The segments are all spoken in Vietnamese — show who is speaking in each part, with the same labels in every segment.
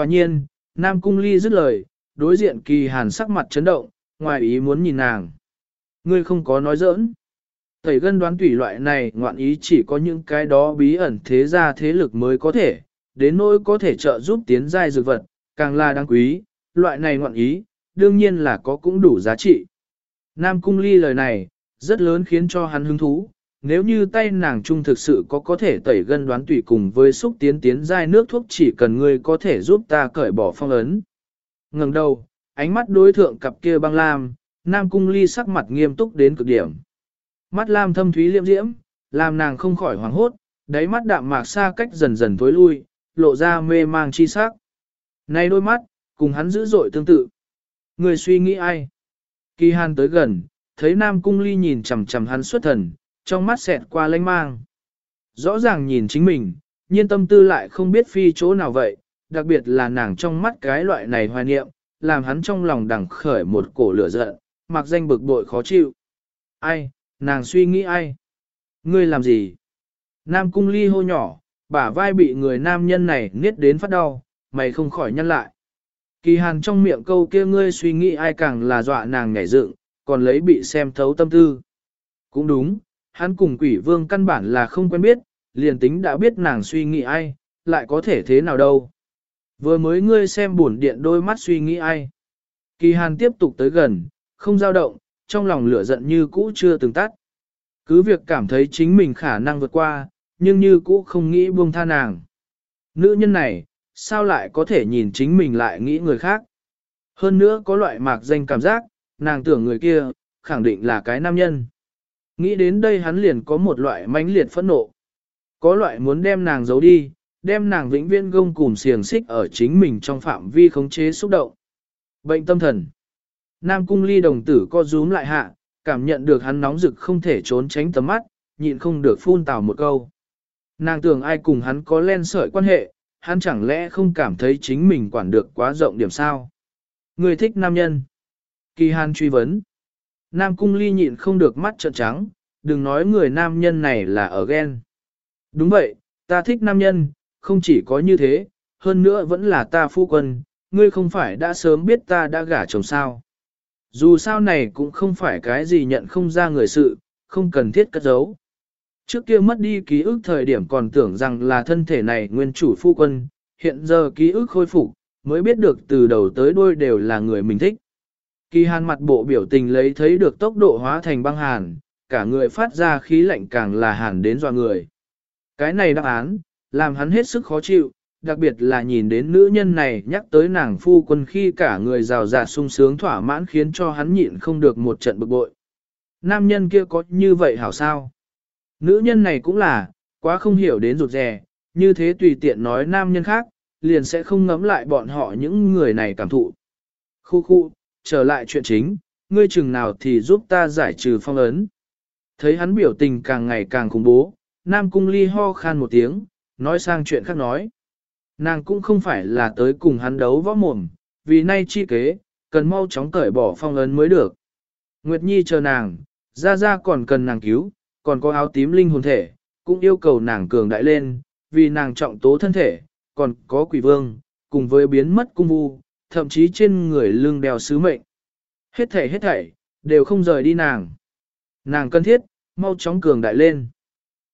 Speaker 1: Quả nhiên, Nam Cung Ly dứt lời, đối diện kỳ hàn sắc mặt chấn động, ngoài ý muốn nhìn nàng. Ngươi không có nói giỡn. Tẩy gân đoán tủy loại này ngoạn ý chỉ có những cái đó bí ẩn thế gia thế lực mới có thể, đến nỗi có thể trợ giúp tiến giai dược vật, càng là đáng quý, loại này ngoạn ý, đương nhiên là có cũng đủ giá trị. Nam Cung Ly lời này, rất lớn khiến cho hắn hứng thú, nếu như tay nàng trung thực sự có có thể tẩy gân đoán tủy cùng với xúc tiến tiến giai nước thuốc chỉ cần ngươi có thể giúp ta cởi bỏ phong ấn. Ngừng đầu, ánh mắt đối thượng cặp kia băng lam, Nam Cung Ly sắc mặt nghiêm túc đến cực điểm. Mắt lam thâm thúy liêm diễm, làm nàng không khỏi hoảng hốt, đáy mắt đạm mạc xa cách dần dần tối lui, lộ ra mê mang chi sắc. Này đôi mắt, cùng hắn dữ dội tương tự. Người suy nghĩ ai? Kỳ hàn tới gần, thấy Nam Cung Ly nhìn chằm chằm hắn xuất thần, trong mắt xẹt qua lanh mang. Rõ ràng nhìn chính mình, nhiên tâm tư lại không biết phi chỗ nào vậy, đặc biệt là nàng trong mắt cái loại này hoài niệm, làm hắn trong lòng đằng khởi một cổ lửa giận, mặc danh bực bội khó chịu. Ai, nàng suy nghĩ ai? Ngươi làm gì? Nam cung ly hô nhỏ, bả vai bị người nam nhân này niết đến phát đau, mày không khỏi nhăn lại. Kỳ hàn trong miệng câu kia ngươi suy nghĩ ai càng là dọa nàng nhảy dựng, còn lấy bị xem thấu tâm tư. Cũng đúng, hắn cùng quỷ vương căn bản là không quen biết, liền tính đã biết nàng suy nghĩ ai, lại có thể thế nào đâu. Vừa mới ngươi xem buồn điện đôi mắt suy nghĩ ai. Kỳ hàn tiếp tục tới gần, không dao động, trong lòng lửa giận như cũ chưa từng tắt. Cứ việc cảm thấy chính mình khả năng vượt qua, nhưng như cũ không nghĩ buông tha nàng. Nữ nhân này, sao lại có thể nhìn chính mình lại nghĩ người khác? Hơn nữa có loại mạc danh cảm giác, nàng tưởng người kia, khẳng định là cái nam nhân. Nghĩ đến đây hắn liền có một loại mãnh liệt phẫn nộ. Có loại muốn đem nàng giấu đi, đem nàng vĩnh viễn gông cùng xiềng xích ở chính mình trong phạm vi khống chế xúc động. Bệnh tâm thần. Nam cung ly đồng tử co rúm lại hạ, cảm nhận được hắn nóng rực không thể trốn tránh tầm mắt, nhịn không được phun tào một câu. Nàng tưởng ai cùng hắn có len sợi quan hệ, hắn chẳng lẽ không cảm thấy chính mình quản được quá rộng điểm sao? Người thích nam nhân. Kỳ hàn truy vấn. Nam cung ly nhịn không được mắt trợn trắng, đừng nói người nam nhân này là ở ghen. Đúng vậy, ta thích nam nhân, không chỉ có như thế, hơn nữa vẫn là ta phu quân, ngươi không phải đã sớm biết ta đã gả chồng sao. Dù sao này cũng không phải cái gì nhận không ra người sự, không cần thiết cất giấu. Trước kia mất đi ký ức thời điểm còn tưởng rằng là thân thể này nguyên chủ phu quân, hiện giờ ký ức khôi phục, mới biết được từ đầu tới đuôi đều là người mình thích. Kỳ hàn mặt bộ biểu tình lấy thấy được tốc độ hóa thành băng hàn, cả người phát ra khí lạnh càng là hàn đến dọa người. Cái này đáp án, làm hắn hết sức khó chịu, đặc biệt là nhìn đến nữ nhân này nhắc tới nàng phu quân khi cả người rào rạt sung sướng thỏa mãn khiến cho hắn nhịn không được một trận bực bội. Nam nhân kia có như vậy hảo sao? Nữ nhân này cũng là, quá không hiểu đến rụt rè, như thế tùy tiện nói nam nhân khác, liền sẽ không ngấm lại bọn họ những người này cảm thụ. Khu khu, trở lại chuyện chính, ngươi chừng nào thì giúp ta giải trừ phong ấn. Thấy hắn biểu tình càng ngày càng khủng bố, Nam Cung Ly ho khan một tiếng, nói sang chuyện khác nói. Nàng cũng không phải là tới cùng hắn đấu võ mồm, vì nay chi kế, cần mau chóng cởi bỏ phong ấn mới được. Nguyệt Nhi chờ nàng, ra ra còn cần nàng cứu, còn có áo tím linh hồn thể, cũng yêu cầu nàng cường đại lên, vì nàng trọng tố thân thể, còn có quỷ vương, cùng với biến mất cung vu, thậm chí trên người lưng đeo sứ mệnh. Hết thảy hết thảy, đều không rời đi nàng. Nàng cần thiết, mau chóng cường đại lên.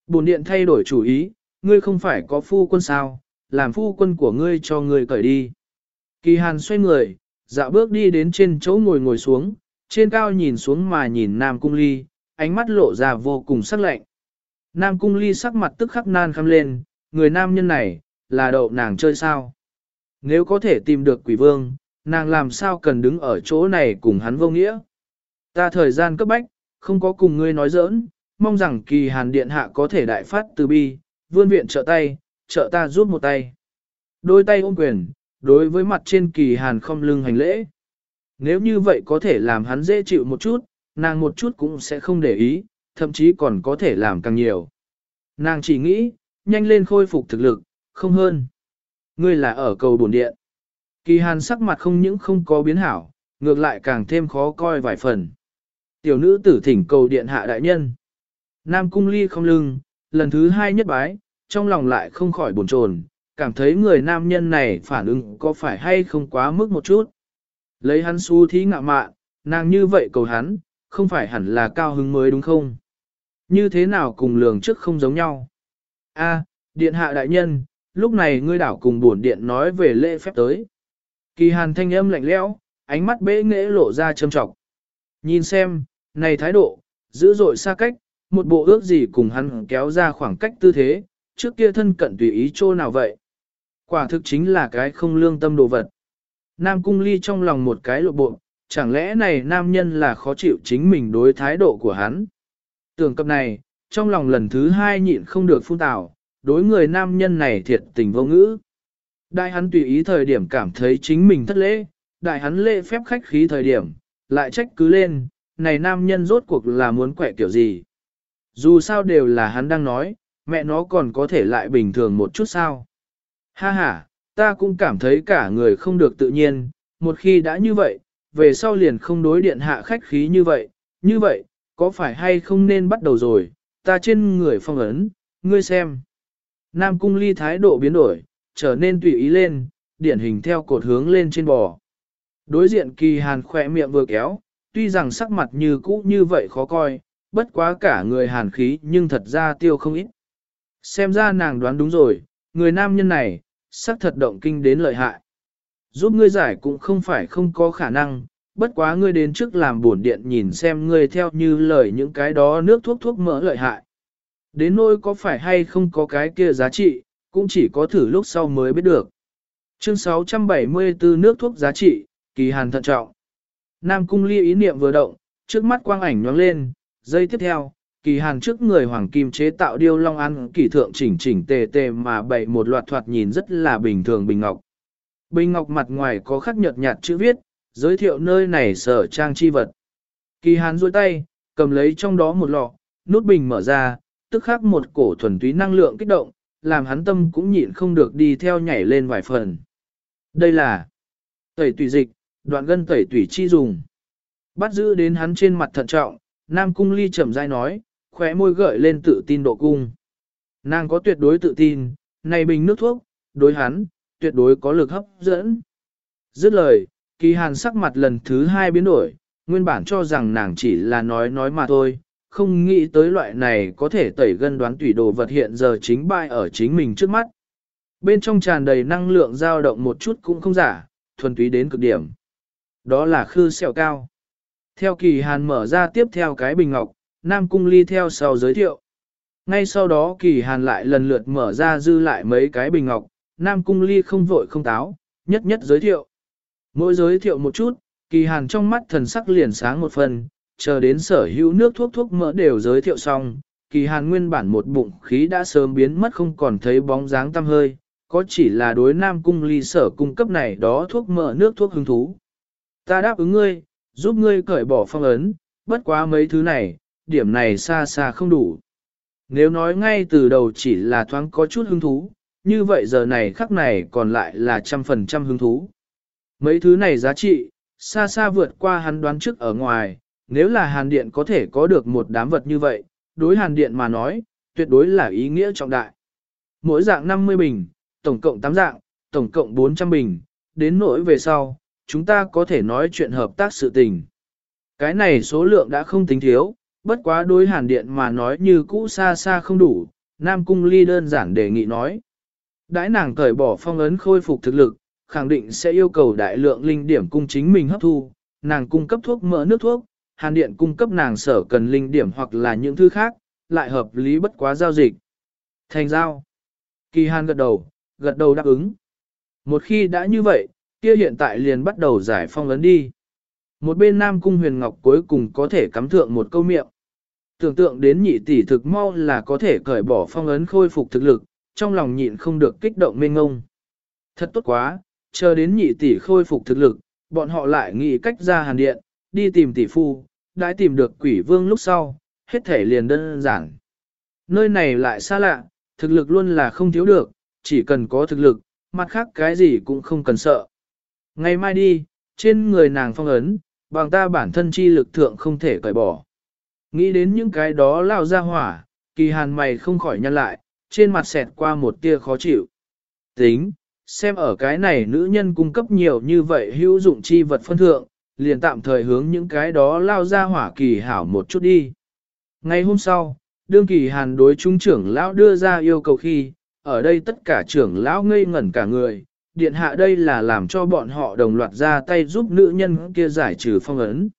Speaker 1: Bồn điện thay đổi chủ ý, ngươi không phải có phu quân sao, làm phu quân của ngươi cho ngươi cởi đi. Kỳ hàn xoay người, dạo bước đi đến trên chỗ ngồi ngồi xuống, trên cao nhìn xuống mà nhìn Nam Cung Ly, ánh mắt lộ ra vô cùng sắc lạnh. Nam Cung Ly sắc mặt tức khắc nan khăm lên, người nam nhân này, là đậu nàng chơi sao? Nếu có thể tìm được quỷ vương, nàng làm sao cần đứng ở chỗ này cùng hắn vô nghĩa? Ta thời gian cấp bách, không có cùng ngươi nói giỡn, mong rằng kỳ hàn điện hạ có thể đại phát từ bi, vươn viện trợ tay, trợ ta giúp một tay. Đôi tay ôm quyền, đối với mặt trên kỳ hàn không lưng hành lễ. Nếu như vậy có thể làm hắn dễ chịu một chút, nàng một chút cũng sẽ không để ý, thậm chí còn có thể làm càng nhiều. Nàng chỉ nghĩ, nhanh lên khôi phục thực lực, không hơn. Ngươi là ở cầu bổn điện. Kỳ hàn sắc mặt không những không có biến hảo, ngược lại càng thêm khó coi vài phần. Tiểu nữ tử thỉnh cầu điện hạ đại nhân. Nam cung ly không lưng, lần thứ hai nhất bái, trong lòng lại không khỏi buồn chồn, cảm thấy người nam nhân này phản ứng có phải hay không quá mức một chút. Lấy hắn su thí ngạ mạn, nàng như vậy cầu hắn, không phải hẳn là cao hứng mới đúng không? Như thế nào cùng lường trước không giống nhau? A, điện hạ đại nhân, lúc này ngươi đảo cùng buồn điện nói về lễ phép tới. Kỳ hàn thanh âm lạnh lẽo, ánh mắt bế nghệ lộ ra châm trọng. Nhìn xem, này thái độ, dữ dội xa cách, một bộ ước gì cùng hắn kéo ra khoảng cách tư thế, trước kia thân cận tùy ý chỗ nào vậy. Quả thực chính là cái không lương tâm đồ vật. Nam cung ly trong lòng một cái lộ bộ, chẳng lẽ này nam nhân là khó chịu chính mình đối thái độ của hắn. Tưởng cập này, trong lòng lần thứ hai nhịn không được phun tào, đối người nam nhân này thiệt tình vô ngữ. Đại hắn tùy ý thời điểm cảm thấy chính mình thất lễ, đại hắn lễ phép khách khí thời điểm, lại trách cứ lên, này nam nhân rốt cuộc là muốn quẹ kiểu gì. Dù sao đều là hắn đang nói, mẹ nó còn có thể lại bình thường một chút sao. Ha ha, ta cũng cảm thấy cả người không được tự nhiên, một khi đã như vậy, về sau liền không đối điện hạ khách khí như vậy, như vậy, có phải hay không nên bắt đầu rồi, ta trên người phong ấn, ngươi xem. Nam cung ly thái độ biến đổi, trở nên tùy ý lên, điển hình theo cột hướng lên trên bò. Đối diện kỳ hàn khỏe miệng vừa kéo, tuy rằng sắc mặt như cũ như vậy khó coi, bất quá cả người hàn khí nhưng thật ra tiêu không ít. Xem ra nàng đoán đúng rồi, người nam nhân này, sắc thật động kinh đến lợi hại. Giúp ngươi giải cũng không phải không có khả năng, bất quá ngươi đến trước làm buồn điện nhìn xem ngươi theo như lời những cái đó nước thuốc thuốc mỡ lợi hại. Đến nỗi có phải hay không có cái kia giá trị, cũng chỉ có thử lúc sau mới biết được. Chương 674 nước thuốc giá trị, kỳ hàn thận trọng. Nam cung ly ý niệm vừa động, trước mắt quang ảnh nhoáng lên, giây tiếp theo, kỳ hàn trước người hoàng kim chế tạo điêu long ăn kỳ thượng chỉnh chỉnh tề tề mà bày một loạt thoạt nhìn rất là bình thường bình ngọc. Bình ngọc mặt ngoài có khắc nhợt nhạt chữ viết, giới thiệu nơi này sở trang chi vật. Kỳ hàn duỗi tay, cầm lấy trong đó một lọ, nút bình mở ra, tức khắc một cổ thuần túy năng lượng kích động, làm hắn tâm cũng nhịn không được đi theo nhảy lên vài phần. Đây là tẩy tủy dịch, đoạn gân tẩy tủy chi dùng. Bắt giữ đến hắn trên mặt thận trọng, Nam Cung Ly chậm rãi nói, khóe môi gợi lên tự tin độ cung. Nàng có tuyệt đối tự tin, này bình nước thuốc, đối hắn, tuyệt đối có lực hấp dẫn. Dứt lời, kỳ hàn sắc mặt lần thứ hai biến đổi, nguyên bản cho rằng nàng chỉ là nói nói mà thôi, không nghĩ tới loại này có thể tẩy gân đoán tủy đồ vật hiện giờ chính bại ở chính mình trước mắt. Bên trong tràn đầy năng lượng dao động một chút cũng không giả, thuần túy đến cực điểm. Đó là khư sẹo cao. Theo kỳ hàn mở ra tiếp theo cái bình ngọc, Nam Cung Ly theo sau giới thiệu. Ngay sau đó kỳ hàn lại lần lượt mở ra dư lại mấy cái bình ngọc, Nam Cung Ly không vội không táo, nhất nhất giới thiệu. Mỗi giới thiệu một chút, kỳ hàn trong mắt thần sắc liền sáng một phần, chờ đến sở hữu nước thuốc thuốc mỡ đều giới thiệu xong, kỳ hàn nguyên bản một bụng khí đã sớm biến mất không còn thấy bóng dáng tăm hơi, có chỉ là đối nam cung ly sở cung cấp này đó thuốc mỡ nước thuốc hứng thú. Ta đáp ứng ngươi, giúp ngươi cởi bỏ phong ấn, bất quá mấy thứ này, điểm này xa xa không đủ. Nếu nói ngay từ đầu chỉ là thoáng có chút hứng thú, như vậy giờ này khắc này còn lại là trăm phần trăm hứng thú. Mấy thứ này giá trị, xa xa vượt qua hắn đoán trước ở ngoài, nếu là hàn điện có thể có được một đám vật như vậy, đối hàn điện mà nói, tuyệt đối là ý nghĩa trọng đại. Mỗi dạng 50 bình, tổng cộng 8 dạng, tổng cộng 400 bình, đến nỗi về sau, chúng ta có thể nói chuyện hợp tác sự tình. Cái này số lượng đã không tính thiếu, bất quá đối hàn điện mà nói như cũ xa xa không đủ, Nam Cung Ly đơn giản đề nghị nói. Đãi nàng cởi bỏ phong ấn khôi phục thực lực, khẳng định sẽ yêu cầu đại lượng linh điểm cung chính mình hấp thu, nàng cung cấp thuốc mỡ nước thuốc, hàn điện cung cấp nàng sở cần linh điểm hoặc là những thứ khác, lại hợp lý bất quá giao dịch. Thành giao. Kỳ hàn gật đầu, gật đầu đáp ứng. Một khi đã như vậy, kia hiện tại liền bắt đầu giải phong ấn đi. Một bên Nam Cung Huyền Ngọc cuối cùng có thể cắm thượng một câu miệng. Tưởng tượng đến nhị tỷ thực mau là có thể cởi bỏ phong ấn khôi phục thực lực, trong lòng nhịn không được kích động mênh ngông. Thật tốt quá, chờ đến nhị tỷ khôi phục thực lực, bọn họ lại nghĩ cách ra hàn điện, đi tìm tỷ phu, đã tìm được quỷ vương lúc sau, hết thể liền đơn giản. Nơi này lại xa lạ, thực lực luôn là không thiếu được, chỉ cần có thực lực, mặt khác cái gì cũng không cần sợ. Ngày mai đi, trên người nàng phong ấn, bằng ta bản thân chi lực thượng không thể cởi bỏ. Nghĩ đến những cái đó lao ra hỏa, kỳ hàn mày không khỏi nhăn lại, trên mặt xẹt qua một tia khó chịu. Tính, xem ở cái này nữ nhân cung cấp nhiều như vậy hữu dụng chi vật phân thượng, liền tạm thời hướng những cái đó lao ra hỏa kỳ hảo một chút đi. Ngày hôm sau, đương kỳ hàn đối trung trưởng lão đưa ra yêu cầu khi, ở đây tất cả trưởng lão ngây ngẩn cả người, điện hạ đây là làm cho bọn họ đồng loạt ra tay giúp nữ nhân kia giải trừ phong ấn.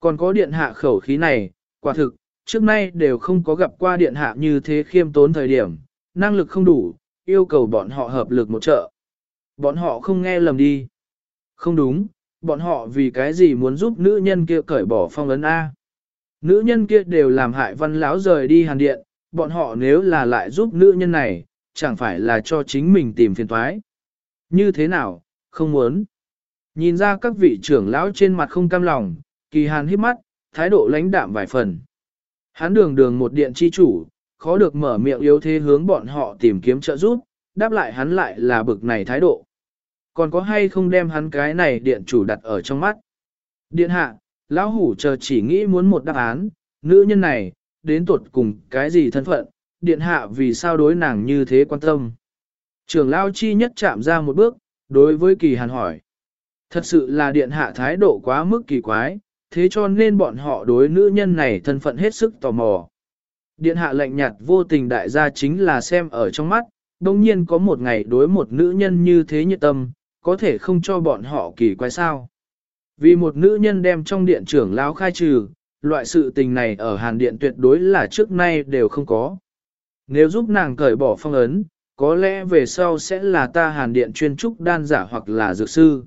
Speaker 1: Còn có điện hạ khẩu khí này, quả thực, trước nay đều không có gặp qua điện hạ như thế khiêm tốn thời điểm, năng lực không đủ, yêu cầu bọn họ hợp lực một trợ. Bọn họ không nghe lầm đi. Không đúng, bọn họ vì cái gì muốn giúp nữ nhân kia cởi bỏ phong ấn A. Nữ nhân kia đều làm hại văn lão rời đi hàn điện, bọn họ nếu là lại giúp nữ nhân này, chẳng phải là cho chính mình tìm phiền toái. Như thế nào, không muốn. Nhìn ra các vị trưởng lão trên mặt không cam lòng, kỳ hàn hít mắt, thái độ lãnh đạm vài phần. Hắn đường đường một điện chi chủ, khó được mở miệng yếu thế hướng bọn họ tìm kiếm trợ giúp, đáp lại hắn lại là bực này thái độ. Còn có hay không đem hắn cái này điện chủ đặt ở trong mắt? Điện hạ, lão hủ chờ chỉ nghĩ muốn một đáp án, nữ nhân này, đến tuột cùng cái gì thân phận, điện hạ vì sao đối nàng như thế quan tâm. Trường lão chi nhất chạm ra một bước, đối với kỳ hàn hỏi. Thật sự là điện hạ thái độ quá mức kỳ quái, thế cho nên bọn họ đối nữ nhân này thân phận hết sức tò mò. Điện hạ lạnh nhạt vô tình đại gia chính là xem ở trong mắt, đồng nhiên có một ngày đối một nữ nhân như thế nhiệt tâm, có thể không cho bọn họ kỳ quái sao. Vì một nữ nhân đem trong điện trưởng lão khai trừ, loại sự tình này ở hàn điện tuyệt đối là trước nay đều không có. Nếu giúp nàng cởi bỏ phong ấn, có lẽ về sau sẽ là ta hàn điện chuyên trúc đan giả hoặc là dược sư.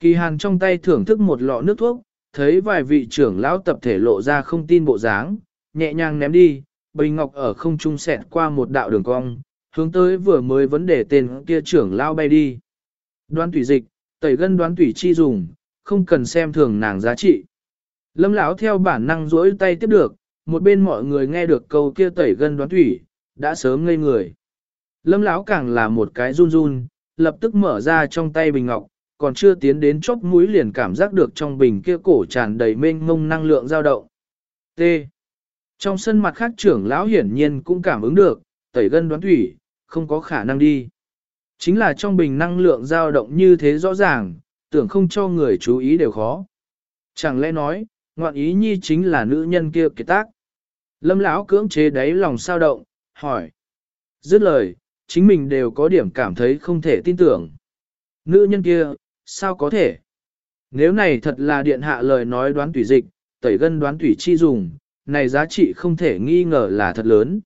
Speaker 1: Kỳ hàn trong tay thưởng thức một lọ nước thuốc, thấy vài vị trưởng lão tập thể lộ ra không tin bộ dáng, nhẹ nhàng ném đi, bình ngọc ở không trung xẹt qua một đạo đường cong, hướng tới vừa mới vấn đề tên kia trưởng lão bay đi. Đoán thủy dịch, tẩy gân đoán thủy chi dùng, không cần xem thường nàng giá trị. Lâm lão theo bản năng duỗi tay tiếp được, một bên mọi người nghe được câu kia tẩy gân đoán thủy, đã sớm ngây người. Lâm lão càng là một cái run run, lập tức mở ra trong tay bình ngọc, còn chưa tiến đến chóp mũi liền cảm giác được trong bình kia cổ tràn đầy mênh mông năng lượng dao động. T. Trong sân mặt khác trưởng lão hiển nhiên cũng cảm ứng được, tẩy gân đoán thủy, không có khả năng đi. Chính là trong bình năng lượng dao động như thế rõ ràng, tưởng không cho người chú ý đều khó. Chẳng lẽ nói, ngoạn ý nhi chính là nữ nhân kia kiệt tác. Lâm lão cưỡng chế đáy lòng sao động, hỏi. Dứt lời, chính mình đều có điểm cảm thấy không thể tin tưởng. Nữ nhân kia, sao có thể? Nếu này thật là điện hạ lời nói đoán tủy dịch, tẩy gân đoán tủy chi dùng, này giá trị không thể nghi ngờ là thật lớn.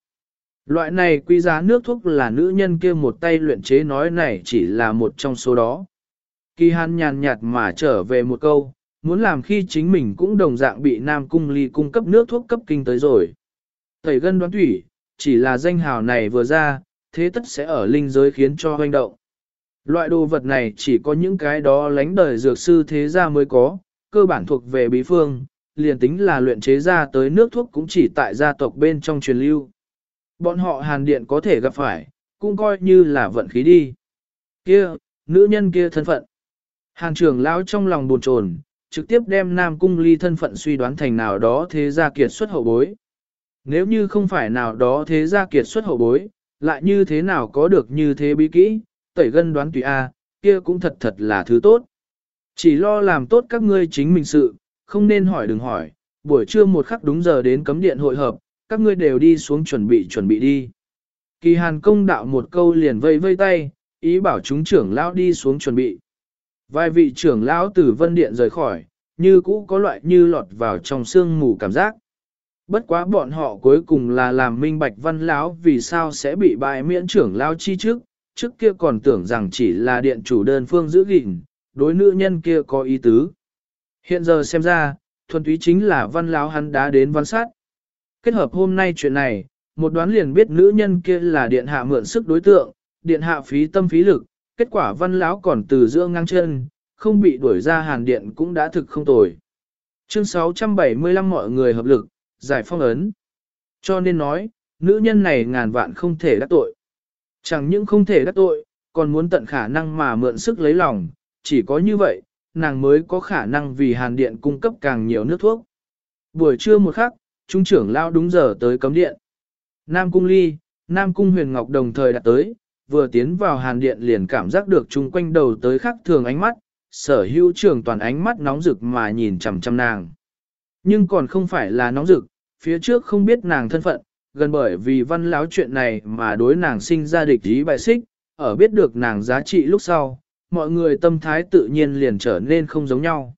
Speaker 1: Loại này quý giá nước thuốc là nữ nhân kia một tay luyện chế nói này chỉ là một trong số đó. Kỳ hàn nhàn nhạt mà trở về một câu, muốn làm khi chính mình cũng đồng dạng bị Nam Cung Ly cung cấp nước thuốc cấp kinh tới rồi. Tẩy gân đoán thủy, chỉ là danh hào này vừa ra, thế tất sẽ ở linh giới khiến cho hoành động. Loại đồ vật này chỉ có những cái đó lánh đời dược sư thế gia mới có, cơ bản thuộc về bí phương, liền tính là luyện chế ra tới nước thuốc cũng chỉ tại gia tộc bên trong truyền lưu. Bọn họ hàn điện có thể gặp phải, cũng coi như là vận khí đi. Kia, nữ nhân kia thân phận. Hàn trưởng lão trong lòng buồn chồn, trực tiếp đem Nam Cung Ly thân phận suy đoán thành nào đó thế gia kiệt xuất hậu bối. Nếu như không phải nào đó thế gia kiệt xuất hậu bối, lại như thế nào có được như thế bí kỹ, tẩy gân đoán tùy A, kia cũng thật thật là thứ tốt. Chỉ lo làm tốt các ngươi chính mình sự, không nên hỏi đừng hỏi, buổi trưa một khắc đúng giờ đến cấm điện hội hợp, các ngươi đều đi xuống chuẩn bị chuẩn bị đi. Kỳ hàn công đạo một câu liền vây vây tay, ý bảo chúng trưởng lão đi xuống chuẩn bị. Vài vị trưởng lão từ vân điện rời khỏi, như cũ có loại như lọt vào trong sương mù cảm giác. Bất quá bọn họ cuối cùng là làm minh bạch văn lão vì sao sẽ bị bại miễn trưởng lão chi trước, trước kia còn tưởng rằng chỉ là điện chủ đơn phương giữ gìn, đối nữ nhân kia có ý tứ. Hiện giờ xem ra, thuần túy chính là văn lão hắn đã đến văn sát. Kết hợp hôm nay chuyện này, một đoán liền biết nữ nhân kia là điện hạ mượn sức đối tượng, điện hạ phí tâm phí lực, kết quả văn lão còn từ giữa ngang chân, không bị đuổi ra hàn điện cũng đã thực không tồi. Chương 675 mọi người hợp lực, giải phong ấn. Cho nên nói, nữ nhân này ngàn vạn không thể đắc tội. Chẳng những không thể đắc tội, còn muốn tận khả năng mà mượn sức lấy lòng, chỉ có như vậy, nàng mới có khả năng vì hàn điện cung cấp càng nhiều nước thuốc. Buổi trưa một khắc, trung trưởng lao đúng giờ tới cấm điện. Nam Cung Ly, Nam Cung Huyền Ngọc đồng thời đã tới, vừa tiến vào hàn điện liền cảm giác được chung quanh đầu tới khắc thường ánh mắt, sở hữu trưởng toàn ánh mắt nóng rực mà nhìn chằm chằm nàng. Nhưng còn không phải là nóng rực, phía trước không biết nàng thân phận, gần bởi vì văn láo chuyện này mà đối nàng sinh ra địch ý bại xích, ở biết được nàng giá trị lúc sau, mọi người tâm thái tự nhiên liền trở nên không giống nhau.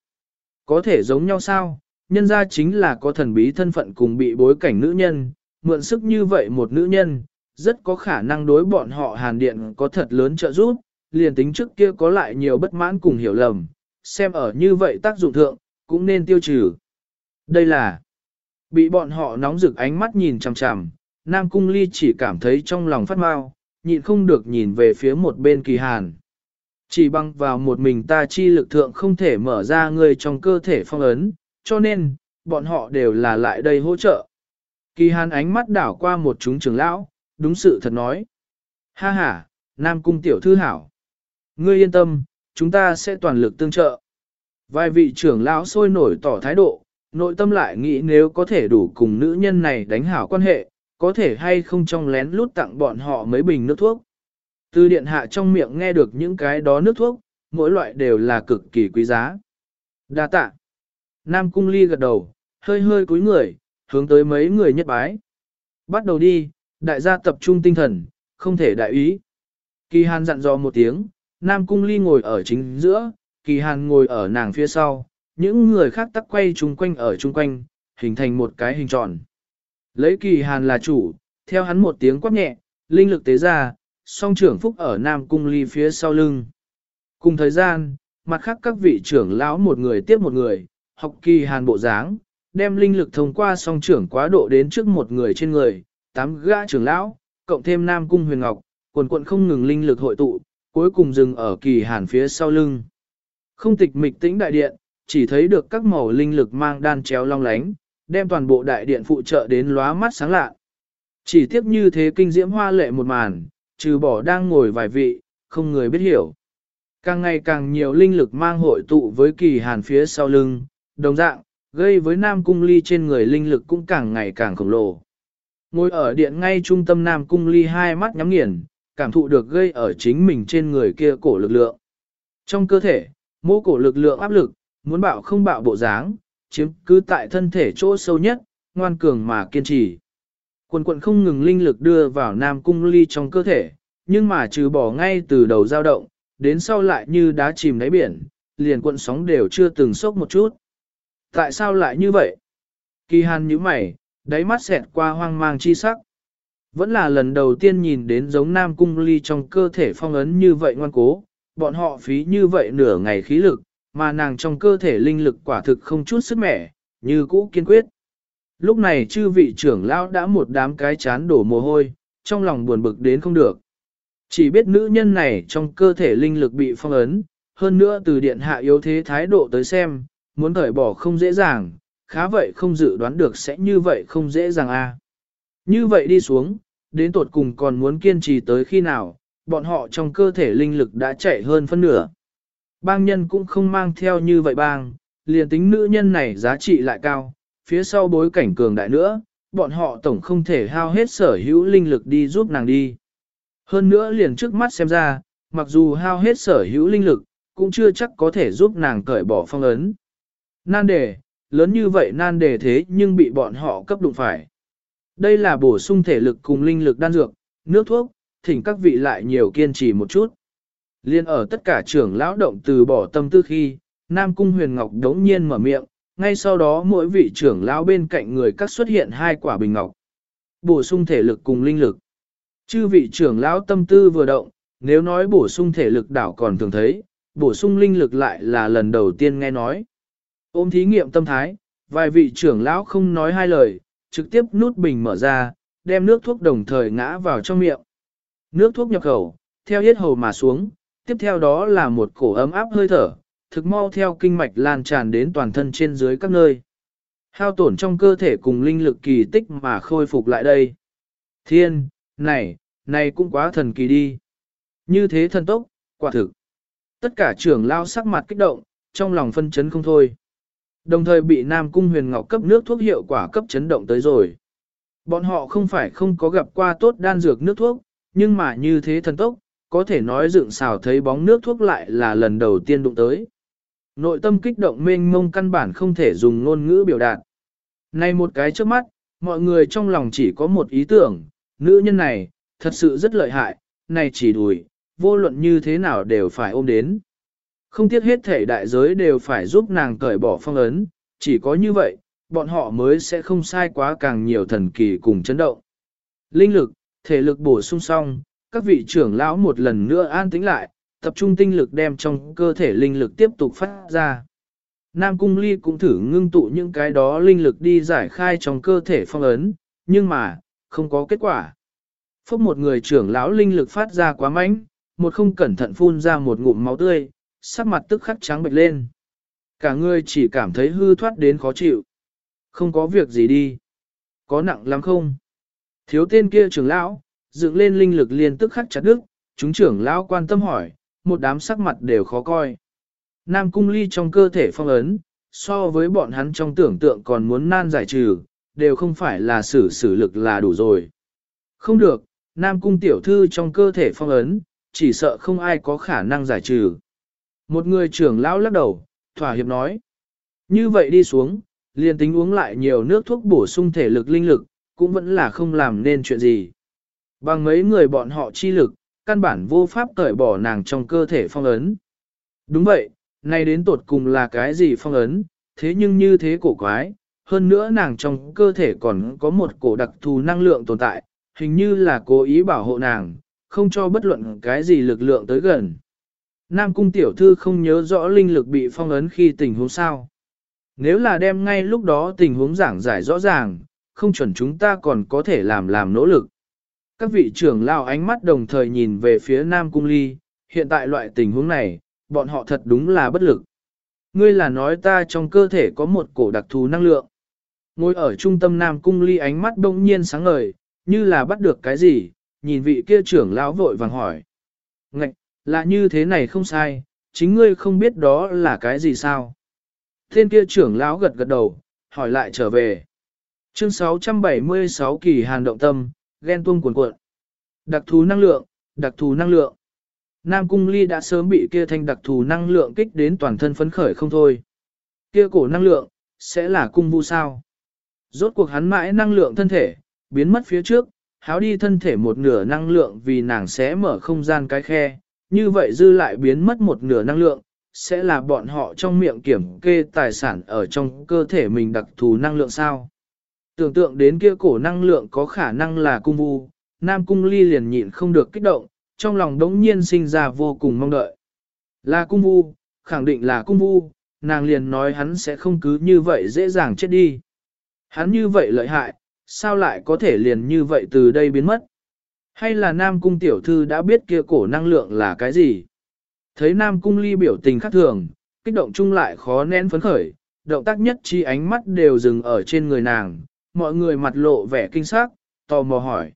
Speaker 1: Có thể giống nhau sao? Nhân ra chính là có thần bí thân phận cùng bị bối cảnh nữ nhân, mượn sức như vậy một nữ nhân, rất có khả năng đối bọn họ hàn điện có thật lớn trợ giúp, liền tính trước kia có lại nhiều bất mãn cùng hiểu lầm, xem ở như vậy tác dụng thượng, cũng nên tiêu trừ. Đây là bị bọn họ nóng rực ánh mắt nhìn chằm chằm, Nam Cung Ly chỉ cảm thấy trong lòng phát mau, nhịn không được nhìn về phía một bên kỳ hàn. Chỉ bằng vào một mình ta chi lực thượng không thể mở ra người trong cơ thể phong ấn, cho nên, bọn họ đều là lại đây hỗ trợ. Kỳ hàn ánh mắt đảo qua một chúng trưởng lão, đúng sự thật nói. Ha ha, Nam Cung tiểu thư hảo. Ngươi yên tâm, chúng ta sẽ toàn lực tương trợ. Vài vị trưởng lão sôi nổi tỏ thái độ, nội tâm lại nghĩ nếu có thể đủ cùng nữ nhân này đánh hảo quan hệ, có thể hay không trong lén lút tặng bọn họ mấy bình nước thuốc. Từ điện hạ trong miệng nghe được những cái đó nước thuốc, mỗi loại đều là cực kỳ quý giá. Đa tạ. Nam cung ly gật đầu, hơi hơi cúi người, hướng tới mấy người nhất bái. Bắt đầu đi, đại gia tập trung tinh thần, không thể đại ý. Kỳ hàn dặn dò một tiếng, Nam cung ly ngồi ở chính giữa, kỳ hàn ngồi ở nàng phía sau, những người khác tắc quay chung quanh ở chung quanh, hình thành một cái hình tròn. Lấy kỳ hàn là chủ, theo hắn một tiếng quát nhẹ, linh lực tế ra, song trưởng phúc ở Nam Cung Ly phía sau lưng. Cùng thời gian, mặt khác các vị trưởng lão một người tiếp một người, học kỳ hàn bộ dáng, đem linh lực thông qua song trưởng quá độ đến trước một người trên người, tám gã trưởng lão, cộng thêm Nam Cung Huyền Ngọc, quần quận không ngừng linh lực hội tụ, cuối cùng dừng ở kỳ hàn phía sau lưng. Không tịch mịch tĩnh đại điện, chỉ thấy được các màu linh lực mang đan chéo long lánh, đem toàn bộ đại điện phụ trợ đến lóa mắt sáng lạ. Chỉ tiếc như thế kinh diễm hoa lệ một màn, trừ bỏ đang ngồi vài vị, không người biết hiểu. Càng ngày càng nhiều linh lực mang hội tụ với kỳ hàn phía sau lưng, đồng dạng, gây với Nam Cung Ly trên người linh lực cũng càng ngày càng khổng lồ. Ngồi ở điện ngay trung tâm Nam Cung Ly hai mắt nhắm nghiền, cảm thụ được gây ở chính mình trên người kia cổ lực lượng. Trong cơ thể, mô cổ lực lượng áp lực, muốn bạo không bạo bộ dáng, chiếm cứ tại thân thể chỗ sâu nhất, ngoan cường mà kiên trì. Quần quận không ngừng linh lực đưa vào Nam Cung Ly trong cơ thể, nhưng mà trừ bỏ ngay từ đầu dao động, đến sau lại như đá chìm đáy biển, liền cuộn sóng đều chưa từng sốc một chút. Tại sao lại như vậy? Kỳ hàn như mày, đáy mắt xẹt qua hoang mang chi sắc. Vẫn là lần đầu tiên nhìn đến giống Nam Cung Ly trong cơ thể phong ấn như vậy ngoan cố, bọn họ phí như vậy nửa ngày khí lực, mà nàng trong cơ thể linh lực quả thực không chút sức mẻ, như cũ kiên quyết. Lúc này chư vị trưởng lão đã một đám cái chán đổ mồ hôi, trong lòng buồn bực đến không được. Chỉ biết nữ nhân này trong cơ thể linh lực bị phong ấn, hơn nữa từ điện hạ yếu thế thái độ tới xem, muốn thởi bỏ không dễ dàng, khá vậy không dự đoán được sẽ như vậy không dễ dàng a. À. Như vậy đi xuống, đến tột cùng còn muốn kiên trì tới khi nào, bọn họ trong cơ thể linh lực đã chạy hơn phân nửa. Bang nhân cũng không mang theo như vậy bang, liền tính nữ nhân này giá trị lại cao, phía sau bối cảnh cường đại nữa, bọn họ tổng không thể hao hết sở hữu linh lực đi giúp nàng đi. Hơn nữa liền trước mắt xem ra, mặc dù hao hết sở hữu linh lực, cũng chưa chắc có thể giúp nàng cởi bỏ phong ấn. Nan đề, lớn như vậy nan đề thế nhưng bị bọn họ cấp đụng phải. Đây là bổ sung thể lực cùng linh lực đan dược, nước thuốc, thỉnh các vị lại nhiều kiên trì một chút. Liên ở tất cả trưởng lão động từ bỏ tâm tư khi, Nam Cung Huyền Ngọc đống nhiên mở miệng, ngay sau đó mỗi vị trưởng lão bên cạnh người các xuất hiện hai quả bình ngọc. Bổ sung thể lực cùng linh lực. Chư vị trưởng lão tâm tư vừa động, nếu nói bổ sung thể lực đảo còn thường thấy, bổ sung linh lực lại là lần đầu tiên nghe nói. Ôm thí nghiệm tâm thái, vài vị trưởng lão không nói hai lời, trực tiếp nút bình mở ra, đem nước thuốc đồng thời ngã vào trong miệng. Nước thuốc nhập khẩu, theo yết hầu mà xuống, tiếp theo đó là một cổ ấm áp hơi thở, thực mau theo kinh mạch lan tràn đến toàn thân trên dưới các nơi. Hao tổn trong cơ thể cùng linh lực kỳ tích mà khôi phục lại đây. Thiên, này, này cũng quá thần kỳ đi. Như thế thần tốc, quả thực. Tất cả trưởng lao sắc mặt kích động, trong lòng phân chấn không thôi. Đồng thời bị Nam Cung huyền ngọc cấp nước thuốc hiệu quả cấp chấn động tới rồi. Bọn họ không phải không có gặp qua tốt đan dược nước thuốc, nhưng mà như thế thần tốc, có thể nói dựng xào thấy bóng nước thuốc lại là lần đầu tiên đụng tới. Nội tâm kích động mênh mông căn bản không thể dùng ngôn ngữ biểu đạt. Này một cái trước mắt, mọi người trong lòng chỉ có một ý tưởng, nữ nhân này, thật sự rất lợi hại, này chỉ đùi, vô luận như thế nào đều phải ôm đến. Không tiếc hết thể đại giới đều phải giúp nàng cởi bỏ phong ấn, chỉ có như vậy, bọn họ mới sẽ không sai quá càng nhiều thần kỳ cùng chấn động. Linh lực, thể lực bổ sung xong, các vị trưởng lão một lần nữa an tĩnh lại, tập trung tinh lực đem trong cơ thể linh lực tiếp tục phát ra. Nam Cung Ly cũng thử ngưng tụ những cái đó linh lực đi giải khai trong cơ thể phong ấn, nhưng mà, không có kết quả. Phốc một người trưởng lão linh lực phát ra quá mạnh, một không cẩn thận phun ra một ngụm máu tươi, sắc mặt tức khắc trắng bệch lên. Cả người chỉ cảm thấy hư thoát đến khó chịu. Không có việc gì đi. Có nặng lắm không? Thiếu tên kia trưởng lão, dựng lên linh lực liền tức khắc chặt đứt, chúng trưởng lão quan tâm hỏi, một đám sắc mặt đều khó coi. Nam cung ly trong cơ thể phong ấn, so với bọn hắn trong tưởng tượng còn muốn nan giải trừ, đều không phải là sử sử lực là đủ rồi. Không được, Nam cung tiểu thư trong cơ thể phong ấn, chỉ sợ không ai có khả năng giải trừ. Một người trưởng lão lắc đầu, thỏa hiệp nói. Như vậy đi xuống, liền tính uống lại nhiều nước thuốc bổ sung thể lực linh lực, cũng vẫn là không làm nên chuyện gì. Bằng mấy người bọn họ chi lực, căn bản vô pháp cởi bỏ nàng trong cơ thể phong ấn. Đúng vậy, nay đến tột cùng là cái gì phong ấn, thế nhưng như thế cổ quái, hơn nữa nàng trong cơ thể còn có một cổ đặc thù năng lượng tồn tại, hình như là cố ý bảo hộ nàng, không cho bất luận cái gì lực lượng tới gần. Nam cung tiểu thư không nhớ rõ linh lực bị phong ấn khi tình huống sao. Nếu là đem ngay lúc đó tình huống giảng giải rõ ràng, không chuẩn chúng ta còn có thể làm làm nỗ lực. Các vị trưởng lao ánh mắt đồng thời nhìn về phía Nam Cung Ly, hiện tại loại tình huống này, bọn họ thật đúng là bất lực. Ngươi là nói ta trong cơ thể có một cổ đặc thù năng lượng. Ngồi ở trung tâm Nam Cung Ly ánh mắt đông nhiên sáng ngời, như là bắt được cái gì, nhìn vị kia trưởng lão vội vàng hỏi. Ngạch, là như thế này không sai, chính ngươi không biết đó là cái gì sao? Thiên kia trưởng lão gật gật đầu, hỏi lại trở về. Chương 676 kỳ hàn động tâm, ghen tuông cuồn cuộn. Đặc thù năng lượng, đặc thù năng lượng. Nam Cung Ly đã sớm bị kia thanh đặc thù năng lượng kích đến toàn thân phấn khởi không thôi. Kia cổ năng lượng, sẽ là cung vu sao. Rốt cuộc hắn mãi năng lượng thân thể, biến mất phía trước, háo đi thân thể một nửa năng lượng vì nàng sẽ mở không gian cái khe, như vậy dư lại biến mất một nửa năng lượng, sẽ là bọn họ trong miệng kiểm kê tài sản ở trong cơ thể mình đặc thù năng lượng sao. Tưởng tượng đến kia cổ năng lượng có khả năng là cung vu, Nam Cung Ly liền nhịn không được kích động, trong lòng đống nhiên sinh ra vô cùng mong đợi. Là cung vu, khẳng định là cung vu, nàng liền nói hắn sẽ không cứ như vậy dễ dàng chết đi. Hắn như vậy lợi hại, sao lại có thể liền như vậy từ đây biến mất? Hay là Nam Cung tiểu thư đã biết kia cổ năng lượng là cái gì? Thấy Nam Cung ly biểu tình khác thường, kích động chung lại khó nén phấn khởi, động tác nhất chi ánh mắt đều dừng ở trên người nàng, mọi người mặt lộ vẻ kinh sắc, tò mò hỏi.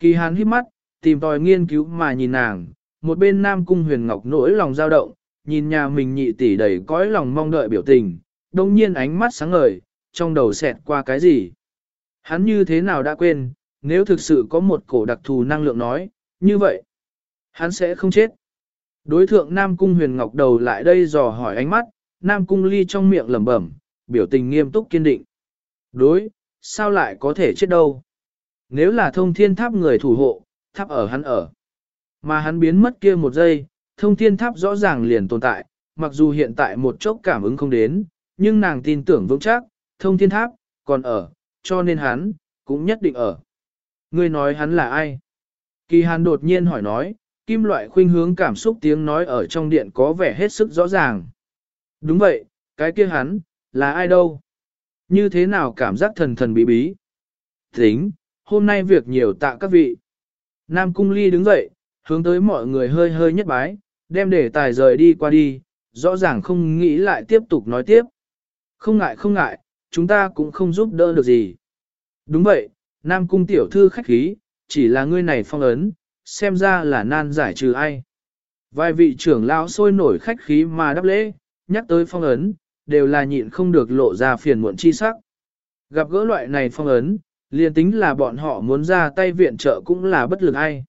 Speaker 1: Kỳ hán hít mắt, tìm tòi nghiên cứu mà nhìn nàng, một bên Nam Cung huyền ngọc nỗi lòng dao động, nhìn nhà mình nhị tỷ đầy cõi lòng mong đợi biểu tình, đồng nhiên ánh mắt sáng ngời, trong đầu xẹt qua cái gì. Hắn như thế nào đã quên, nếu thực sự có một cổ đặc thù năng lượng nói, như vậy, hắn sẽ không chết. Đối thượng Nam Cung huyền ngọc đầu lại đây dò hỏi ánh mắt, Nam Cung ly trong miệng lẩm bẩm, biểu tình nghiêm túc kiên định. Đối, sao lại có thể chết đâu? Nếu là thông thiên tháp người thủ hộ, tháp ở hắn ở. Mà hắn biến mất kia một giây, thông thiên tháp rõ ràng liền tồn tại, mặc dù hiện tại một chốc cảm ứng không đến, nhưng nàng tin tưởng vững chắc, thông thiên tháp, còn ở, cho nên hắn, cũng nhất định ở. Ngươi nói hắn là ai? Kỳ hàn đột nhiên hỏi nói, kim loại khuynh hướng cảm xúc tiếng nói ở trong điện có vẻ hết sức rõ ràng. Đúng vậy, cái kia hắn, là ai đâu? Như thế nào cảm giác thần thần bí bí? Tính, hôm nay việc nhiều tạ các vị. Nam Cung Ly đứng dậy, hướng tới mọi người hơi hơi nhất bái, đem để tài rời đi qua đi, rõ ràng không nghĩ lại tiếp tục nói tiếp. Không ngại không ngại, chúng ta cũng không giúp đỡ được gì. Đúng vậy, Nam Cung tiểu thư khách khí, chỉ là ngươi này phong ấn, xem ra là nan giải trừ ai. Vài vị trưởng lão sôi nổi khách khí mà đáp lễ, nhắc tới phong ấn, đều là nhịn không được lộ ra phiền muộn chi sắc. Gặp gỡ loại này phong ấn, liền tính là bọn họ muốn ra tay viện trợ cũng là bất lực ai.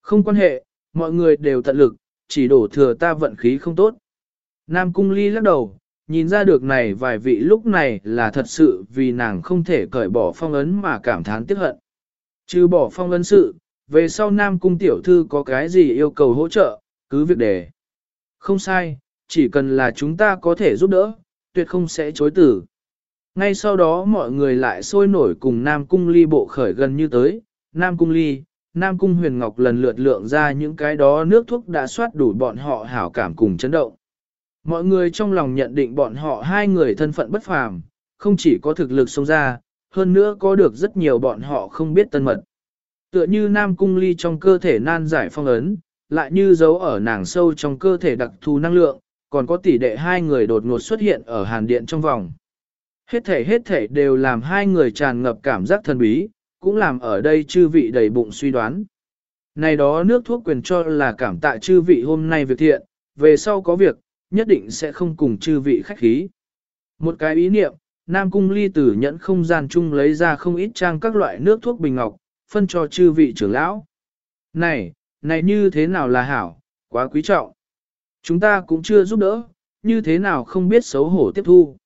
Speaker 1: Không quan hệ, mọi người đều tận lực, chỉ đổ thừa ta vận khí không tốt. Nam Cung Ly lắc đầu, nhìn ra được này vài vị lúc này là thật sự vì nàng không thể cởi bỏ phong ấn mà cảm thán tiếc hận. Trừ bỏ phong ấn sự, về sau Nam Cung Tiểu Thư có cái gì yêu cầu hỗ trợ, cứ việc để Không sai, chỉ cần là chúng ta có thể giúp đỡ, tuyệt không sẽ chối tử. Ngay sau đó mọi người lại sôi nổi cùng Nam Cung Ly bộ khởi gần như tới, Nam Cung Ly, Nam Cung Huyền Ngọc lần lượt lượng ra những cái đó nước thuốc đã soát đủ bọn họ hảo cảm cùng chấn động. Mọi người trong lòng nhận định bọn họ hai người thân phận bất phàm, không chỉ có thực lực xông ra, hơn nữa có được rất nhiều bọn họ không biết tân mật. Tựa như Nam Cung Ly trong cơ thể nan giải phong ấn, lại như giấu ở nàng sâu trong cơ thể đặc thù năng lượng, còn có tỷ đệ hai người đột ngột xuất hiện ở hàn điện trong vòng. Hết thể hết thể đều làm hai người tràn ngập cảm giác thần bí, cũng làm ở đây chư vị đầy bụng suy đoán. Này đó nước thuốc quyền cho là cảm tạ chư vị hôm nay việc thiện, về sau có việc, nhất định sẽ không cùng chư vị khách khí. Một cái ý niệm, Nam Cung ly tử nhẫn không gian chung lấy ra không ít trang các loại nước thuốc bình ngọc, phân cho chư vị trưởng lão. Này, này như thế nào là hảo, quá quý trọng. Chúng ta cũng chưa giúp đỡ, như thế nào không biết xấu hổ tiếp thu.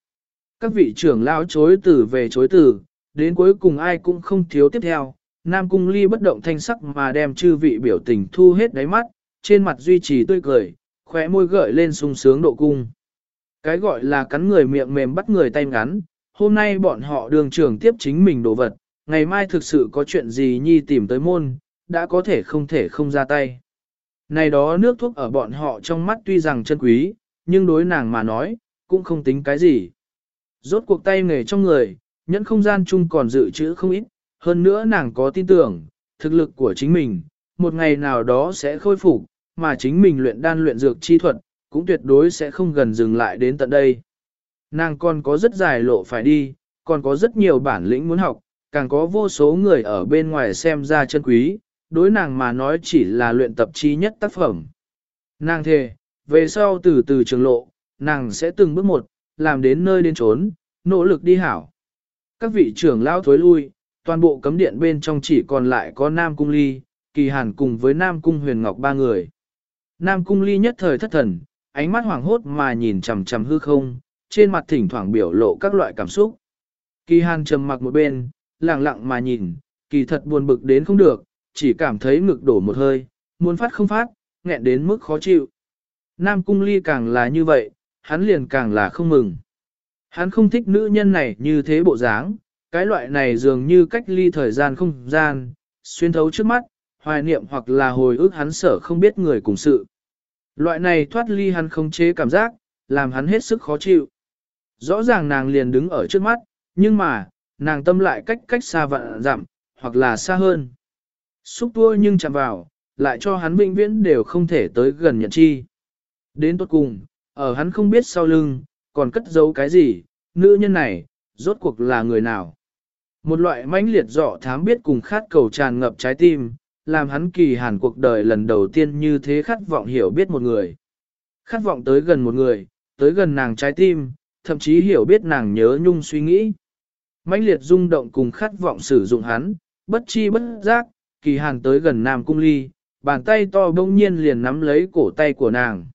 Speaker 1: Các vị trưởng lão chối từ về chối từ, đến cuối cùng ai cũng không thiếu tiếp theo. Nam Cung Ly bất động thanh sắc mà đem chư vị biểu tình thu hết đáy mắt, trên mặt duy trì tươi cười, khóe môi gợi lên sung sướng độ cung. Cái gọi là cắn người miệng mềm bắt người tay ngắn, hôm nay bọn họ đường trưởng tiếp chính mình đồ vật, ngày mai thực sự có chuyện gì nhi tìm tới môn, đã có thể không thể không ra tay. Này đó nước thuốc ở bọn họ trong mắt tuy rằng chân quý, nhưng đối nàng mà nói, cũng không tính cái gì. Rốt cuộc tay nghề trong người, nhẫn không gian chung còn dự trữ không ít, hơn nữa nàng có tin tưởng, thực lực của chính mình, một ngày nào đó sẽ khôi phục, mà chính mình luyện đan luyện dược chi thuật, cũng tuyệt đối sẽ không gần dừng lại đến tận đây. Nàng còn có rất dài lộ phải đi, còn có rất nhiều bản lĩnh muốn học, càng có vô số người ở bên ngoài xem ra chân quý, đối nàng mà nói chỉ là luyện tập chi nhất tác phẩm. Nàng thề, về sau từ từ trường lộ, nàng sẽ từng bước một, làm đến nơi đến trốn, nỗ lực đi hảo. Các vị trưởng lao thối lui, toàn bộ cấm điện bên trong chỉ còn lại có Nam Cung Ly, Kỳ Hàn cùng với Nam Cung Huyền Ngọc ba người. Nam Cung Ly nhất thời thất thần, ánh mắt hoảng hốt mà nhìn chầm chầm hư không, trên mặt thỉnh thoảng biểu lộ các loại cảm xúc. Kỳ Hàn trầm mặc một bên, lặng lặng mà nhìn, kỳ thật buồn bực đến không được, chỉ cảm thấy ngực đổ một hơi, muốn phát không phát, nghẹn đến mức khó chịu. Nam Cung Ly càng là như vậy, hắn liền càng là không mừng. Hắn không thích nữ nhân này như thế bộ dáng, cái loại này dường như cách ly thời gian không gian, xuyên thấu trước mắt, hoài niệm hoặc là hồi ức hắn sở không biết người cùng sự. Loại này thoát ly hắn không chế cảm giác, làm hắn hết sức khó chịu. Rõ ràng nàng liền đứng ở trước mắt, nhưng mà, nàng tâm lại cách cách xa vạn dặm, hoặc là xa hơn. Xúc tua nhưng chạm vào, lại cho hắn vĩnh viễn đều không thể tới gần nhận chi. Đến tốt cùng, ở hắn không biết sau lưng, còn cất giấu cái gì, nữ nhân này, rốt cuộc là người nào. Một loại mãnh liệt dọ thám biết cùng khát cầu tràn ngập trái tim, làm hắn kỳ hàn cuộc đời lần đầu tiên như thế khát vọng hiểu biết một người. Khát vọng tới gần một người, tới gần nàng trái tim, thậm chí hiểu biết nàng nhớ nhung suy nghĩ. mãnh liệt rung động cùng khát vọng sử dụng hắn, bất chi bất giác, kỳ hàn tới gần nam cung ly, bàn tay to bỗng nhiên liền nắm lấy cổ tay của nàng.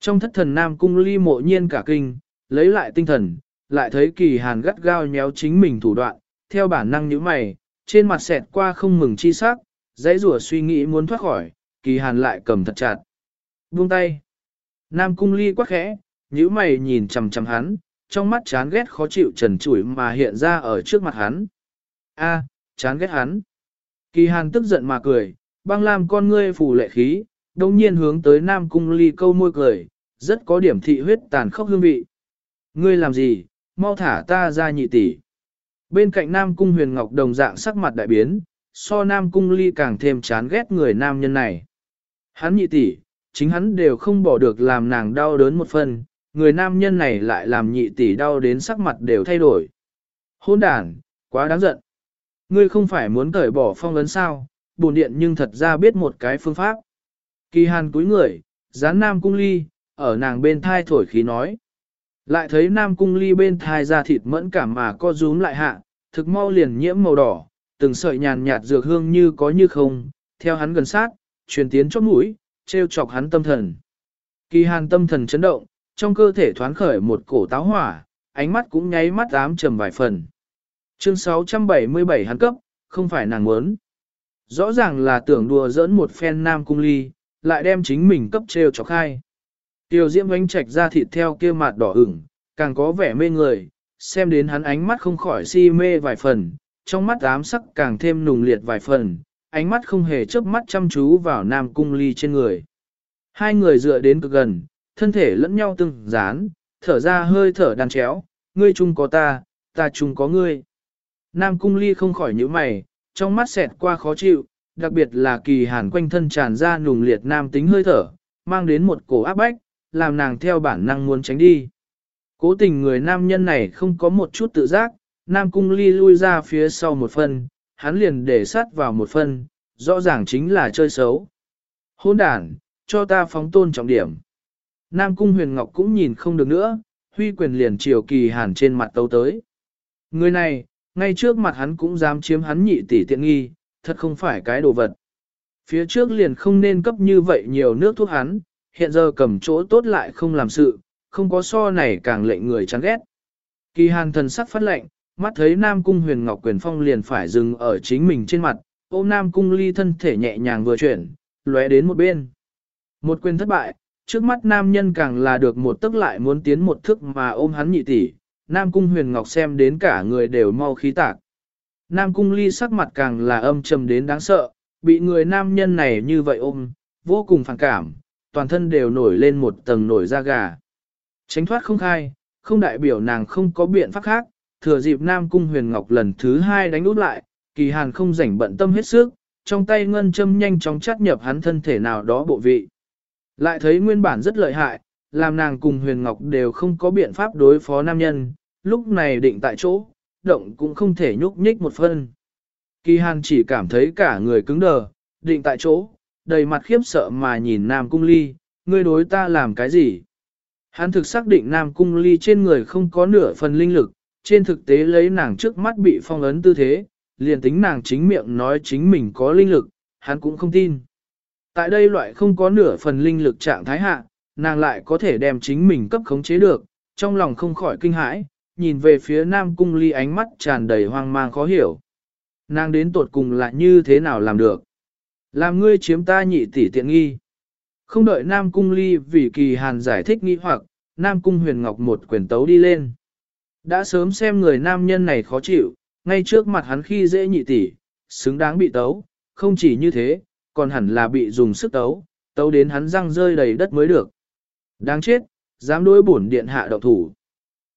Speaker 1: Trong thất thần nam cung ly mộ nhiên cả kinh, lấy lại tinh thần, lại thấy kỳ hàn gắt gao nhéo chính mình thủ đoạn, theo bản năng như mày, trên mặt xẹt qua không mừng chi sắc, dãy rủa suy nghĩ muốn thoát khỏi, kỳ hàn lại cầm thật chặt. Buông tay. Nam cung ly quá khẽ, nhíu mày nhìn chầm chầm hắn, trong mắt chán ghét khó chịu trần trụi mà hiện ra ở trước mặt hắn. A, chán ghét hắn. Kỳ hàn tức giận mà cười, băng làm con ngươi phủ lệ khí, đồng nhiên hướng tới Nam cung ly câu môi cười, rất có điểm thị huyết tàn khốc hương vị. Ngươi làm gì, mau thả ta ra nhị tỷ. Bên cạnh Nam cung huyền ngọc đồng dạng sắc mặt đại biến, so Nam Cung Ly càng thêm chán ghét người nam nhân này. Hắn nhị tỷ, chính hắn đều không bỏ được làm nàng đau đớn một phần, người nam nhân này lại làm nhị tỷ đau đến sắc mặt đều thay đổi. Hôn đàn, quá đáng giận. Ngươi không phải muốn cởi bỏ phong ấn sao, bổn điện nhưng thật ra biết một cái phương pháp. Kỳ hàn cúi người, dán Nam Cung Ly, ở nàng bên thai thổi khí nói. Lại thấy Nam Cung Ly bên thai ra thịt mẫn cảm mà co rúm lại hạ, thực mau liền nhiễm màu đỏ, từng sợi nhàn nhạt dược hương như có như không, theo hắn gần sát, truyền tiến chót mũi, treo chọc hắn tâm thần. Kỳ hàn tâm thần chấn động, trong cơ thể thoáng khởi một cổ táo hỏa, ánh mắt cũng nháy mắt ám trầm vài phần. Chương 677 hắn cấp, không phải nàng muốn. Rõ ràng là tưởng đùa giỡn một phen nam cung ly, lại đem chính mình cấp treo chọc khai. Tiểu diễm ánh trạch ra thịt theo kia mặt đỏ ửng, càng có vẻ mê người, xem đến hắn ánh mắt không khỏi si mê vài phần, trong mắt ám sắc càng thêm nùng liệt vài phần, ánh mắt không hề chớp mắt chăm chú vào nam cung ly trên người. Hai người dựa đến cực gần, thân thể lẫn nhau từng dán, thở ra hơi thở đan chéo, ngươi chung có ta, ta chung có ngươi. Nam cung ly không khỏi nhíu mày, trong mắt xẹt qua khó chịu, đặc biệt là kỳ hàn quanh thân tràn ra nùng liệt nam tính hơi thở, mang đến một cổ áp bách, làm nàng theo bản năng muốn tránh đi. Cố tình người nam nhân này không có một chút tự giác, nam cung ly lui ra phía sau một phân, hắn liền để sát vào một phân, rõ ràng chính là chơi xấu. Hôn đàn, cho ta phóng tôn trọng điểm. Nam cung huyền ngọc cũng nhìn không được nữa, huy quyền liền chiều kỳ hàn trên mặt tấu tới. Người này, ngay trước mặt hắn cũng dám chiếm hắn nhị tỷ tiện nghi, thật không phải cái đồ vật. Phía trước liền không nên cấp như vậy nhiều nước thuốc hắn, hiện giờ cầm chỗ tốt lại không làm sự, không có so này càng lệnh người chán ghét. Kỳ hàn thần sắc phát lệnh, mắt thấy Nam Cung huyền ngọc quyền phong liền phải dừng ở chính mình trên mặt, ôm Nam Cung ly thân thể nhẹ nhàng vừa chuyển, lóe đến một bên. Một quyền thất bại, trước mắt nam nhân càng là được một tức lại muốn tiến một thức mà ôm hắn nhị tỷ, Nam Cung huyền ngọc xem đến cả người đều mau khí tạc. Nam Cung ly sắc mặt càng là âm trầm đến đáng sợ, bị người nam nhân này như vậy ôm, vô cùng phản cảm, toàn thân đều nổi lên một tầng nổi da gà. Tránh thoát không khai, không đại biểu nàng không có biện pháp khác, thừa dịp Nam Cung Huyền Ngọc lần thứ hai đánh út lại, kỳ hàn không rảnh bận tâm hết sức, trong tay ngân châm nhanh chóng chắt nhập hắn thân thể nào đó bộ vị. Lại thấy nguyên bản rất lợi hại, làm nàng cùng Huyền Ngọc đều không có biện pháp đối phó nam nhân, lúc này định tại chỗ, động cũng không thể nhúc nhích một phân. Kỳ hàn chỉ cảm thấy cả người cứng đờ, định tại chỗ, đầy mặt khiếp sợ mà nhìn Nam Cung Ly, ngươi đối ta làm cái gì? Hắn thực xác định Nam Cung Ly trên người không có nửa phần linh lực, trên thực tế lấy nàng trước mắt bị phong ấn tư thế, liền tính nàng chính miệng nói chính mình có linh lực, hắn cũng không tin. Tại đây loại không có nửa phần linh lực trạng thái hạ, nàng lại có thể đem chính mình cấp khống chế được, trong lòng không khỏi kinh hãi, nhìn về phía Nam Cung Ly ánh mắt tràn đầy hoang mang khó hiểu. Nàng đến tột cùng là như thế nào làm được? Làm ngươi chiếm ta nhị tỷ tiện nghi. Không đợi Nam Cung Ly vì kỳ hàn giải thích nghi hoặc, Nam Cung huyền ngọc một quyền tấu đi lên. Đã sớm xem người nam nhân này khó chịu, ngay trước mặt hắn khi dễ nhị tỷ, xứng đáng bị tấu, không chỉ như thế, còn hẳn là bị dùng sức tấu, tấu đến hắn răng rơi đầy đất mới được. Đáng chết, dám đối bổn điện hạ độc thủ.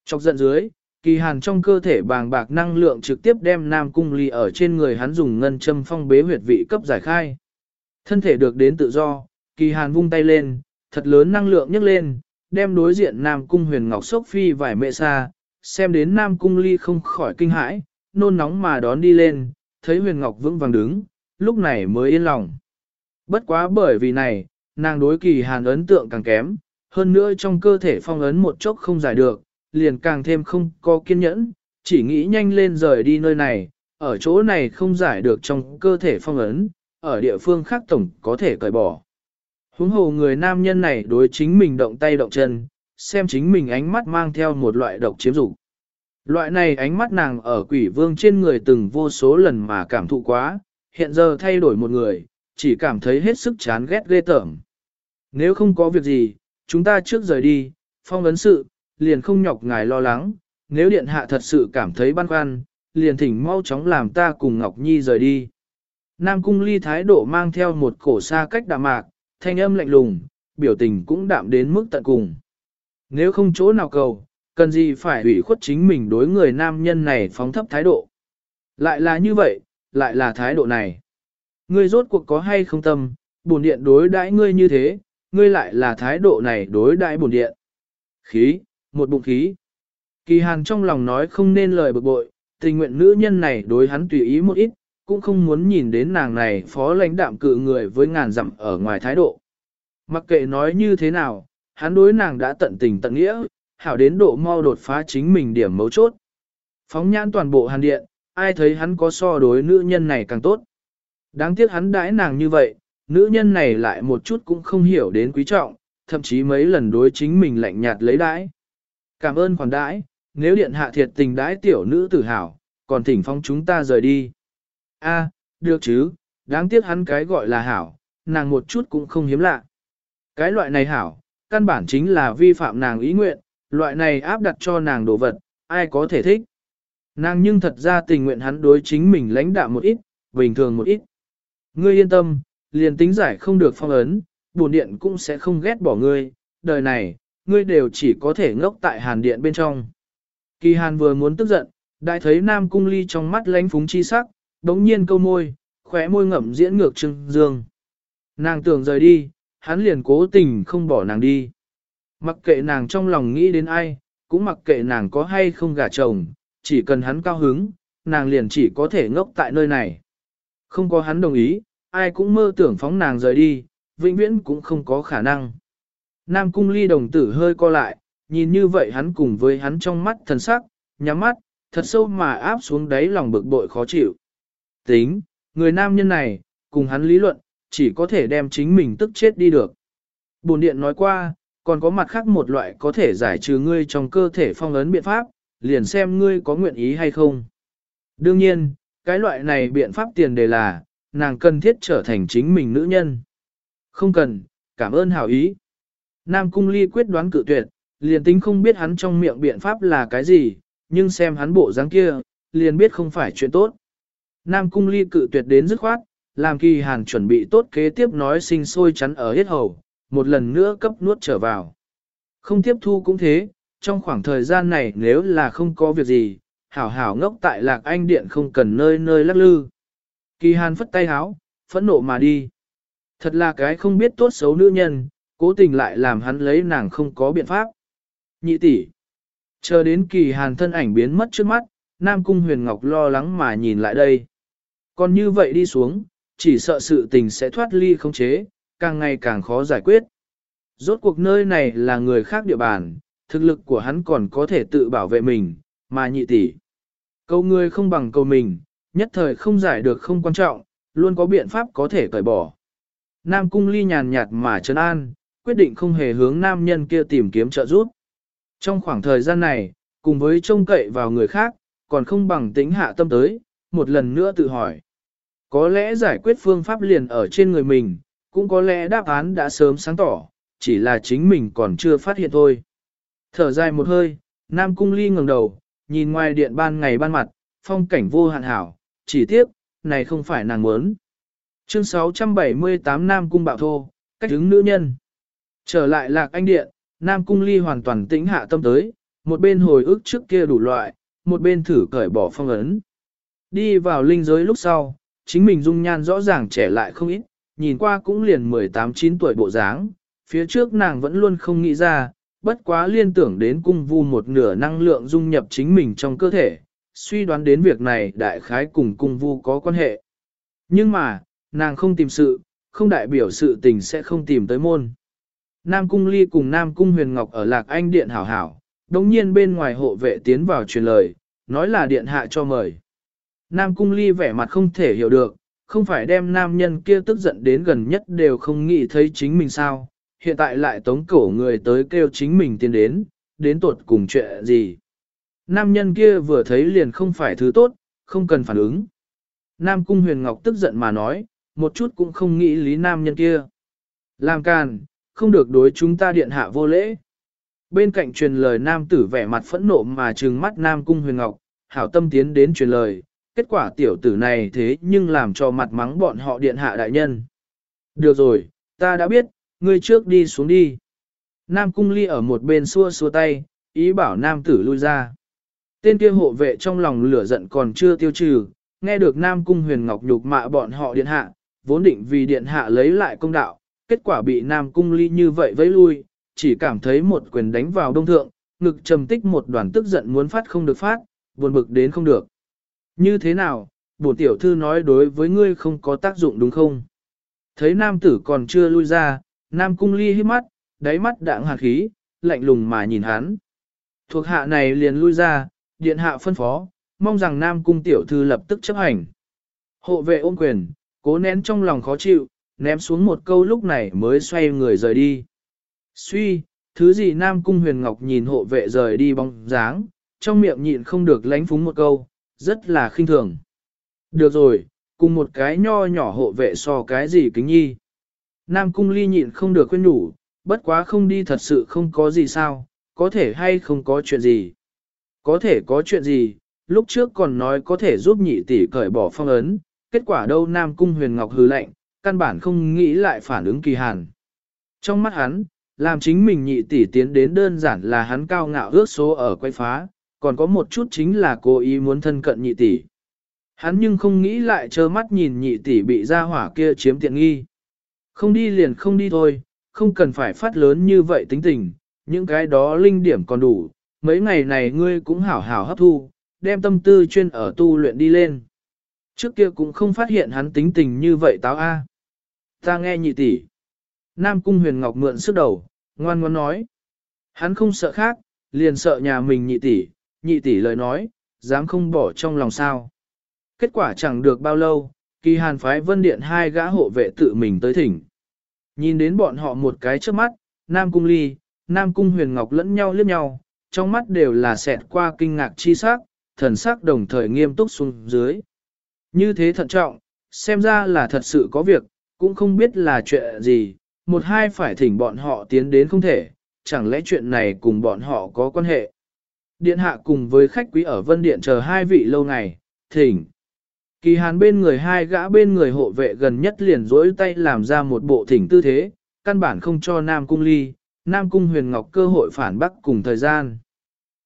Speaker 1: Chọc giận dưới, kỳ hàn trong cơ thể bàng bạc năng lượng trực tiếp đem Nam Cung Ly ở trên người hắn dùng ngân châm phong bế huyệt vị cấp giải khai. Thân thể được đến tự do, kỳ hàn vung tay lên, thật lớn năng lượng nhấc lên, đem đối diện Nam Cung huyền ngọc sốc phi vài mẹ xa, xem đến Nam Cung ly không khỏi kinh hãi, nôn nóng mà đón đi lên, thấy huyền ngọc vững vàng đứng, lúc này mới yên lòng. Bất quá bởi vì này, nàng đối kỳ hàn ấn tượng càng kém, hơn nữa trong cơ thể phong ấn một chốc không giải được, liền càng thêm không có kiên nhẫn, chỉ nghĩ nhanh lên rời đi nơi này, ở chỗ này không giải được trong cơ thể phong ấn, ở địa phương khác tổng có thể cởi bỏ. Huống hồ người nam nhân này đối chính mình động tay động chân, xem chính mình ánh mắt mang theo một loại độc chiếm dục. Loại này ánh mắt nàng ở quỷ vương trên người từng vô số lần mà cảm thụ quá, hiện giờ thay đổi một người, chỉ cảm thấy hết sức chán ghét ghê tởm. Nếu không có việc gì, chúng ta trước rời đi, phong ấn sự, liền không nhọc ngài lo lắng, nếu điện hạ thật sự cảm thấy băn khoăn, liền thỉnh mau chóng làm ta cùng Ngọc Nhi rời đi. Nam cung ly thái độ mang theo một cổ xa cách đạm mạc, thanh âm lạnh lùng, biểu tình cũng đạm đến mức tận cùng. Nếu không chỗ nào cầu, cần gì phải ủy khuất chính mình đối người nam nhân này phóng thấp thái độ. Lại là như vậy, lại là thái độ này. Ngươi rốt cuộc có hay không tâm, bổn điện đối đãi ngươi như thế, ngươi lại là thái độ này đối đãi bổn điện. Khí, một bụng khí. Kỳ hàn trong lòng nói không nên lời bực bội, tình nguyện nữ nhân này đối hắn tùy ý một ít, cũng không muốn nhìn đến nàng này phó lãnh đạm cự người với ngàn dặm ở ngoài thái độ. Mặc kệ nói như thế nào, hắn đối nàng đã tận tình tận nghĩa, hảo đến độ mau đột phá chính mình điểm mấu chốt. Phóng nhãn toàn bộ hàn điện, ai thấy hắn có so đối nữ nhân này càng tốt. Đáng tiếc hắn đãi nàng như vậy, nữ nhân này lại một chút cũng không hiểu đến quý trọng, thậm chí mấy lần đối chính mình lạnh nhạt lấy đãi. Cảm ơn khoản đãi, nếu điện hạ thiệt tình đãi tiểu nữ tử hảo, còn thỉnh phong chúng ta rời đi. A, được chứ, đáng tiếc hắn cái gọi là hảo, nàng một chút cũng không hiếm lạ. Cái loại này hảo, căn bản chính là vi phạm nàng ý nguyện, loại này áp đặt cho nàng đồ vật, ai có thể thích. Nàng nhưng thật ra tình nguyện hắn đối chính mình lãnh đạm một ít, bình thường một ít. Ngươi yên tâm, liền tính giải không được phong ấn, buồn điện cũng sẽ không ghét bỏ ngươi, đời này, ngươi đều chỉ có thể ngốc tại hàn điện bên trong. Kỳ hàn vừa muốn tức giận, đại thấy nam cung ly trong mắt lánh phúng chi sắc, đống nhiên câu môi, khóe môi ngậm diễn ngược trưng dương. Nàng tưởng rời đi, hắn liền cố tình không bỏ nàng đi. Mặc kệ nàng trong lòng nghĩ đến ai, cũng mặc kệ nàng có hay không gả chồng, chỉ cần hắn cao hứng, nàng liền chỉ có thể ngốc tại nơi này. Không có hắn đồng ý, ai cũng mơ tưởng phóng nàng rời đi, vĩnh viễn cũng không có khả năng. Nam cung ly đồng tử hơi co lại, nhìn như vậy hắn cùng với hắn trong mắt thần sắc, nhắm mắt, thật sâu mà áp xuống đáy lòng bực bội khó chịu. Tính, người nam nhân này, cùng hắn lý luận, chỉ có thể đem chính mình tức chết đi được. Bồn điện nói qua, còn có mặt khác một loại có thể giải trừ ngươi trong cơ thể phong ấn biện pháp, liền xem ngươi có nguyện ý hay không. Đương nhiên, cái loại này biện pháp tiền đề là, nàng cần thiết trở thành chính mình nữ nhân. Không cần, cảm ơn hảo ý. Nam Cung Ly quyết đoán cự tuyệt, liền tính không biết hắn trong miệng biện pháp là cái gì, nhưng xem hắn bộ dáng kia, liền biết không phải chuyện tốt. Nam Cung Ly cự tuyệt đến dứt khoát, làm kỳ hàn chuẩn bị tốt kế tiếp nói sinh sôi chắn ở hết hầu, một lần nữa cấp nuốt trở vào. Không tiếp thu cũng thế, trong khoảng thời gian này nếu là không có việc gì, hảo hảo ngốc tại lạc anh điện không cần nơi nơi lắc lư. Kỳ hàn phất tay háo, phẫn nộ mà đi. Thật là cái không biết tốt xấu nữ nhân, cố tình lại làm hắn lấy nàng không có biện pháp. Nhị tỷ, Chờ đến kỳ hàn thân ảnh biến mất trước mắt, Nam Cung Huyền Ngọc lo lắng mà nhìn lại đây. Còn như vậy đi xuống, chỉ sợ sự tình sẽ thoát ly không chế, càng ngày càng khó giải quyết. Rốt cuộc nơi này là người khác địa bàn, thực lực của hắn còn có thể tự bảo vệ mình, mà nhị tỷ. Câu người không bằng câu mình, nhất thời không giải được không quan trọng, luôn có biện pháp có thể cởi bỏ. Nam cung ly nhàn nhạt mà trấn an, quyết định không hề hướng nam nhân kia tìm kiếm trợ giúp. Trong khoảng thời gian này, cùng với trông cậy vào người khác, còn không bằng tính hạ tâm tới, một lần nữa tự hỏi. Có lẽ giải quyết phương pháp liền ở trên người mình, cũng có lẽ đáp án đã sớm sáng tỏ, chỉ là chính mình còn chưa phát hiện thôi. Thở dài một hơi, Nam Cung Ly ngẩng đầu, nhìn ngoài điện ban ngày ban mặt, phong cảnh vô hạn hảo, chỉ tiếc, này không phải nàng muốn. Chương 678 Nam Cung Bạo Thô, cách đứng nữ nhân. Trở lại lạc anh điện, Nam Cung Ly hoàn toàn tĩnh hạ tâm tới, một bên hồi ức trước kia đủ loại, một bên thử cởi bỏ phong ấn. Đi vào linh giới lúc sau, chính mình dung nhan rõ ràng trẻ lại không ít, nhìn qua cũng liền 18-9 tuổi bộ dáng, phía trước nàng vẫn luôn không nghĩ ra, bất quá liên tưởng đến cung vu một nửa năng lượng dung nhập chính mình trong cơ thể, suy đoán đến việc này đại khái cùng cung vu có quan hệ. Nhưng mà, nàng không tìm sự, không đại biểu sự tình sẽ không tìm tới môn. Nam Cung Ly cùng Nam Cung Huyền Ngọc ở Lạc Anh Điện hảo hảo, đồng nhiên bên ngoài hộ vệ tiến vào truyền lời, nói là điện hạ cho mời. Nam Cung Ly vẻ mặt không thể hiểu được, không phải đem nam nhân kia tức giận đến gần nhất đều không nghĩ thấy chính mình sao, hiện tại lại tống cổ người tới kêu chính mình tiến đến, đến tuột cùng chuyện gì. Nam nhân kia vừa thấy liền không phải thứ tốt, không cần phản ứng. Nam Cung Huyền Ngọc tức giận mà nói, một chút cũng không nghĩ lý nam nhân kia. Làm càn, không được đối chúng ta điện hạ vô lễ. Bên cạnh truyền lời nam tử vẻ mặt phẫn nộ mà trừng mắt Nam Cung Huyền Ngọc, hảo tâm tiến đến truyền lời, kết quả tiểu tử này thế nhưng làm cho mặt mắng bọn họ điện hạ đại nhân. Được rồi, ta đã biết, ngươi trước đi xuống đi. Nam cung ly ở một bên xua xua tay, ý bảo nam tử lui ra. Tên kia hộ vệ trong lòng lửa giận còn chưa tiêu trừ, nghe được Nam cung huyền ngọc nhục mạ bọn họ điện hạ, vốn định vì điện hạ lấy lại công đạo, kết quả bị Nam cung ly như vậy vẫy lui, chỉ cảm thấy một quyền đánh vào đông thượng, ngực trầm tích một đoàn tức giận muốn phát không được phát, buồn bực đến không được. Như thế nào, bổ tiểu thư nói đối với ngươi không có tác dụng đúng không? Thấy nam tử còn chưa lui ra, nam cung ly hít mắt, đáy mắt đạng hạt khí, lạnh lùng mà nhìn hắn. Thuộc hạ này liền lui ra, điện hạ phân phó, mong rằng nam cung tiểu thư lập tức chấp hành. Hộ vệ ôm quyền, cố nén trong lòng khó chịu, ném xuống một câu lúc này mới xoay người rời đi. Suy, thứ gì Nam Cung Huyền Ngọc nhìn hộ vệ rời đi bóng dáng, trong miệng nhịn không được lánh phúng một câu, rất là khinh thường. Được rồi, cùng một cái nho nhỏ hộ vệ so cái gì kính nhi. Nam Cung Ly nhịn không được khuyên nhủ, bất quá không đi thật sự không có gì sao, có thể hay không có chuyện gì. Có thể có chuyện gì, lúc trước còn nói có thể giúp nhị tỷ cởi bỏ phong ấn, kết quả đâu Nam Cung Huyền Ngọc hừ lạnh, căn bản không nghĩ lại phản ứng kỳ hàn. Trong mắt hắn, làm chính mình nhị tỷ tiến đến đơn giản là hắn cao ngạo ước số ở quay phá, còn có một chút chính là cố ý muốn thân cận nhị tỷ. Hắn nhưng không nghĩ lại trơ mắt nhìn nhị tỷ bị ra hỏa kia chiếm tiện nghi. Không đi liền không đi thôi, không cần phải phát lớn như vậy tính tình, những cái đó linh điểm còn đủ, mấy ngày này ngươi cũng hảo hảo hấp thu, đem tâm tư chuyên ở tu luyện đi lên. Trước kia cũng không phát hiện hắn tính tình như vậy táo A. Ta nghe nhị tỷ. Nam Cung Huyền Ngọc mượn sức đầu, ngoan ngoan nói. Hắn không sợ khác, liền sợ nhà mình nhị tỷ, nhị tỷ lời nói, dám không bỏ trong lòng sao. Kết quả chẳng được bao lâu, kỳ hàn phái vân điện hai gã hộ vệ tự mình tới thỉnh. Nhìn đến bọn họ một cái trước mắt, Nam Cung Ly, Nam Cung Huyền Ngọc lẫn nhau liếc nhau, trong mắt đều là xẹt qua kinh ngạc chi sắc, thần sắc đồng thời nghiêm túc xuống dưới. Như thế thận trọng, xem ra là thật sự có việc, cũng không biết là chuyện gì, một hai phải thỉnh bọn họ tiến đến không thể, chẳng lẽ chuyện này cùng bọn họ có quan hệ. Điện hạ cùng với khách quý ở Vân Điện chờ hai vị lâu ngày, thỉnh. Kỳ hàn bên người hai gã bên người hộ vệ gần nhất liền rỗi tay làm ra một bộ thỉnh tư thế, căn bản không cho Nam Cung Ly, Nam Cung Huyền Ngọc cơ hội phản bác cùng thời gian.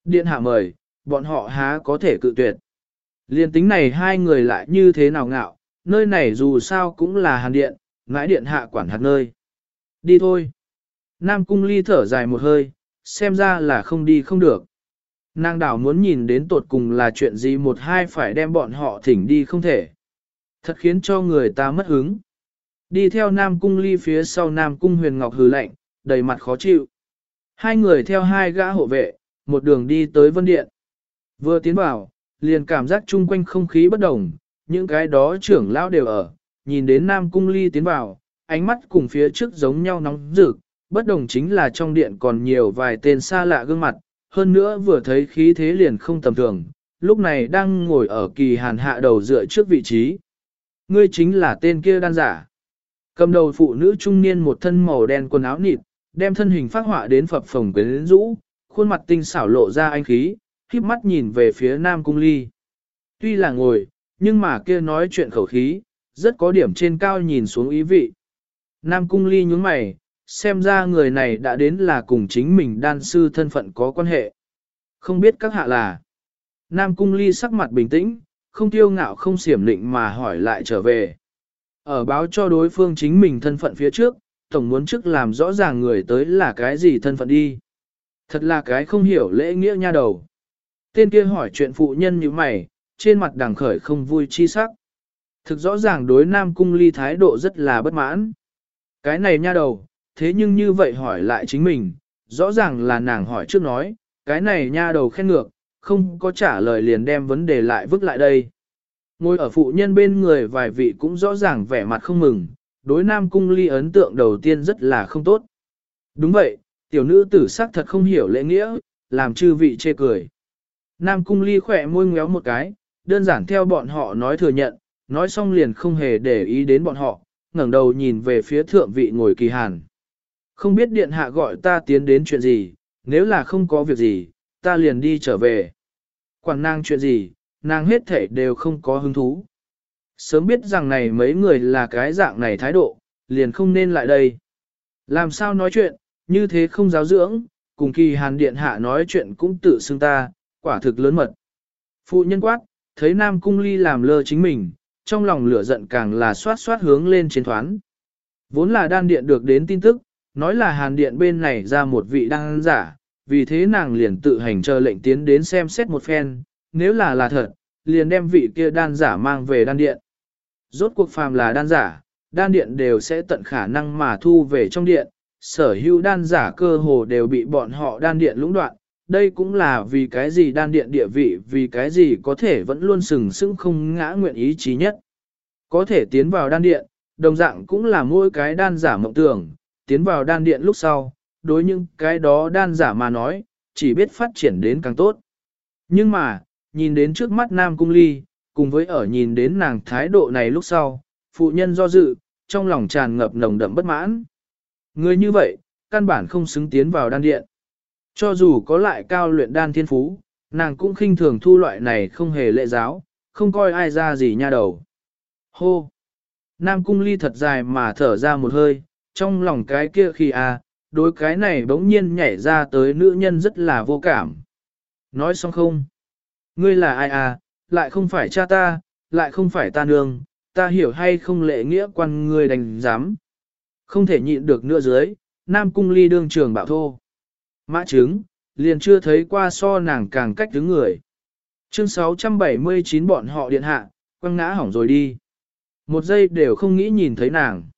Speaker 1: Điện hạ mời, bọn họ há có thể cự tuyệt. Liên tính này hai người lại như thế nào ngạo, nơi này dù sao cũng là hàn điện, ngãi điện hạ quản hạt nơi. Đi thôi. Nam Cung Ly thở dài một hơi, xem ra là không đi không được. Nàng đảo muốn nhìn đến tột cùng là chuyện gì một hai phải đem bọn họ thỉnh đi không thể. Thật khiến cho người ta mất hứng. Đi theo Nam Cung ly phía sau Nam Cung huyền ngọc hừ lạnh, đầy mặt khó chịu. Hai người theo hai gã hộ vệ, một đường đi tới vân điện. Vừa tiến vào, liền cảm giác chung quanh không khí bất đồng, những cái đó trưởng lão đều ở, nhìn đến Nam Cung ly tiến vào, ánh mắt cùng phía trước giống nhau nóng rực, bất đồng chính là trong điện còn nhiều vài tên xa lạ gương mặt, hơn nữa vừa thấy khí thế liền không tầm thường, lúc này đang ngồi ở kỳ hàn hạ đầu dựa trước vị trí. Ngươi chính là tên kia đan giả. Cầm đầu phụ nữ trung niên một thân màu đen quần áo nịt, đem thân hình phát họa đến phập phồng quyến rũ, khuôn mặt tinh xảo lộ ra anh khí, khiếp mắt nhìn về phía Nam Cung Ly. Tuy là ngồi, nhưng mà kia nói chuyện khẩu khí, rất có điểm trên cao nhìn xuống ý vị. Nam Cung Ly nhướng mày, xem ra người này đã đến là cùng chính mình đan sư thân phận có quan hệ. Không biết các hạ là. Nam Cung Ly sắc mặt bình tĩnh, không tiêu ngạo không xiểm định mà hỏi lại trở về. Ở báo cho đối phương chính mình thân phận phía trước, tổng muốn trước làm rõ ràng người tới là cái gì thân phận đi. Thật là cái không hiểu lễ nghĩa nha đầu. Tên kia hỏi chuyện phụ nhân như mày, trên mặt đằng khởi không vui chi sắc. Thực rõ ràng đối Nam Cung Ly thái độ rất là bất mãn. Cái này nha đầu, thế nhưng như vậy hỏi lại chính mình, rõ ràng là nàng hỏi trước nói, cái này nha đầu khen ngược, không có trả lời liền đem vấn đề lại vứt lại đây. Ngồi ở phụ nhân bên người vài vị cũng rõ ràng vẻ mặt không mừng, đối nam cung ly ấn tượng đầu tiên rất là không tốt. Đúng vậy, tiểu nữ tử sắc thật không hiểu lễ nghĩa, làm chư vị chê cười. Nam cung ly khỏe môi ngéo một cái, đơn giản theo bọn họ nói thừa nhận, nói xong liền không hề để ý đến bọn họ, ngẩng đầu nhìn về phía thượng vị ngồi kỳ hàn. Không biết điện hạ gọi ta tiến đến chuyện gì, nếu là không có việc gì, ta liền đi trở về. Quản nàng chuyện gì, nàng hết thể đều không có hứng thú. Sớm biết rằng này mấy người là cái dạng này thái độ, liền không nên lại đây. Làm sao nói chuyện, như thế không giáo dưỡng, cùng kỳ hàn điện hạ nói chuyện cũng tự xưng ta, quả thực lớn mật. Phụ nhân quát, thấy Nam Cung Ly làm lơ chính mình, trong lòng lửa giận càng là xoát xoát hướng lên trên thoán. Vốn là đan điện được đến tin tức, nói là hàn điện bên này ra một vị đăng giả, vì thế nàng liền tự hành chờ lệnh tiến đến xem xét một phen, nếu là là thật, liền đem vị kia đan giả mang về đan điện. Rốt cuộc phàm là đan giả, đan điện đều sẽ tận khả năng mà thu về trong điện, sở hữu đan giả cơ hồ đều bị bọn họ đan điện lũng đoạn, đây cũng là vì cái gì đan điện địa vị, vì cái gì có thể vẫn luôn sừng sững không ngã nguyện ý chí nhất. Có thể tiến vào đan điện, đồng dạng cũng là mỗi cái đan giả mộng tưởng, tiến vào đan điện lúc sau, đối những cái đó đan giả mà nói, chỉ biết phát triển đến càng tốt. Nhưng mà, nhìn đến trước mắt Nam Cung Ly, cùng với ở nhìn đến nàng thái độ này lúc sau, phụ nhân do dự, trong lòng tràn ngập nồng đậm bất mãn. Người như vậy, căn bản không xứng tiến vào đan điện. Cho dù có lại cao luyện đan thiên phú, nàng cũng khinh thường thu loại này không hề lệ giáo, không coi ai ra gì nha đầu. Hô! Nam cung ly thật dài mà thở ra một hơi, trong lòng cái kia khi à, đối cái này bỗng nhiên nhảy ra tới nữ nhân rất là vô cảm. Nói xong không? Ngươi là ai à, lại không phải cha ta, lại không phải ta nương, ta hiểu hay không lệ nghĩa quan ngươi đành dám. Không thể nhịn được nữa dưới, Nam cung ly đương trường bạo thô. Mã trứng, liền chưa thấy qua so nàng càng cách đứng người. Chương 679 bọn họ điện hạ, quăng ngã hỏng rồi đi. Một giây đều không nghĩ nhìn thấy nàng.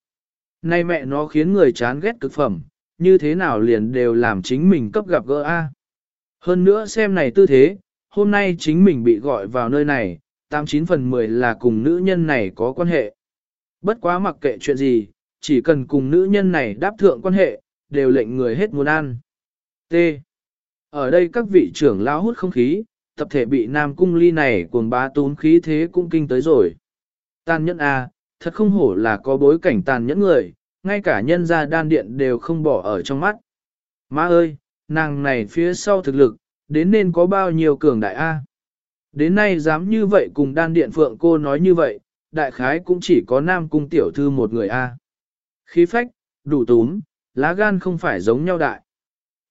Speaker 1: Nay mẹ nó khiến người chán ghét cực phẩm, như thế nào liền đều làm chính mình cấp gặp gỡ A. Hơn nữa xem này tư thế, hôm nay chính mình bị gọi vào nơi này, 89 phần 10 là cùng nữ nhân này có quan hệ. Bất quá mặc kệ chuyện gì, chỉ cần cùng nữ nhân này đáp thượng quan hệ, đều lệnh người hết muốn ăn. T. Ở đây các vị trưởng lao hút không khí, tập thể bị nam cung ly này cuồng bá tún khí thế cũng kinh tới rồi. Tàn nhẫn A, thật không hổ là có bối cảnh tàn nhẫn người, ngay cả nhân gia đan điện đều không bỏ ở trong mắt. Má ơi, nàng này phía sau thực lực, đến nên có bao nhiêu cường đại A. Đến nay dám như vậy cùng đan điện phượng cô nói như vậy, đại khái cũng chỉ có nam cung tiểu thư một người A. Khí phách, đủ túm, lá gan không phải giống nhau đại.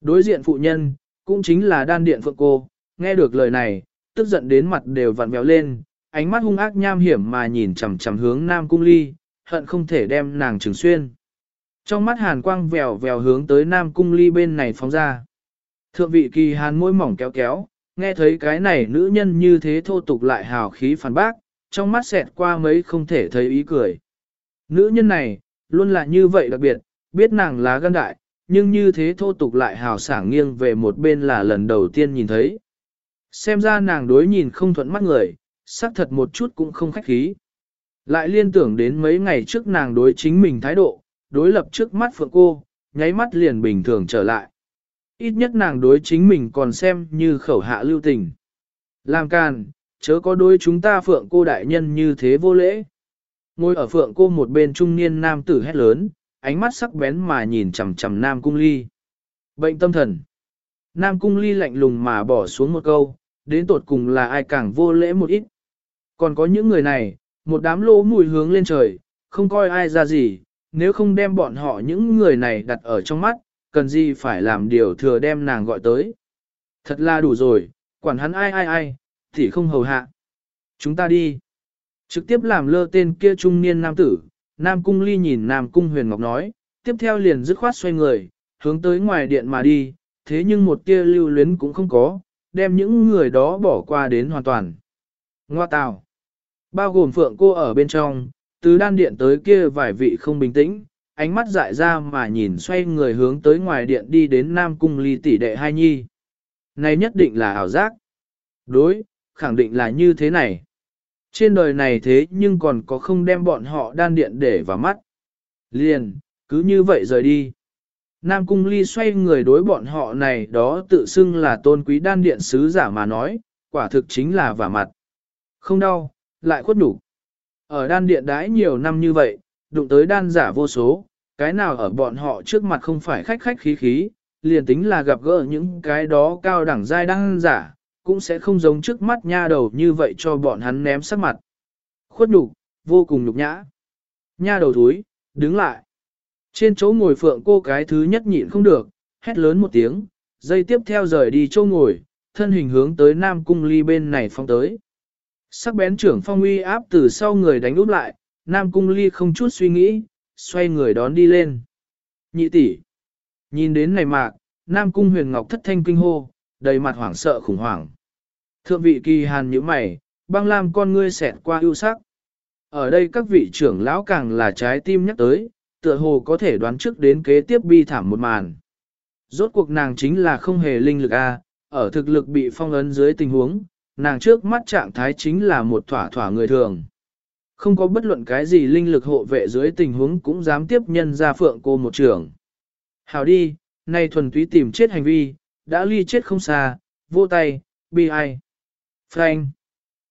Speaker 1: Đối diện phụ nhân, cũng chính là đan điện phượng cô, nghe được lời này, tức giận đến mặt đều vặn vẹo lên, ánh mắt hung ác nham hiểm mà nhìn chằm chằm hướng Nam Cung Ly, hận không thể đem nàng trừng xuyên. Trong mắt hàn quang vèo vèo hướng tới Nam Cung Ly bên này phóng ra. Thượng vị kỳ hàn môi mỏng kéo kéo, nghe thấy cái này nữ nhân như thế thô tục lại hào khí phản bác, trong mắt xẹt qua mấy không thể thấy ý cười. Nữ nhân này, luôn là như vậy đặc biệt, biết nàng là gan đại, nhưng như thế thô tục lại hào sảng nghiêng về một bên là lần đầu tiên nhìn thấy. Xem ra nàng đối nhìn không thuận mắt người, xác thật một chút cũng không khách khí. Lại liên tưởng đến mấy ngày trước nàng đối chính mình thái độ, đối lập trước mắt phượng cô, nháy mắt liền bình thường trở lại. Ít nhất nàng đối chính mình còn xem như khẩu hạ lưu tình. Làm càn, chớ có đối chúng ta phượng cô đại nhân như thế vô lễ. Ngồi ở phượng cô một bên trung niên nam tử hét lớn, ánh mắt sắc bén mà nhìn chằm chằm nam cung ly. Bệnh tâm thần. Nam cung ly lạnh lùng mà bỏ xuống một câu, đến tột cùng là ai càng vô lễ một ít. Còn có những người này, một đám lỗ mùi hướng lên trời, không coi ai ra gì, nếu không đem bọn họ những người này đặt ở trong mắt, cần gì phải làm điều thừa đem nàng gọi tới. Thật là đủ rồi, quản hắn ai ai ai, thì không hầu hạ. Chúng ta đi. Trực tiếp làm lơ tên kia trung niên nam tử, Nam Cung Ly nhìn Nam Cung Huyền Ngọc nói, tiếp theo liền dứt khoát xoay người, hướng tới ngoài điện mà đi, thế nhưng một tia lưu luyến cũng không có, đem những người đó bỏ qua đến hoàn toàn. Ngoa tào. Bao gồm phượng cô ở bên trong, từ đan điện tới kia vài vị không bình tĩnh, ánh mắt dại ra mà nhìn xoay người hướng tới ngoài điện đi đến Nam Cung ly tỷ đệ hai nhi. Này nhất định là ảo giác. Đối, khẳng định là như thế này. Trên đời này thế nhưng còn có không đem bọn họ đan điện để vào mắt. Liền, cứ như vậy rời đi. Nam Cung Ly xoay người đối bọn họ này đó tự xưng là tôn quý đan điện sứ giả mà nói, quả thực chính là vả mặt. Không đau, lại khuất đủ. Ở đan điện đãi nhiều năm như vậy, đụng tới đan giả vô số, cái nào ở bọn họ trước mặt không phải khách khách khí khí, liền tính là gặp gỡ những cái đó cao đẳng giai đan giả, cũng sẽ không giống trước mắt nha đầu như vậy cho bọn hắn ném sắc mặt. Khuất đủ, vô cùng nhục nhã. Nha đầu thúi, đứng lại. Trên chỗ ngồi phượng cô cái thứ nhất nhịn không được, hét lớn một tiếng, dây tiếp theo rời đi chỗ ngồi, thân hình hướng tới Nam Cung Ly bên này phong tới. Sắc bén trưởng phong uy áp từ sau người đánh úp lại, Nam Cung Ly không chút suy nghĩ, xoay người đón đi lên. Nhị tỷ, Nhìn đến này mạc, Nam Cung huyền ngọc thất thanh kinh hô, đầy mặt hoảng sợ khủng hoảng. Thượng vị kỳ hàn như mày, băng lam con ngươi xẹt qua ưu sắc. Ở đây các vị trưởng lão càng là trái tim nhắc tới, tựa hồ có thể đoán trước đến kế tiếp bi thảm một màn. Rốt cuộc nàng chính là không hề linh lực A, ở thực lực bị phong ấn dưới tình huống, nàng trước mắt trạng thái chính là một thỏa thỏa người thường. Không có bất luận cái gì linh lực hộ vệ dưới tình huống cũng dám tiếp nhân ra phượng cô một trưởng. Hào đi, nay thuần túy tìm chết hành vi, đã ly chết không xa, vô tay, bi ai. Frank.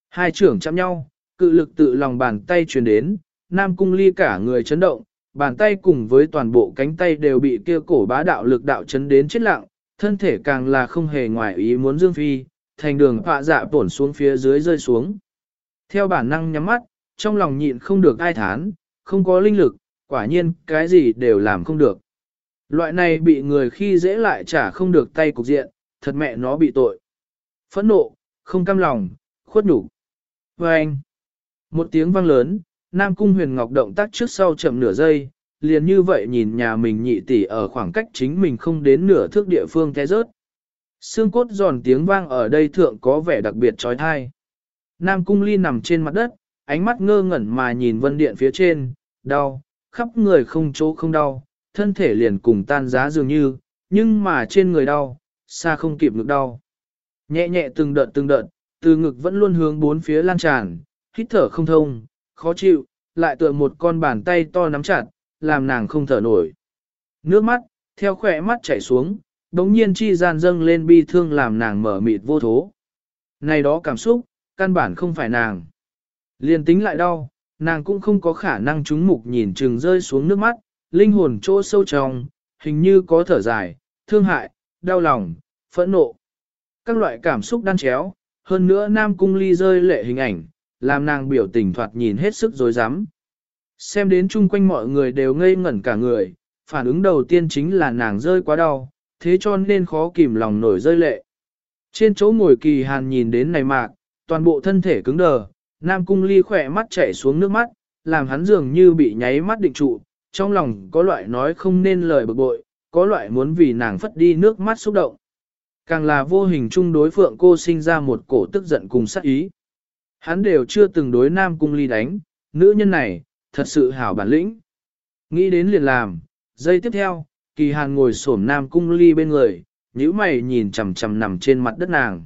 Speaker 1: Hai trưởng chạm nhau, cự lực tự lòng bàn tay truyền đến, Nam Cung ly cả người chấn động, bàn tay cùng với toàn bộ cánh tay đều bị kia cổ bá đạo lực đạo chấn đến chết lặng, thân thể càng là không hề ngoài ý muốn dương phi, thành đường họa dạ tổn xuống phía dưới rơi xuống. Theo bản năng nhắm mắt, trong lòng nhịn không được ai thán, không có linh lực, quả nhiên cái gì đều làm không được. Loại này bị người khi dễ lại trả không được tay cục diện, thật mẹ nó bị tội. Phẫn nộ, không cam lòng, khuất nhục. Và anh, một tiếng vang lớn, Nam Cung Huyền Ngọc động tác trước sau chậm nửa giây, liền như vậy nhìn nhà mình nhị tỷ ở khoảng cách chính mình không đến nửa thước địa phương té rớt. Xương cốt giòn tiếng vang ở đây thượng có vẻ đặc biệt trói thai. Nam Cung Ly nằm trên mặt đất, ánh mắt ngơ ngẩn mà nhìn vân điện phía trên, đau, khắp người không chỗ không đau, thân thể liền cùng tan giá dường như, nhưng mà trên người đau, xa không kịp ngực đau. Nhẹ nhẹ từng đợt từng đợt, từ ngực vẫn luôn hướng bốn phía lan tràn, hít thở không thông, khó chịu, lại tựa một con bàn tay to nắm chặt, làm nàng không thở nổi. Nước mắt, theo khỏe mắt chảy xuống, đống nhiên chi gian dâng lên bi thương làm nàng mở mịt vô thố. Này đó cảm xúc, căn bản không phải nàng. Liên tính lại đau, nàng cũng không có khả năng trúng mục nhìn chừng rơi xuống nước mắt, linh hồn chỗ sâu trong, hình như có thở dài, thương hại, đau lòng, phẫn nộ. Các loại cảm xúc đan chéo, hơn nữa nam cung ly rơi lệ hình ảnh, làm nàng biểu tình thoạt nhìn hết sức dối rắm Xem đến chung quanh mọi người đều ngây ngẩn cả người, phản ứng đầu tiên chính là nàng rơi quá đau, thế cho nên khó kìm lòng nổi rơi lệ. Trên chỗ ngồi kỳ hàn nhìn đến này mạc, toàn bộ thân thể cứng đờ, nam cung ly khỏe mắt chảy xuống nước mắt, làm hắn dường như bị nháy mắt định trụ, trong lòng có loại nói không nên lời bực bội, có loại muốn vì nàng phất đi nước mắt xúc động. Càng là vô hình chung đối phượng cô sinh ra một cổ tức giận cùng sát ý. Hắn đều chưa từng đối nam cung ly đánh, nữ nhân này, thật sự hảo bản lĩnh. Nghĩ đến liền làm, giây tiếp theo, kỳ hàn ngồi xổm nam cung ly bên người, nhíu mày nhìn chằm chằm nằm trên mặt đất nàng.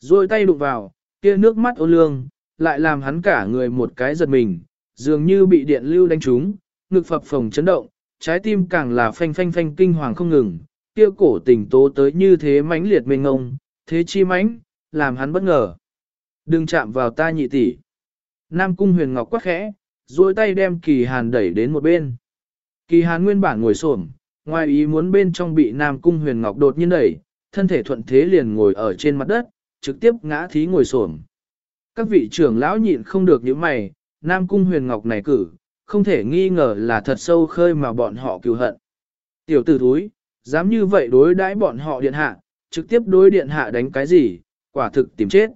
Speaker 1: Rồi tay đụng vào, kia nước mắt ô lương, lại làm hắn cả người một cái giật mình, dường như bị điện lưu đánh trúng, ngực phập phồng chấn động, trái tim càng là phanh phanh phanh kinh hoàng không ngừng, kia cổ tình tố tới như thế mãnh liệt mênh ngông, thế chi mãnh, làm hắn bất ngờ. Đừng chạm vào ta nhị tỷ. Nam cung huyền ngọc quắc khẽ, duỗi tay đem kỳ hàn đẩy đến một bên. Kỳ hàn nguyên bản ngồi xổm, ngoài ý muốn bên trong bị Nam cung huyền ngọc đột nhiên đẩy, thân thể thuận thế liền ngồi ở trên mặt đất, trực tiếp ngã thí ngồi xổm. Các vị trưởng lão nhịn không được những mày, Nam cung huyền ngọc này cử, không thể nghi ngờ là thật sâu khơi mà bọn họ cứu hận. Tiểu tử thúi, dám như vậy đối đãi bọn họ điện hạ, trực tiếp đối điện hạ đánh cái gì, quả thực tìm chết.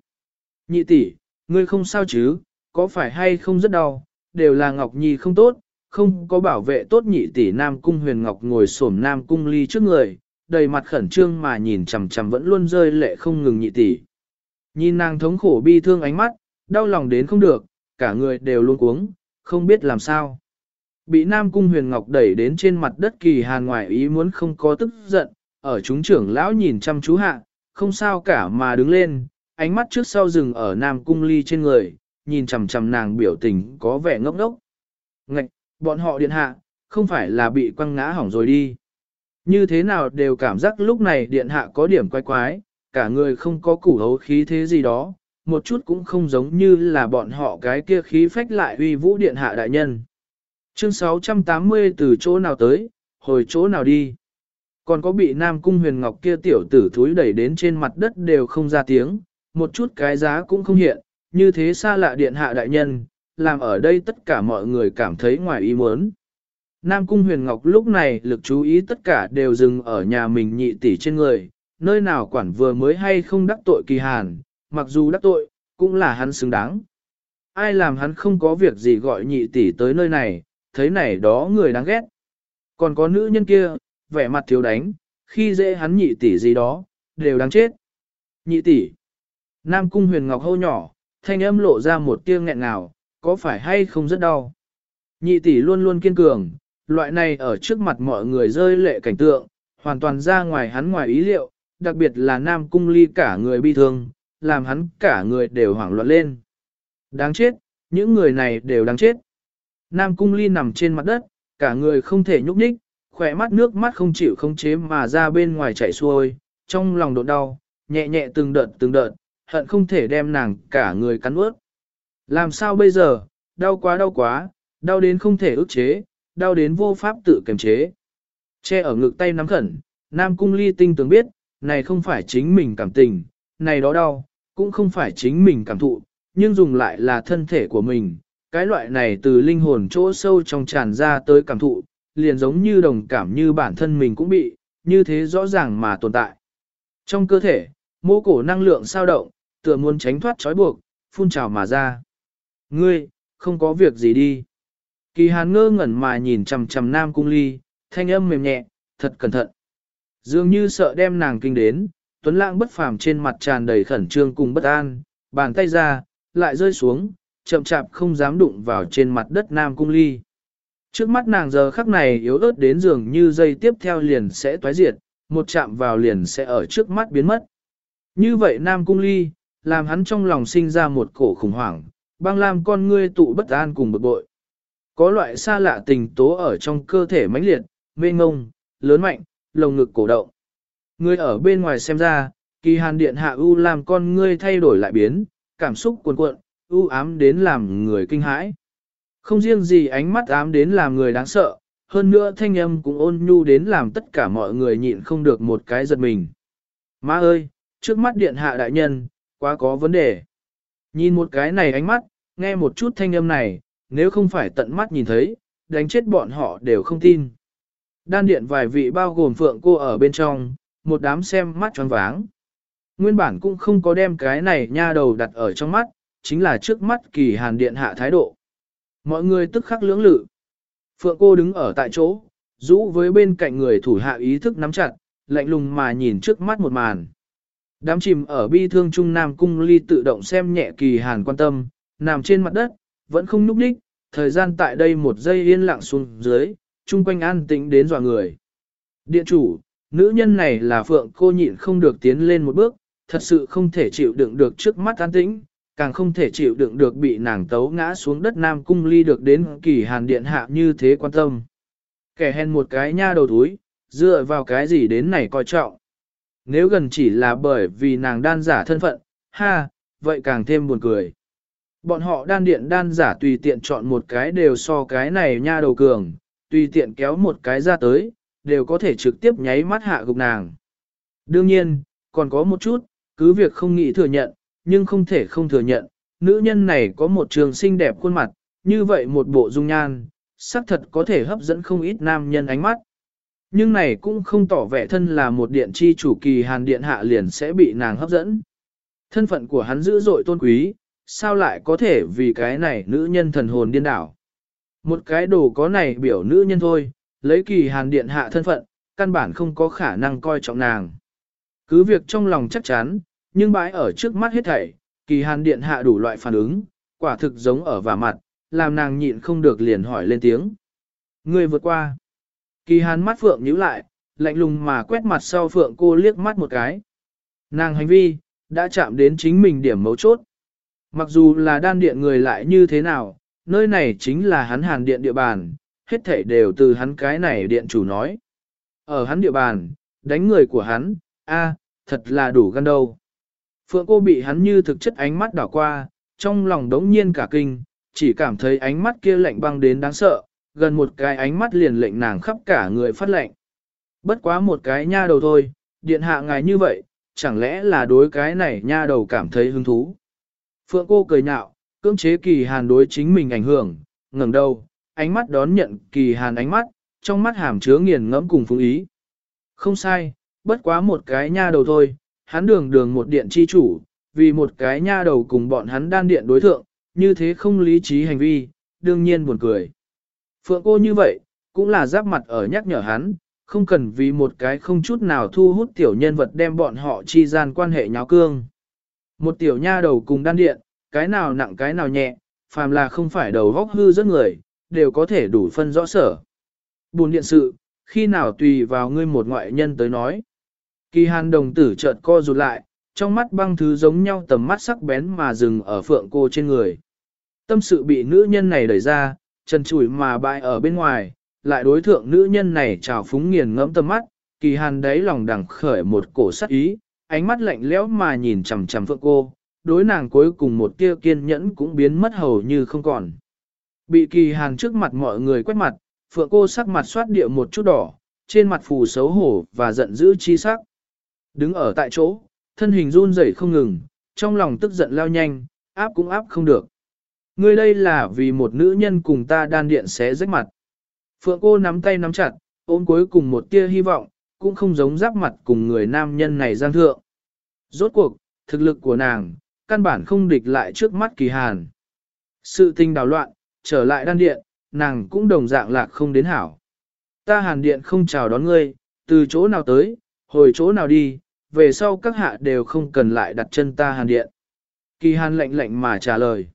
Speaker 1: Nhị tỷ, ngươi không sao chứ, có phải hay không rất đau, đều là Ngọc Nhi không tốt, không có bảo vệ tốt nhị tỷ Nam Cung Huyền Ngọc ngồi xổm Nam Cung Ly trước người, đầy mặt khẩn trương mà nhìn chằm chằm vẫn luôn rơi lệ không ngừng nhị tỷ. Nhìn nàng thống khổ bi thương ánh mắt, đau lòng đến không được, cả người đều luôn cuống, không biết làm sao. Bị Nam Cung Huyền Ngọc đẩy đến trên mặt đất kỳ hàn ngoại ý muốn không có tức giận, ở chúng trưởng lão nhìn chăm chú hạ, không sao cả mà đứng lên, ánh mắt trước sau rừng ở Nam Cung Ly trên người, nhìn chằm chằm nàng biểu tình có vẻ ngốc ngốc. Ngạch, bọn họ điện hạ, không phải là bị quăng ngã hỏng rồi đi. Như thế nào đều cảm giác lúc này điện hạ có điểm quái quái, cả người không có củ hấu khí thế gì đó, một chút cũng không giống như là bọn họ cái kia khí phách lại uy vũ điện hạ đại nhân. Chương 680 từ chỗ nào tới, hồi chỗ nào đi. Còn có bị Nam Cung huyền ngọc kia tiểu tử thúi đẩy đến trên mặt đất đều không ra tiếng, một chút cái giá cũng không hiện, như thế xa lạ điện hạ đại nhân, làm ở đây tất cả mọi người cảm thấy ngoài ý muốn. Nam Cung Huyền Ngọc lúc này lực chú ý tất cả đều dừng ở nhà mình nhị tỷ trên người, nơi nào quản vừa mới hay không đắc tội kỳ hàn, mặc dù đắc tội, cũng là hắn xứng đáng. Ai làm hắn không có việc gì gọi nhị tỷ tới nơi này, thấy này đó người đáng ghét. Còn có nữ nhân kia, vẻ mặt thiếu đánh, khi dễ hắn nhị tỷ gì đó, đều đáng chết. Nhị tỷ. Nam Cung Huyền Ngọc hô nhỏ, thanh âm lộ ra một tia nghẹn ngào, có phải hay không rất đau. Nhị tỷ luôn luôn kiên cường, loại này ở trước mặt mọi người rơi lệ cảnh tượng, hoàn toàn ra ngoài hắn ngoài ý liệu, đặc biệt là Nam Cung Ly cả người bi thương, làm hắn cả người đều hoảng loạn lên. Đáng chết, những người này đều đáng chết. Nam Cung Ly nằm trên mặt đất, cả người không thể nhúc nhích, khỏe mắt nước mắt không chịu không chế mà ra bên ngoài chảy xuôi, trong lòng đột đau, nhẹ nhẹ từng đợt từng đợt, hận không thể đem nàng cả người cắn ướt. Làm sao bây giờ, đau quá đau quá, đau đến không thể ức chế, đau đến vô pháp tự kiềm chế. Che ở ngực tay nắm khẩn, Nam Cung Ly tinh tưởng biết, này không phải chính mình cảm tình, này đó đau, cũng không phải chính mình cảm thụ, nhưng dùng lại là thân thể của mình. Cái loại này từ linh hồn chỗ sâu trong tràn ra tới cảm thụ, liền giống như đồng cảm như bản thân mình cũng bị, như thế rõ ràng mà tồn tại. Trong cơ thể, mô cổ năng lượng sao động, tựa muốn tránh thoát trói buộc, phun trào mà ra. Ngươi, không có việc gì đi. Kỳ hàn ngơ ngẩn mà nhìn chằm chằm nam cung ly, thanh âm mềm nhẹ, thật cẩn thận. Dường như sợ đem nàng kinh đến, tuấn lãng bất phàm trên mặt tràn đầy khẩn trương cùng bất an, bàn tay ra, lại rơi xuống, chậm chạp không dám đụng vào trên mặt đất nam cung ly. Trước mắt nàng giờ khắc này yếu ớt đến dường như dây tiếp theo liền sẽ toái diệt, một chạm vào liền sẽ ở trước mắt biến mất. Như vậy nam cung ly, làm hắn trong lòng sinh ra một cổ khủng hoảng, băng làm con ngươi tụ bất an cùng bực bội. Có loại xa lạ tình tố ở trong cơ thể mãnh liệt, mênh ngông, lớn mạnh, lồng ngực cổ động. Ngươi ở bên ngoài xem ra, kỳ hàn điện hạ u làm con ngươi thay đổi lại biến, cảm xúc cuồn cuộn, u ám đến làm người kinh hãi. Không riêng gì ánh mắt ám đến làm người đáng sợ, hơn nữa thanh âm cũng ôn nhu đến làm tất cả mọi người nhịn không được một cái giật mình. Má ơi, trước mắt điện hạ đại nhân, quá có vấn đề. Nhìn một cái này ánh mắt, nghe một chút thanh âm này, nếu không phải tận mắt nhìn thấy, đánh chết bọn họ đều không tin. Đan điện vài vị bao gồm phượng cô ở bên trong, một đám xem mắt tròn váng. Nguyên bản cũng không có đem cái này nha đầu đặt ở trong mắt, chính là trước mắt kỳ hàn điện hạ thái độ. Mọi người tức khắc lưỡng lự. Phượng cô đứng ở tại chỗ, rũ với bên cạnh người thủ hạ ý thức nắm chặt, lạnh lùng mà nhìn trước mắt một màn. Đám chìm ở bi thương trung nam cung ly tự động xem nhẹ kỳ hàn quan tâm, nằm trên mặt đất, vẫn không núp đích, thời gian tại đây một giây yên lặng xuống dưới, chung quanh an tĩnh đến dọa người. Điện chủ, nữ nhân này là phượng cô nhịn không được tiến lên một bước, thật sự không thể chịu đựng được trước mắt an tĩnh, càng không thể chịu đựng được bị nàng tấu ngã xuống đất Nam Cung Ly được đến kỳ hàn điện hạ như thế quan tâm. Kẻ hèn một cái nha đầu túi, dựa vào cái gì đến này coi trọng. Nếu gần chỉ là bởi vì nàng đan giả thân phận, ha, vậy càng thêm buồn cười. Bọn họ đan điện đan giả tùy tiện chọn một cái đều so cái này nha đầu cường, tùy tiện kéo một cái ra tới, đều có thể trực tiếp nháy mắt hạ gục nàng. Đương nhiên, còn có một chút, cứ việc không nghĩ thừa nhận, nhưng không thể không thừa nhận, nữ nhân này có một trường xinh đẹp khuôn mặt, như vậy một bộ dung nhan, xác thật có thể hấp dẫn không ít nam nhân ánh mắt. Nhưng này cũng không tỏ vẻ thân là một điện chi chủ kỳ hàn điện hạ liền sẽ bị nàng hấp dẫn. Thân phận của hắn dữ dội tôn quý, sao lại có thể vì cái này nữ nhân thần hồn điên đảo. Một cái đồ có này biểu nữ nhân thôi, lấy kỳ hàn điện hạ thân phận, căn bản không có khả năng coi trọng nàng. Cứ việc trong lòng chắc chắn, nhưng bãi ở trước mắt hết thảy, kỳ hàn điện hạ đủ loại phản ứng, quả thực giống ở vả mặt, làm nàng nhịn không được liền hỏi lên tiếng. Người vượt qua. Kỳ hàn mắt phượng nhíu lại, lạnh lùng mà quét mặt sau phượng cô liếc mắt một cái. Nàng hành vi, đã chạm đến chính mình điểm mấu chốt. Mặc dù là đan điện người lại như thế nào, nơi này chính là hắn hàn điện địa bàn, hết thảy đều từ hắn cái này điện chủ nói. Ở hắn địa bàn, đánh người của hắn, a, thật là đủ gan đâu. Phượng cô bị hắn như thực chất ánh mắt đảo qua, trong lòng đống nhiên cả kinh, chỉ cảm thấy ánh mắt kia lạnh băng đến đáng sợ, gần một cái ánh mắt liền lệnh nàng khắp cả người phát lệnh. Bất quá một cái nha đầu thôi, điện hạ ngài như vậy, chẳng lẽ là đối cái này nha đầu cảm thấy hứng thú. Phượng cô cười nhạo, cưỡng chế kỳ hàn đối chính mình ảnh hưởng, ngẩng đầu, ánh mắt đón nhận kỳ hàn ánh mắt, trong mắt hàm chứa nghiền ngẫm cùng phương ý. Không sai, bất quá một cái nha đầu thôi, hắn đường đường một điện chi chủ, vì một cái nha đầu cùng bọn hắn đan điện đối thượng, như thế không lý trí hành vi, đương nhiên buồn cười. Phượng cô như vậy, cũng là giáp mặt ở nhắc nhở hắn, không cần vì một cái không chút nào thu hút tiểu nhân vật đem bọn họ chi gian quan hệ nháo cương. Một tiểu nha đầu cùng đan điện, cái nào nặng cái nào nhẹ, phàm là không phải đầu góc hư rất người, đều có thể đủ phân rõ sở. Buồn điện sự, khi nào tùy vào ngươi một ngoại nhân tới nói. Kỳ hàn đồng tử chợt co rụt lại, trong mắt băng thứ giống nhau tầm mắt sắc bén mà dừng ở phượng cô trên người. Tâm sự bị nữ nhân này đẩy ra, trần trụi mà bại ở bên ngoài, lại đối thượng nữ nhân này trào phúng nghiền ngẫm tâm mắt, kỳ hàn đáy lòng đằng khởi một cổ sắc ý, ánh mắt lạnh lẽo mà nhìn chằm chằm phượng cô, đối nàng cuối cùng một tia kiên nhẫn cũng biến mất hầu như không còn. Bị kỳ hàn trước mặt mọi người quét mặt, phượng cô sắc mặt xoát địa một chút đỏ, trên mặt phù xấu hổ và giận dữ chi sắc. Đứng ở tại chỗ, thân hình run rẩy không ngừng, trong lòng tức giận lao nhanh, áp cũng áp không được. Ngươi đây là vì một nữ nhân cùng ta đan điện xé rách mặt. Phượng cô nắm tay nắm chặt, ôm cuối cùng một tia hy vọng, cũng không giống giáp mặt cùng người nam nhân này giang thượng. Rốt cuộc, thực lực của nàng, căn bản không địch lại trước mắt kỳ hàn. Sự tình đảo loạn, trở lại đan điện, nàng cũng đồng dạng lạc không đến hảo. Ta hàn điện không chào đón ngươi, từ chỗ nào tới, hồi chỗ nào đi, về sau các hạ đều không cần lại đặt chân ta hàn điện. Kỳ hàn lạnh lạnh mà trả lời.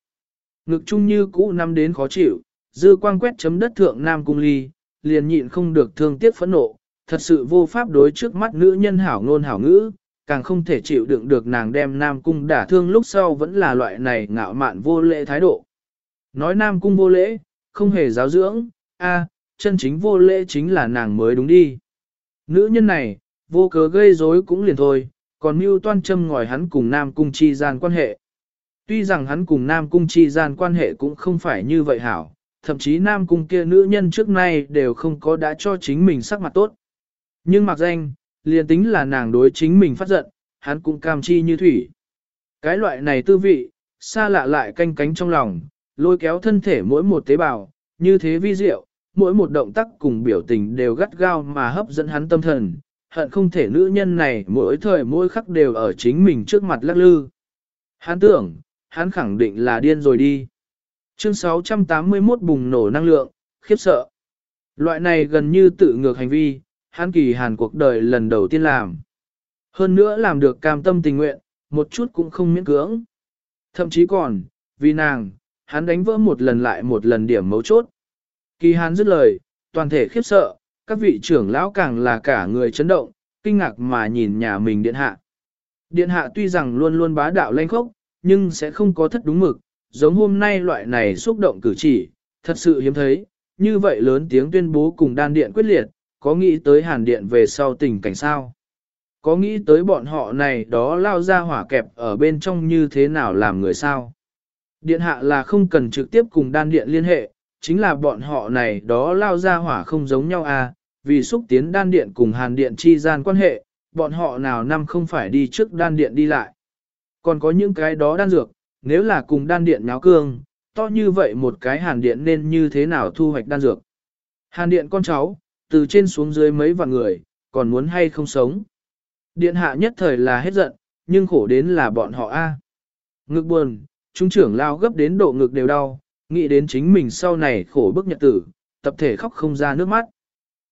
Speaker 1: Ngực chung như cũ năm đến khó chịu, dư quang quét chấm đất thượng nam cung ly, liền nhịn không được thương tiếc phẫn nộ, thật sự vô pháp đối trước mắt nữ nhân hảo ngôn hảo ngữ, càng không thể chịu đựng được nàng đem nam cung đả thương lúc sau vẫn là loại này ngạo mạn vô lễ thái độ. Nói nam cung vô lễ, không hề giáo dưỡng, a chân chính vô lễ chính là nàng mới đúng đi. Nữ nhân này, vô cớ gây rối cũng liền thôi, còn mưu toan châm ngòi hắn cùng nam cung chi gian quan hệ. Tuy rằng hắn cùng nam cung chi gian quan hệ cũng không phải như vậy hảo, thậm chí nam cung kia nữ nhân trước nay đều không có đã cho chính mình sắc mặt tốt. Nhưng mặc danh, liền tính là nàng đối chính mình phát giận, hắn cũng cam chi như thủy. Cái loại này tư vị, xa lạ lại canh cánh trong lòng, lôi kéo thân thể mỗi một tế bào, như thế vi diệu, mỗi một động tác cùng biểu tình đều gắt gao mà hấp dẫn hắn tâm thần, hận không thể nữ nhân này mỗi thời mỗi khắc đều ở chính mình trước mặt lắc lư. Hắn tưởng, hắn khẳng định là điên rồi đi. Chương 681 bùng nổ năng lượng, khiếp sợ. Loại này gần như tự ngược hành vi, hắn kỳ hàn cuộc đời lần đầu tiên làm. Hơn nữa làm được cam tâm tình nguyện, một chút cũng không miễn cưỡng. Thậm chí còn, vì nàng, hắn đánh vỡ một lần lại một lần điểm mấu chốt. Kỳ hàn dứt lời, toàn thể khiếp sợ, các vị trưởng lão càng là cả người chấn động, kinh ngạc mà nhìn nhà mình điện hạ. Điện hạ tuy rằng luôn luôn bá đạo lanh khốc, nhưng sẽ không có thất đúng mực, giống hôm nay loại này xúc động cử chỉ, thật sự hiếm thấy, như vậy lớn tiếng tuyên bố cùng đan điện quyết liệt, có nghĩ tới hàn điện về sau tình cảnh sao? Có nghĩ tới bọn họ này đó lao ra hỏa kẹp ở bên trong như thế nào làm người sao? Điện hạ là không cần trực tiếp cùng đan điện liên hệ, chính là bọn họ này đó lao ra hỏa không giống nhau à, vì xúc tiến đan điện cùng hàn điện chi gian quan hệ, bọn họ nào năm không phải đi trước đan điện đi lại. Còn có những cái đó đan dược, nếu là cùng đan điện nháo cương, to như vậy một cái hàn điện nên như thế nào thu hoạch đan dược. Hàn điện con cháu, từ trên xuống dưới mấy vạn người, còn muốn hay không sống. Điện hạ nhất thời là hết giận, nhưng khổ đến là bọn họ a. Ngực buồn, trung trưởng lao gấp đến độ ngực đều đau, nghĩ đến chính mình sau này khổ bức nhật tử, tập thể khóc không ra nước mắt.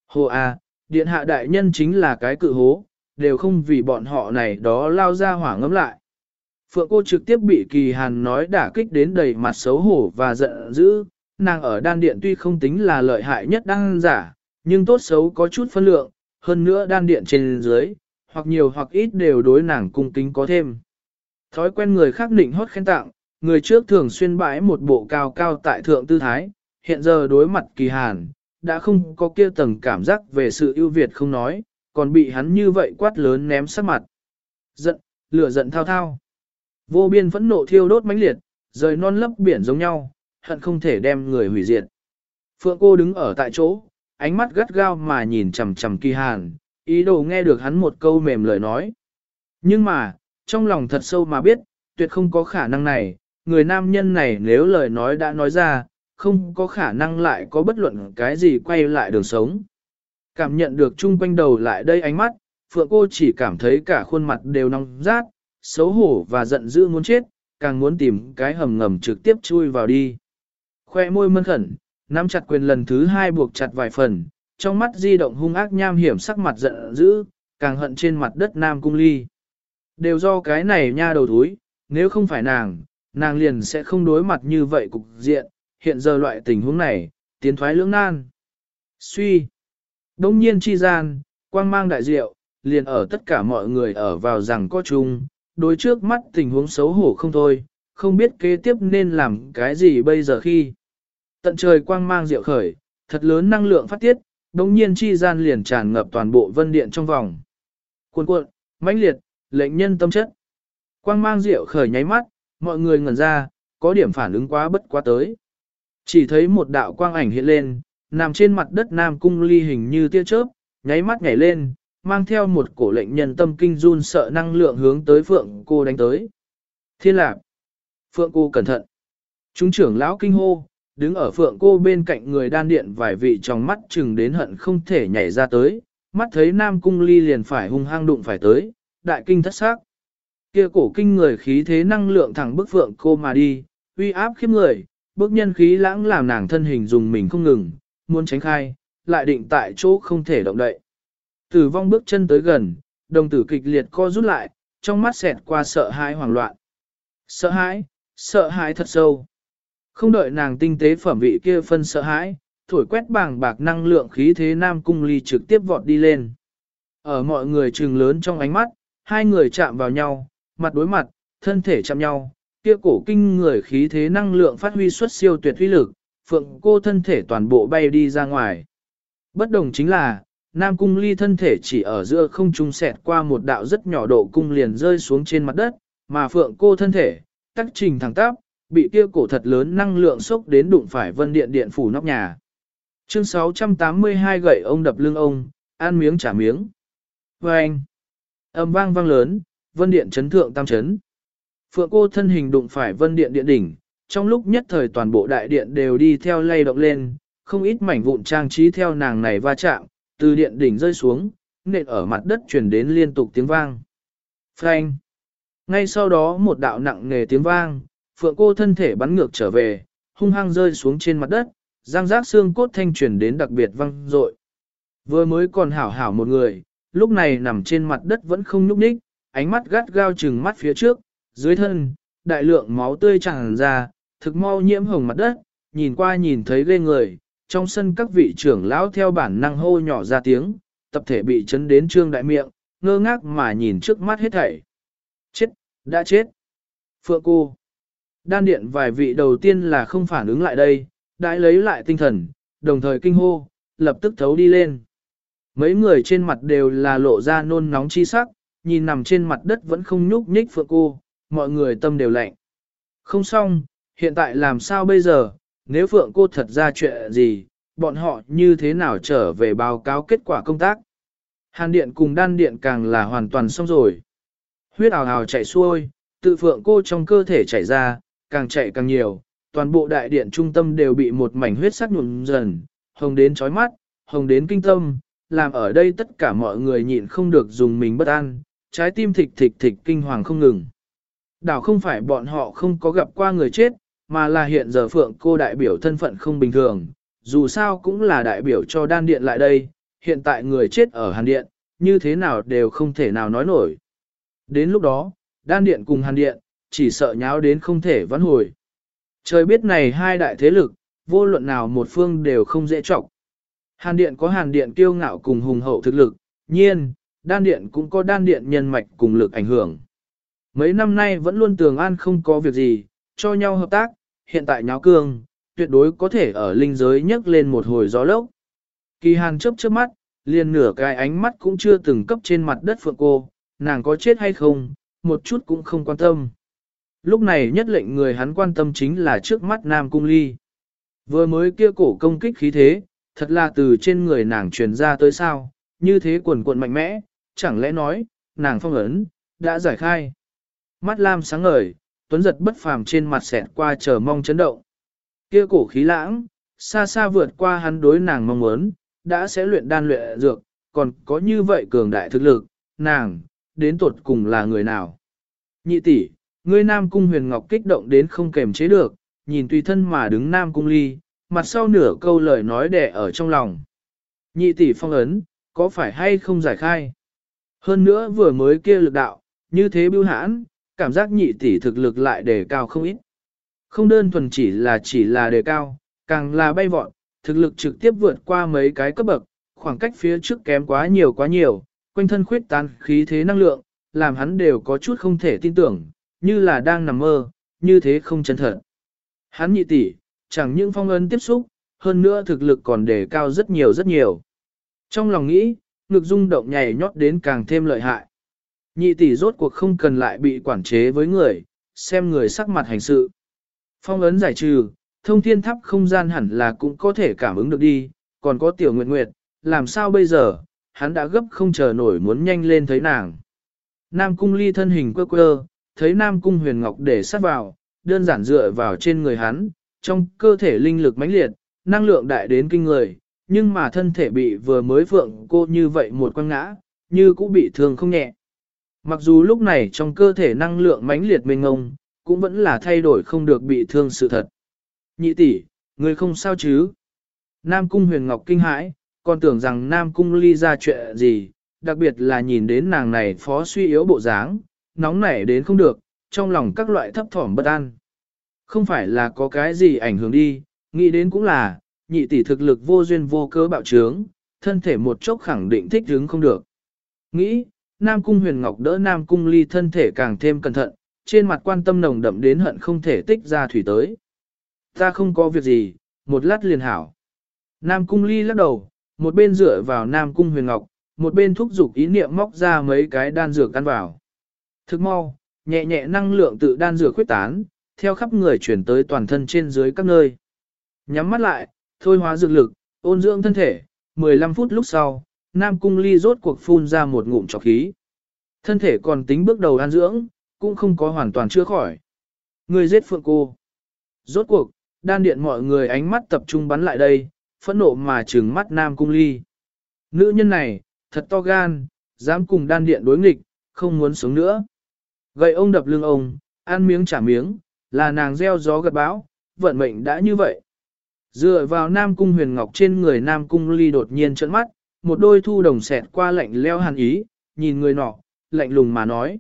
Speaker 1: Hồ a, điện hạ đại nhân chính là cái cự hố, đều không vì bọn họ này đó lao ra hỏa ngấm lại. Phượng cô trực tiếp bị kỳ hàn nói đả kích đến đầy mặt xấu hổ và giận dữ, nàng ở đan điện tuy không tính là lợi hại nhất đan giả, nhưng tốt xấu có chút phân lượng, hơn nữa đan điện trên dưới, hoặc nhiều hoặc ít đều đối nàng cung kính có thêm. Thói quen người khác định hót khen tặng, người trước thường xuyên bãi một bộ cao cao tại thượng tư thái, hiện giờ đối mặt kỳ hàn, đã không có kia tầng cảm giác về sự ưu việt không nói, còn bị hắn như vậy quát lớn ném sát mặt. Giận, lửa giận thao thao. Vô biên phẫn nộ thiêu đốt mãnh liệt, rời non lấp biển giống nhau, hận không thể đem người hủy diệt. Phượng cô đứng ở tại chỗ, ánh mắt gắt gao mà nhìn chằm chằm kỳ hàn, ý đồ nghe được hắn một câu mềm lời nói. Nhưng mà, trong lòng thật sâu mà biết, tuyệt không có khả năng này, người nam nhân này nếu lời nói đã nói ra, không có khả năng lại có bất luận cái gì quay lại đường sống. Cảm nhận được chung quanh đầu lại đây ánh mắt, Phượng cô chỉ cảm thấy cả khuôn mặt đều nóng rát, xấu hổ và giận dữ muốn chết, càng muốn tìm cái hầm ngầm trực tiếp chui vào đi. Khoe môi mân khẩn, nắm chặt quyền lần thứ hai buộc chặt vài phần, trong mắt di động hung ác nham hiểm sắc mặt giận dữ, càng hận trên mặt đất Nam Cung Ly. Đều do cái này nha đầu thúi, nếu không phải nàng, nàng liền sẽ không đối mặt như vậy cục diện, hiện giờ loại tình huống này, tiến thoái lưỡng nan. Suy. Đông nhiên chi gian, quang mang đại diệu, liền ở tất cả mọi người ở vào rằng có chung, đối trước mắt tình huống xấu hổ không thôi, không biết kế tiếp nên làm cái gì bây giờ khi. Tận trời quang mang diệu khởi, thật lớn năng lượng phát tiết, đồng nhiên chi gian liền tràn ngập toàn bộ vân điện trong vòng. Cuộn cuộn, mãnh liệt, lệnh nhân tâm chất. Quang mang diệu khởi nháy mắt, mọi người ngẩn ra, có điểm phản ứng quá bất quá tới. Chỉ thấy một đạo quang ảnh hiện lên, nằm trên mặt đất Nam Cung ly hình như tia chớp, nháy mắt nhảy lên, mang theo một cổ lệnh nhân tâm kinh run sợ năng lượng hướng tới Phượng cô đánh tới. Thiên lạc! Phượng cô cẩn thận! Trung trưởng lão kinh hô, đứng ở Phượng cô bên cạnh người đan điện vài vị trong mắt chừng đến hận không thể nhảy ra tới, mắt thấy Nam Cung ly liền phải hung hăng đụng phải tới, đại kinh thất xác. Kia cổ kinh người khí thế năng lượng thẳng bức Phượng cô mà đi, uy áp khiếp người, bước nhân khí lãng làm nàng thân hình dùng mình không ngừng, muốn tránh khai, lại định tại chỗ không thể động đậy. Tử vong bước chân tới gần, đồng tử kịch liệt co rút lại, trong mắt xẹt qua sợ hãi hoảng loạn. Sợ hãi, sợ hãi thật sâu. Không đợi nàng tinh tế phẩm vị kia phân sợ hãi, thổi quét bảng bạc năng lượng khí thế nam cung ly trực tiếp vọt đi lên. Ở mọi người trừng lớn trong ánh mắt, hai người chạm vào nhau, mặt đối mặt, thân thể chạm nhau, kia cổ kinh người khí thế năng lượng phát huy xuất siêu tuyệt uy lực, phượng cô thân thể toàn bộ bay đi ra ngoài. Bất đồng chính là, Nam Cung Ly thân thể chỉ ở giữa không trung sẹt qua một đạo rất nhỏ độ cung liền rơi xuống trên mặt đất, mà phượng cô thân thể, tắc trình thẳng tắp, bị kia cổ thật lớn năng lượng sốc đến đụng phải vân điện điện phủ nóc nhà. Chương 682 gậy ông đập lưng ông, ăn miếng trả miếng. Và anh, âm vang vang lớn, vân điện chấn thượng tam chấn. Phượng cô thân hình đụng phải vân điện điện đỉnh, trong lúc nhất thời toàn bộ đại điện đều đi theo lay động lên, không ít mảnh vụn trang trí theo nàng này va chạm, từ điện đỉnh rơi xuống, nện ở mặt đất truyền đến liên tục tiếng vang. Phanh! Ngay sau đó một đạo nặng nề tiếng vang, phượng cô thân thể bắn ngược trở về, hung hăng rơi xuống trên mặt đất, răng rác xương cốt thanh truyền đến đặc biệt vang dội. Vừa mới còn hảo hảo một người, lúc này nằm trên mặt đất vẫn không nhúc nhích, ánh mắt gắt gao chừng mắt phía trước, dưới thân, đại lượng máu tươi tràn ra, thực mau nhiễm hồng mặt đất, nhìn qua nhìn thấy ghê người, trong sân các vị trưởng lão theo bản năng hô nhỏ ra tiếng, tập thể bị chấn đến trương đại miệng, ngơ ngác mà nhìn trước mắt hết thảy. Chết, đã chết. Phượng cô. Đan điện vài vị đầu tiên là không phản ứng lại đây, đã lấy lại tinh thần, đồng thời kinh hô, lập tức thấu đi lên. Mấy người trên mặt đều là lộ ra nôn nóng chi sắc, nhìn nằm trên mặt đất vẫn không nhúc nhích phượng cô, mọi người tâm đều lạnh. Không xong, hiện tại làm sao bây giờ, nếu Phượng cô thật ra chuyện gì, bọn họ như thế nào trở về báo cáo kết quả công tác. Hàn điện cùng đan điện càng là hoàn toàn xong rồi. Huyết ảo hào chạy xuôi, tự Phượng cô trong cơ thể chảy ra, càng chạy càng nhiều, toàn bộ đại điện trung tâm đều bị một mảnh huyết sắc nhuộm dần, hồng đến chói mắt, hồng đến kinh tâm, làm ở đây tất cả mọi người nhịn không được dùng mình bất an, trái tim thịch thịch thịch kinh hoàng không ngừng. Đảo không phải bọn họ không có gặp qua người chết, mà là hiện giờ Phượng cô đại biểu thân phận không bình thường, dù sao cũng là đại biểu cho đan điện lại đây, hiện tại người chết ở hàn điện, như thế nào đều không thể nào nói nổi. Đến lúc đó, đan điện cùng hàn điện, chỉ sợ nháo đến không thể vãn hồi. Trời biết này hai đại thế lực, vô luận nào một phương đều không dễ trọng. Hàn điện có hàn điện kiêu ngạo cùng hùng hậu thực lực, nhiên, đan điện cũng có đan điện nhân mạch cùng lực ảnh hưởng. Mấy năm nay vẫn luôn tường an không có việc gì, cho nhau hợp tác, hiện tại nháo cương, tuyệt đối có thể ở linh giới nhấc lên một hồi gió lốc. Kỳ hàn chớp chớp mắt, liền nửa cái ánh mắt cũng chưa từng cấp trên mặt đất phượng cô, nàng có chết hay không, một chút cũng không quan tâm. Lúc này nhất lệnh người hắn quan tâm chính là trước mắt Nam Cung Ly. Vừa mới kia cổ công kích khí thế, thật là từ trên người nàng truyền ra tới sao, như thế quần cuộn mạnh mẽ, chẳng lẽ nói, nàng phong ấn, đã giải khai. Mắt lam sáng ngời, tuấn giật bất phàm trên mặt xẹt qua chờ mong chấn động. Kia cổ khí lãng, xa xa vượt qua hắn đối nàng mong muốn, đã sẽ luyện đan luyện dược, còn có như vậy cường đại thực lực, nàng, đến tuột cùng là người nào. Nhị tỷ, ngươi nam cung huyền ngọc kích động đến không kềm chế được, nhìn tùy thân mà đứng nam cung ly, mặt sau nửa câu lời nói đẻ ở trong lòng. Nhị tỷ phong ấn, có phải hay không giải khai? Hơn nữa vừa mới kia lực đạo, như thế bưu hãn, cảm giác nhị tỷ thực lực lại đề cao không ít. Không đơn thuần chỉ là chỉ là đề cao, càng là bay vọt, thực lực trực tiếp vượt qua mấy cái cấp bậc, khoảng cách phía trước kém quá nhiều quá nhiều, quanh thân khuyết tán khí thế năng lượng, làm hắn đều có chút không thể tin tưởng, như là đang nằm mơ, như thế không chân thật. Hắn nhị tỷ, chẳng những phong ấn tiếp xúc, hơn nữa thực lực còn đề cao rất nhiều rất nhiều. Trong lòng nghĩ, ngực rung động nhảy nhót đến càng thêm lợi hại. Nhị tỷ rốt cuộc không cần lại bị quản chế với người, xem người sắc mặt hành sự. Phong ấn giải trừ, thông thiên tháp không gian hẳn là cũng có thể cảm ứng được đi, còn có tiểu nguyệt nguyệt, làm sao bây giờ, hắn đã gấp không chờ nổi muốn nhanh lên thấy nàng. Nam cung ly thân hình quơ quơ, thấy Nam cung huyền ngọc để sát vào, đơn giản dựa vào trên người hắn, trong cơ thể linh lực mãnh liệt, năng lượng đại đến kinh người, nhưng mà thân thể bị vừa mới vượng cô như vậy một quăng ngã, như cũng bị thương không nhẹ. Mặc dù lúc này trong cơ thể năng lượng mãnh liệt mênh ngông, cũng vẫn là thay đổi không được bị thương sự thật. Nhị tỷ, người không sao chứ? Nam cung huyền ngọc kinh hãi, còn tưởng rằng Nam cung ly ra chuyện gì, đặc biệt là nhìn đến nàng này phó suy yếu bộ dáng, nóng nảy đến không được, trong lòng các loại thấp thỏm bất an. Không phải là có cái gì ảnh hưởng đi, nghĩ đến cũng là, nhị tỷ thực lực vô duyên vô cớ bạo trướng, thân thể một chốc khẳng định thích hứng không được. Nghĩ, Nam Cung Huyền Ngọc đỡ Nam Cung Ly thân thể càng thêm cẩn thận, trên mặt quan tâm nồng đậm đến hận không thể tích ra thủy tới. Ta không có việc gì, một lát liền hảo. Nam Cung Ly lắc đầu, một bên dựa vào Nam Cung Huyền Ngọc, một bên thúc giục ý niệm móc ra mấy cái đan dược ăn vào. Thức mau, nhẹ nhẹ năng lượng tự đan dược khuyết tán, theo khắp người chuyển tới toàn thân trên dưới các nơi. Nhắm mắt lại, thôi hóa dược lực, ôn dưỡng thân thể, 15 phút lúc sau, Nam Cung Ly rốt cuộc phun ra một ngụm trọc khí. Thân thể còn tính bước đầu an dưỡng, cũng không có hoàn toàn chữa khỏi. Người giết phượng cô. Rốt cuộc, đan điện mọi người ánh mắt tập trung bắn lại đây, phẫn nộ mà trừng mắt Nam Cung Ly. Nữ nhân này, thật to gan, dám cùng đan điện đối nghịch, không muốn sống nữa. Gậy ông đập lưng ông, ăn miếng trả miếng, là nàng gieo gió gật bão, vận mệnh đã như vậy. Dựa vào Nam Cung huyền ngọc trên người Nam Cung ly đột nhiên trợn mắt, một đôi thu đồng xẹt qua lạnh leo hàn ý, nhìn người nọ, lạnh lùng mà nói.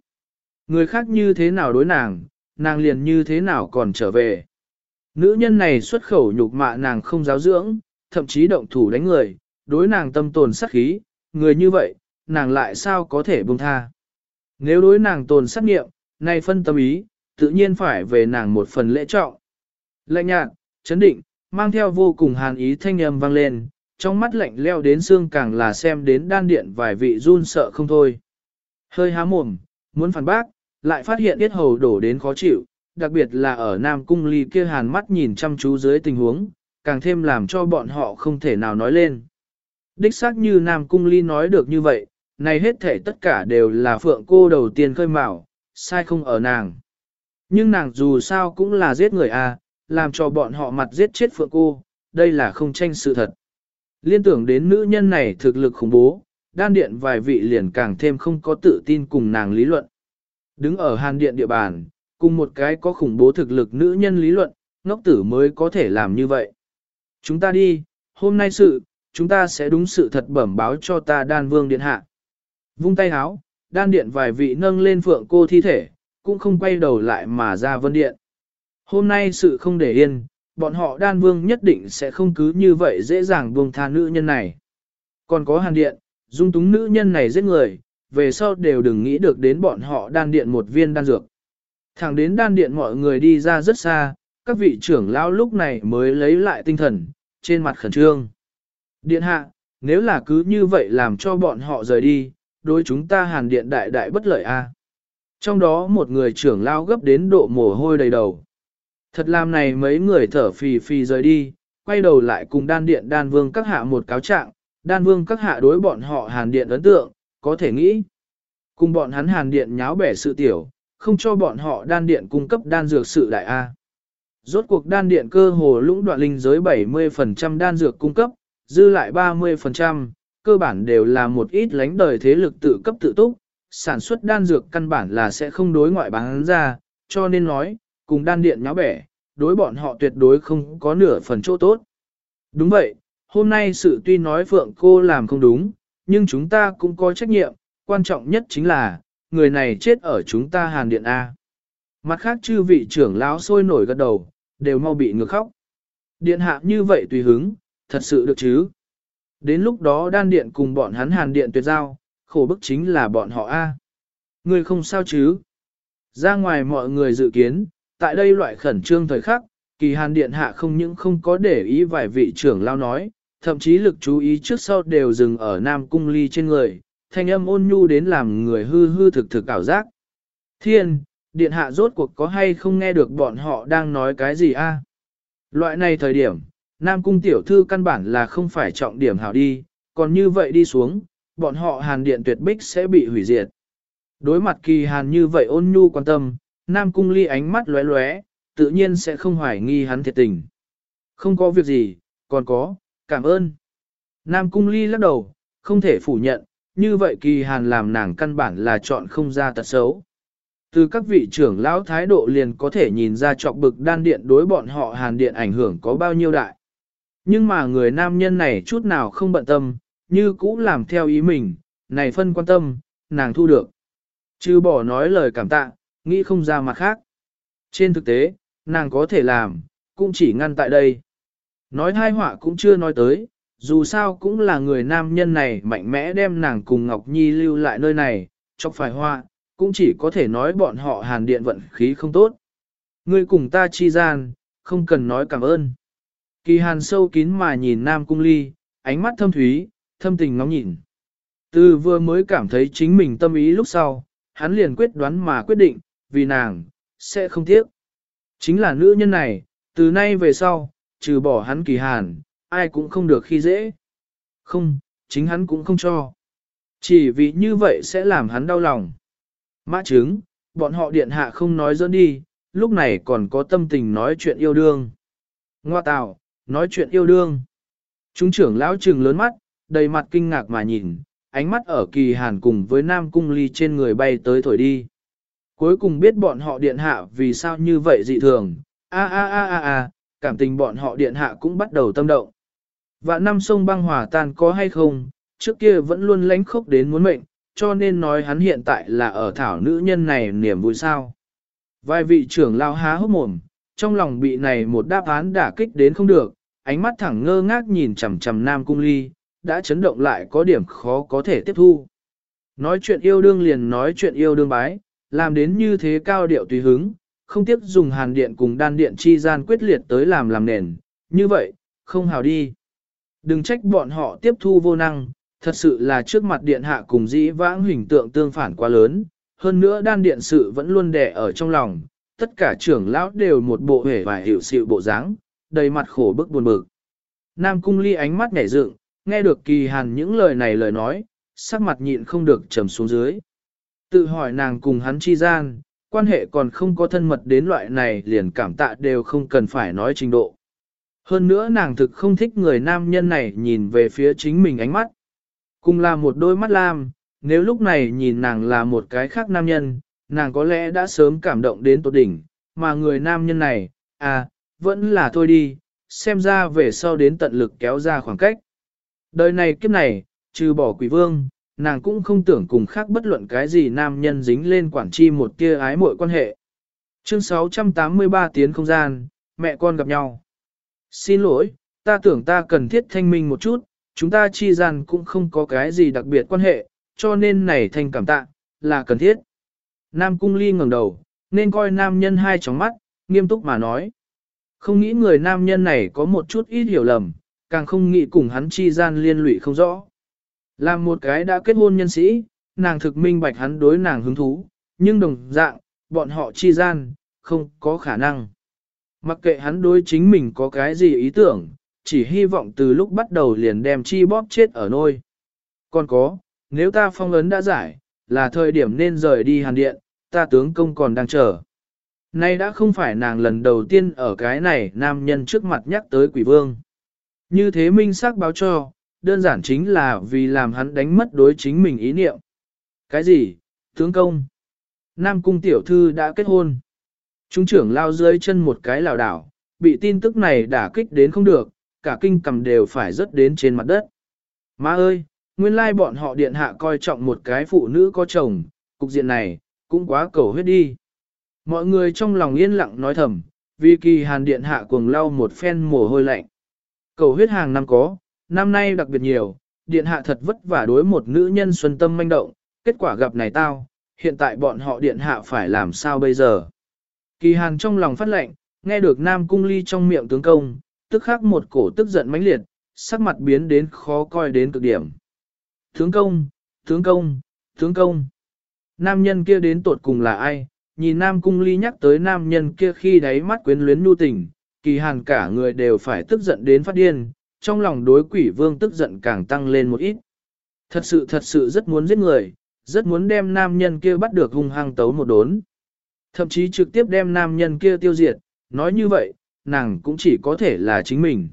Speaker 1: Người khác như thế nào đối nàng, nàng liền như thế nào còn trở về. Nữ nhân này xuất khẩu nhục mạ nàng không giáo dưỡng, thậm chí động thủ đánh người, đối nàng tâm tồn sát khí, người như vậy, nàng lại sao có thể buông tha. Nếu đối nàng tồn sát nghiệm, nay phân tâm ý, tự nhiên phải về nàng một phần lễ trọng. Lạnh nhạt, chấn định, mang theo vô cùng hàn ý thanh âm vang lên, trong mắt lạnh leo đến xương càng là xem đến đan điện vài vị run sợ không thôi. Hơi há mồm, muốn phản bác, lại phát hiện biết hầu đổ đến khó chịu, đặc biệt là ở Nam Cung Ly kia hàn mắt nhìn chăm chú dưới tình huống, càng thêm làm cho bọn họ không thể nào nói lên. Đích xác như Nam Cung Ly nói được như vậy, này hết thể tất cả đều là phượng cô đầu tiên khơi mào, sai không ở nàng. Nhưng nàng dù sao cũng là giết người à, làm cho bọn họ mặt giết chết phượng cô, đây là không tranh sự thật. Liên tưởng đến nữ nhân này thực lực khủng bố, đan điện vài vị liền càng thêm không có tự tin cùng nàng lý luận. Đứng ở hàn điện địa bàn, cùng một cái có khủng bố thực lực nữ nhân lý luận, ngốc tử mới có thể làm như vậy. Chúng ta đi, hôm nay sự, chúng ta sẽ đúng sự thật bẩm báo cho ta đan vương điện hạ. Vung tay háo, đan điện vài vị nâng lên phượng cô thi thể, cũng không quay đầu lại mà ra vân điện. Hôm nay sự không để yên, bọn họ đan vương nhất định sẽ không cứ như vậy dễ dàng buông tha nữ nhân này. Còn có hàn điện, dung túng nữ nhân này giết người, về sau đều đừng nghĩ được đến bọn họ đan điện một viên đan dược. Thẳng đến đan điện mọi người đi ra rất xa, các vị trưởng lão lúc này mới lấy lại tinh thần, trên mặt khẩn trương. Điện hạ, nếu là cứ như vậy làm cho bọn họ rời đi, đối chúng ta hàn điện đại đại bất lợi a. Trong đó một người trưởng lão gấp đến độ mồ hôi đầy đầu. Thật làm này mấy người thở phì phì rời đi, quay đầu lại cùng đan điện đan vương các hạ một cáo trạng, đan vương các hạ đối bọn họ hàn điện ấn tượng, có thể nghĩ. Cùng bọn hắn hàn điện nháo bẻ sự tiểu, không cho bọn họ đan điện cung cấp đan dược sự đại A. Rốt cuộc đan điện cơ hồ lũng đoạn linh giới 70% đan dược cung cấp, dư lại 30%, cơ bản đều là một ít lánh đời thế lực tự cấp tự túc, sản xuất đan dược căn bản là sẽ không đối ngoại bán ra, cho nên nói, cùng đan điện nháo bẻ, đối bọn họ tuyệt đối không có nửa phần chỗ tốt. Đúng vậy, hôm nay sự tuy nói Phượng cô làm không đúng, nhưng chúng ta cũng có trách nhiệm, quan trọng nhất chính là, người này chết ở chúng ta hàn điện A. Mặt khác chư vị trưởng lão sôi nổi gật đầu, đều mau bị ngược khóc. Điện hạ như vậy tùy hứng, thật sự được chứ. Đến lúc đó đan điện cùng bọn hắn hàn điện tuyệt giao, khổ bức chính là bọn họ A. Người không sao chứ. Ra ngoài mọi người dự kiến, tại đây loại khẩn trương thời khắc, kỳ hàn điện hạ không những không có để ý vài vị trưởng lao nói, thậm chí lực chú ý trước sau đều dừng ở nam cung ly trên người, thanh âm ôn nhu đến làm người hư hư thực thực ảo giác. Thiên, điện hạ rốt cuộc có hay không nghe được bọn họ đang nói cái gì a? Loại này thời điểm, nam cung tiểu thư căn bản là không phải trọng điểm hảo đi, còn như vậy đi xuống, bọn họ hàn điện tuyệt bích sẽ bị hủy diệt. Đối mặt kỳ hàn như vậy ôn nhu quan tâm, nam cung ly ánh mắt lóe lóe, tự nhiên sẽ không hoài nghi hắn thiệt tình. Không có việc gì, còn có, cảm ơn. Nam cung ly lắc đầu, không thể phủ nhận, như vậy kỳ hàn làm nàng căn bản là chọn không ra tật xấu. Từ các vị trưởng lão thái độ liền có thể nhìn ra trọc bực đan điện đối bọn họ hàn điện ảnh hưởng có bao nhiêu đại. Nhưng mà người nam nhân này chút nào không bận tâm, như cũ làm theo ý mình, này phân quan tâm, nàng thu được. Chứ bỏ nói lời cảm tạ, nghĩ không ra mặt khác. Trên thực tế, nàng có thể làm, cũng chỉ ngăn tại đây. Nói hai họa cũng chưa nói tới, dù sao cũng là người nam nhân này mạnh mẽ đem nàng cùng Ngọc Nhi lưu lại nơi này, chọc phải họa, cũng chỉ có thể nói bọn họ hàn điện vận khí không tốt. Ngươi cùng ta chi gian, không cần nói cảm ơn. Kỳ hàn sâu kín mà nhìn nam cung ly, ánh mắt thâm thúy, thâm tình ngóng nhìn. Từ vừa mới cảm thấy chính mình tâm ý lúc sau, hắn liền quyết đoán mà quyết định, vì nàng, sẽ không tiếc. Chính là nữ nhân này, từ nay về sau, trừ bỏ hắn kỳ hàn, ai cũng không được khi dễ. Không, chính hắn cũng không cho. Chỉ vì như vậy sẽ làm hắn đau lòng. Mã chứng, bọn họ điện hạ không nói dẫn đi, lúc này còn có tâm tình nói chuyện yêu đương. Ngoa tạo, nói chuyện yêu đương. Chúng trưởng lão trừng lớn mắt, đầy mặt kinh ngạc mà nhìn, ánh mắt ở kỳ hàn cùng với nam cung ly trên người bay tới thổi đi. Cuối cùng biết bọn họ điện hạ vì sao như vậy dị thường, a a a a a, cảm tình bọn họ điện hạ cũng bắt đầu tâm động. Và năm sông băng hòa tan có hay không, trước kia vẫn luôn lánh khốc đến muốn mệnh, cho nên nói hắn hiện tại là ở thảo nữ nhân này niềm vui sao. Vài vị trưởng lao há hốc mồm, trong lòng bị này một đáp án đả kích đến không được, ánh mắt thẳng ngơ ngác nhìn chằm chằm Nam Cung Ly, đã chấn động lại có điểm khó có thể tiếp thu. Nói chuyện yêu đương liền nói chuyện yêu đương bái, làm đến như thế cao điệu tùy hứng, không tiếp dùng hàn điện cùng đan điện chi gian quyết liệt tới làm làm nền, như vậy, không hào đi. Đừng trách bọn họ tiếp thu vô năng, thật sự là trước mặt điện hạ cùng dĩ vãng hình tượng tương phản quá lớn, hơn nữa đan điện sự vẫn luôn đè ở trong lòng, tất cả trưởng lão đều một bộ hề và hiểu sự bộ dáng, đầy mặt khổ bức buồn bực. Nam cung ly ánh mắt nhảy dựng, nghe được kỳ hàn những lời này lời nói, sắc mặt nhịn không được trầm xuống dưới. Tự hỏi nàng cùng hắn chi gian, quan hệ còn không có thân mật đến loại này liền cảm tạ đều không cần phải nói trình độ. Hơn nữa nàng thực không thích người nam nhân này nhìn về phía chính mình ánh mắt. Cùng là một đôi mắt lam, nếu lúc này nhìn nàng là một cái khác nam nhân, nàng có lẽ đã sớm cảm động đến tột đỉnh, mà người nam nhân này, à, vẫn là thôi đi, xem ra về sau đến tận lực kéo ra khoảng cách. Đời này kiếp này, trừ bỏ quỷ vương, nàng cũng không tưởng cùng khác bất luận cái gì nam nhân dính lên quản chi một kia ái mội quan hệ. Chương 683 tiến không gian, mẹ con gặp nhau. Xin lỗi, ta tưởng ta cần thiết thanh minh một chút, chúng ta chi gian cũng không có cái gì đặc biệt quan hệ, cho nên này thanh cảm tạ, là cần thiết. Nam cung ly ngẩng đầu, nên coi nam nhân hai tróng mắt, nghiêm túc mà nói. Không nghĩ người nam nhân này có một chút ít hiểu lầm, càng không nghĩ cùng hắn chi gian liên lụy không rõ. Làm một cái đã kết hôn nhân sĩ, nàng thực minh bạch hắn đối nàng hứng thú, nhưng đồng dạng, bọn họ chi gian, không có khả năng. Mặc kệ hắn đối chính mình có cái gì ý tưởng, chỉ hy vọng từ lúc bắt đầu liền đem chi bóp chết ở nôi. Còn có, nếu ta phong ấn đã giải, là thời điểm nên rời đi hàn điện, ta tướng công còn đang chờ. Nay đã không phải nàng lần đầu tiên ở cái này nam nhân trước mặt nhắc tới quỷ vương. Như thế minh xác báo cho, đơn giản chính là vì làm hắn đánh mất đối chính mình ý niệm. Cái gì, tướng công? Nam cung tiểu thư đã kết hôn. Trung trưởng lao dưới chân một cái lảo đảo, bị tin tức này đả kích đến không được, cả kinh cầm đều phải rớt đến trên mặt đất. Má ơi, nguyên lai bọn họ điện hạ coi trọng một cái phụ nữ có chồng, cục diện này, cũng quá cầu huyết đi. Mọi người trong lòng yên lặng nói thầm, vì kỳ hàn điện hạ cuồng lau một phen mồ hôi lạnh. Cầu huyết hàng năm có, năm nay đặc biệt nhiều, điện hạ thật vất vả đối một nữ nhân xuân tâm manh động, kết quả gặp này tao, hiện tại bọn họ điện hạ phải làm sao bây giờ. Kỳ hàn trong lòng phát lệnh, nghe được Nam Cung Ly trong miệng tướng công, tức khắc một cổ tức giận mãnh liệt, sắc mặt biến đến khó coi đến cực điểm. Tướng công, tướng công, tướng công. Nam nhân kia đến tột cùng là ai? Nhìn Nam Cung Ly nhắc tới nam nhân kia khi đáy mắt quyến luyến nhu tình, kỳ hàn cả người đều phải tức giận đến phát điên, trong lòng đối quỷ vương tức giận càng tăng lên một ít. Thật sự thật sự rất muốn giết người, rất muốn đem nam nhân kia bắt được hung hăng tấu một đốn. Thậm chí trực tiếp đem nam nhân kia tiêu diệt, nói như vậy, nàng cũng chỉ có thể là chính mình.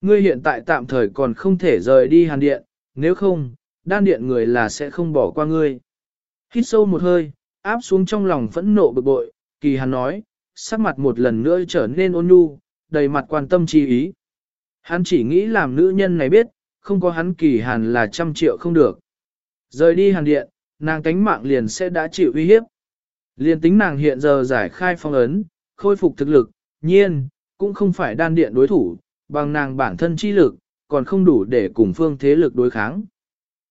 Speaker 1: Ngươi hiện tại tạm thời còn không thể rời đi hàn điện, nếu không, đan điện người là sẽ không bỏ qua ngươi. Hít sâu một hơi, áp xuống trong lòng phẫn nộ bực bội, kỳ hàn nói, sắc mặt một lần nữa trở nên ôn nhu, đầy mặt quan tâm chi ý. Hắn chỉ nghĩ làm nữ nhân này biết, không có hắn kỳ hàn là trăm triệu không được. Rời đi hàn điện, nàng cánh mạng liền sẽ đã chịu uy hiếp. Liền tính nàng hiện giờ giải khai phong ấn, khôi phục thực lực, nhiên, cũng không phải đan điện đối thủ, bằng nàng bản thân chi lực, còn không đủ để cùng phương thế lực đối kháng.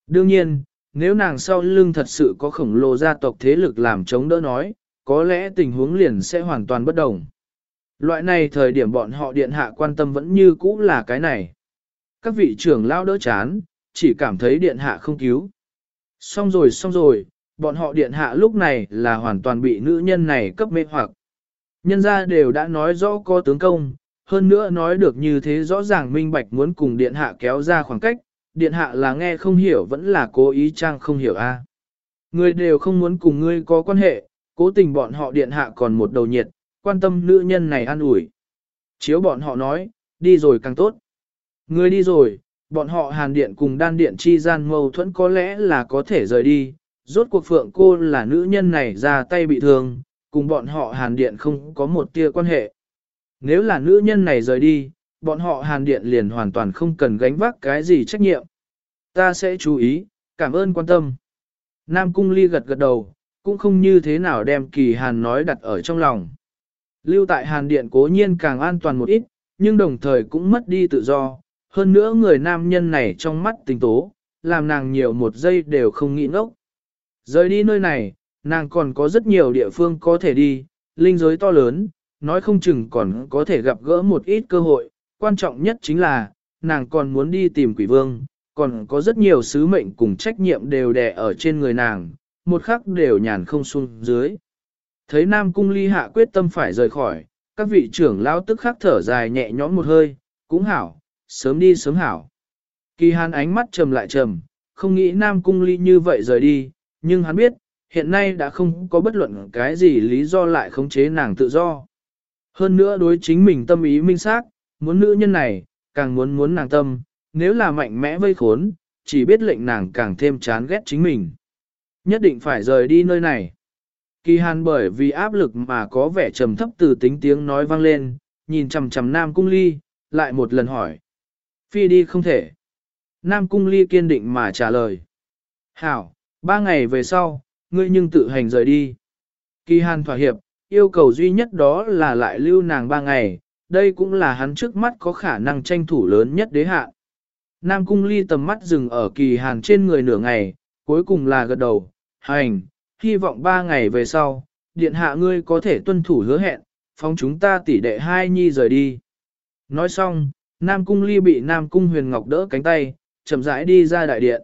Speaker 1: Đương nhiên, nếu nàng sau lưng thật sự có khổng lồ gia tộc thế lực làm chống đỡ nói, có lẽ tình huống liền sẽ hoàn toàn bất đồng. Loại này thời điểm bọn họ điện hạ quan tâm vẫn như cũ là cái này. Các vị trưởng lao đỡ chán, chỉ cảm thấy điện hạ không cứu. Xong rồi xong rồi, bọn họ điện hạ lúc này là hoàn toàn bị nữ nhân này cấp mê hoặc. Nhân ra đều đã nói rõ có tướng công, hơn nữa nói được như thế rõ ràng minh bạch muốn cùng điện hạ kéo ra khoảng cách, điện hạ là nghe không hiểu vẫn là cố ý trang không hiểu a. À? Người đều không muốn cùng ngươi có quan hệ, cố tình bọn họ điện hạ còn một đầu nhiệt, quan tâm nữ nhân này an ủi. Chiếu bọn họ nói, đi rồi càng tốt. Người đi rồi, bọn họ hàn điện cùng đan điện chi gian mâu thuẫn có lẽ là có thể rời đi, rốt cuộc phượng cô là nữ nhân này ra tay bị thương, cùng bọn họ hàn điện không có một tia quan hệ. Nếu là nữ nhân này rời đi, bọn họ hàn điện liền hoàn toàn không cần gánh vác cái gì trách nhiệm. Ta sẽ chú ý, cảm ơn quan tâm. Nam Cung Ly gật gật đầu, cũng không như thế nào đem kỳ hàn nói đặt ở trong lòng. Lưu tại hàn điện cố nhiên càng an toàn một ít, nhưng đồng thời cũng mất đi tự do. Hơn nữa người nam nhân này trong mắt tình tố, làm nàng nhiều một giây đều không nghĩ ngốc. Rời đi nơi này, nàng còn có rất nhiều địa phương có thể đi, linh giới to lớn, nói không chừng còn có thể gặp gỡ một ít cơ hội, quan trọng nhất chính là, nàng còn muốn đi tìm quỷ vương, còn có rất nhiều sứ mệnh cùng trách nhiệm đều đè ở trên người nàng, một khắc đều nhàn không xuống dưới. Thấy Nam Cung ly hạ quyết tâm phải rời khỏi, các vị trưởng lao tức khắc thở dài nhẹ nhõm một hơi, cũng hảo, sớm đi sớm hảo. Kỳ hàn ánh mắt trầm lại trầm, không nghĩ Nam Cung ly như vậy rời đi, nhưng hắn biết, hiện nay đã không có bất luận cái gì lý do lại khống chế nàng tự do. Hơn nữa đối chính mình tâm ý minh xác, muốn nữ nhân này, càng muốn muốn nàng tâm, nếu là mạnh mẽ vây khốn, chỉ biết lệnh nàng càng thêm chán ghét chính mình. Nhất định phải rời đi nơi này. Kỳ hàn bởi vì áp lực mà có vẻ trầm thấp từ tính tiếng nói vang lên, nhìn chằm chằm Nam Cung Ly, lại một lần hỏi. Phi đi không thể. Nam Cung Ly kiên định mà trả lời. Hảo, ba ngày về sau, ngươi nhưng tự hành rời đi. Kỳ hàn thỏa hiệp, yêu cầu duy nhất đó là lại lưu nàng ba ngày, đây cũng là hắn trước mắt có khả năng tranh thủ lớn nhất đế hạ. Nam Cung Ly tầm mắt dừng ở kỳ hàn trên người nửa ngày, cuối cùng là gật đầu, hành, hy vọng ba ngày về sau, điện hạ ngươi có thể tuân thủ hứa hẹn, phóng chúng ta tỉ đệ hai nhi rời đi. Nói xong, Nam Cung Ly bị Nam Cung Huyền Ngọc đỡ cánh tay, chậm rãi đi ra đại điện.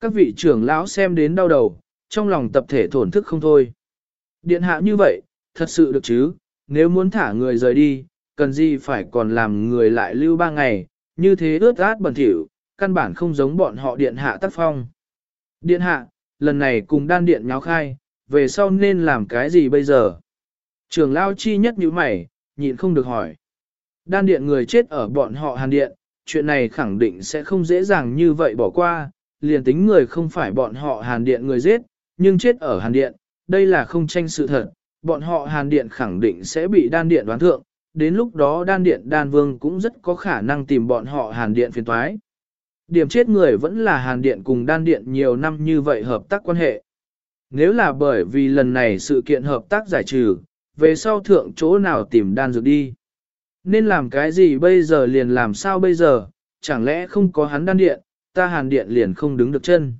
Speaker 1: Các vị trưởng lão xem đến đau đầu, trong lòng tập thể thổn thức không thôi. Điện hạ như vậy, thật sự được chứ, nếu muốn thả người rời đi, cần gì phải còn làm người lại lưu ba ngày, như thế ướt át bẩn thỉu, căn bản không giống bọn họ điện hạ tác phong. Điện hạ, lần này cùng đan điện nháo khai, về sau nên làm cái gì bây giờ? Trường lao chi nhất như mày, nhịn không được hỏi. Đan điện người chết ở bọn họ hàn điện, chuyện này khẳng định sẽ không dễ dàng như vậy bỏ qua, liền tính người không phải bọn họ hàn điện người giết, nhưng chết ở hàn điện, đây là không tranh sự thật, bọn họ hàn điện khẳng định sẽ bị đan điện đoán thượng, đến lúc đó đan điện đan vương cũng rất có khả năng tìm bọn họ hàn điện phiền toái. Điểm chết người vẫn là hàn điện cùng đan điện nhiều năm như vậy hợp tác quan hệ. Nếu là bởi vì lần này sự kiện hợp tác giải trừ, về sau thượng chỗ nào tìm đan dược đi. Nên làm cái gì bây giờ liền làm sao bây giờ, chẳng lẽ không có hắn đan điện, ta hàn điện liền không đứng được chân.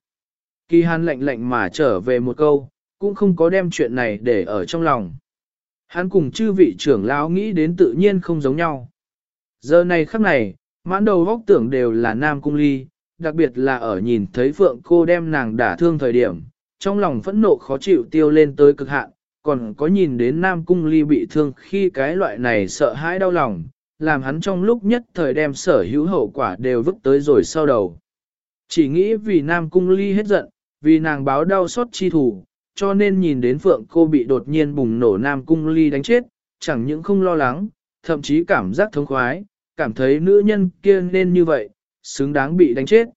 Speaker 1: Kỳ hàn lạnh lạnh mà trở về một câu, cũng không có đem chuyện này để ở trong lòng. Hắn cùng chư vị trưởng lão nghĩ đến tự nhiên không giống nhau. Giờ này khắc này, mãn đầu góc tưởng đều là Nam Cung Ly, đặc biệt là ở nhìn thấy Phượng cô đem nàng đả thương thời điểm, trong lòng phẫn nộ khó chịu tiêu lên tới cực hạn, còn có nhìn đến Nam Cung Ly bị thương khi cái loại này sợ hãi đau lòng, làm hắn trong lúc nhất thời đem sở hữu hậu quả đều vứt tới rồi sau đầu. Chỉ nghĩ vì Nam Cung Ly hết giận, vì nàng báo đau xót chi thủ, cho nên nhìn đến Phượng cô bị đột nhiên bùng nổ Nam Cung Ly đánh chết, chẳng những không lo lắng, thậm chí cảm giác thống khoái, cảm thấy nữ nhân kia nên như vậy, xứng đáng bị đánh chết.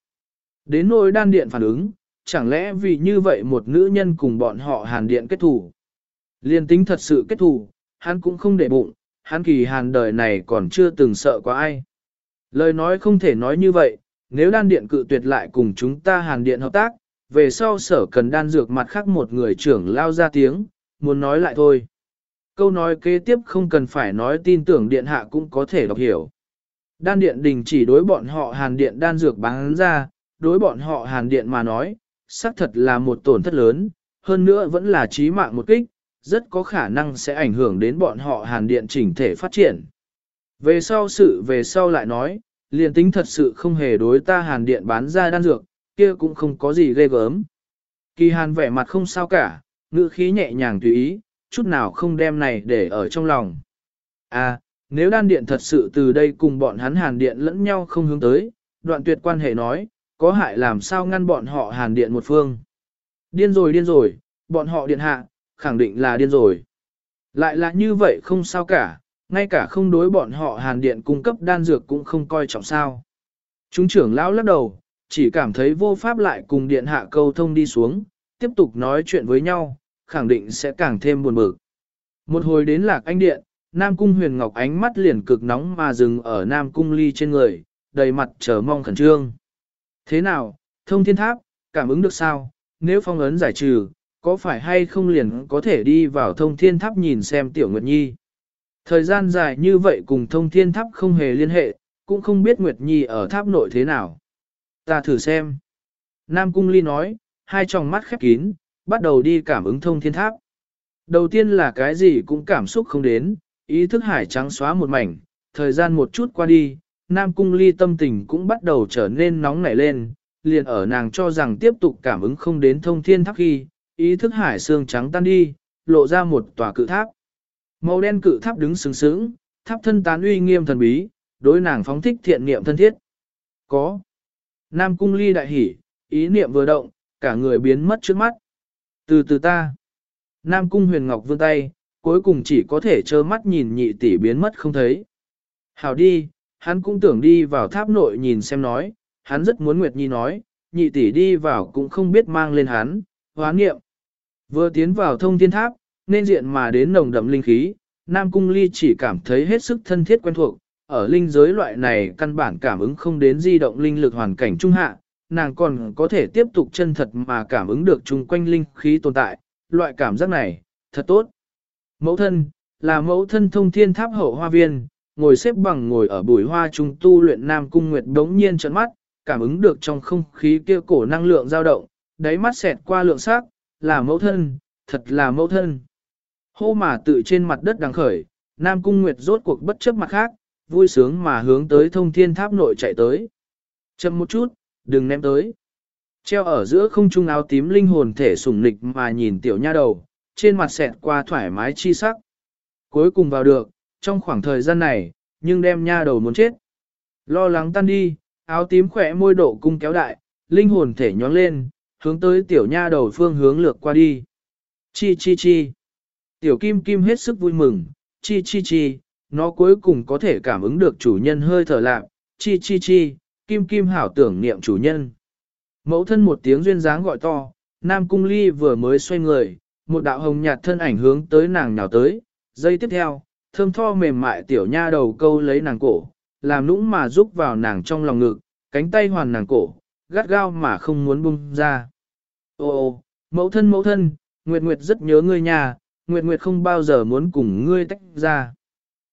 Speaker 1: Đến nỗi đan điện phản ứng, chẳng lẽ vì như vậy một nữ nhân cùng bọn họ hàn điện kết thủ. Liên tính thật sự kết thủ, hắn cũng không để bụng, hắn kỳ hàn đời này còn chưa từng sợ qua ai. Lời nói không thể nói như vậy, nếu đan điện cự tuyệt lại cùng chúng ta hàn điện hợp tác, về sau sở cần đan dược mặt khác một người trưởng lao ra tiếng, muốn nói lại thôi. Câu nói kế tiếp không cần phải nói tin tưởng điện hạ cũng có thể đọc hiểu. Đan điện đình chỉ đối bọn họ hàn điện đan dược bán ra, đối bọn họ hàn điện mà nói, xác thật là một tổn thất lớn, hơn nữa vẫn là chí mạng một kích, rất có khả năng sẽ ảnh hưởng đến bọn họ hàn điện chỉnh thể phát triển. Về sau sự về sau lại nói, liền tính thật sự không hề đối ta hàn điện bán ra đan dược, kia cũng không có gì ghê gớm. Kỳ hàn vẻ mặt không sao cả, ngữ khí nhẹ nhàng tùy ý, chút nào không đem này để ở trong lòng. À, nếu đan điện thật sự từ đây cùng bọn hắn hàn điện lẫn nhau không hướng tới, đoạn tuyệt quan hệ nói, có hại làm sao ngăn bọn họ hàn điện một phương. Điên rồi điên rồi, bọn họ điện hạ, khẳng định là điên rồi. Lại là như vậy không sao cả, ngay cả không đối bọn họ hàn điện cung cấp đan dược cũng không coi trọng sao. Chúng trưởng lão lắc đầu, chỉ cảm thấy vô pháp lại cùng điện hạ câu thông đi xuống, tiếp tục nói chuyện với nhau, khẳng định sẽ càng thêm buồn bực. Một hồi đến lạc anh điện, Nam Cung huyền ngọc ánh mắt liền cực nóng mà dừng ở Nam Cung ly trên người, đầy mặt chờ mong khẩn trương. Thế nào, thông thiên tháp, cảm ứng được sao, nếu phong ấn giải trừ, có phải hay không liền có thể đi vào thông thiên tháp nhìn xem tiểu Nguyệt Nhi. Thời gian dài như vậy cùng thông thiên tháp không hề liên hệ, cũng không biết Nguyệt Nhi ở tháp nội thế nào. Ta thử xem. Nam Cung Ly nói, hai tròng mắt khép kín, bắt đầu đi cảm ứng thông thiên tháp. Đầu tiên là cái gì cũng cảm xúc không đến, ý thức hải trắng xóa một mảnh, thời gian một chút qua đi, Nam Cung Ly tâm tình cũng bắt đầu trở nên nóng nảy lên, liền ở nàng cho rằng tiếp tục cảm ứng không đến thông thiên tháp khi, ý thức hải xương trắng tan đi, lộ ra một tòa cự tháp. Màu đen cự tháp đứng sừng sững, tháp thân tán uy nghiêm thần bí, đối nàng phóng thích thiện niệm thân thiết. Có. Nam cung ly đại hỉ, ý niệm vừa động, cả người biến mất trước mắt. Từ từ ta. Nam cung huyền ngọc vươn tay, cuối cùng chỉ có thể trơ mắt nhìn nhị tỷ biến mất không thấy. Hảo đi, hắn cũng tưởng đi vào tháp nội nhìn xem nói, hắn rất muốn Nguyệt Nhi nói, nhị tỷ đi vào cũng không biết mang lên hắn, hóa nghiệm. Vừa tiến vào thông thiên tháp, nên diện mà đến nồng đậm linh khí, Nam Cung Ly chỉ cảm thấy hết sức thân thiết quen thuộc, ở linh giới loại này căn bản cảm ứng không đến di động linh lực hoàn cảnh trung hạ, nàng còn có thể tiếp tục chân thật mà cảm ứng được chung quanh linh khí tồn tại, loại cảm giác này, thật tốt. Mẫu thân, là mẫu thân thông thiên tháp hậu hoa viên, ngồi xếp bằng ngồi ở bùi hoa trung tu luyện Nam Cung Nguyệt đống nhiên trận mắt, cảm ứng được trong không khí kia cổ năng lượng dao động, đáy mắt xẹt qua lượng sắc, là mẫu thân, thật là mẫu thân. Hô mà tự trên mặt đất đang khởi, Nam Cung Nguyệt rốt cuộc bất chấp mặt khác, vui sướng mà hướng tới thông thiên tháp nội chạy tới. Chậm một chút, đừng ném tới. Treo ở giữa không trung áo tím linh hồn thể sùng nịch mà nhìn tiểu nha đầu, trên mặt xẹt qua thoải mái chi sắc. Cuối cùng vào được, trong khoảng thời gian này, nhưng đem nha đầu muốn chết. Lo lắng tan đi, áo tím khỏe môi độ cung kéo đại, linh hồn thể nhóng lên, hướng tới tiểu nha đầu phương hướng lược qua đi. Chi chi chi. Tiểu kim kim hết sức vui mừng, chi chi chi, nó cuối cùng có thể cảm ứng được chủ nhân hơi thở lạc, chi chi chi, kim kim hảo tưởng niệm chủ nhân. Mẫu thân một tiếng duyên dáng gọi to, Nam Cung Ly vừa mới xoay người, một đạo hồng nhạt thân ảnh hướng tới nàng nào tới, giây tiếp theo, thơm tho mềm mại tiểu nha đầu câu lấy nàng cổ, làm nũng mà rúc vào nàng trong lòng ngực, cánh tay hoàn nàng cổ, gắt gao mà không muốn buông ra. Ô, mẫu thân mẫu thân, Nguyệt Nguyệt rất nhớ ngươi nhà, Nguyệt Nguyệt không bao giờ muốn cùng ngươi tách ra.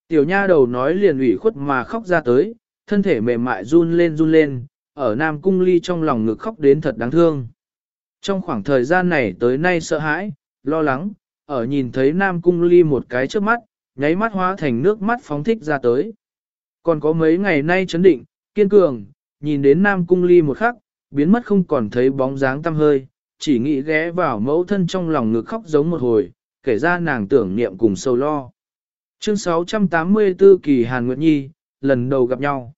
Speaker 1: Tiểu nha đầu nói liền ủy khuất mà khóc ra tới, thân thể mềm mại run lên run lên, ở Nam Cung Ly trong lòng ngực khóc đến thật đáng thương. Trong khoảng thời gian này tới nay sợ hãi, lo lắng, ở nhìn thấy Nam Cung Ly một cái trước mắt, nháy mắt hóa thành nước mắt phóng thích ra tới. Còn có mấy ngày nay chấn định, kiên cường, nhìn đến Nam Cung Ly một khắc, biến mất không còn thấy bóng dáng tăm hơi, chỉ nghĩ ghé vào mẫu thân trong lòng ngực khóc giống một hồi, kể ra nàng tưởng niệm cùng sâu lo. Chương 684 kỳ Hàn Nguyệt Nhi, lần đầu gặp nhau.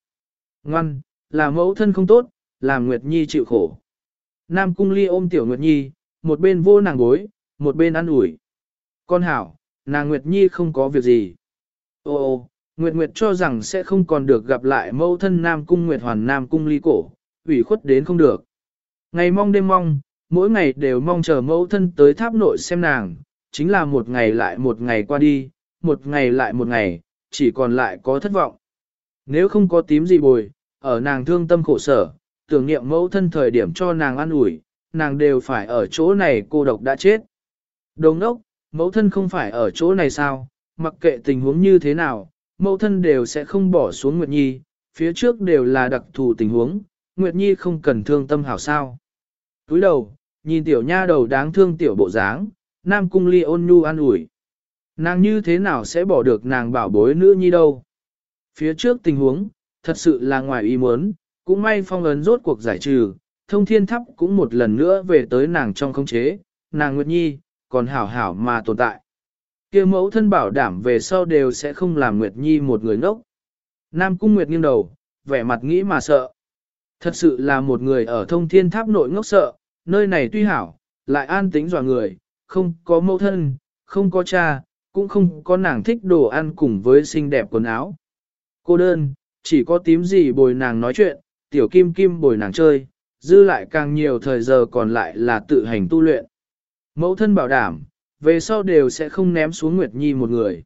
Speaker 1: Ngoan, là mẫu thân không tốt, làm Nguyệt Nhi chịu khổ. Nam Cung Ly ôm tiểu Nguyệt Nhi, một bên vô nàng gối, một bên ăn ủi. Con hảo, nàng Nguyệt Nhi không có việc gì. Ô ô, Nguyệt Nguyệt cho rằng sẽ không còn được gặp lại mẫu thân Nam Cung Nguyệt Hoàn Nam Cung Ly cổ, ủy khuất đến không được. Ngày mong đêm mong, mỗi ngày đều mong chờ mẫu thân tới tháp nội xem nàng, chính là một ngày lại một ngày qua đi, một ngày lại một ngày, chỉ còn lại có thất vọng. Nếu không có tím gì bồi, ở nàng thương tâm khổ sở, tưởng niệm mẫu thân thời điểm cho nàng ăn ủi, nàng đều phải ở chỗ này cô độc đã chết. Đồng ốc, mẫu thân không phải ở chỗ này sao, mặc kệ tình huống như thế nào, mẫu thân đều sẽ không bỏ xuống Nguyệt Nhi, phía trước đều là đặc thù tình huống, Nguyệt Nhi không cần thương tâm hảo sao. Túi đầu, nhìn tiểu nha đầu đáng thương tiểu bộ dáng, Nam Cung Ly ôn nhu an ủi. Nàng như thế nào sẽ bỏ được nàng bảo bối nữ nhi đâu. Phía trước tình huống, thật sự là ngoài ý muốn, cũng may phong ấn rốt cuộc giải trừ, thông thiên thắp cũng một lần nữa về tới nàng trong không chế, nàng Nguyệt Nhi, còn hảo hảo mà tồn tại. kia mẫu thân bảo đảm về sau đều sẽ không làm Nguyệt Nhi một người ngốc. Nam Cung Nguyệt nghiêng đầu, vẻ mặt nghĩ mà sợ. Thật sự là một người ở thông thiên tháp nội ngốc sợ, nơi này tuy hảo, lại an tĩnh dò người, không có mẫu thân, không có cha, cũng không có nàng thích đồ ăn cùng với xinh đẹp quần áo. Cô đơn, chỉ có tím gì bồi nàng nói chuyện, tiểu kim kim bồi nàng chơi, dư lại càng nhiều thời giờ còn lại là tự hành tu luyện. Mẫu thân bảo đảm, về sau đều sẽ không ném xuống Nguyệt Nhi một người.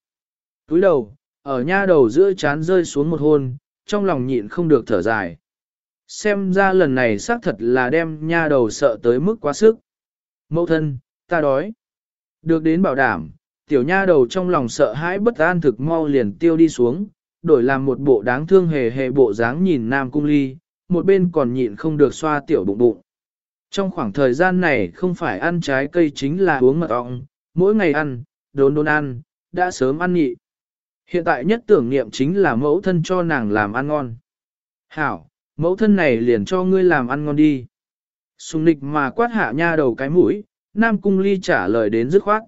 Speaker 1: Túi đầu, ở nha đầu giữa chán rơi xuống một hôn, trong lòng nhịn không được thở dài. Xem ra lần này xác thật là đem nha đầu sợ tới mức quá sức. Mẫu thân, ta đói. Được đến bảo đảm, tiểu nha đầu trong lòng sợ hãi bất an thực mau liền tiêu đi xuống, đổi làm một bộ đáng thương hề hề bộ dáng nhìn Nam Cung Ly, một bên còn nhịn không được xoa tiểu bụng bụng. Trong khoảng thời gian này không phải ăn trái cây chính là uống mật ong, mỗi ngày ăn, đốn đốn ăn, đã sớm ăn nhị. Hiện tại nhất tưởng niệm chính là mẫu thân cho nàng làm ăn ngon. Hảo, mẫu thân này liền cho ngươi làm ăn ngon đi. Sùng nịch mà quát hạ nha đầu cái mũi, Nam Cung Ly trả lời đến dứt khoát.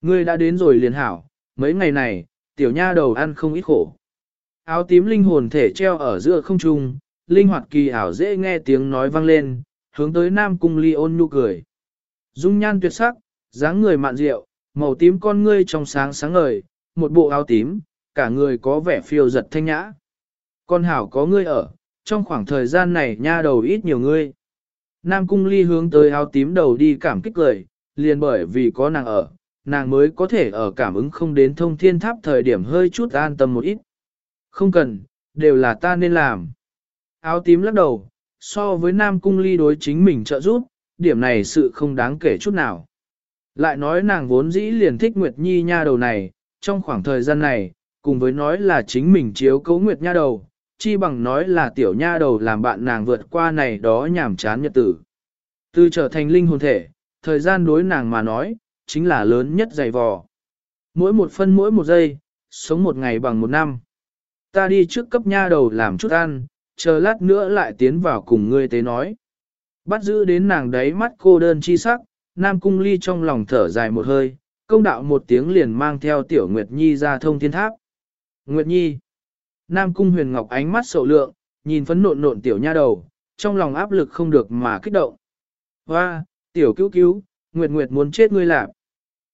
Speaker 1: Ngươi đã đến rồi liền hảo, mấy ngày này, tiểu nha đầu ăn không ít khổ. Áo tím linh hồn thể treo ở giữa không trung, linh hoạt kỳ ảo dễ nghe tiếng nói vang lên, hướng tới Nam Cung Ly ôn nhu cười. Dung nhan tuyệt sắc, dáng người mạn rượu, màu tím con ngươi trong sáng sáng ngời, một bộ áo tím, cả người có vẻ phiêu giật thanh nhã. Con hảo có ngươi ở, trong khoảng thời gian này nha đầu ít nhiều ngươi. Nam Cung Ly hướng tới áo tím đầu đi cảm kích cười, liền bởi vì có nàng ở, nàng mới có thể ở cảm ứng không đến thông thiên tháp thời điểm hơi chút an tâm một ít. Không cần, đều là ta nên làm. Áo tím lắc đầu, so với Nam Cung Ly đối chính mình trợ giúp, điểm này sự không đáng kể chút nào. Lại nói nàng vốn dĩ liền thích Nguyệt Nhi nha đầu này, trong khoảng thời gian này, cùng với nói là chính mình chiếu cấu Nguyệt nha đầu, chi bằng nói là tiểu nha đầu làm bạn nàng vượt qua này đó nhảm chán nhật tử. Từ trở thành linh hồn thể, thời gian đối nàng mà nói, chính là lớn nhất dày vò. Mỗi một phân mỗi một giây, sống một ngày bằng một năm. Ta đi trước cấp nha đầu làm chút ăn, chờ lát nữa lại tiến vào cùng ngươi tế nói. Bắt giữ đến nàng đấy mắt cô đơn chi sắc, Nam Cung Ly trong lòng thở dài một hơi, công đạo một tiếng liền mang theo Tiểu Nguyệt Nhi ra thông thiên tháp. Nguyệt Nhi Nam Cung Huyền Ngọc ánh mắt sầu lượng, nhìn phấn nộn nộn Tiểu Nha đầu, trong lòng áp lực không được mà kích động. Hoa, Tiểu cứu cứu, Nguyệt Nguyệt muốn chết ngươi lạc.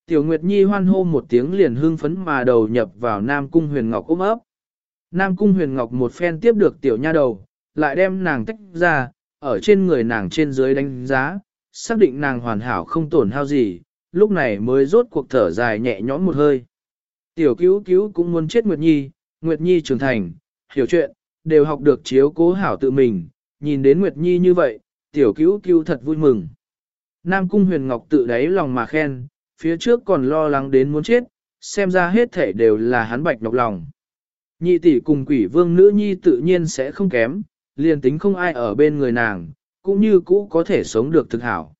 Speaker 1: Tiểu Nguyệt Nhi hoan hô một tiếng liền hưng phấn mà đầu nhập vào Nam Cung Huyền Ngọc ôm ấp. Nam Cung Huyền Ngọc một phen tiếp được Tiểu Nha đầu, lại đem nàng tách ra, ở trên người nàng trên dưới đánh giá, xác định nàng hoàn hảo không tổn hao gì, lúc này mới rốt cuộc thở dài nhẹ nhõm một hơi. Tiểu cứu cứu cũng muốn chết Nguyệt Nhi, Nguyệt Nhi trưởng thành, hiểu chuyện, đều học được chiếu cố hảo tự mình, nhìn đến Nguyệt Nhi như vậy, tiểu cứu cứu thật vui mừng. Nam Cung Huyền Ngọc tự đáy lòng mà khen, phía trước còn lo lắng đến muốn chết, xem ra hết thể đều là hắn bạch nọc lòng. Nhị tỷ cùng quỷ vương nữ nhi tự nhiên sẽ không kém, liền tính không ai ở bên người nàng, cũng như cũ có thể sống được thực hảo.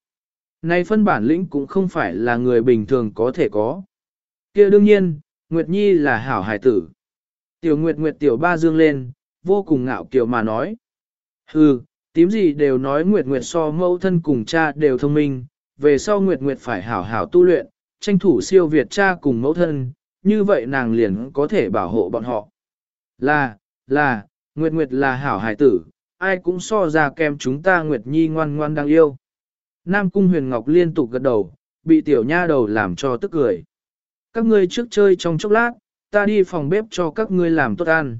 Speaker 1: Này phân bản lĩnh cũng không phải là người bình thường có thể có. kia đương nhiên, Nguyệt Nhi là hảo hải tử. Tiểu Nguyệt Nguyệt tiểu ba dương lên, vô cùng ngạo kiều mà nói. Hừ, tím gì đều nói Nguyệt Nguyệt so mẫu thân cùng cha đều thông minh, về sau Nguyệt Nguyệt phải hảo hảo tu luyện, tranh thủ siêu việt cha cùng mẫu thân, như vậy nàng liền có thể bảo hộ bọn họ. Là, là, Nguyệt Nguyệt là hảo hải tử, ai cũng so ra kem chúng ta Nguyệt Nhi ngoan ngoan đang yêu. Nam Cung Huyền Ngọc liên tục gật đầu, bị tiểu nha đầu làm cho tức cười. Các ngươi trước chơi trong chốc lát, ta đi phòng bếp cho các ngươi làm tốt ăn.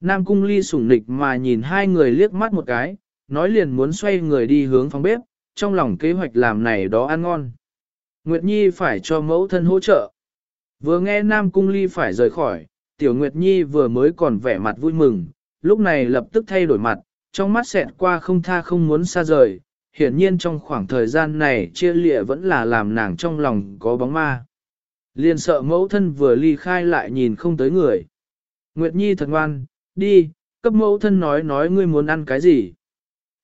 Speaker 1: Nam Cung Ly sủng nịch mà nhìn hai người liếc mắt một cái, nói liền muốn xoay người đi hướng phòng bếp, trong lòng kế hoạch làm này đó ăn ngon. Nguyệt Nhi phải cho mẫu thân hỗ trợ. Vừa nghe Nam Cung Ly phải rời khỏi, Tiểu Nguyệt Nhi vừa mới còn vẻ mặt vui mừng, lúc này lập tức thay đổi mặt, trong mắt xẹt qua không tha không muốn xa rời, hiển nhiên trong khoảng thời gian này chia lịa vẫn là làm nàng trong lòng có bóng ma. Liền sợ mẫu thân vừa ly khai lại nhìn không tới người. Nguyệt Nhi thật ngoan, đi, cấp mẫu thân nói nói ngươi muốn ăn cái gì.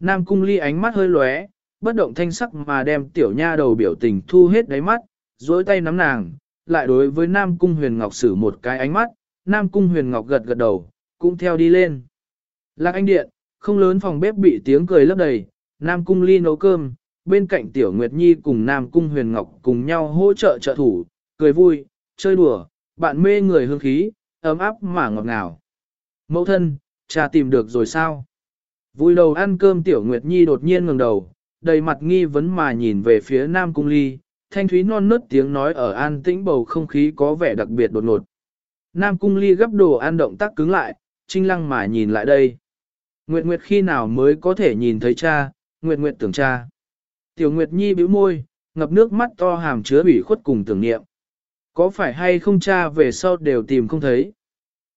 Speaker 1: Nam cung ly ánh mắt hơi lóe, bất động thanh sắc mà đem tiểu nha đầu biểu tình thu hết đáy mắt, dối tay nắm nàng, lại đối với Nam cung huyền ngọc sử một cái ánh mắt, Nam cung huyền ngọc gật gật đầu, cũng theo đi lên. Lạc anh điện, không lớn phòng bếp bị tiếng cười lấp đầy, Nam cung ly nấu cơm, bên cạnh tiểu Nguyệt Nhi cùng Nam cung huyền ngọc cùng nhau hỗ trợ trợ thủ, cười vui, chơi đùa, bạn mê người hương khí, ấm áp mà ngọt ngào. Mẫu thân, cha tìm được rồi sao? Vui đầu ăn cơm tiểu Nguyệt Nhi đột nhiên ngẩng đầu, đầy mặt nghi vấn mà nhìn về phía Nam Cung Ly, thanh thúy non nớt tiếng nói ở an tĩnh bầu không khí có vẻ đặc biệt đột ngột. Nam Cung Ly gấp đồ ăn động tác cứng lại, trinh lăng mà nhìn lại đây. Nguyệt Nguyệt khi nào mới có thể nhìn thấy cha, Nguyệt Nguyệt tưởng cha. Tiểu Nguyệt Nhi bĩu môi, ngập nước mắt to hàm chứa ủy khuất cùng tưởng niệm. Có phải hay không cha về sau đều tìm không thấy?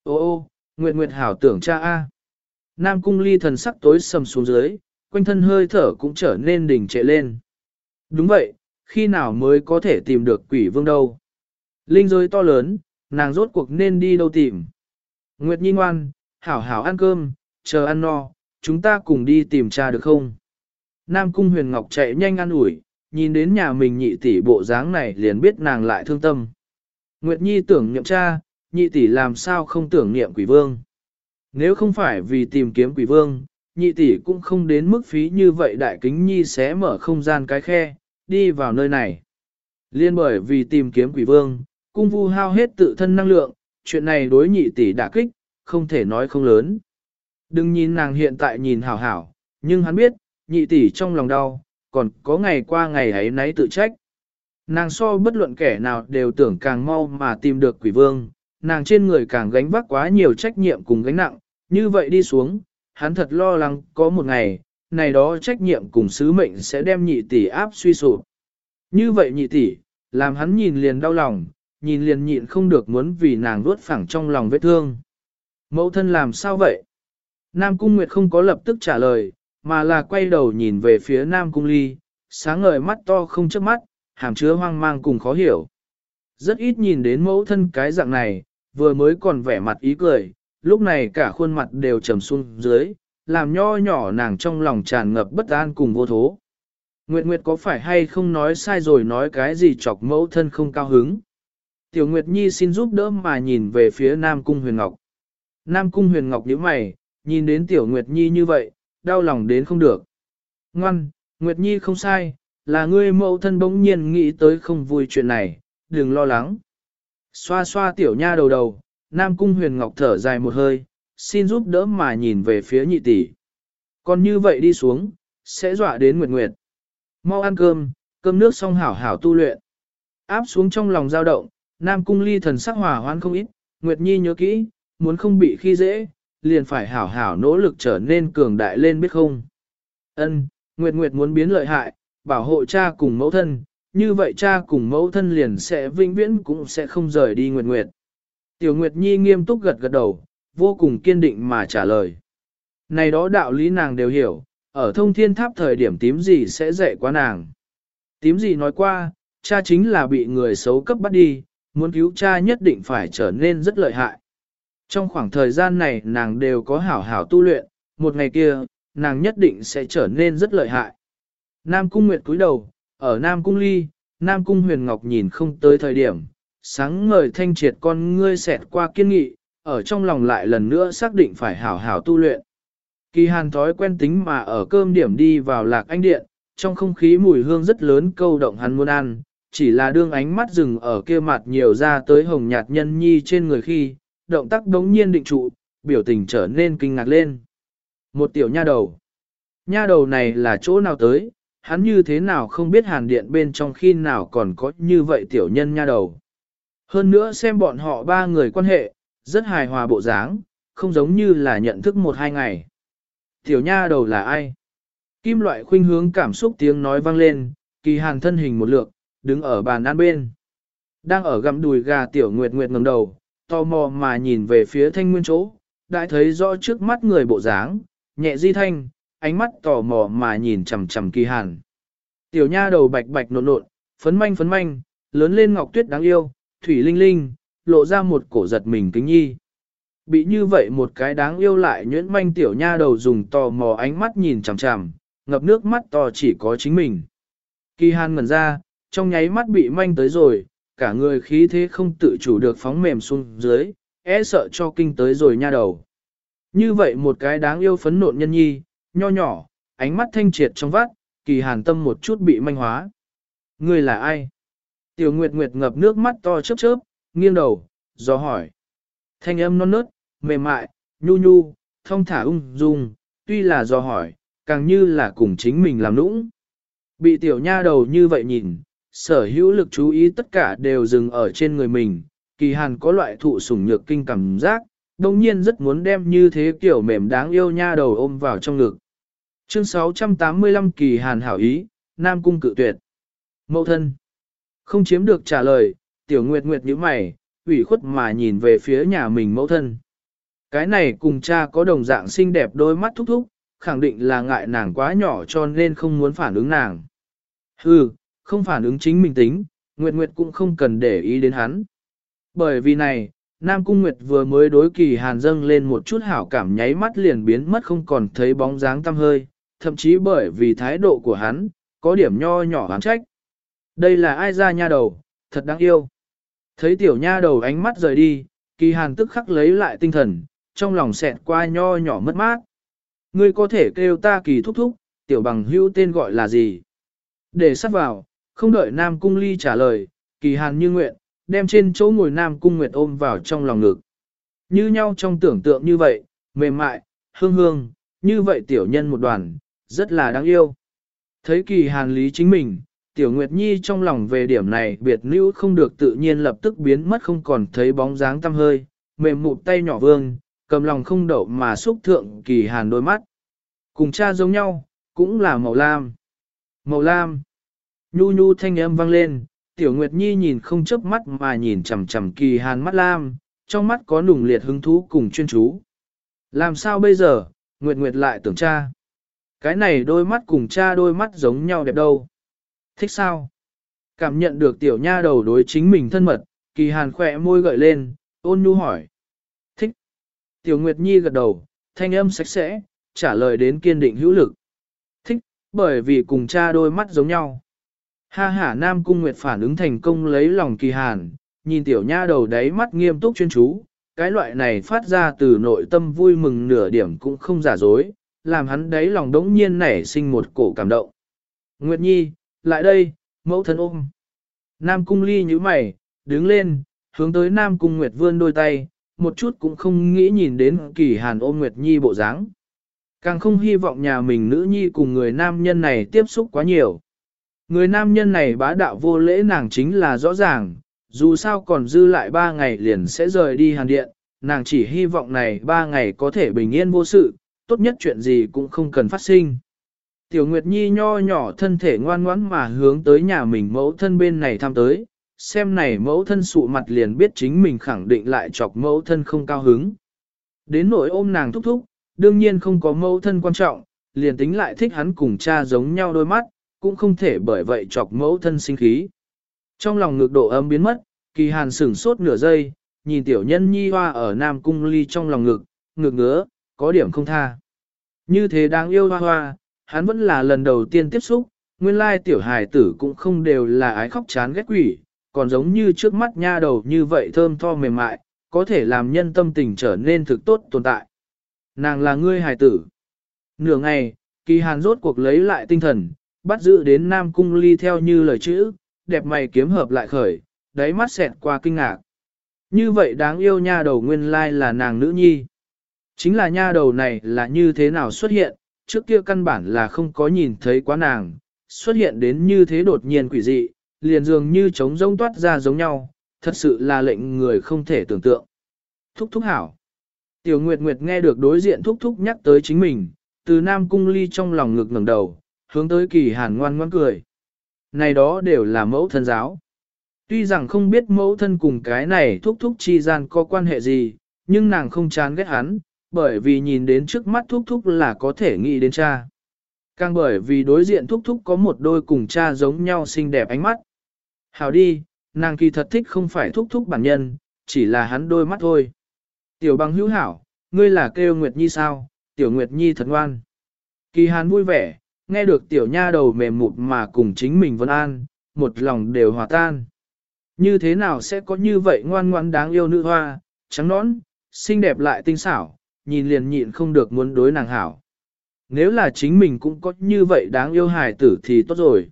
Speaker 1: Ô ô, Nguyệt Nguyệt hảo tưởng cha A. Nam cung ly thần sắc tối sầm xuống dưới, quanh thân hơi thở cũng trở nên đỉnh trệ lên. Đúng vậy, khi nào mới có thể tìm được quỷ vương đâu? Linh giới to lớn, nàng rốt cuộc nên đi đâu tìm? Nguyệt Nhi ngoan, hảo hảo ăn cơm, chờ ăn no, chúng ta cùng đi tìm cha được không? Nam cung huyền ngọc chạy nhanh ăn ủi, nhìn đến nhà mình nhị tỷ bộ dáng này liền biết nàng lại thương tâm. Nguyệt Nhi tưởng niệm cha, nhị tỷ làm sao không tưởng niệm quỷ vương. Nếu không phải vì tìm kiếm quỷ vương, nhị tỷ cũng không đến mức phí như vậy đại kính nhi sẽ mở không gian cái khe, đi vào nơi này. Liên bởi vì tìm kiếm quỷ vương, cung vu hao hết tự thân năng lượng, chuyện này đối nhị tỷ đả kích, không thể nói không lớn. Đừng nhìn nàng hiện tại nhìn hảo hảo, nhưng hắn biết, nhị tỷ trong lòng đau, còn có ngày qua ngày ấy nấy tự trách. Nàng so bất luận kẻ nào đều tưởng càng mau mà tìm được quỷ vương, nàng trên người càng gánh vác quá nhiều trách nhiệm cùng gánh nặng, như vậy đi xuống, hắn thật lo lắng có một ngày, này đó trách nhiệm cùng sứ mệnh sẽ đem nhị tỷ áp suy sụp. Như vậy nhị tỷ, làm hắn nhìn liền đau lòng, nhìn liền nhịn không được muốn vì nàng vuốt phẳng trong lòng vết thương. Mẫu thân làm sao vậy? Nam Cung Nguyệt không có lập tức trả lời, mà là quay đầu nhìn về phía Nam Cung Ly, sáng ngời mắt to không chớp mắt, hàm chứa hoang mang cùng khó hiểu. Rất ít nhìn đến mẫu thân cái dạng này, vừa mới còn vẻ mặt ý cười, lúc này cả khuôn mặt đều trầm xuống dưới, làm nho nhỏ nàng trong lòng tràn ngập bất an cùng vô thố. Nguyệt Nguyệt có phải hay không nói sai rồi nói cái gì chọc mẫu thân không cao hứng. Tiểu Nguyệt Nhi xin giúp đỡ mà nhìn về phía Nam Cung Huyền Ngọc. Nam Cung Huyền Ngọc nhíu mày, nhìn đến Tiểu Nguyệt Nhi như vậy, đau lòng đến không được. Ngoan, Nguyệt Nhi không sai, là ngươi mẫu thân bỗng nhiên nghĩ tới không vui chuyện này, đừng lo lắng. Xoa xoa tiểu nha đầu đầu, Nam Cung Huyền Ngọc thở dài một hơi, xin giúp đỡ mà nhìn về phía nhị tỷ. Còn như vậy đi xuống, sẽ dọa đến Nguyệt Nguyệt. Mau ăn cơm, cơm nước xong hảo hảo tu luyện. Áp xuống trong lòng dao động, Nam Cung ly thần sắc hòa hoan không ít, Nguyệt Nhi nhớ kỹ, muốn không bị khi dễ, liền phải hảo hảo nỗ lực trở nên cường đại lên biết không. Ân, Nguyệt Nguyệt muốn biến lợi hại, bảo hộ cha cùng mẫu thân, như vậy cha cùng mẫu thân liền sẽ vinh viễn cũng sẽ không rời đi Nguyệt Nguyệt. Tiểu Nguyệt Nhi nghiêm túc gật gật đầu, vô cùng kiên định mà trả lời. Này đó đạo lý nàng đều hiểu, ở thông thiên tháp thời điểm tím gì sẽ dạy quá nàng. Tím gì nói qua, cha chính là bị người xấu cấp bắt đi, muốn cứu cha nhất định phải trở nên rất lợi hại. Trong khoảng thời gian này nàng đều có hảo hảo tu luyện, một ngày kia, nàng nhất định sẽ trở nên rất lợi hại. Nam Cung Nguyệt cúi đầu, Ở Nam Cung Ly, Nam Cung Huyền Ngọc nhìn không tới thời điểm, sáng ngời thanh triệt con ngươi xẹt qua kiên nghị, ở trong lòng lại lần nữa xác định phải hảo hảo tu luyện. Kỳ hàn thói quen tính mà ở cơm điểm đi vào lạc anh điện, trong không khí mùi hương rất lớn câu động hắn muốn ăn, chỉ là đương ánh mắt rừng ở kia mặt nhiều ra tới hồng nhạt nhân nhi trên người khi, động tác đống nhiên định trụ, biểu tình trở nên kinh ngạc lên. Một tiểu nha đầu. Nha đầu này là chỗ nào tới, hắn như thế nào không biết hàn điện bên trong khi nào còn có như vậy tiểu nhân nha đầu. Hơn nữa xem bọn họ ba người quan hệ, rất hài hòa bộ dáng, không giống như là nhận thức một hai ngày. Tiểu nha đầu là ai? Kim loại khuynh hướng cảm xúc tiếng nói vang lên, kỳ hàn thân hình một lượt, đứng ở bàn ăn bên. Đang ở gặm đùi gà tiểu nguyệt nguyệt ngẩng đầu, tò mò mà nhìn về phía thanh nguyên chỗ, đã thấy rõ trước mắt người bộ dáng, nhẹ di thanh, ánh mắt tò mò mà nhìn chằm chằm kỳ hàn. Tiểu nha đầu bạch bạch nộn nộn, phấn manh phấn manh, lớn lên ngọc tuyết đáng yêu, thủy linh linh, lộ ra một cổ giật mình kính nhi. Bị như vậy một cái đáng yêu lại nhuyễn manh tiểu nha đầu dùng tò mò ánh mắt nhìn chằm chằm, ngập nước mắt to chỉ có chính mình. Kỳ hàn ngẩn ra, trong nháy mắt bị manh tới rồi, cả người khí thế không tự chủ được phóng mềm xuống dưới, e sợ cho kinh tới rồi nha đầu. Như vậy một cái đáng yêu phấn nộn nhân nhi, nho nhỏ, ánh mắt thanh triệt trong vắt, kỳ hàn tâm một chút bị manh hóa. Người là ai? Tiểu Nguyệt Nguyệt ngập nước mắt to chớp chớp, nghiêng đầu, do hỏi. Thanh âm non nớt, mềm mại, nhu nhu, thông thả ung dung, tuy là do hỏi, càng như là cùng chính mình làm nũng. Bị tiểu nha đầu như vậy nhìn, sở hữu lực chú ý tất cả đều dừng ở trên người mình, kỳ hàn có loại thụ sủng nhược kinh cảm giác, đồng nhiên rất muốn đem như thế kiểu mềm đáng yêu nha đầu ôm vào trong ngực. Chương 685 kỳ hàn hảo ý, Nam Cung cự tuyệt. Mậu thân. Không chiếm được trả lời, tiểu nguyệt nguyệt như mày, ủy khuất mà nhìn về phía nhà mình mẫu thân. Cái này cùng cha có đồng dạng xinh đẹp đôi mắt thúc thúc, khẳng định là ngại nàng quá nhỏ cho nên không muốn phản ứng nàng. Hừ, không phản ứng chính mình tính, Nguyệt Nguyệt cũng không cần để ý đến hắn. Bởi vì này, Nam Cung Nguyệt vừa mới đối kỳ hàn dâng lên một chút hảo cảm nháy mắt liền biến mất không còn thấy bóng dáng tăm hơi, thậm chí bởi vì thái độ của hắn, có điểm nho nhỏ hán trách. Đây là ai ra nha đầu, thật đáng yêu. Thấy tiểu nha đầu ánh mắt rời đi, kỳ hàn tức khắc lấy lại tinh thần, trong lòng xẹt qua nho nhỏ mất mát. Ngươi có thể kêu ta kỳ thúc thúc, tiểu bằng hưu tên gọi là gì? Để sắp vào, không đợi Nam Cung Ly trả lời, kỳ hàn như nguyện, đem trên chỗ ngồi Nam Cung Nguyệt ôm vào trong lòng ngực. Như nhau trong tưởng tượng như vậy, mềm mại, hương hương, như vậy tiểu nhân một đoàn, rất là đáng yêu. Thấy kỳ hàn lý chính mình, tiểu Nguyệt Nhi trong lòng về điểm này biệt nữ không được tự nhiên lập tức biến mất không còn thấy bóng dáng tăm hơi, mềm mụt tay nhỏ vương, cầm lòng không đậu mà xúc thượng kỳ hàn đôi mắt. Cùng cha giống nhau, cũng là màu lam. Màu lam. Nhu nhu thanh âm vang lên, tiểu Nguyệt Nhi nhìn không chớp mắt mà nhìn chằm chằm kỳ hàn mắt lam, trong mắt có nùng liệt hứng thú cùng chuyên chú. Làm sao bây giờ, Nguyệt Nguyệt lại tưởng cha. Cái này đôi mắt cùng cha đôi mắt giống nhau đẹp đâu. Thích sao? Cảm nhận được tiểu nha đầu đối chính mình thân mật, kỳ hàn khỏe môi gợi lên, ôn nhu hỏi. Thích. Tiểu Nguyệt Nhi gật đầu, thanh âm sạch sẽ, trả lời đến kiên định hữu lực. Thích, bởi vì cùng cha đôi mắt giống nhau. Ha ha Nam Cung Nguyệt phản ứng thành công lấy lòng kỳ hàn, nhìn tiểu nha đầu đáy mắt nghiêm túc chuyên chú, cái loại này phát ra từ nội tâm vui mừng nửa điểm cũng không giả dối, làm hắn đáy lòng đống nhiên nảy sinh một cổ cảm động. Nguyệt Nhi, lại đây, mẫu thân ôm. Nam Cung Ly như mày, đứng lên, hướng tới Nam Cung Nguyệt vươn đôi tay, một chút cũng không nghĩ nhìn đến kỳ hàn ôm Nguyệt Nhi bộ dáng. Càng không hy vọng nhà mình nữ nhi cùng người nam nhân này tiếp xúc quá nhiều. Người nam nhân này bá đạo vô lễ nàng chính là rõ ràng, dù sao còn dư lại ba ngày liền sẽ rời đi hàn điện, nàng chỉ hy vọng này ba ngày có thể bình yên vô sự, tốt nhất chuyện gì cũng không cần phát sinh. Tiểu Nguyệt Nhi nho nhỏ thân thể ngoan ngoãn mà hướng tới nhà mình mẫu thân bên này thăm tới, xem này mẫu thân sụ mặt liền biết chính mình khẳng định lại chọc mẫu thân không cao hứng. Đến nỗi ôm nàng thúc thúc, đương nhiên không có mẫu thân quan trọng, liền tính lại thích hắn cùng cha giống nhau đôi mắt, cũng không thể bởi vậy chọc mẫu thân sinh khí. Trong lòng ngược độ ấm biến mất, kỳ hàn sửng sốt nửa giây, nhìn tiểu nhân nhi hoa ở nam cung ly trong lòng ngực, ngực ngứa, có điểm không tha. Như thế đáng yêu hoa hoa, hắn vẫn là lần đầu tiên tiếp xúc, nguyên lai tiểu hài tử cũng không đều là ái khóc chán ghét quỷ, còn giống như trước mắt nha đầu như vậy thơm tho mềm mại, có thể làm nhân tâm tình trở nên thực tốt tồn tại. Nàng là ngươi hài tử. Nửa ngày, kỳ hàn rốt cuộc lấy lại tinh thần, bắt giữ đến Nam Cung Ly theo như lời chữ, đẹp mày kiếm hợp lại khởi, đáy mắt xẹt qua kinh ngạc. Như vậy đáng yêu nha đầu nguyên lai là nàng nữ nhi. Chính là nha đầu này là như thế nào xuất hiện, trước kia căn bản là không có nhìn thấy quá nàng, xuất hiện đến như thế đột nhiên quỷ dị, liền dường như trống rông toát ra giống nhau, thật sự là lệnh người không thể tưởng tượng. Thúc thúc hảo. Tiểu Nguyệt Nguyệt nghe được đối diện thúc thúc nhắc tới chính mình, từ Nam Cung Ly trong lòng ngực ngẩng đầu, hướng tới kỳ hàn ngoan ngoan cười. Này đó đều là mẫu thân giáo. Tuy rằng không biết mẫu thân cùng cái này thúc thúc chi gian có quan hệ gì, nhưng nàng không chán ghét hắn, bởi vì nhìn đến trước mắt thúc thúc là có thể nghĩ đến cha. Càng bởi vì đối diện thúc thúc có một đôi cùng cha giống nhau xinh đẹp ánh mắt. Hào đi, nàng kỳ thật thích không phải thúc thúc bản nhân, chỉ là hắn đôi mắt thôi. Tiểu bằng hữu hảo, ngươi là kêu Nguyệt Nhi sao, tiểu Nguyệt Nhi thật ngoan. Kỳ hàn vui vẻ, nghe được tiểu nha đầu mềm mụt mà cùng chính mình vân an, một lòng đều hòa tan. Như thế nào sẽ có như vậy ngoan ngoãn đáng yêu nữ hoa, trắng nõn, xinh đẹp lại tinh xảo, nhìn liền nhịn không được muốn đối nàng hảo. Nếu là chính mình cũng có như vậy đáng yêu hài tử thì tốt rồi.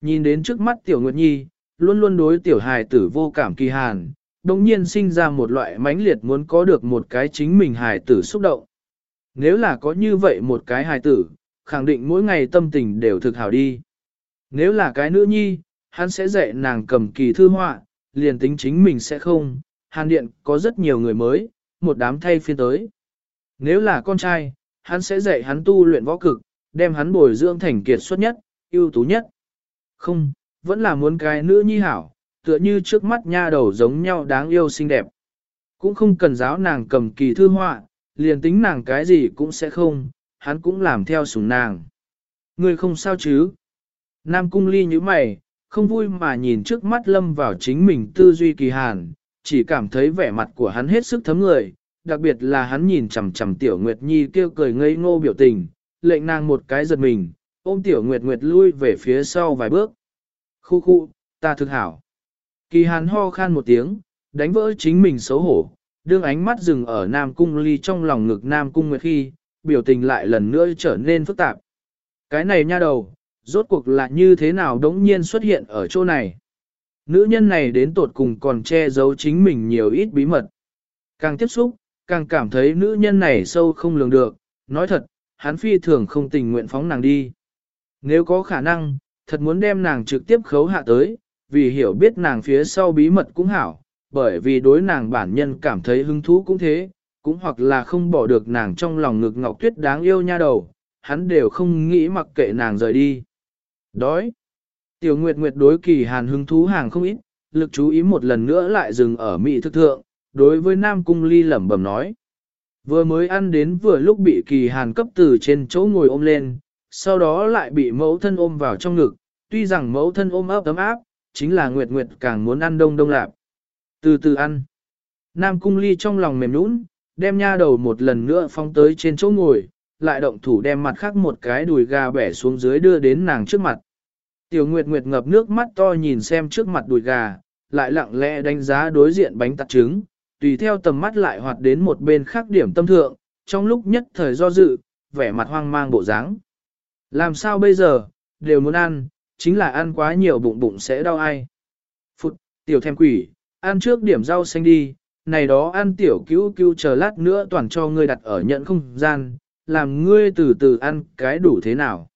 Speaker 1: Nhìn đến trước mắt tiểu Nguyệt Nhi, luôn luôn đối tiểu hài tử vô cảm kỳ hàn, đồng nhiên sinh ra một loại mãnh liệt muốn có được một cái chính mình hài tử xúc động. Nếu là có như vậy một cái hài tử, khẳng định mỗi ngày tâm tình đều thực hảo đi. Nếu là cái nữ nhi, hắn sẽ dạy nàng cầm kỳ thư họa, liền tính chính mình sẽ không, hàn điện có rất nhiều người mới, một đám thay phiên tới. Nếu là con trai, hắn sẽ dạy hắn tu luyện võ cực, đem hắn bồi dưỡng thành kiệt xuất nhất, ưu tú nhất. Không, vẫn là muốn cái nữ nhi hảo, tựa như trước mắt nha đầu giống nhau đáng yêu xinh đẹp. Cũng không cần giáo nàng cầm kỳ thư họa, liền tính nàng cái gì cũng sẽ không, hắn cũng làm theo sủng nàng. Ngươi không sao chứ? Nam cung ly như mày, không vui mà nhìn trước mắt lâm vào chính mình tư duy kỳ hàn, chỉ cảm thấy vẻ mặt của hắn hết sức thấm người, đặc biệt là hắn nhìn chằm chằm tiểu Nguyệt Nhi kêu cười ngây ngô biểu tình, lệnh nàng một cái giật mình, ôm tiểu Nguyệt Nguyệt lui về phía sau vài bước. Khu khu, ta thực hảo. Kỳ hàn ho khan một tiếng, đánh vỡ chính mình xấu hổ, đương ánh mắt dừng ở Nam Cung Ly trong lòng ngực Nam Cung Nguyệt khi, biểu tình lại lần nữa trở nên phức tạp. Cái này nha đầu, rốt cuộc là như thế nào đống nhiên xuất hiện ở chỗ này. Nữ nhân này đến tột cùng còn che giấu chính mình nhiều ít bí mật. Càng tiếp xúc, càng cảm thấy nữ nhân này sâu không lường được, nói thật, hắn phi thường không tình nguyện phóng nàng đi. Nếu có khả năng, thật muốn đem nàng trực tiếp khấu hạ tới, vì hiểu biết nàng phía sau bí mật cũng hảo, bởi vì đối nàng bản nhân cảm thấy hứng thú cũng thế, cũng hoặc là không bỏ được nàng trong lòng ngực ngọc tuyết đáng yêu nha đầu, hắn đều không nghĩ mặc kệ nàng rời đi. Đói. Tiểu Nguyệt Nguyệt đối kỳ hàn hứng thú hàng không ít, lực chú ý một lần nữa lại dừng ở Mỹ thức thượng, đối với Nam Cung Ly lẩm bẩm nói. Vừa mới ăn đến vừa lúc bị kỳ hàn cấp từ trên chỗ ngồi ôm lên, sau đó lại bị mẫu thân ôm vào trong ngực, tuy rằng mẫu thân ôm ấp ấm áp, chính là Nguyệt Nguyệt càng muốn ăn đông đông lạp. Từ từ ăn. Nam Cung Ly trong lòng mềm nũng, đem nha đầu một lần nữa phóng tới trên chỗ ngồi, lại động thủ đem mặt khác một cái đùi gà bẻ xuống dưới đưa đến nàng trước mặt. Tiểu Nguyệt Nguyệt ngập nước mắt to nhìn xem trước mặt đùi gà, lại lặng lẽ đánh giá đối diện bánh tạt trứng, tùy theo tầm mắt lại hoạt đến một bên khác điểm tâm thượng, trong lúc nhất thời do dự, vẻ mặt hoang mang bộ dáng. Làm sao bây giờ, đều muốn ăn, chính là ăn quá nhiều bụng bụng sẽ đau ai. Phụt, tiểu thèm quỷ, ăn trước điểm rau xanh đi, này đó ăn tiểu cứu cứu chờ lát nữa toàn cho ngươi đặt ở nhận không gian, làm ngươi từ từ ăn cái đủ thế nào.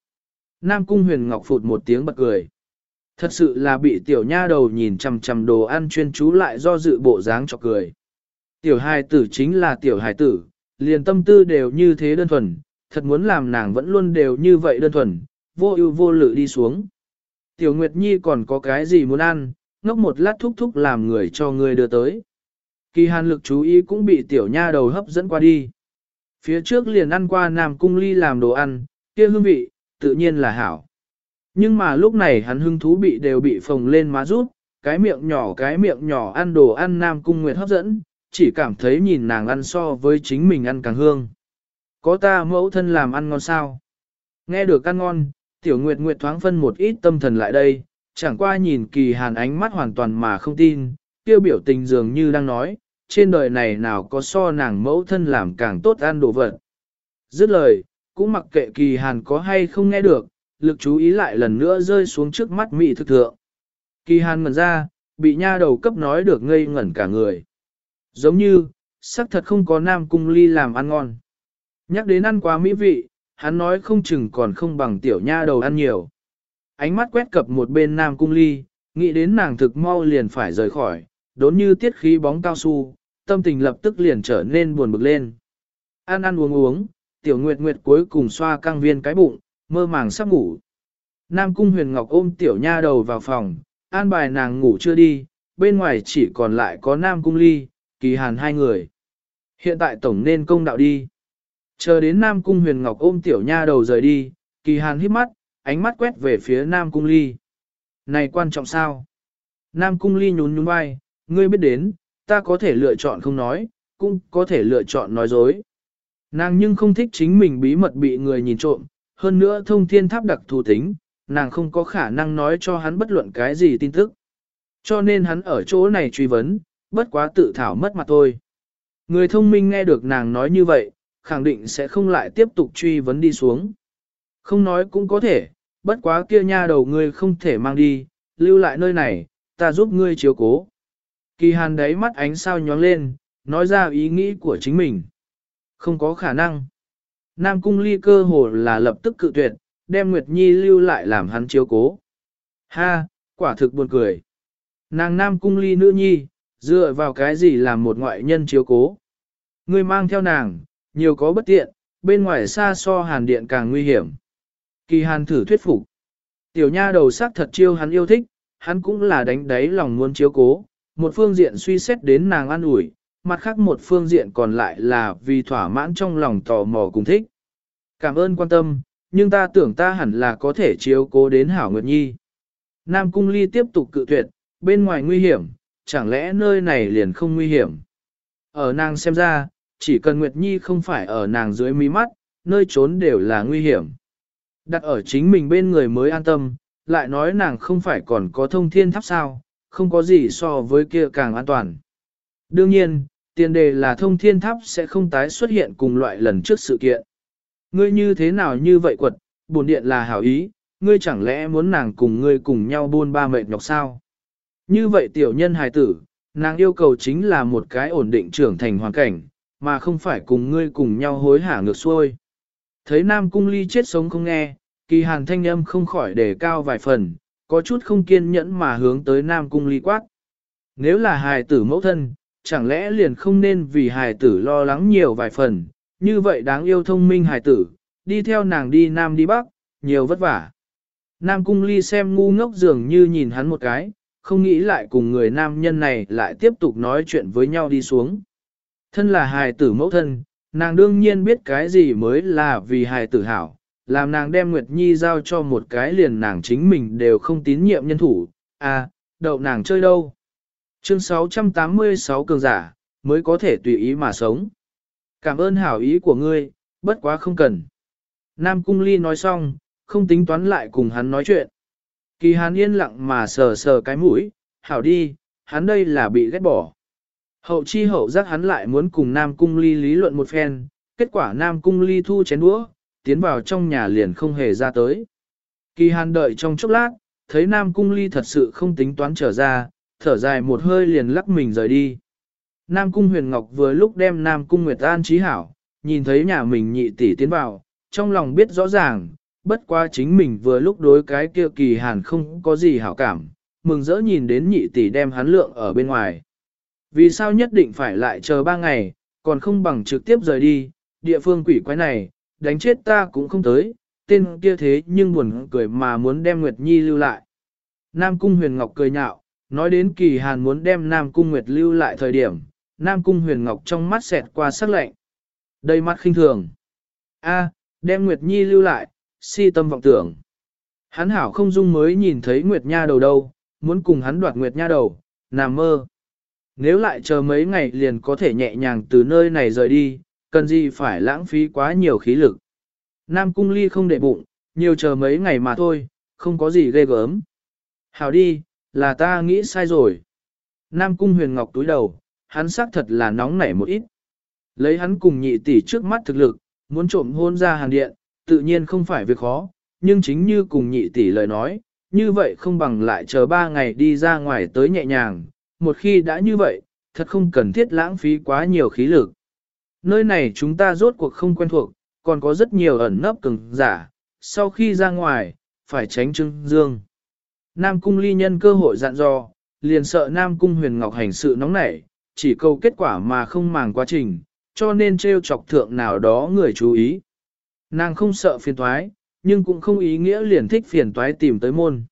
Speaker 1: Nam Cung Huyền Ngọc phụt một tiếng bật cười. Thật sự là bị tiểu nha đầu nhìn chằm chằm đồ ăn chuyên chú lại do dự bộ dáng cho cười. Tiểu hài tử chính là tiểu hài tử, liền tâm tư đều như thế đơn thuần, thật muốn làm nàng vẫn luôn đều như vậy đơn thuần, vô ưu vô lự đi xuống. Tiểu Nguyệt Nhi còn có cái gì muốn ăn, ngốc một lát thúc thúc làm người cho người đưa tới. Kỳ hàn lực chú ý cũng bị tiểu nha đầu hấp dẫn qua đi. Phía trước liền ăn qua Nam Cung Ly làm đồ ăn, kia hương vị, tự nhiên là hảo. Nhưng mà lúc này hắn hưng thú bị đều bị phồng lên má rút, cái miệng nhỏ cái miệng nhỏ ăn đồ ăn Nam Cung Nguyệt hấp dẫn, chỉ cảm thấy nhìn nàng ăn so với chính mình ăn càng hương. Có ta mẫu thân làm ăn ngon sao? Nghe được ăn ngon, Tiểu Nguyệt Nguyệt thoáng phân một ít tâm thần lại đây, chẳng qua nhìn kỳ hàn ánh mắt hoàn toàn mà không tin, kêu biểu tình dường như đang nói, trên đời này nào có so nàng mẫu thân làm càng tốt ăn đồ vật. Dứt lời, cũng mặc kệ kỳ hàn có hay không nghe được, lực chú ý lại lần nữa rơi xuống trước mắt mị thực thượng. Kỳ hàn ngẩn ra, bị nha đầu cấp nói được ngây ngẩn cả người. Giống như, sắc thật không có nam cung ly làm ăn ngon. Nhắc đến ăn quá mỹ vị, hắn nói không chừng còn không bằng tiểu nha đầu ăn nhiều. Ánh mắt quét cập một bên nam cung ly, nghĩ đến nàng thực mau liền phải rời khỏi, đốn như tiết khí bóng cao su, tâm tình lập tức liền trở nên buồn bực lên. Ăn ăn uống uống, tiểu nguyệt nguyệt cuối cùng xoa căng viên cái bụng, mơ màng sắp ngủ. Nam cung huyền ngọc ôm tiểu nha đầu vào phòng, an bài nàng ngủ chưa đi, bên ngoài chỉ còn lại có Nam cung ly, kỳ hàn hai người. Hiện tại tổng nên công đạo đi. Chờ đến Nam cung huyền ngọc ôm tiểu nha đầu rời đi, kỳ hàn hít mắt, ánh mắt quét về phía Nam cung ly. Này quan trọng sao? Nam cung ly nhún nhún vai, ngươi biết đến, ta có thể lựa chọn không nói, cũng có thể lựa chọn nói dối. Nàng nhưng không thích chính mình bí mật bị người nhìn trộm, hơn nữa thông thiên tháp đặc thù tính, nàng không có khả năng nói cho hắn bất luận cái gì tin tức. Cho nên hắn ở chỗ này truy vấn, bất quá tự thảo mất mặt thôi. Người thông minh nghe được nàng nói như vậy, khẳng định sẽ không lại tiếp tục truy vấn đi xuống. Không nói cũng có thể, bất quá kia nha đầu ngươi không thể mang đi, lưu lại nơi này, ta giúp ngươi chiếu cố. Kỳ hàn đáy mắt ánh sao nhóng lên, nói ra ý nghĩ của chính mình. Không có khả năng. Nam cung ly cơ hồ là lập tức cự tuyệt, đem Nguyệt Nhi lưu lại làm hắn chiếu cố. Ha, quả thực buồn cười. Nàng Nam cung ly nữ nhi, dựa vào cái gì làm một ngoại nhân chiếu cố. Người mang theo nàng, nhiều có bất tiện, bên ngoài xa so hàn điện càng nguy hiểm. Kỳ hàn thử thuyết phục. Tiểu nha đầu sắc thật chiêu hắn yêu thích, hắn cũng là đánh đáy lòng muốn chiếu cố, một phương diện suy xét đến nàng an ủi, mặt khác một phương diện còn lại là vì thỏa mãn trong lòng tò mò cùng thích. Cảm ơn quan tâm, nhưng ta tưởng ta hẳn là có thể chiếu cố đến Hảo Nguyệt Nhi. Nam Cung Ly tiếp tục cự tuyệt, bên ngoài nguy hiểm, chẳng lẽ nơi này liền không nguy hiểm. Ở nàng xem ra, chỉ cần Nguyệt Nhi không phải ở nàng dưới mí mắt, nơi trốn đều là nguy hiểm. Đặt ở chính mình bên người mới an tâm, lại nói nàng không phải còn có thông thiên tháp sao, không có gì so với kia càng an toàn. Đương nhiên, tiền đề là thông thiên tháp sẽ không tái xuất hiện cùng loại lần trước sự kiện. Ngươi như thế nào như vậy quật, bổn điện là hảo ý, ngươi chẳng lẽ muốn nàng cùng ngươi cùng nhau buôn ba mệt nhọc sao? Như vậy tiểu nhân hài tử, nàng yêu cầu chính là một cái ổn định trưởng thành hoàn cảnh, mà không phải cùng ngươi cùng nhau hối hả ngược xuôi. Thấy Nam Cung Ly chết sống không nghe, kỳ hàn thanh âm không khỏi đề cao vài phần, có chút không kiên nhẫn mà hướng tới Nam Cung Ly quát. Nếu là hài tử mẫu thân, chẳng lẽ liền không nên vì hài tử lo lắng nhiều vài phần, như vậy đáng yêu thông minh hài tử, đi theo nàng đi Nam đi Bắc, nhiều vất vả. Nam Cung Ly xem ngu ngốc dường như nhìn hắn một cái, không nghĩ lại cùng người nam nhân này lại tiếp tục nói chuyện với nhau đi xuống. Thân là hài tử mẫu thân, nàng đương nhiên biết cái gì mới là vì hài tử hảo, làm nàng đem Nguyệt Nhi giao cho một cái liền nàng chính mình đều không tín nhiệm nhân thủ, à, đậu nàng chơi đâu. Chương 686 cường giả, mới có thể tùy ý mà sống. Cảm ơn hảo ý của ngươi, bất quá không cần. Nam Cung Ly nói xong, không tính toán lại cùng hắn nói chuyện. Kỳ hắn yên lặng mà sờ sờ cái mũi, hảo đi, hắn đây là bị ghét bỏ. Hậu chi hậu giác hắn lại muốn cùng Nam Cung Ly lý luận một phen, kết quả Nam Cung Ly thu chén đũa, tiến vào trong nhà liền không hề ra tới. Kỳ hàn đợi trong chốc lát, thấy Nam Cung Ly thật sự không tính toán trở ra, thở dài một hơi liền lắc mình rời đi. Nam Cung Huyền Ngọc vừa lúc đem Nam Cung Nguyệt An trí hảo, nhìn thấy nhà mình nhị tỷ tiến vào, trong lòng biết rõ ràng, bất quá chính mình vừa lúc đối cái kia kỳ hàn không có gì hảo cảm, mừng rỡ nhìn đến nhị tỷ đem hắn lượng ở bên ngoài. Vì sao nhất định phải lại chờ ba ngày, còn không bằng trực tiếp rời đi, địa phương quỷ quái này, đánh chết ta cũng không tới, tên kia thế nhưng buồn cười mà muốn đem Nguyệt Nhi lưu lại. Nam Cung Huyền Ngọc cười nhạo, nói đến kỳ hàn muốn đem Nam Cung Nguyệt lưu lại thời điểm, Nam Cung Huyền Ngọc trong mắt xẹt qua sắc lạnh. Đầy mắt khinh thường. A, đem Nguyệt Nhi lưu lại, si tâm vọng tưởng. Hắn hảo không dung mới nhìn thấy Nguyệt Nha đầu đâu, muốn cùng hắn đoạt Nguyệt Nha đầu, nằm mơ. Nếu lại chờ mấy ngày liền có thể nhẹ nhàng từ nơi này rời đi, cần gì phải lãng phí quá nhiều khí lực. Nam Cung Ly không để bụng, Nhiều chờ mấy ngày mà thôi, không có gì ghê gớm. Hảo đi, là ta nghĩ sai rồi. Nam cung huyền ngọc túi đầu, hắn xác thật là nóng nảy một ít. Lấy hắn cùng nhị tỷ trước mắt thực lực, muốn trộm hôn ra hàng điện, tự nhiên không phải việc khó, nhưng chính như cùng nhị tỷ lời nói, như vậy không bằng lại chờ ba ngày đi ra ngoài tới nhẹ nhàng, một khi đã như vậy, thật không cần thiết lãng phí quá nhiều khí lực. Nơi này chúng ta rốt cuộc không quen thuộc, còn có rất nhiều ẩn nấp cứng giả, sau khi ra ngoài, phải tránh trưng dương. Nam cung ly nhân cơ hội dặn dò, liền sợ Nam cung huyền ngọc hành sự nóng nảy, chỉ câu kết quả mà không màng quá trình, cho nên treo chọc thượng nào đó người chú ý. Nàng không sợ phiền toái, nhưng cũng không ý nghĩa liền thích phiền toái tìm tới môn.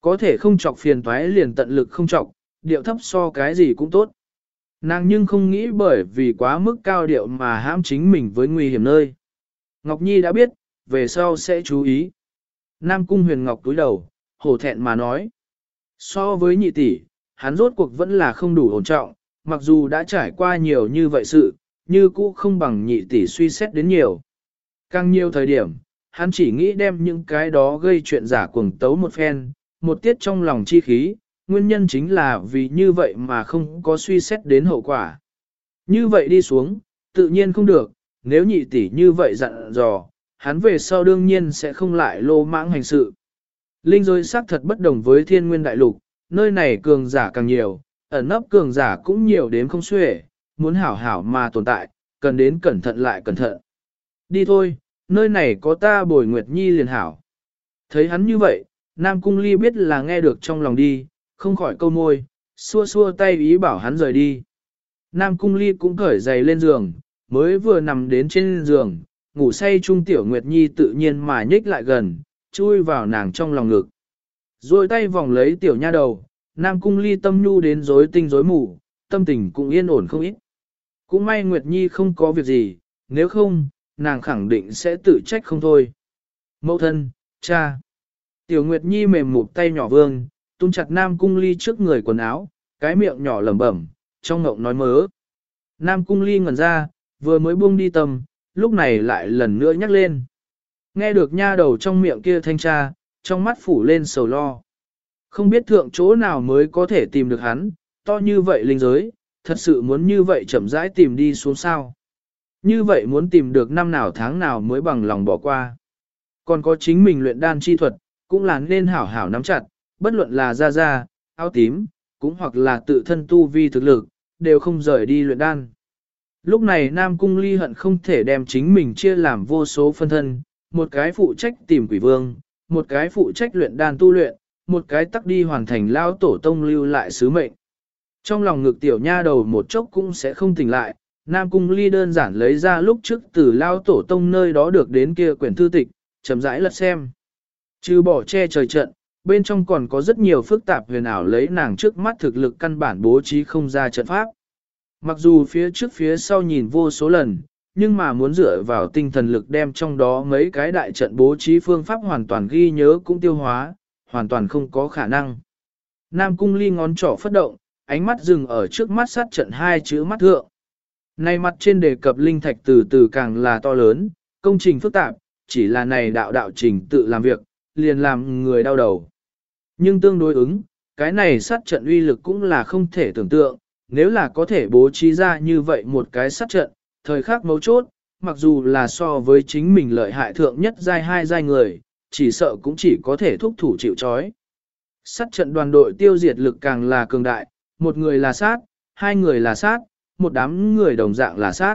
Speaker 1: Có thể không chọc phiền toái liền tận lực không chọc, điệu thấp so cái gì cũng tốt. Nàng nhưng không nghĩ bởi vì quá mức cao điệu mà hãm chính mình với nguy hiểm nơi. Ngọc Nhi đã biết, về sau sẽ chú ý. Nam Cung huyền Ngọc túi đầu, hổ thẹn mà nói. So với nhị tỷ, hắn rốt cuộc vẫn là không đủ ổn trọng, mặc dù đã trải qua nhiều như vậy sự, như cũ không bằng nhị tỷ suy xét đến nhiều. Càng nhiều thời điểm, hắn chỉ nghĩ đem những cái đó gây chuyện giả cuồng tấu một phen, một tiết trong lòng chi khí, nguyên nhân chính là vì như vậy mà không có suy xét đến hậu quả. Như vậy đi xuống, tự nhiên không được, nếu nhị tỷ như vậy dặn dò, hắn về sau đương nhiên sẽ không lại lô mãng hành sự. Linh giới xác thật bất đồng với thiên nguyên đại lục, nơi này cường giả càng nhiều, ẩn nấp cường giả cũng nhiều đến không xuể, muốn hảo hảo mà tồn tại, cần đến cẩn thận lại cẩn thận. Đi thôi, nơi này có ta bồi Nguyệt Nhi liền hảo. Thấy hắn như vậy, Nam Cung Ly biết là nghe được trong lòng đi, không khỏi câu môi, xua xua tay ý bảo hắn rời đi. Nam Cung Ly cũng cởi giày lên giường, mới vừa nằm đến trên giường, ngủ say trung tiểu Nguyệt Nhi tự nhiên mà nhích lại gần, chui vào nàng trong lòng ngực. Rồi tay vòng lấy tiểu nha đầu, Nam Cung Ly tâm nhu đến rối tinh rối mù, tâm tình cũng yên ổn không ít. Cũng may Nguyệt Nhi không có việc gì, nếu không, nàng khẳng định sẽ tự trách không thôi. Mẫu thân, cha. Tiểu Nguyệt Nhi mềm mụt tay nhỏ vương, tung chặt Nam Cung Ly trước người quần áo, cái miệng nhỏ lẩm bẩm, trong ngộng nói mớ. Nam Cung Ly ngẩn ra, vừa mới buông đi tầm, lúc này lại lần nữa nhắc lên. Nghe được nha đầu trong miệng kia thanh tra, trong mắt phủ lên sầu lo. Không biết thượng chỗ nào mới có thể tìm được hắn, to như vậy linh giới, thật sự muốn như vậy chậm rãi tìm đi xuống sao. Như vậy muốn tìm được năm nào tháng nào mới bằng lòng bỏ qua. Còn có chính mình luyện đan chi thuật, cũng là nên hảo hảo nắm chặt, bất luận là da da, áo tím, cũng hoặc là tự thân tu vi thực lực, đều không rời đi luyện đan. Lúc này Nam Cung Ly hận không thể đem chính mình chia làm vô số phân thân, một cái phụ trách tìm quỷ vương, một cái phụ trách luyện đan tu luyện, một cái tắc đi hoàn thành lao tổ tông lưu lại sứ mệnh. Trong lòng ngực tiểu nha đầu một chốc cũng sẽ không tỉnh lại, Nam Cung Ly đơn giản lấy ra lúc trước từ lao tổ tông nơi đó được đến kia quyển thư tịch, chậm rãi lật xem. Trừ bỏ che trời trận, bên trong còn có rất nhiều phức tạp huyền ảo lấy nàng trước mắt thực lực căn bản bố trí không ra trận pháp. Mặc dù phía trước phía sau nhìn vô số lần, nhưng mà muốn dựa vào tinh thần lực đem trong đó mấy cái đại trận bố trí phương pháp hoàn toàn ghi nhớ cũng tiêu hóa, hoàn toàn không có khả năng. Nam cung ly ngón trỏ phất động, ánh mắt dừng ở trước mắt sát trận hai chữ mắt thượng. Này mặt trên đề cập linh thạch từ từ càng là to lớn, công trình phức tạp, chỉ là này đạo đạo trình tự làm việc, liền làm người đau đầu. Nhưng tương đối ứng, cái này sát trận uy lực cũng là không thể tưởng tượng, nếu là có thể bố trí ra như vậy một cái sát trận, thời khắc mấu chốt, mặc dù là so với chính mình lợi hại thượng nhất giai hai giai người, chỉ sợ cũng chỉ có thể thúc thủ chịu chói. Sát trận đoàn đội tiêu diệt lực càng là cường đại, một người là sát, hai người là sát, một đám người đồng dạng là sát.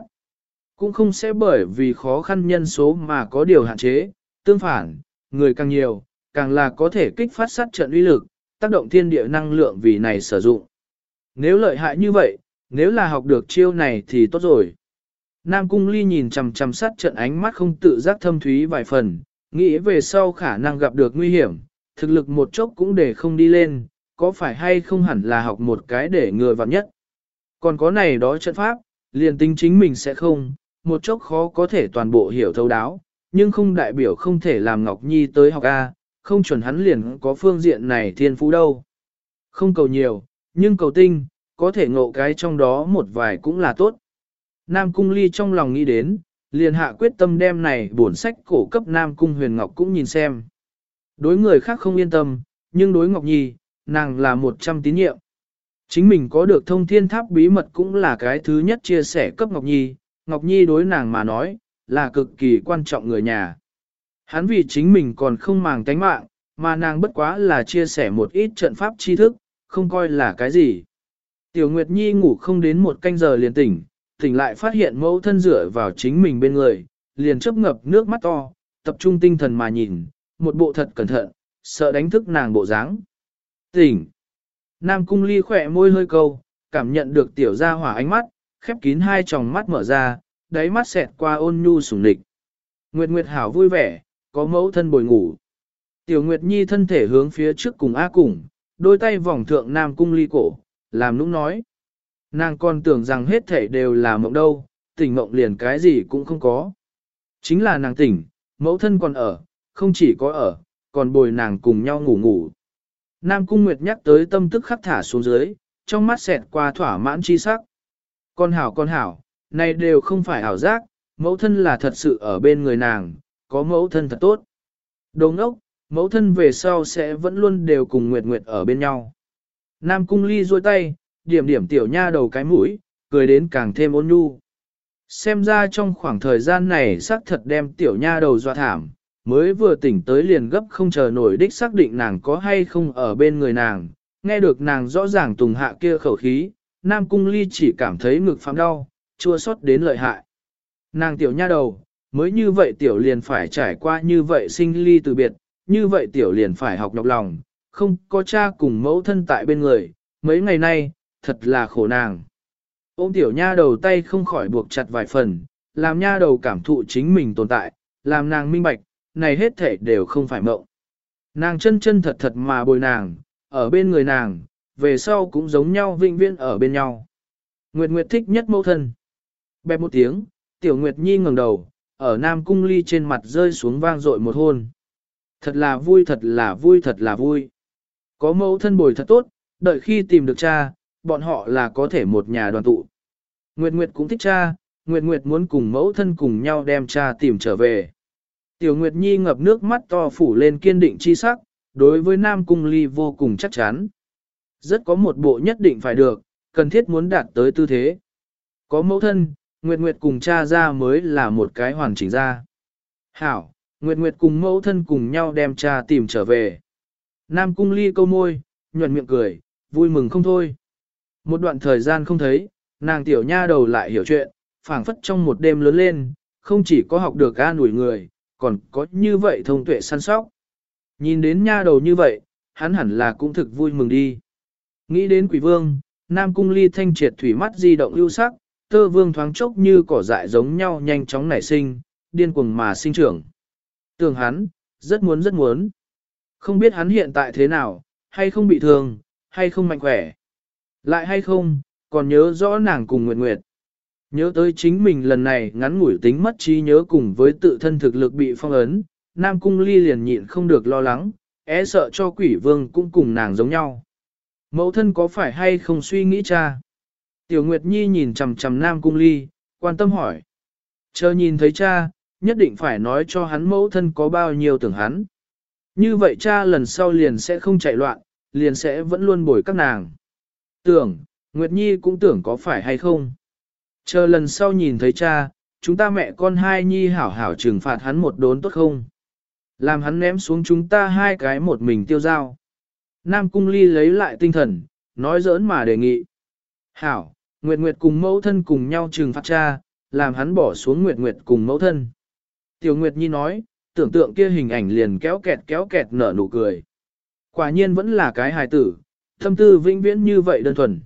Speaker 1: Cũng không sẽ bởi vì khó khăn nhân số mà có điều hạn chế, tương phản, người càng nhiều, càng là có thể kích phát sát trận uy lực, tác động thiên địa năng lượng vì này sử dụng. Nếu lợi hại như vậy, nếu là học được chiêu này thì tốt rồi. Nam Cung Ly nhìn chằm chằm sát trận ánh mắt không tự giác thâm thúy vài phần, nghĩ về sau khả năng gặp được nguy hiểm, thực lực một chốc cũng để không đi lên, có phải hay không hẳn là học một cái để ngừa vặn nhất. Còn có này đó trận pháp, liền tính chính mình sẽ không, một chốc khó có thể toàn bộ hiểu thấu đáo, nhưng không đại biểu không thể làm Ngọc Nhi tới học A, không chuẩn hắn liền có phương diện này thiên phú đâu. Không cầu nhiều, nhưng cầu tinh, có thể ngộ cái trong đó một vài cũng là tốt. Nam Cung Ly trong lòng nghĩ đến, liền hạ quyết tâm đem này bổn sách cổ cấp Nam Cung Huyền Ngọc cũng nhìn xem. Đối người khác không yên tâm, nhưng đối Ngọc Nhi, nàng là một trăm tín nhiệm. Chính mình có được thông thiên tháp bí mật cũng là cái thứ nhất chia sẻ cấp Ngọc Nhi, Ngọc Nhi đối nàng mà nói, là cực kỳ quan trọng người nhà. Hắn vì chính mình còn không màng tánh mạng, mà nàng bất quá là chia sẻ một ít trận pháp tri thức, không coi là cái gì. Tiểu Nguyệt Nhi ngủ không đến một canh giờ liền tỉnh, tỉnh lại phát hiện mẫu thân dựa vào chính mình bên người, liền chớp ngập nước mắt to, tập trung tinh thần mà nhìn, một bộ thật cẩn thận, sợ đánh thức nàng bộ dáng. Tỉnh! Nam cung ly khỏe môi hơi câu, cảm nhận được tiểu gia hỏa ánh mắt, khép kín hai tròng mắt mở ra, đáy mắt xẹt qua ôn nhu sủng địch. Nguyệt Nguyệt hảo vui vẻ, có mẫu thân bồi ngủ. Tiểu Nguyệt Nhi thân thể hướng phía trước cùng A cùng, đôi tay vòng thượng Nam cung ly cổ, làm nũng nói. Nàng còn tưởng rằng hết thể đều là mộng đâu, tỉnh mộng liền cái gì cũng không có. Chính là nàng tỉnh, mẫu thân còn ở, không chỉ có ở, còn bồi nàng cùng nhau ngủ ngủ. Nam Cung Nguyệt nhắc tới tâm tức khắc thả xuống dưới, trong mắt xẹt qua thỏa mãn chi sắc. Con hảo con hảo, này đều không phải ảo giác, mẫu thân là thật sự ở bên người nàng, có mẫu thân thật tốt. Đồ ngốc, mẫu thân về sau sẽ vẫn luôn đều cùng Nguyệt Nguyệt ở bên nhau. Nam Cung Ly duỗi tay, điểm điểm tiểu nha đầu cái mũi, cười đến càng thêm ôn nhu. Xem ra trong khoảng thời gian này xác thật đem tiểu nha đầu dọa thảm, mới vừa tỉnh tới liền gấp không chờ nổi đích xác định nàng có hay không ở bên người nàng, nghe được nàng rõ ràng tùng hạ kia khẩu khí, Nam Cung Ly chỉ cảm thấy ngực phạm đau, chua xót đến lợi hại. Nàng tiểu nha đầu, mới như vậy tiểu liền phải trải qua như vậy sinh ly từ biệt, như vậy tiểu liền phải học nhọc lòng, không có cha cùng mẫu thân tại bên người, mấy ngày nay, thật là khổ nàng. Ôm tiểu nha đầu tay không khỏi buộc chặt vài phần, làm nha đầu cảm thụ chính mình tồn tại, làm nàng minh bạch, này hết thể đều không phải mộng. Nàng chân chân thật thật mà bồi nàng, ở bên người nàng, về sau cũng giống nhau vinh viễn ở bên nhau. Nguyệt Nguyệt thích nhất mẫu thân. Bẹp một tiếng, tiểu Nguyệt Nhi ngẩng đầu, ở Nam Cung Ly trên mặt rơi xuống vang dội một hôn. Thật là vui thật là vui thật là vui. Có mẫu thân bồi thật tốt, đợi khi tìm được cha, bọn họ là có thể một nhà đoàn tụ. Nguyệt Nguyệt cũng thích cha, Nguyệt Nguyệt muốn cùng mẫu thân cùng nhau đem cha tìm trở về. Tiểu Nguyệt Nhi ngập nước mắt to phủ lên kiên định chi sắc, đối với Nam Cung Ly vô cùng chắc chắn. Rất có một bộ nhất định phải được, cần thiết muốn đạt tới tư thế. Có mẫu thân, Nguyệt Nguyệt cùng cha ra mới là một cái hoàn chỉnh ra. Hảo, Nguyệt Nguyệt cùng mẫu thân cùng nhau đem cha tìm trở về. Nam Cung Ly câu môi, nhuận miệng cười, vui mừng không thôi. Một đoạn thời gian không thấy, nàng tiểu nha đầu lại hiểu chuyện, phảng phất trong một đêm lớn lên, không chỉ có học được ca nổi người, còn có như vậy thông tuệ săn sóc. Nhìn đến nha đầu như vậy, hắn hẳn là cũng thực vui mừng đi. Nghĩ đến quỷ vương, nam cung ly thanh triệt thủy mắt di động ưu sắc, tơ vương thoáng chốc như cỏ dại giống nhau nhanh chóng nảy sinh, điên cuồng mà sinh trưởng. Tưởng hắn, rất muốn rất muốn. Không biết hắn hiện tại thế nào, hay không bị thương, hay không mạnh khỏe. Lại hay không, còn nhớ rõ nàng cùng Nguyệt Nguyệt. Nhớ tới chính mình lần này ngắn ngủi tính mất trí nhớ cùng với tự thân thực lực bị phong ấn, Nam Cung Ly liền nhịn không được lo lắng, é sợ cho quỷ vương cũng cùng nàng giống nhau. Mẫu thân có phải hay không suy nghĩ cha? Tiểu Nguyệt Nhi nhìn chằm chằm Nam Cung Ly, quan tâm hỏi. Chờ nhìn thấy cha, nhất định phải nói cho hắn mẫu thân có bao nhiêu tưởng hắn. Như vậy cha lần sau liền sẽ không chạy loạn, liền sẽ vẫn luôn bồi các nàng. Tưởng, Nguyệt Nhi cũng tưởng có phải hay không. Chờ lần sau nhìn thấy cha, chúng ta mẹ con hai Nhi hảo hảo trừng phạt hắn một đốn tốt không? Làm hắn ném xuống chúng ta hai cái một mình tiêu dao. Nam Cung Ly lấy lại tinh thần, nói giỡn mà đề nghị. Hảo, Nguyệt Nguyệt cùng mẫu thân cùng nhau trừng phạt cha, làm hắn bỏ xuống Nguyệt Nguyệt cùng mẫu thân. Tiểu Nguyệt Nhi nói, tưởng tượng kia hình ảnh liền kéo kẹt kéo kẹt nở nụ cười. Quả nhiên vẫn là cái hài tử, thâm tư vĩnh viễn như vậy đơn thuần.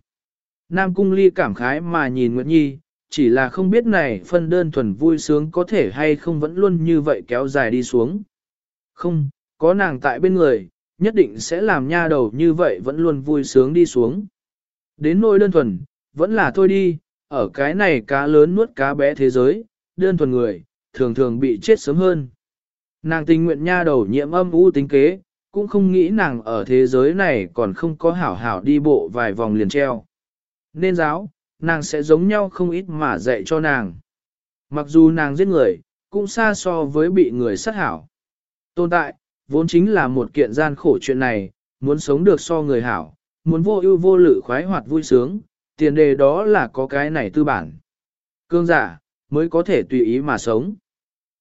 Speaker 1: Nam Cung Ly cảm khái mà nhìn Nguyệt Nhi, chỉ là không biết này phân đơn thuần vui sướng có thể hay không vẫn luôn như vậy kéo dài đi xuống. Không, có nàng tại bên người, nhất định sẽ làm nha đầu như vậy vẫn luôn vui sướng đi xuống. Đến nỗi đơn thuần, vẫn là thôi đi, ở cái này cá lớn nuốt cá bé thế giới, đơn thuần người, thường thường bị chết sớm hơn. Nàng tình nguyện nha đầu nhiễm âm u tính kế, cũng không nghĩ nàng ở thế giới này còn không có hảo hảo đi bộ vài vòng liền treo. Nên giáo, nàng sẽ giống nhau không ít mà dạy cho nàng. mặc dù nàng giết người, cũng xa so với bị người sát hảo. Tồn tại, vốn chính là một kiện gian khổ chuyện này, muốn sống được so người hảo, muốn vô ưu vô lự khoái hoạt vui sướng, tiền đề đó là có cái này tư bản. Cương giả, mới có thể tùy ý mà sống.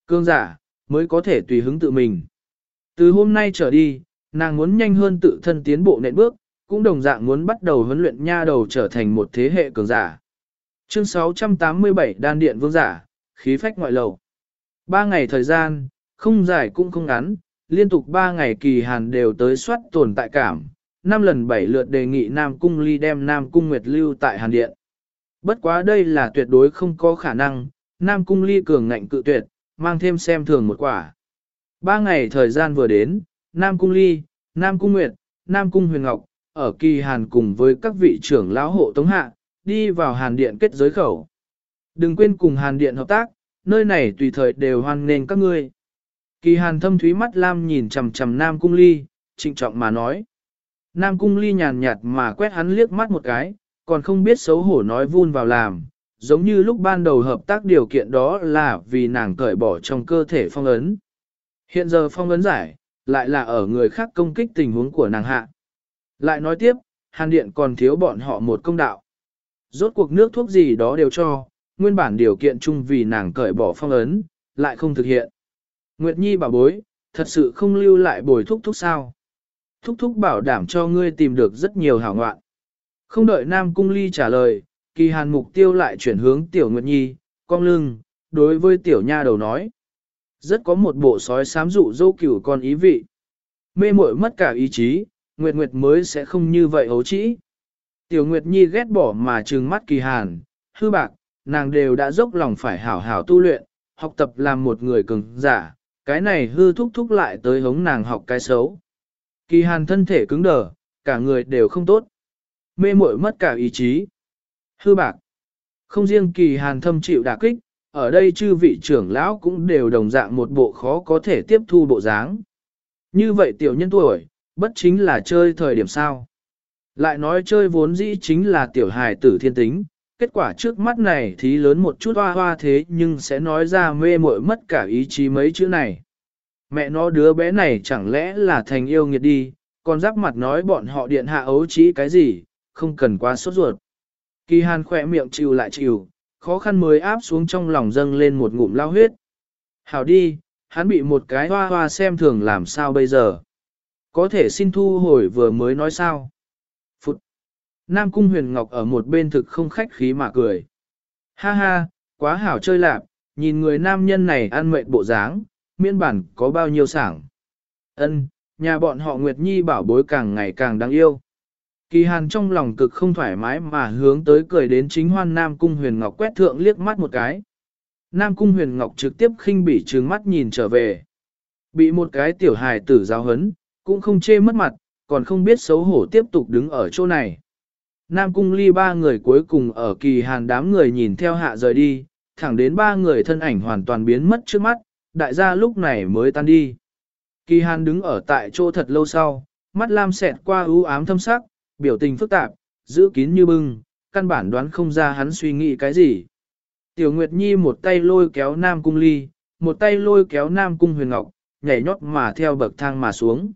Speaker 1: Cương giả, mới có thể tùy hứng tự mình. Từ hôm nay trở đi, nàng muốn nhanh hơn tự thân tiến bộ nện bước, cũng đồng dạng muốn bắt đầu huấn luyện nha đầu trở thành một thế hệ cường giả. Chương 687 Đan Điện Vương Giả, khí phách ngoại lầu. Ba ngày thời gian, không dài cũng không ngắn, liên tục ba ngày kỳ hàn đều tới soát tồn tại cảm, năm lần bảy lượt đề nghị Nam Cung Ly đem Nam Cung Nguyệt lưu tại Hàn Điện. Bất quá đây là tuyệt đối không có khả năng, Nam Cung Ly cường ngạnh cự tuyệt, mang thêm xem thường một quả. Ba ngày thời gian vừa đến, Nam Cung Ly, Nam Cung Nguyệt, Nam Cung Huyền Ngọc, ở kỳ hàn cùng với các vị trưởng lão hộ tống hạ, đi vào hàn điện kết giới khẩu. Đừng quên cùng hàn điện hợp tác, nơi này tùy thời đều hoan nghênh các ngươi. Kỳ hàn thâm thúy mắt lam nhìn chầm chầm Nam Cung Ly, trịnh trọng mà nói. Nam Cung Ly nhàn nhạt mà quét hắn liếc mắt một cái, còn không biết xấu hổ nói vun vào làm, giống như lúc ban đầu hợp tác điều kiện đó là vì nàng cởi bỏ trong cơ thể phong ấn. Hiện giờ phong ấn giải, lại là ở người khác công kích tình huống của nàng hạ. Lại nói tiếp, hàn điện còn thiếu bọn họ một công đạo. Rốt cuộc nước thuốc gì đó đều cho, nguyên bản điều kiện chung vì nàng cởi bỏ phong ấn, lại không thực hiện. Nguyệt Nhi bảo bối, thật sự không lưu lại bồi thuốc thúc sao. Thúc thúc bảo đảm cho ngươi tìm được rất nhiều hảo ngoạn. Không đợi Nam Cung Ly trả lời, kỳ hàn mục tiêu lại chuyển hướng Tiểu Nguyệt Nhi, cong lưng, đối với Tiểu Nha đầu nói. Rất có một bộ sói sám dụ dâu cửu con ý vị. Mê muội mất cả ý chí, Nguyệt Nguyệt mới sẽ không như vậy hấu trĩ. Tiểu Nguyệt Nhi ghét bỏ mà trừng mắt kỳ hàn, hư bạc, nàng đều đã dốc lòng phải hảo hảo tu luyện, học tập làm một người cường giả, cái này hư thúc thúc lại tới hống nàng học cái xấu. Kỳ hàn thân thể cứng đờ, cả người đều không tốt. Mê muội mất cả ý chí. Hư bạc. Không riêng kỳ hàn thâm chịu đả kích, ở đây chư vị trưởng lão cũng đều đồng dạng một bộ khó có thể tiếp thu bộ dáng. Như vậy tiểu nhân tuổi, bất chính là chơi thời điểm sao. Lại nói chơi vốn dĩ chính là tiểu hài tử thiên tính, kết quả trước mắt này thì lớn một chút hoa hoa thế nhưng sẽ nói ra mê muội mất cả ý chí mấy chữ này. Mẹ nó đứa bé này chẳng lẽ là thành yêu nghiệt đi, còn rắc mặt nói bọn họ điện hạ ấu trí cái gì, không cần quá sốt ruột. Kỳ hàn khỏe miệng chịu lại chịu, khó khăn mới áp xuống trong lòng dâng lên một ngụm lao huyết. Hảo đi, hắn bị một cái hoa hoa xem thường làm sao bây giờ. Có thể xin thu hồi vừa mới nói sao. Phụt. Nam Cung Huyền Ngọc ở một bên thực không khách khí mà cười. Ha ha, quá hảo chơi lạp, nhìn người nam nhân này ăn mệt bộ dáng, miễn bản có bao nhiêu sảng. Ân, nhà bọn họ Nguyệt Nhi bảo bối càng ngày càng đáng yêu. Kỳ hàn trong lòng cực không thoải mái mà hướng tới cười đến chính hoan Nam Cung Huyền Ngọc quét thượng liếc mắt một cái. Nam Cung Huyền Ngọc trực tiếp khinh bỉ trừng mắt nhìn trở về. Bị một cái tiểu hài tử giáo hấn, cũng không chê mất mặt, còn không biết xấu hổ tiếp tục đứng ở chỗ này. Nam Cung Ly ba người cuối cùng ở kỳ hàn đám người nhìn theo hạ rời đi, thẳng đến ba người thân ảnh hoàn toàn biến mất trước mắt, đại gia lúc này mới tan đi. Kỳ hàn đứng ở tại chỗ thật lâu sau, mắt lam xẹt qua ưu ám thâm sắc, biểu tình phức tạp, giữ kín như bưng, căn bản đoán không ra hắn suy nghĩ cái gì. Tiểu Nguyệt Nhi một tay lôi kéo Nam Cung Ly, một tay lôi kéo Nam Cung Huyền Ngọc, nhảy nhót mà theo bậc thang mà xuống.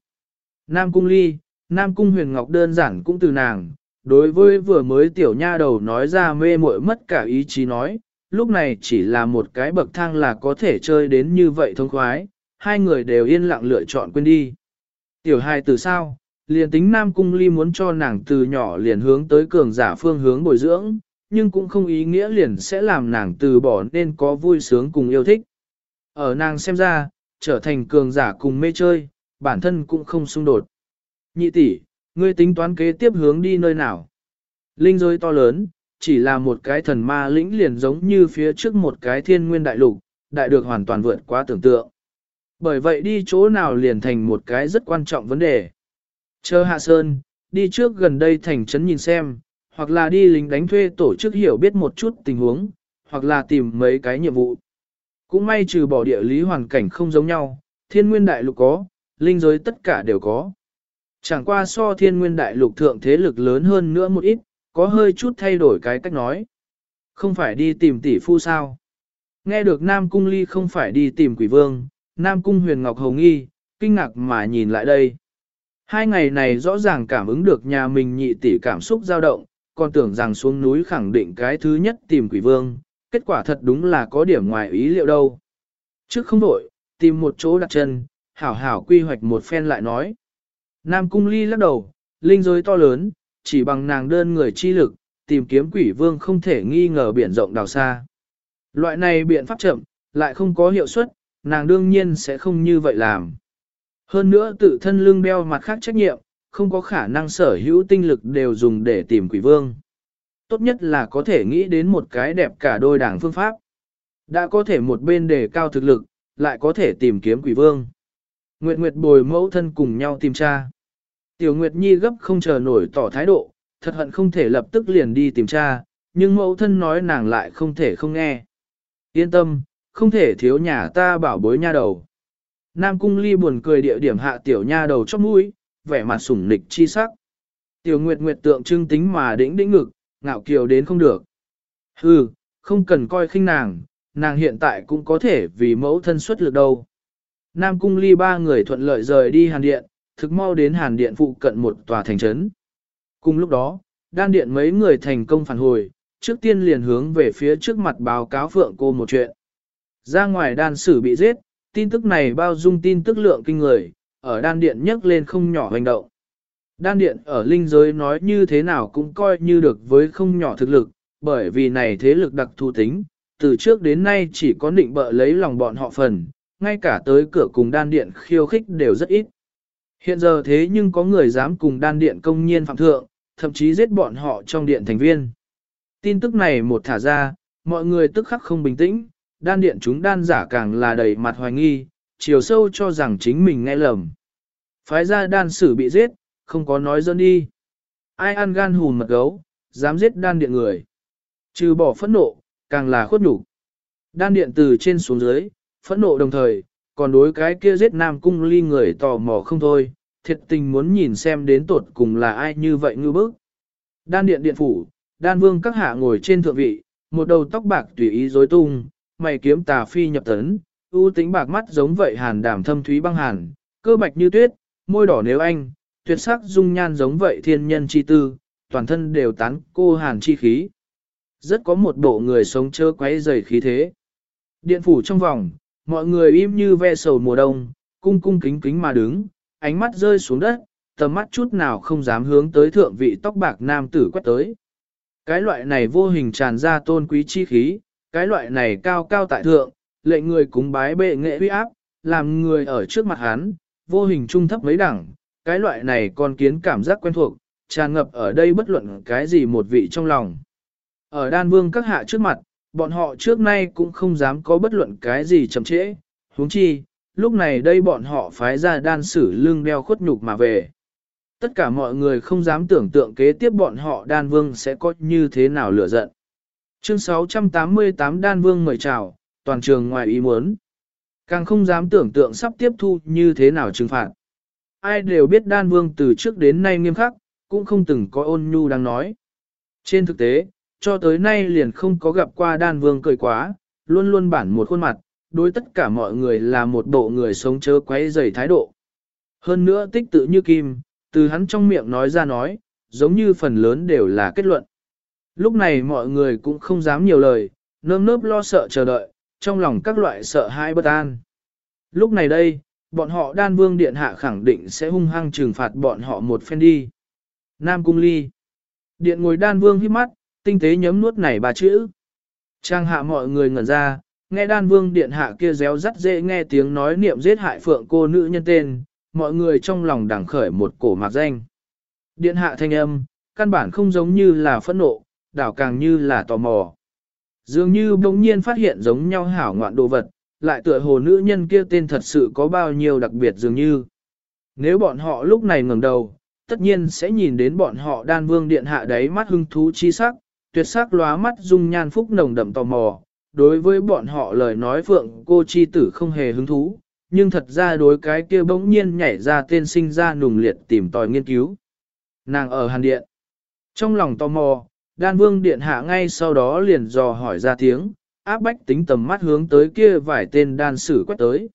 Speaker 1: Nam Cung Ly, Nam Cung Huyền Ngọc đơn giản cũng từ nàng, đối với vừa mới tiểu nha đầu nói ra mê muội mất cả ý chí nói, lúc này chỉ là một cái bậc thang là có thể chơi đến như vậy thông khoái, hai người đều yên lặng lựa chọn quên đi. Tiểu hai từ sao, liền tính Nam Cung Ly muốn cho nàng từ nhỏ liền hướng tới cường giả phương hướng bồi dưỡng, nhưng cũng không ý nghĩa liền sẽ làm nàng từ bỏ nên có vui sướng cùng yêu thích. Ở nàng xem ra, trở thành cường giả cùng mê chơi, bản thân cũng không xung đột. Nhị tỷ, ngươi tính toán kế tiếp hướng đi nơi nào? Linh giới to lớn, chỉ là một cái thần ma lĩnh liền giống như phía trước một cái thiên nguyên đại lục, đại được hoàn toàn vượt quá tưởng tượng. Bởi vậy đi chỗ nào liền thành một cái rất quan trọng vấn đề. Chờ hạ sơn, đi trước gần đây thành trấn nhìn xem, hoặc là đi lính đánh thuê tổ chức hiểu biết một chút tình huống, hoặc là tìm mấy cái nhiệm vụ. Cũng may trừ bỏ địa lý hoàn cảnh không giống nhau, thiên nguyên đại lục có, linh giới tất cả đều có. Chẳng qua so thiên nguyên đại lục thượng thế lực lớn hơn nữa một ít, có hơi chút thay đổi cái cách nói. Không phải đi tìm tỷ phu sao. Nghe được Nam Cung Ly không phải đi tìm quỷ vương, Nam Cung huyền ngọc hồng nghi, kinh ngạc mà nhìn lại đây. Hai ngày này rõ ràng cảm ứng được nhà mình nhị tỷ cảm xúc dao động, còn tưởng rằng xuống núi khẳng định cái thứ nhất tìm quỷ vương, kết quả thật đúng là có điểm ngoài ý liệu đâu. Trước không đổi, tìm một chỗ đặt chân, hảo hảo quy hoạch một phen lại nói. Nam Cung Ly lắc đầu, linh giới to lớn, chỉ bằng nàng đơn người chi lực, tìm kiếm quỷ vương không thể nghi ngờ biển rộng đào xa. Loại này biện pháp chậm, lại không có hiệu suất, nàng đương nhiên sẽ không như vậy làm. Hơn nữa tự thân lưng đeo mặt khác trách nhiệm, không có khả năng sở hữu tinh lực đều dùng để tìm quỷ vương. Tốt nhất là có thể nghĩ đến một cái đẹp cả đôi đảng phương pháp. Đã có thể một bên đề cao thực lực, lại có thể tìm kiếm quỷ vương. Nguyệt Nguyệt bồi mẫu thân cùng nhau tìm tra. Tiểu Nguyệt Nhi gấp không chờ nổi tỏ thái độ, thật hận không thể lập tức liền đi tìm cha, nhưng mẫu thân nói nàng lại không thể không nghe. Yên tâm, không thể thiếu nhà ta bảo bối nha đầu. Nam Cung Ly buồn cười địa điểm hạ tiểu nha đầu chóp mũi, vẻ mặt sủng nịch chi sắc. Tiểu Nguyệt Nguyệt tượng trưng tính mà đĩnh đĩnh ngực, ngạo kiều đến không được. Hừ, không cần coi khinh nàng, nàng hiện tại cũng có thể vì mẫu thân xuất lực đâu. Nam Cung Ly ba người thuận lợi rời đi Hàn Điện, thực mau đến Hàn Điện phụ cận một tòa thành trấn. Cùng lúc đó, đan điện mấy người thành công phản hồi, trước tiên liền hướng về phía trước mặt báo cáo Phượng cô một chuyện. Ra ngoài đan sử bị giết, tin tức này bao dung tin tức lượng kinh người, ở đan điện nhấc lên không nhỏ hành động. Đan điện ở linh giới nói như thế nào cũng coi như được với không nhỏ thực lực, bởi vì này thế lực đặc thù tính, từ trước đến nay chỉ có định bợ lấy lòng bọn họ phần, ngay cả tới cửa cùng đan điện khiêu khích đều rất ít. Hiện giờ thế nhưng có người dám cùng đan điện công nhiên phạm thượng, thậm chí giết bọn họ trong điện thành viên. Tin tức này một thả ra, mọi người tức khắc không bình tĩnh, đan điện chúng đan giả càng là đầy mặt hoài nghi, chiều sâu cho rằng chính mình nghe lầm. Phái ra đan sử bị giết, không có nói dân đi. Ai ăn gan hùn mật gấu, dám giết đan điện người. Trừ bỏ phẫn nộ, càng là khuất nhục. Đan điện từ trên xuống dưới, phẫn nộ đồng thời, còn đối cái kia giết nam cung ly người tò mò không thôi, thiệt tình muốn nhìn xem đến tột cùng là ai như vậy ngư bức. Đan điện điện phủ, đan vương các hạ ngồi trên thượng vị, một đầu tóc bạc tùy ý rối tung, mày kiếm tà phi nhập tấn, ưu tính bạc mắt giống vậy hàn đảm thâm thúy băng hàn, cơ bạch như tuyết, môi đỏ nếu anh, tuyệt sắc dung nhan giống vậy thiên nhân chi tư, toàn thân đều tán cô hàn chi khí. Rất có một bộ người sống chơ quấy dày khí thế. Điện phủ trong vòng, mọi người im như ve sầu mùa đông, cung cung kính kính mà đứng, ánh mắt rơi xuống đất, tầm mắt chút nào không dám hướng tới thượng vị tóc bạc nam tử quét tới. Cái loại này vô hình tràn ra tôn quý chi khí, cái loại này cao cao tại thượng, lệnh người cúng bái bệ nghệ uy áp, làm người ở trước mặt hắn, vô hình trung thấp mấy đẳng, cái loại này còn kiến cảm giác quen thuộc, tràn ngập ở đây bất luận cái gì một vị trong lòng. Ở đan vương các hạ trước mặt, bọn họ trước nay cũng không dám có bất luận cái gì chậm trễ, huống chi, lúc này đây bọn họ phái ra đan sử lưng đeo khuất nhục mà về. Tất cả mọi người không dám tưởng tượng kế tiếp bọn họ đan vương sẽ có như thế nào lửa giận. Chương 688 đan vương mời chào, toàn trường ngoài ý muốn. Càng không dám tưởng tượng sắp tiếp thu như thế nào trừng phạt. Ai đều biết đan vương từ trước đến nay nghiêm khắc, cũng không từng có ôn nhu đang nói. Trên thực tế, cho tới nay liền không có gặp qua đan vương cười quá, luôn luôn bản một khuôn mặt, đối tất cả mọi người là một bộ người sống chớ quấy dày thái độ. Hơn nữa tích tự như kim, từ hắn trong miệng nói ra nói, giống như phần lớn đều là kết luận. Lúc này mọi người cũng không dám nhiều lời, nơm nớp lo sợ chờ đợi, trong lòng các loại sợ hãi bất an. Lúc này đây, bọn họ đan vương điện hạ khẳng định sẽ hung hăng trừng phạt bọn họ một phen đi. Nam Cung Ly Điện ngồi đan vương hít mắt, tinh tế nhấm nuốt này ba chữ. Trang hạ mọi người ngẩn ra, nghe đan vương điện hạ kia réo rắt dễ nghe tiếng nói niệm giết hại phượng cô nữ nhân tên, mọi người trong lòng đẳng khởi một cổ mạc danh. Điện hạ thanh âm, căn bản không giống như là phẫn nộ, đảo càng như là tò mò. Dường như bỗng nhiên phát hiện giống nhau hảo ngoạn đồ vật, lại tựa hồ nữ nhân kia tên thật sự có bao nhiêu đặc biệt dường như. Nếu bọn họ lúc này ngẩng đầu, tất nhiên sẽ nhìn đến bọn họ đan vương điện hạ đáy mắt hưng thú chi sắc, tuyệt sắc lóa mắt dung nhan phúc nồng đậm tò mò. Đối với bọn họ lời nói phượng cô chi tử không hề hứng thú, nhưng thật ra đối cái kia bỗng nhiên nhảy ra tên sinh ra nùng liệt tìm tòi nghiên cứu. Nàng ở hàn điện. Trong lòng tò mò, đan vương điện hạ ngay sau đó liền dò hỏi ra tiếng, áp bách tính tầm mắt hướng tới kia vài tên đan sử quét tới.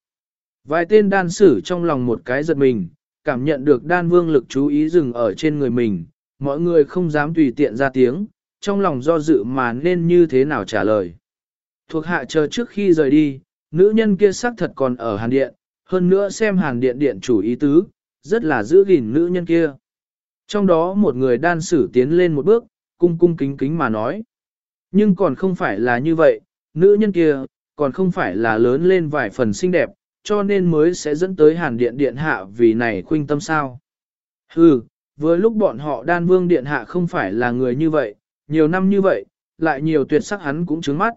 Speaker 1: Vài tên đan sử trong lòng một cái giật mình, cảm nhận được đan vương lực chú ý dừng ở trên người mình, mọi người không dám tùy tiện ra tiếng, trong lòng do dự mà nên như thế nào trả lời. Thuộc hạ chờ trước khi rời đi, nữ nhân kia xác thật còn ở hàn điện, hơn nữa xem hàn điện điện chủ ý tứ, rất là giữ gìn nữ nhân kia. Trong đó một người đan sử tiến lên một bước, cung cung kính kính mà nói. Nhưng còn không phải là như vậy, nữ nhân kia, còn không phải là lớn lên vài phần xinh đẹp, cho nên mới sẽ dẫn tới hàn điện điện hạ vì này khuynh tâm sao. Hừ, vừa lúc bọn họ đan vương điện hạ không phải là người như vậy, nhiều năm như vậy, lại nhiều tuyệt sắc hắn cũng trướng mắt.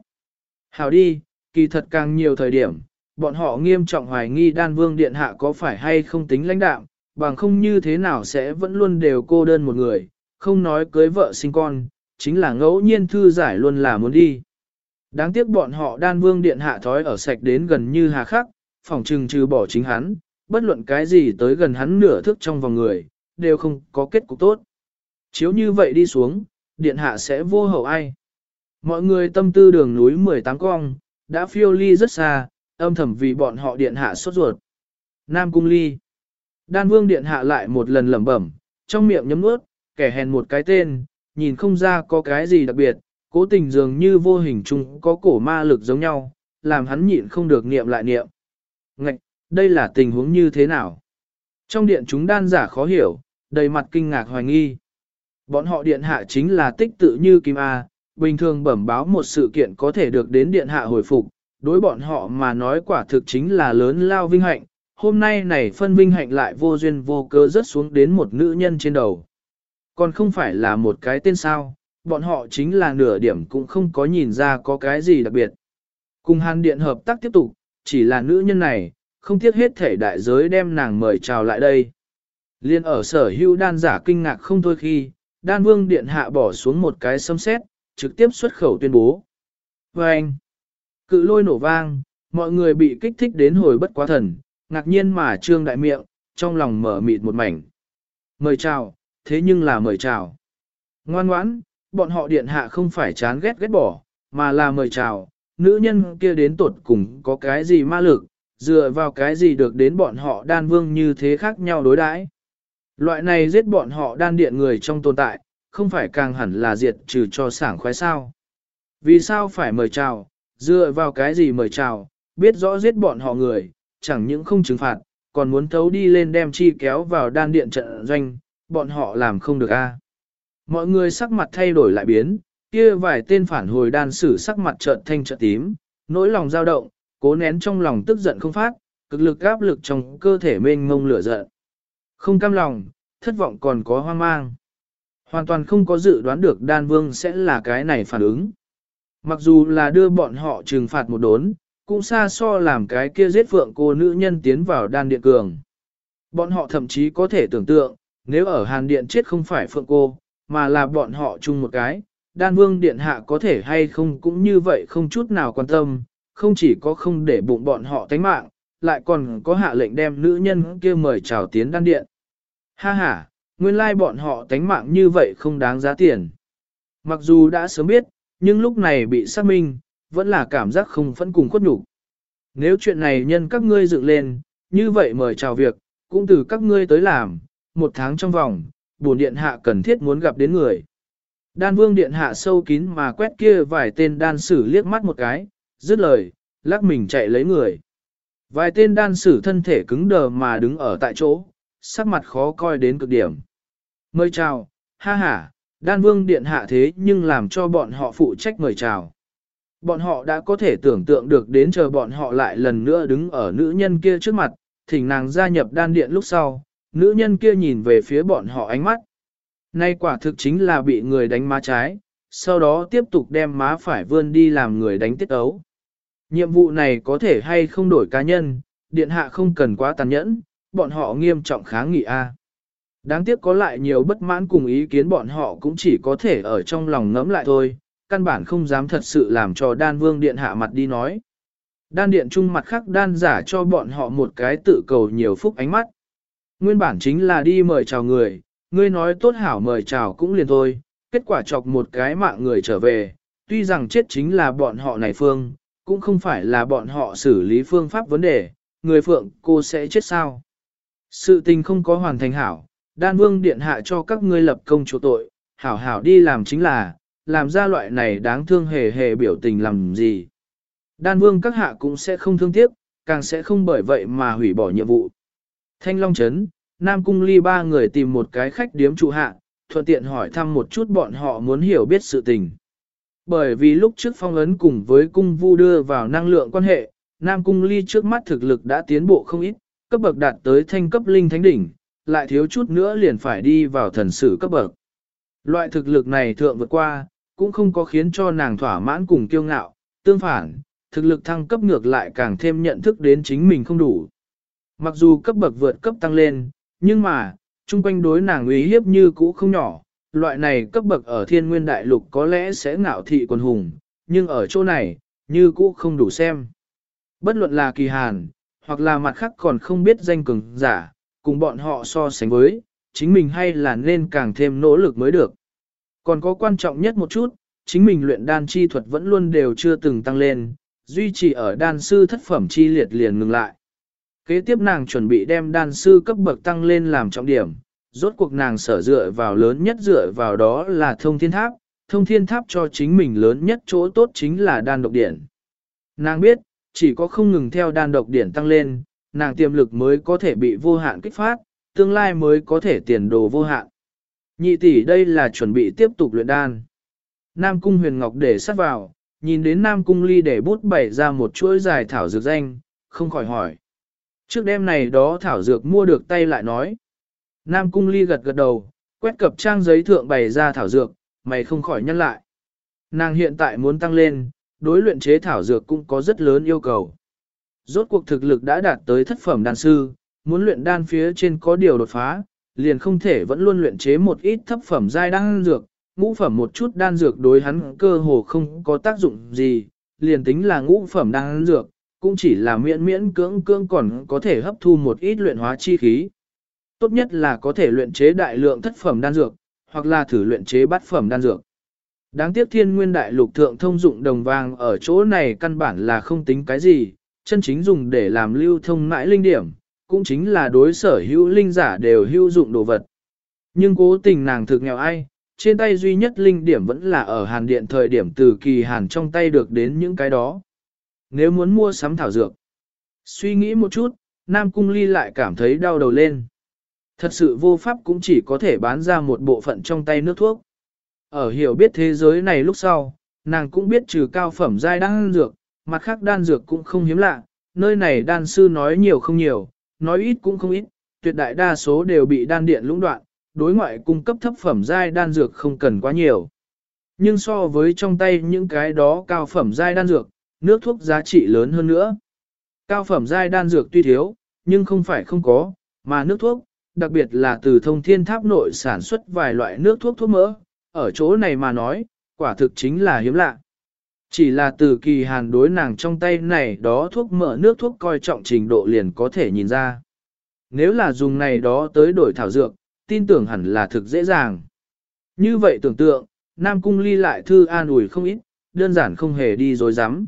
Speaker 1: Hảo đi, kỳ thật càng nhiều thời điểm, bọn họ nghiêm trọng hoài nghi đan vương điện hạ có phải hay không tính lãnh đạm, bằng không như thế nào sẽ vẫn luôn đều cô đơn một người, không nói cưới vợ sinh con, chính là ngẫu nhiên thư giải luôn là muốn đi. Đáng tiếc bọn họ đan vương điện hạ thói ở sạch đến gần như hà khắc, phòng trừng trừ bỏ chính hắn, bất luận cái gì tới gần hắn nửa thước trong vòng người, đều không có kết cục tốt. Chiếu như vậy đi xuống, điện hạ sẽ vô hậu ai. Mọi người tâm tư đường núi 18 cong, đã phiêu ly rất xa, âm thầm vì bọn họ điện hạ sốt ruột. Nam cung ly. Đan vương điện hạ lại một lần lẩm bẩm, trong miệng nhấm nuốt, kẻ hèn một cái tên, nhìn không ra có cái gì đặc biệt, cố tình dường như vô hình chung có cổ ma lực giống nhau, làm hắn nhịn không được niệm lại niệm. Ngạch, đây là tình huống như thế nào? Trong điện chúng đan giả khó hiểu, đầy mặt kinh ngạc hoài nghi. Bọn họ điện hạ chính là tích tự như Kim A, bình thường bẩm báo một sự kiện có thể được đến điện hạ hồi phục, đối bọn họ mà nói quả thực chính là lớn lao vinh hạnh, hôm nay này phân vinh hạnh lại vô duyên vô cớ rớt xuống đến một nữ nhân trên đầu. Còn không phải là một cái tên sao, bọn họ chính là nửa điểm cũng không có nhìn ra có cái gì đặc biệt. Cùng hàn điện hợp tác tiếp tục, chỉ là nữ nhân này, không tiếc hết thể đại giới đem nàng mời chào lại đây. Liên ở sở hữu đan giả kinh ngạc không thôi khi, đan vương điện hạ bỏ xuống một cái xâm xét, trực tiếp xuất khẩu tuyên bố. Và anh, cự lôi nổ vang, mọi người bị kích thích đến hồi bất quá thần, ngạc nhiên mà trương đại miệng, trong lòng mở mịt một mảnh. Mời chào, thế nhưng là mời chào. Ngoan ngoãn, bọn họ điện hạ không phải chán ghét ghét bỏ, mà là mời chào, nữ nhân kia đến tuột cùng có cái gì ma lực, dựa vào cái gì được đến bọn họ đan vương như thế khác nhau đối đãi. Loại này giết bọn họ đan điện người trong tồn tại, không phải càng hẳn là diệt trừ cho sảng khoái sao. Vì sao phải mời chào, dựa vào cái gì mời chào, biết rõ giết bọn họ người, chẳng những không trừng phạt, còn muốn thấu đi lên đem chi kéo vào đan điện trận doanh, bọn họ làm không được a. À? Mọi người sắc mặt thay đổi lại biến, kia vài tên phản hồi đan sử sắc mặt trợn thanh trợn tím, nỗi lòng dao động, cố nén trong lòng tức giận không phát, cực lực áp lực trong cơ thể mênh ngông lửa giận. Không cam lòng, thất vọng còn có hoang mang. Hoàn toàn không có dự đoán được đan vương sẽ là cái này phản ứng. Mặc dù là đưa bọn họ trừng phạt một đốn, cũng xa so làm cái kia giết phượng cô nữ nhân tiến vào đan điện cường. Bọn họ thậm chí có thể tưởng tượng, nếu ở hàn điện chết không phải phượng cô, mà là bọn họ chung một cái, đan vương điện hạ có thể hay không cũng như vậy không chút nào quan tâm, không chỉ có không để bụng bọn họ tánh mạng, lại còn có hạ lệnh đem nữ nhân kia mời chào tiến đan điện. Ha ha, nguyên lai bọn họ tánh mạng như vậy không đáng giá tiền. Mặc dù đã sớm biết, nhưng lúc này bị xác minh, vẫn là cảm giác không phẫn cùng khuất nhục. Nếu chuyện này nhân các ngươi dựng lên, như vậy mời chào việc, cũng từ các ngươi tới làm, một tháng trong vòng, bổn điện hạ cần thiết muốn gặp đến người. Đan vương điện hạ sâu kín mà quét kia vài tên đan sử liếc mắt một cái, dứt lời, lắc mình chạy lấy người. Vài tên đan sử thân thể cứng đờ mà đứng ở tại chỗ, sắc mặt khó coi đến cực điểm. Mời chào, ha ha, đan vương điện hạ thế nhưng làm cho bọn họ phụ trách mời chào. Bọn họ đã có thể tưởng tượng được đến chờ bọn họ lại lần nữa đứng ở nữ nhân kia trước mặt, thỉnh nàng gia nhập đan điện lúc sau, nữ nhân kia nhìn về phía bọn họ ánh mắt. Nay quả thực chính là bị người đánh má trái, sau đó tiếp tục đem má phải vươn đi làm người đánh tiết ấu. Nhiệm vụ này có thể hay không đổi cá nhân, điện hạ không cần quá tàn nhẫn, bọn họ nghiêm trọng kháng nghị A. Đáng tiếc có lại nhiều bất mãn cùng ý kiến bọn họ cũng chỉ có thể ở trong lòng ngẫm lại thôi, căn bản không dám thật sự làm cho đan vương điện hạ mặt đi nói. Đan điện trung mặt khác đan giả cho bọn họ một cái tự cầu nhiều phúc ánh mắt. Nguyên bản chính là đi mời chào người, ngươi nói tốt hảo mời chào cũng liền thôi, kết quả chọc một cái mạng người trở về, tuy rằng chết chính là bọn họ này phương, cũng không phải là bọn họ xử lý phương pháp vấn đề, người phượng cô sẽ chết sao. Sự tình không có hoàn thành hảo, đan vương điện hạ cho các ngươi lập công chỗ tội, hảo hảo đi làm chính là, làm ra loại này đáng thương hề hề biểu tình làm gì. Đan vương các hạ cũng sẽ không thương tiếc, càng sẽ không bởi vậy mà hủy bỏ nhiệm vụ. Thanh Long Trấn, Nam Cung Ly ba người tìm một cái khách điếm trụ hạ, thuận tiện hỏi thăm một chút bọn họ muốn hiểu biết sự tình. Bởi vì lúc trước phong ấn cùng với cung vu đưa vào năng lượng quan hệ, Nam Cung Ly trước mắt thực lực đã tiến bộ không ít, cấp bậc đạt tới thanh cấp linh thánh đỉnh, lại thiếu chút nữa liền phải đi vào thần sử cấp bậc. Loại thực lực này thượng vượt qua, cũng không có khiến cho nàng thỏa mãn cùng kiêu ngạo, tương phản, thực lực thăng cấp ngược lại càng thêm nhận thức đến chính mình không đủ. Mặc dù cấp bậc vượt cấp tăng lên, nhưng mà, chung quanh đối nàng uy hiếp như cũ không nhỏ, loại này cấp bậc ở thiên nguyên đại lục có lẽ sẽ ngạo thị quần hùng, nhưng ở chỗ này, như cũ không đủ xem. Bất luận là kỳ hàn, hoặc là mặt khác còn không biết danh cường giả, cùng bọn họ so sánh với, chính mình hay là nên càng thêm nỗ lực mới được. Còn có quan trọng nhất một chút, chính mình luyện đan chi thuật vẫn luôn đều chưa từng tăng lên, duy trì ở đan sư thất phẩm chi liệt liền ngừng lại. Kế tiếp nàng chuẩn bị đem đan sư cấp bậc tăng lên làm trọng điểm, rốt cuộc nàng sở dựa vào lớn nhất dựa vào đó là thông thiên tháp, thông thiên tháp cho chính mình lớn nhất chỗ tốt chính là đan độc điển. Nàng biết, chỉ có không ngừng theo đan độc điển tăng lên, nàng tiềm lực mới có thể bị vô hạn kích phát, tương lai mới có thể tiền đồ vô hạn. Nhị tỷ đây là chuẩn bị tiếp tục luyện đan. Nam cung huyền ngọc để sát vào, nhìn đến Nam cung ly để bút bày ra một chuỗi dài thảo dược danh, không khỏi hỏi. Trước đêm này đó thảo dược mua được tay lại nói. Nam cung ly gật gật đầu, quét cập trang giấy thượng bày ra thảo dược, mày không khỏi nhắc lại. Nàng hiện tại muốn tăng lên, đối luyện chế thảo dược cũng có rất lớn yêu cầu. Rốt cuộc thực lực đã đạt tới thất phẩm đan sư, muốn luyện đan phía trên có điều đột phá, liền không thể vẫn luôn luyện chế một ít thấp phẩm giai đan dược, ngũ phẩm một chút đan dược đối hắn cơ hồ không có tác dụng gì, liền tính là ngũ phẩm đan dược, cũng chỉ là miễn miễn cưỡng cưỡng còn có thể hấp thu một ít luyện hóa chi khí. Tốt nhất là có thể luyện chế đại lượng thất phẩm đan dược, hoặc là thử luyện chế bát phẩm đan dược. Đáng tiếc thiên nguyên đại lục thượng thông dụng đồng vàng ở chỗ này căn bản là không tính cái gì, chân chính dùng để làm lưu thông mãi linh điểm, cũng chính là đối sở hữu linh giả đều hữu dụng đồ vật. Nhưng cố tình nàng thực nghèo ai, trên tay duy nhất linh điểm vẫn là ở hàn điện thời điểm từ kỳ hàn trong tay được đến những cái đó. Nếu muốn mua sắm thảo dược, suy nghĩ một chút, Nam Cung Ly lại cảm thấy đau đầu lên. Thật sự vô pháp cũng chỉ có thể bán ra một bộ phận trong tay nước thuốc. Ở hiểu biết thế giới này lúc sau, nàng cũng biết trừ cao phẩm giai đan dược, mặt khác đan dược cũng không hiếm lạ, nơi này đan sư nói nhiều không nhiều, nói ít cũng không ít, tuyệt đại đa số đều bị đan điện lũng đoạn, đối ngoại cung cấp thấp phẩm giai đan dược không cần quá nhiều. Nhưng so với trong tay những cái đó cao phẩm giai đan dược, nước thuốc giá trị lớn hơn nữa. Cao phẩm giai đan dược tuy thiếu, nhưng không phải không có, mà nước thuốc, đặc biệt là từ thông thiên tháp nội sản xuất vài loại nước thuốc thuốc mỡ, ở chỗ này mà nói, quả thực chính là hiếm lạ. Chỉ là từ kỳ hàn đối nàng trong tay này đó thuốc mỡ nước thuốc coi trọng trình độ liền có thể nhìn ra. Nếu là dùng này đó tới đổi thảo dược, tin tưởng hẳn là thực dễ dàng. Như vậy tưởng tượng, Nam Cung ly lại thư an ủi không ít, đơn giản không hề đi dối rắm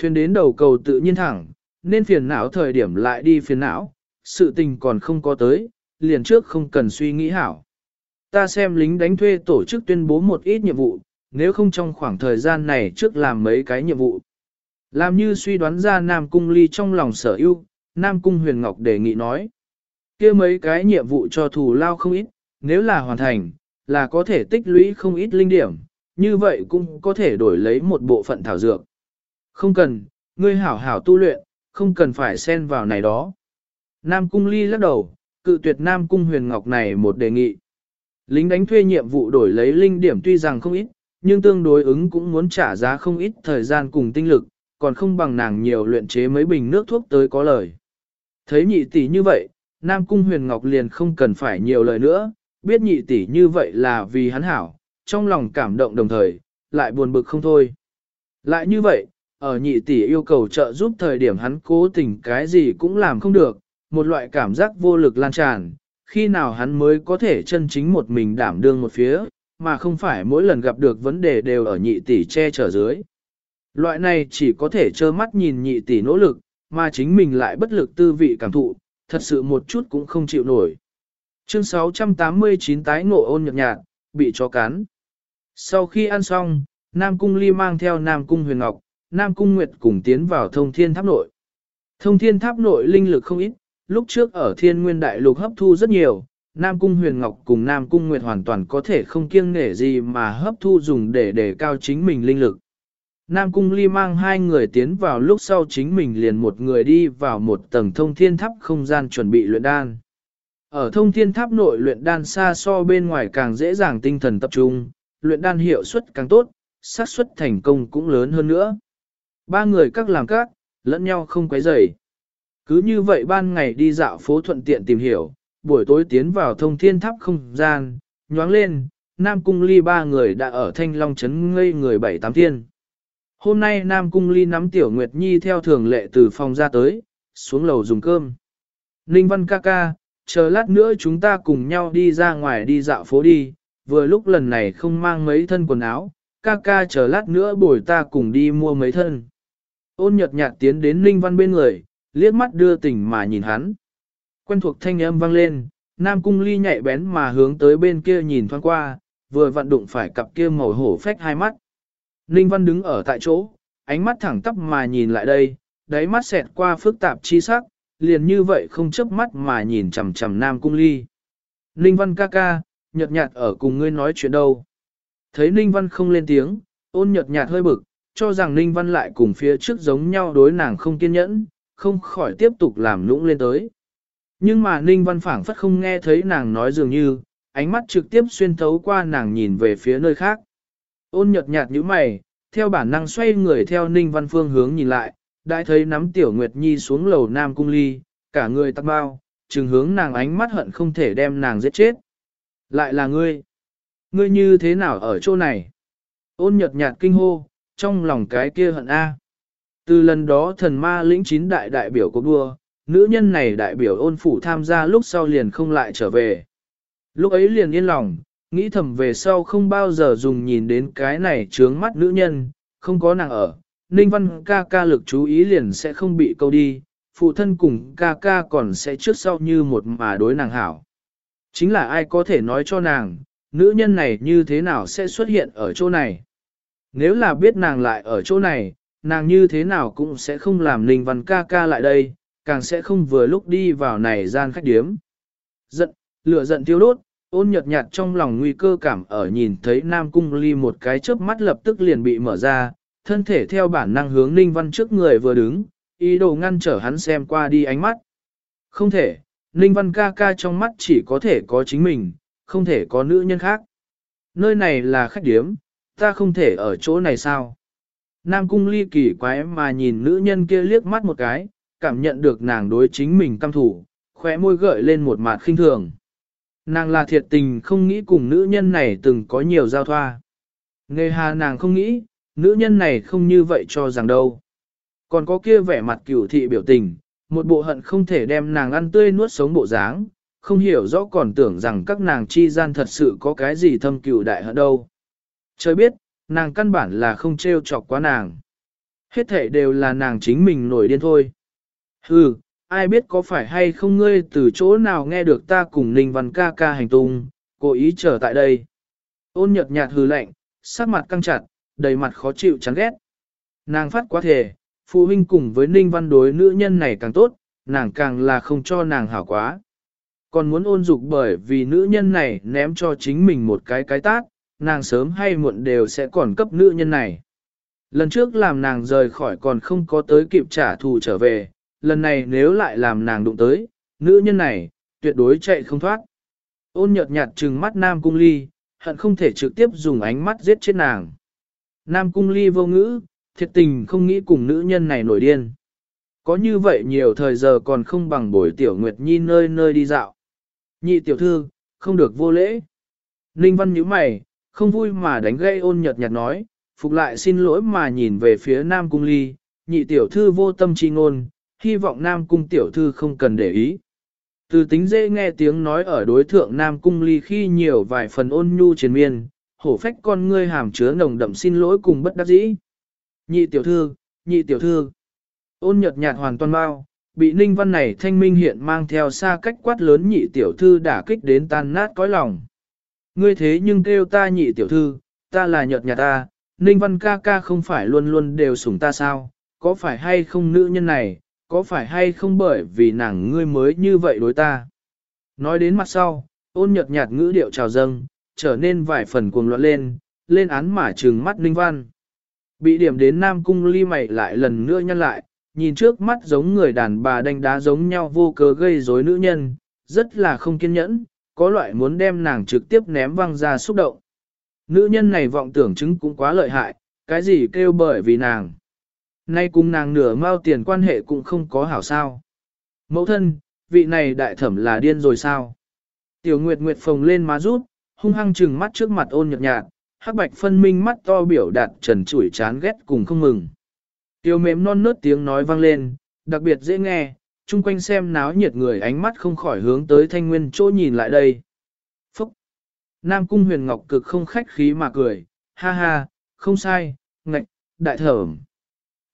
Speaker 1: Thuyền đến đầu cầu tự nhiên thẳng, nên phiền não thời điểm lại đi phiền não, sự tình còn không có tới, liền trước không cần suy nghĩ hảo. Ta xem lính đánh thuê tổ chức tuyên bố một ít nhiệm vụ, nếu không trong khoảng thời gian này trước làm mấy cái nhiệm vụ. Làm như suy đoán ra Nam Cung Ly trong lòng sở ưu, Nam Cung Huyền Ngọc đề nghị nói. kia mấy cái nhiệm vụ cho thù lao không ít, nếu là hoàn thành, là có thể tích lũy không ít linh điểm, như vậy cũng có thể đổi lấy một bộ phận thảo dược. Không cần, ngươi hảo hảo tu luyện, không cần phải xen vào này đó. Nam Cung Ly lắc đầu, cự tuyệt Nam Cung Huyền Ngọc này một đề nghị. Lính đánh thuê nhiệm vụ đổi lấy linh điểm tuy rằng không ít, nhưng tương đối ứng cũng muốn trả giá không ít thời gian cùng tinh lực, còn không bằng nàng nhiều luyện chế mấy bình nước thuốc tới có lời. Thấy nhị tỷ như vậy, Nam Cung Huyền Ngọc liền không cần phải nhiều lời nữa, biết nhị tỷ như vậy là vì hắn hảo, trong lòng cảm động đồng thời, lại buồn bực không thôi. Lại như vậy, ở nhị tỷ yêu cầu trợ giúp thời điểm hắn cố tình cái gì cũng làm không được, một loại cảm giác vô lực lan tràn, khi nào hắn mới có thể chân chính một mình đảm đương một phía, mà không phải mỗi lần gặp được vấn đề đều ở nhị tỷ che chở dưới. Loại này chỉ có thể trơ mắt nhìn nhị tỷ nỗ lực, mà chính mình lại bất lực tư vị cảm thụ, thật sự một chút cũng không chịu nổi. Chương 689 tái ngộ ôn nhật nhạt, bị chó cắn. Sau khi ăn xong, Nam Cung Ly mang theo Nam Cung Huyền Ngọc, Nam Cung Nguyệt cùng tiến vào thông thiên tháp nội. Thông thiên tháp nội linh lực không ít, lúc trước ở thiên nguyên đại lục hấp thu rất nhiều, Nam Cung Huyền Ngọc cùng Nam Cung Nguyệt hoàn toàn có thể không kiêng nể gì mà hấp thu dùng để đề cao chính mình linh lực. Nam Cung Ly mang hai người tiến vào lúc sau chính mình liền một người đi vào một tầng thông thiên tháp không gian chuẩn bị luyện đan. Ở thông thiên tháp nội luyện đan xa so bên ngoài càng dễ dàng tinh thần tập trung, luyện đan hiệu suất càng tốt, xác suất thành công cũng lớn hơn nữa. Ba người các làm các, lẫn nhau không quấy rầy. Cứ như vậy ban ngày đi dạo phố thuận tiện tìm hiểu, buổi tối tiến vào thông thiên tháp không gian, nhoáng lên, Nam Cung Ly ba người đã ở Thanh Long Trấn ngây người bảy tám thiên. Hôm nay Nam Cung Ly nắm Tiểu Nguyệt Nhi theo thường lệ từ phòng ra tới, xuống lầu dùng cơm. Ninh Văn ca ca, chờ lát nữa chúng ta cùng nhau đi ra ngoài đi dạo phố đi, vừa lúc lần này không mang mấy thân quần áo, ca ca chờ lát nữa bồi ta cùng đi mua mấy thân. Ôn nhật nhạt tiến đến Ninh Văn bên người, liếc mắt đưa tình mà nhìn hắn. Quen thuộc thanh âm vang lên, Nam Cung Ly nhạy bén mà hướng tới bên kia nhìn thoáng qua, vừa vặn đụng phải cặp kia màu hổ phách hai mắt. Ninh Văn đứng ở tại chỗ, ánh mắt thẳng tắp mà nhìn lại đây, đáy mắt xẹt qua phức tạp chi sắc, liền như vậy không chớp mắt mà nhìn chằm chằm Nam Cung Ly. Ninh Văn ca ca, nhợt nhạt ở cùng ngươi nói chuyện đâu. Thấy Ninh Văn không lên tiếng, ôn nhợt nhạt hơi bực, cho rằng Ninh Văn lại cùng phía trước giống nhau đối nàng không kiên nhẫn, không khỏi tiếp tục làm lũng lên tới. Nhưng mà Ninh Văn phảng phất không nghe thấy nàng nói dường như, ánh mắt trực tiếp xuyên thấu qua nàng nhìn về phía nơi khác. Ôn nhợt nhạt như mày, theo bản năng xoay người theo Ninh Văn phương hướng nhìn lại, đã thấy nắm Tiểu Nguyệt Nhi xuống lầu Nam Cung Ly, cả người tắt bao, trừng hướng nàng ánh mắt hận không thể đem nàng giết chết. Lại là ngươi. Ngươi như thế nào ở chỗ này? Ôn nhợt nhạt kinh hô, trong lòng cái kia hận A. Từ lần đó thần ma lĩnh chín đại đại biểu cuộc đua, nữ nhân này đại biểu ôn phủ tham gia lúc sau liền không lại trở về. Lúc ấy liền yên lòng, nghĩ thầm về sau không bao giờ dùng nhìn đến cái này trướng mắt nữ nhân, không có nàng ở. Ninh văn ca ca lực chú ý liền sẽ không bị câu đi, phụ thân cùng ca ca còn sẽ trước sau như một mà đối nàng hảo. Chính là ai có thể nói cho nàng, nữ nhân này như thế nào sẽ xuất hiện ở chỗ này. Nếu là biết nàng lại ở chỗ này, nàng như thế nào cũng sẽ không làm Ninh Văn ca ca lại đây, càng sẽ không vừa lúc đi vào này gian khách điếm. Giận, lửa giận tiêu đốt, ôn nhợt nhạt trong lòng nguy cơ cảm ở nhìn thấy Nam Cung Ly một cái chớp mắt lập tức liền bị mở ra, thân thể theo bản năng hướng Ninh Văn trước người vừa đứng, ý đồ ngăn trở hắn xem qua đi ánh mắt. Không thể, Ninh Văn ca ca trong mắt chỉ có thể có chính mình, không thể có nữ nhân khác. Nơi này là khách điếm, ta không thể ở chỗ này sao? Nam cung ly kỳ quái mà nhìn nữ nhân kia liếc mắt một cái, cảm nhận được nàng đối chính mình căm thủ, khóe môi gợi lên một mặt khinh thường. Nàng là thiệt tình không nghĩ cùng nữ nhân này từng có nhiều giao thoa. Nghề hà nàng không nghĩ, nữ nhân này không như vậy cho rằng đâu. Còn có kia vẻ mặt cửu thị biểu tình, một bộ hận không thể đem nàng ăn tươi nuốt sống bộ dáng, không hiểu rõ còn tưởng rằng các nàng chi gian thật sự có cái gì thâm cửu đại hận đâu. Trời biết, nàng căn bản là không trêu chọc quá nàng. Hết thể đều là nàng chính mình nổi điên thôi. Hừ, ai biết có phải hay không ngươi từ chỗ nào nghe được ta cùng Ninh Văn ca ca hành tung, cố ý trở tại đây. Ôn nhợt nhạt hừ lạnh, sắc mặt căng chặt, đầy mặt khó chịu chán ghét. Nàng phát quá thể, phụ huynh cùng với Ninh Văn đối nữ nhân này càng tốt, nàng càng là không cho nàng hảo quá. Còn muốn ôn dục bởi vì nữ nhân này ném cho chính mình một cái cái tát, nàng sớm hay muộn đều sẽ còn cấp nữ nhân này. Lần trước làm nàng rời khỏi còn không có tới kịp trả thù trở về, lần này nếu lại làm nàng đụng tới, nữ nhân này, tuyệt đối chạy không thoát. Ôn nhợt nhạt trừng mắt Nam Cung Ly, hận không thể trực tiếp dùng ánh mắt giết chết nàng. Nam Cung Ly vô ngữ, thiệt tình không nghĩ cùng nữ nhân này nổi điên. Có như vậy nhiều thời giờ còn không bằng buổi tiểu Nguyệt Nhi nơi nơi đi dạo. Nhị tiểu thư, không được vô lễ. Ninh Văn nhíu mày, không vui mà đánh gây ôn nhợt nhạt nói, phục lại xin lỗi mà nhìn về phía Nam Cung Ly, nhị tiểu thư vô tâm chi ngôn, hy vọng Nam Cung tiểu thư không cần để ý. Từ tính dễ nghe tiếng nói ở đối thượng Nam Cung Ly khi nhiều vài phần ôn nhu triền miên, hổ phách con ngươi hàm chứa nồng đậm xin lỗi cùng bất đắc dĩ. Nhị tiểu thư, nhị tiểu thư. Ôn nhật nhạt hoàn toàn bao, bị ninh văn này thanh minh hiện mang theo xa cách quát lớn nhị tiểu thư đả kích đến tan nát cõi lòng. Ngươi thế nhưng kêu ta nhị tiểu thư, ta là nhợt nhạt ta, ninh văn ca ca không phải luôn luôn đều sủng ta sao, có phải hay không nữ nhân này, có phải hay không bởi vì nàng ngươi mới như vậy đối ta. Nói đến mặt sau, ôn nhợt nhạt ngữ điệu trào dâng, trở nên vài phần cuồng loạn lên, lên án mà trừng mắt ninh văn. Bị điểm đến Nam Cung ly mày lại lần nữa nhăn lại, nhìn trước mắt giống người đàn bà đánh đá giống nhau vô cớ gây rối nữ nhân, rất là không kiên nhẫn, có loại muốn đem nàng trực tiếp ném văng ra xúc động. Nữ nhân này vọng tưởng chứng cũng quá lợi hại, cái gì kêu bởi vì nàng. Nay cùng nàng nửa mao tiền quan hệ cũng không có hảo sao. Mẫu thân, vị này đại thẩm là điên rồi sao? Tiểu Nguyệt Nguyệt phồng lên má rút, hung hăng trừng mắt trước mặt ôn nhợt nhạt, hắc bạch phân minh mắt to biểu đạt trần chủi chán ghét cùng không mừng. Tiêu mềm non nớt tiếng nói vang lên, đặc biệt dễ nghe, chung quanh xem náo nhiệt người ánh mắt không khỏi hướng tới thanh nguyên chỗ nhìn lại đây. Phúc! Nam cung huyền ngọc cực không khách khí mà cười, ha ha, không sai, ngạch, đại thẩm.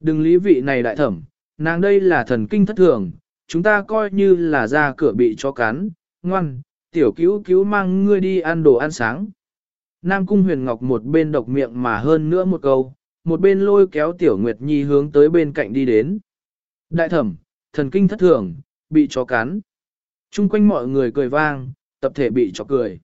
Speaker 1: Đừng lý vị này đại thẩm, nàng đây là thần kinh thất thường, chúng ta coi như là ra cửa bị cho cắn, ngoan, tiểu cứu cứu mang ngươi đi ăn đồ ăn sáng. Nam Cung Huyền Ngọc một bên độc miệng mà hơn nữa một câu, một bên lôi kéo Tiểu Nguyệt Nhi hướng tới bên cạnh đi đến. Đại thẩm, thần kinh thất thường, bị chó cắn. Trung quanh mọi người cười vang, tập thể bị chó cười.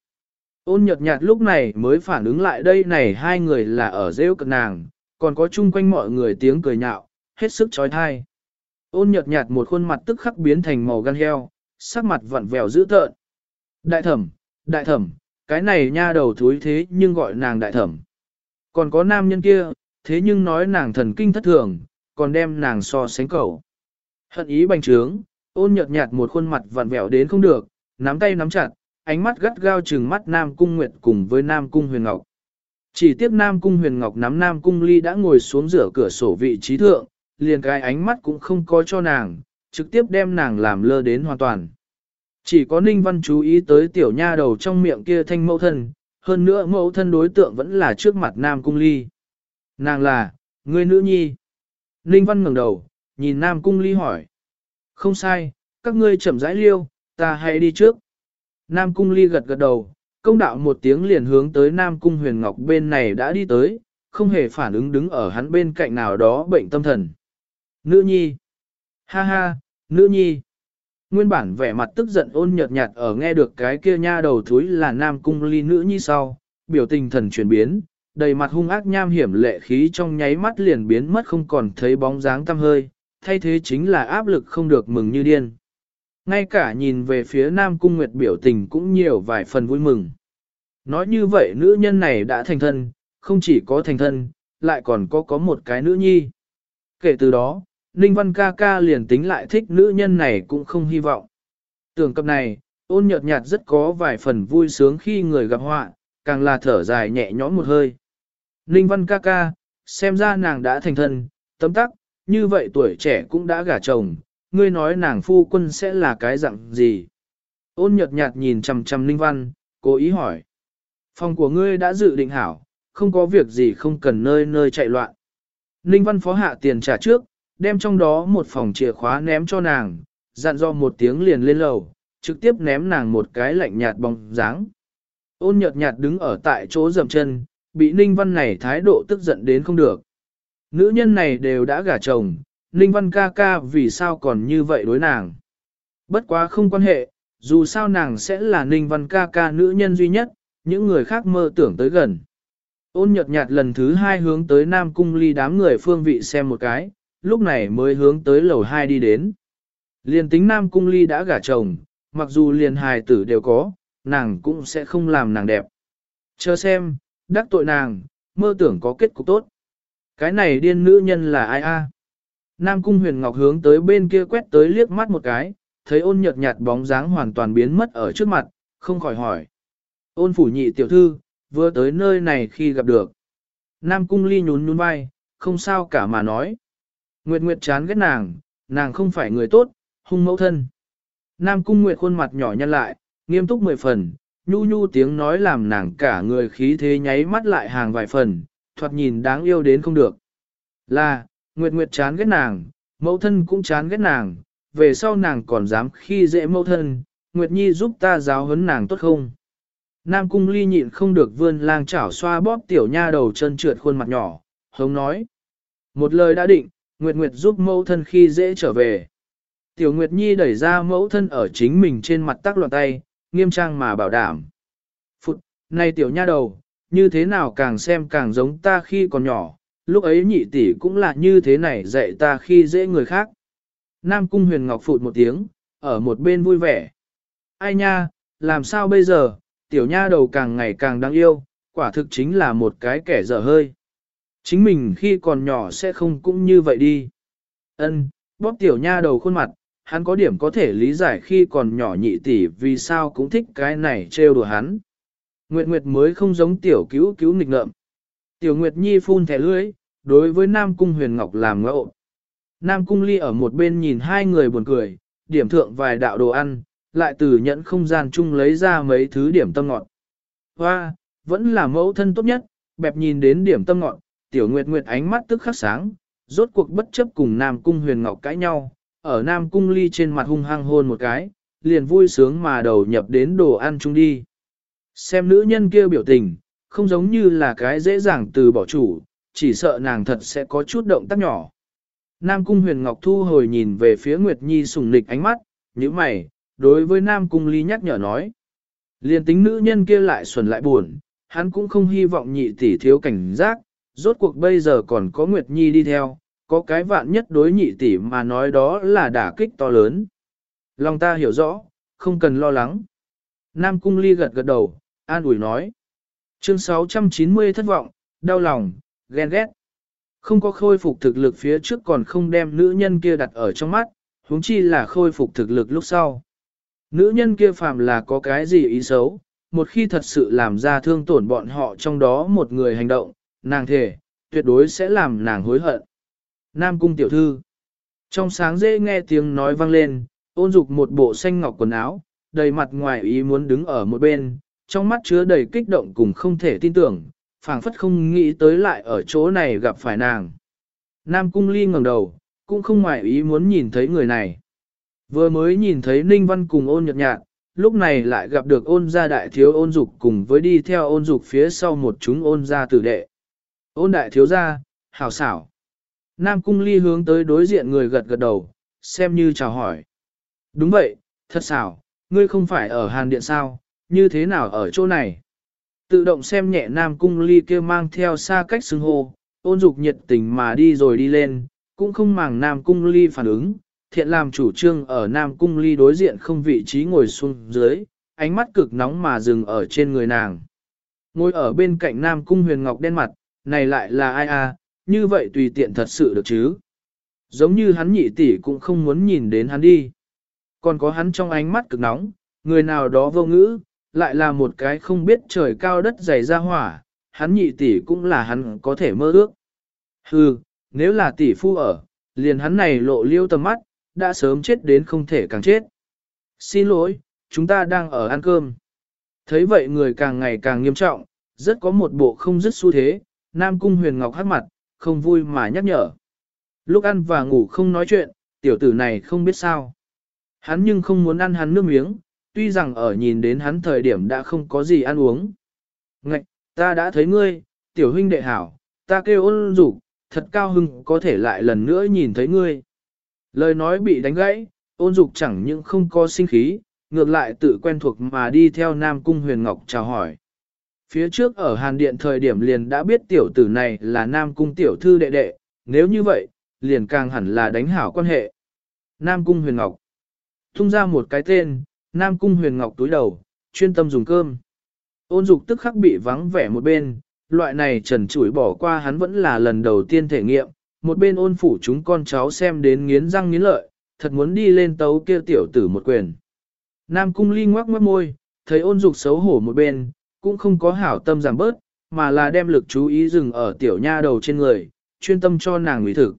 Speaker 1: Ôn nhật nhạt lúc này mới phản ứng lại đây này hai người là ở rêu cực nàng, còn có chung quanh mọi người tiếng cười nhạo, hết sức trói thai. Ôn nhật nhạt một khuôn mặt tức khắc biến thành màu gan heo, sắc mặt vặn vẹo dữ tợn. Đại thẩm, đại thẩm, cái này nha đầu thúi thế nhưng gọi nàng đại thẩm. Còn có nam nhân kia, thế nhưng nói nàng thần kinh thất thường, còn đem nàng so sánh cầu. Hận ý bành trướng, ôn nhợt nhạt một khuôn mặt vặn vẹo đến không được, nắm tay nắm chặt, ánh mắt gắt gao trừng mắt Nam Cung Nguyệt cùng với Nam Cung Huyền Ngọc. Chỉ tiếp Nam Cung Huyền Ngọc nắm Nam Cung Ly đã ngồi xuống rửa cửa sổ vị trí thượng, liền cái ánh mắt cũng không có cho nàng, trực tiếp đem nàng làm lơ đến hoàn toàn. Chỉ có Ninh Văn chú ý tới tiểu nha đầu trong miệng kia thanh mẫu thân, hơn nữa mẫu thân đối tượng vẫn là trước mặt Nam Cung Ly. Nàng là, người nữ nhi. Ninh Văn ngẩng đầu, nhìn Nam Cung Ly hỏi. Không sai, các ngươi chậm rãi liêu, ta hãy đi trước. Nam Cung Ly gật gật đầu, công đạo một tiếng liền hướng tới Nam Cung Huyền Ngọc bên này đã đi tới, không hề phản ứng đứng ở hắn bên cạnh nào đó bệnh tâm thần. Nữ nhi. Ha ha, nữ nhi. Nguyên bản vẻ mặt tức giận ôn nhợt nhạt ở nghe được cái kia nha đầu thúi là nam cung ly nữ nhi sau, biểu tình thần chuyển biến, đầy mặt hung ác nham hiểm lệ khí trong nháy mắt liền biến mất không còn thấy bóng dáng tăm hơi, thay thế chính là áp lực không được mừng như điên. Ngay cả nhìn về phía nam cung nguyệt biểu tình cũng nhiều vài phần vui mừng. Nói như vậy nữ nhân này đã thành thân, không chỉ có thành thân, lại còn có có một cái nữ nhi. Kể từ đó, Ninh Văn ca ca liền tính lại thích nữ nhân này cũng không hy vọng. Tưởng cập này, ôn nhợt nhạt rất có vài phần vui sướng khi người gặp họa, càng là thở dài nhẹ nhõm một hơi. Ninh Văn ca ca, xem ra nàng đã thành thân, tấm tắc, như vậy tuổi trẻ cũng đã gả chồng, ngươi nói nàng phu quân sẽ là cái dạng gì? Ôn nhợt nhạt nhìn chằm chằm Ninh Văn, cố ý hỏi. Phòng của ngươi đã dự định hảo, không có việc gì không cần nơi nơi chạy loạn. Ninh Văn phó hạ tiền trả trước, đem trong đó một phòng chìa khóa ném cho nàng, dặn do một tiếng liền lên lầu, trực tiếp ném nàng một cái lạnh nhạt bóng dáng. Ôn nhợt nhạt đứng ở tại chỗ dầm chân, bị Ninh Văn này thái độ tức giận đến không được. Nữ nhân này đều đã gả chồng, Ninh Văn ca ca vì sao còn như vậy đối nàng. Bất quá không quan hệ, dù sao nàng sẽ là Ninh Văn ca ca nữ nhân duy nhất, những người khác mơ tưởng tới gần. Ôn nhật nhạt lần thứ hai hướng tới Nam Cung ly đám người phương vị xem một cái, lúc này mới hướng tới lầu 2 đi đến. Liền tính Nam Cung Ly đã gả chồng, mặc dù liền hài tử đều có, nàng cũng sẽ không làm nàng đẹp. Chờ xem, đắc tội nàng, mơ tưởng có kết cục tốt. Cái này điên nữ nhân là ai a? Nam Cung Huyền Ngọc hướng tới bên kia quét tới liếc mắt một cái, thấy ôn nhợt nhạt bóng dáng hoàn toàn biến mất ở trước mặt, không khỏi hỏi. Ôn phủ nhị tiểu thư, vừa tới nơi này khi gặp được. Nam Cung Ly nhún nhún vai, không sao cả mà nói. Nguyệt Nguyệt chán ghét nàng, nàng không phải người tốt, hung mẫu thân. Nam Cung Nguyệt khuôn mặt nhỏ nhăn lại, nghiêm túc mười phần, nhu nhu tiếng nói làm nàng cả người khí thế nháy mắt lại hàng vài phần, thoạt nhìn đáng yêu đến không được. Là, Nguyệt Nguyệt chán ghét nàng, mẫu thân cũng chán ghét nàng, về sau nàng còn dám khi dễ mẫu thân, Nguyệt Nhi giúp ta giáo huấn nàng tốt không? Nam cung ly nhịn không được vươn lang chảo xoa bóp tiểu nha đầu chân trượt khuôn mặt nhỏ, hống nói. Một lời đã định, Nguyệt Nguyệt giúp mẫu thân khi dễ trở về. Tiểu Nguyệt Nhi đẩy ra mẫu thân ở chính mình trên mặt tắc loạn tay, nghiêm trang mà bảo đảm. Phụt, này tiểu nha đầu, như thế nào càng xem càng giống ta khi còn nhỏ, lúc ấy nhị tỷ cũng là như thế này dạy ta khi dễ người khác. Nam Cung Huyền Ngọc phụt một tiếng, ở một bên vui vẻ. Ai nha, làm sao bây giờ, tiểu nha đầu càng ngày càng đáng yêu, quả thực chính là một cái kẻ dở hơi. Chính mình khi còn nhỏ sẽ không cũng như vậy đi. Ân, bóp tiểu nha đầu khuôn mặt, hắn có điểm có thể lý giải khi còn nhỏ nhị tỷ vì sao cũng thích cái này trêu đùa hắn. Nguyệt Nguyệt mới không giống tiểu cứu cứu nghịch ngợm. Tiểu Nguyệt Nhi phun thẻ lưới, đối với Nam Cung Huyền Ngọc làm ngộ. Nam Cung Ly ở một bên nhìn hai người buồn cười, điểm thượng vài đạo đồ ăn, lại từ nhẫn không gian chung lấy ra mấy thứ điểm tâm ngọt. Hoa, vẫn là mẫu thân tốt nhất, bẹp nhìn đến điểm tâm ngọt, tiểu Nguyệt Nguyệt ánh mắt tức khắc sáng, rốt cuộc bất chấp cùng Nam Cung Huyền Ngọc cãi nhau, ở Nam Cung Ly trên mặt hung hăng hôn một cái, liền vui sướng mà đầu nhập đến đồ ăn chung đi. Xem nữ nhân kia biểu tình, không giống như là cái dễ dàng từ bỏ chủ, chỉ sợ nàng thật sẽ có chút động tác nhỏ. Nam Cung Huyền Ngọc thu hồi nhìn về phía Nguyệt Nhi sùng nịch ánh mắt, như mày, đối với Nam Cung Ly nhắc nhở nói. Liên tính nữ nhân kia lại xuẩn lại buồn, hắn cũng không hy vọng nhị tỷ thiếu cảnh giác, rốt cuộc bây giờ còn có Nguyệt Nhi đi theo, có cái vạn nhất đối nhị tỷ mà nói đó là đả kích to lớn. Lòng ta hiểu rõ, không cần lo lắng. Nam Cung Ly gật gật đầu, an ủi nói. Chương 690 thất vọng, đau lòng, ghen ghét. Không có khôi phục thực lực phía trước còn không đem nữ nhân kia đặt ở trong mắt, huống chi là khôi phục thực lực lúc sau. Nữ nhân kia phàm là có cái gì ý xấu, một khi thật sự làm ra thương tổn bọn họ trong đó một người hành động, nàng thể, tuyệt đối sẽ làm nàng hối hận. Nam cung tiểu thư. Trong sáng dễ nghe tiếng nói vang lên, ôn dục một bộ xanh ngọc quần áo, đầy mặt ngoài ý muốn đứng ở một bên, trong mắt chứa đầy kích động cùng không thể tin tưởng, phảng phất không nghĩ tới lại ở chỗ này gặp phải nàng. Nam cung ly ngẩng đầu, cũng không ngoài ý muốn nhìn thấy người này. Vừa mới nhìn thấy Ninh Văn cùng ôn nhật nhạt, lúc này lại gặp được ôn gia đại thiếu ôn dục cùng với đi theo ôn dục phía sau một chúng ôn gia tử đệ. Ôn đại thiếu gia, hảo xảo. Nam cung ly hướng tới đối diện người gật gật đầu, xem như chào hỏi. Đúng vậy, thật xảo, ngươi không phải ở Hàn Điện sao, như thế nào ở chỗ này? Tự động xem nhẹ Nam cung ly kia mang theo xa cách xưng hô, ôn dục nhiệt tình mà đi rồi đi lên, cũng không màng Nam cung ly phản ứng, thiện làm chủ trương ở Nam cung ly đối diện không vị trí ngồi xuống dưới, ánh mắt cực nóng mà dừng ở trên người nàng. Ngồi ở bên cạnh Nam cung huyền ngọc đen mặt, này lại là ai à, như vậy tùy tiện thật sự được chứ. Giống như hắn nhị tỷ cũng không muốn nhìn đến hắn đi. Còn có hắn trong ánh mắt cực nóng, người nào đó vô ngữ, lại là một cái không biết trời cao đất dày ra hỏa, hắn nhị tỷ cũng là hắn có thể mơ ước. Hừ, nếu là tỷ phu ở, liền hắn này lộ liêu tầm mắt, đã sớm chết đến không thể càng chết. Xin lỗi, chúng ta đang ở ăn cơm. Thấy vậy người càng ngày càng nghiêm trọng, rất có một bộ không dứt xu thế, Nam Cung Huyền Ngọc hát mặt, không vui mà nhắc nhở. Lúc ăn và ngủ không nói chuyện, tiểu tử này không biết sao. Hắn nhưng không muốn ăn hắn nước miếng, tuy rằng ở nhìn đến hắn thời điểm đã không có gì ăn uống. Ngạch, ta đã thấy ngươi, tiểu huynh đệ hảo, ta kêu ôn rủ, thật cao hưng có thể lại lần nữa nhìn thấy ngươi. Lời nói bị đánh gãy, ôn dục chẳng những không có sinh khí, ngược lại tự quen thuộc mà đi theo Nam Cung Huyền Ngọc chào hỏi. Phía trước ở Hàn Điện thời điểm liền đã biết tiểu tử này là Nam Cung tiểu thư đệ đệ, nếu như vậy, liền càng hẳn là đánh hảo quan hệ. Nam Cung Huyền Ngọc Tung ra một cái tên, Nam Cung Huyền Ngọc túi đầu, chuyên tâm dùng cơm. Ôn dục tức khắc bị vắng vẻ một bên, loại này trần chủi bỏ qua hắn vẫn là lần đầu tiên thể nghiệm, một bên ôn phủ chúng con cháu xem đến nghiến răng nghiến lợi, thật muốn đi lên tấu kia tiểu tử một quyền. Nam cung ly ngoác mất môi, thấy ôn dục xấu hổ một bên, cũng không có hảo tâm giảm bớt, mà là đem lực chú ý dừng ở tiểu nha đầu trên người, chuyên tâm cho nàng mỹ thực.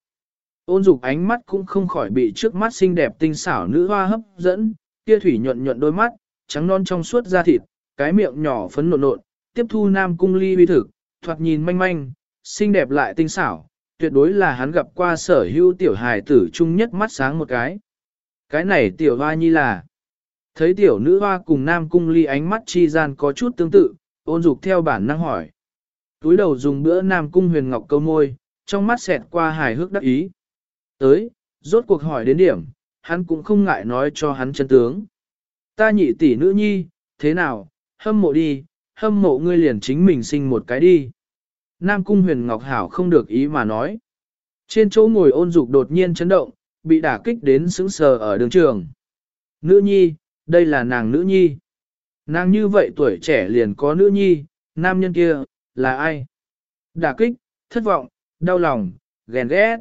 Speaker 1: Ôn dục ánh mắt cũng không khỏi bị trước mắt xinh đẹp tinh xảo nữ hoa hấp dẫn, kia thủy nhuận nhuận đôi mắt, trắng non trong suốt da thịt, cái miệng nhỏ phấn nộn nộn, tiếp thu Nam Cung Ly uy thực, thoạt nhìn manh manh, xinh đẹp lại tinh xảo, tuyệt đối là hắn gặp qua sở hữu tiểu hài tử chung nhất mắt sáng một cái. Cái này tiểu hoa nhi là, thấy tiểu nữ hoa cùng Nam Cung Ly ánh mắt chi gian có chút tương tự, ôn dục theo bản năng hỏi. Túi đầu dùng bữa Nam Cung huyền ngọc câu môi, trong mắt xẹt qua hài hước đắc ý. Tới, rốt cuộc hỏi đến điểm, hắn cũng không ngại nói cho hắn chân tướng. Ta nhị tỷ nữ nhi, thế nào, hâm mộ đi, hâm mộ ngươi liền chính mình sinh một cái đi. Nam Cung huyền Ngọc Hảo không được ý mà nói. Trên chỗ ngồi ôn dục đột nhiên chấn động, bị đả kích đến sững sờ ở đường trường. Nữ nhi, đây là nàng nữ nhi. Nàng như vậy tuổi trẻ liền có nữ nhi, nam nhân kia, là ai? Đả kích, thất vọng, đau lòng, ghen ghét.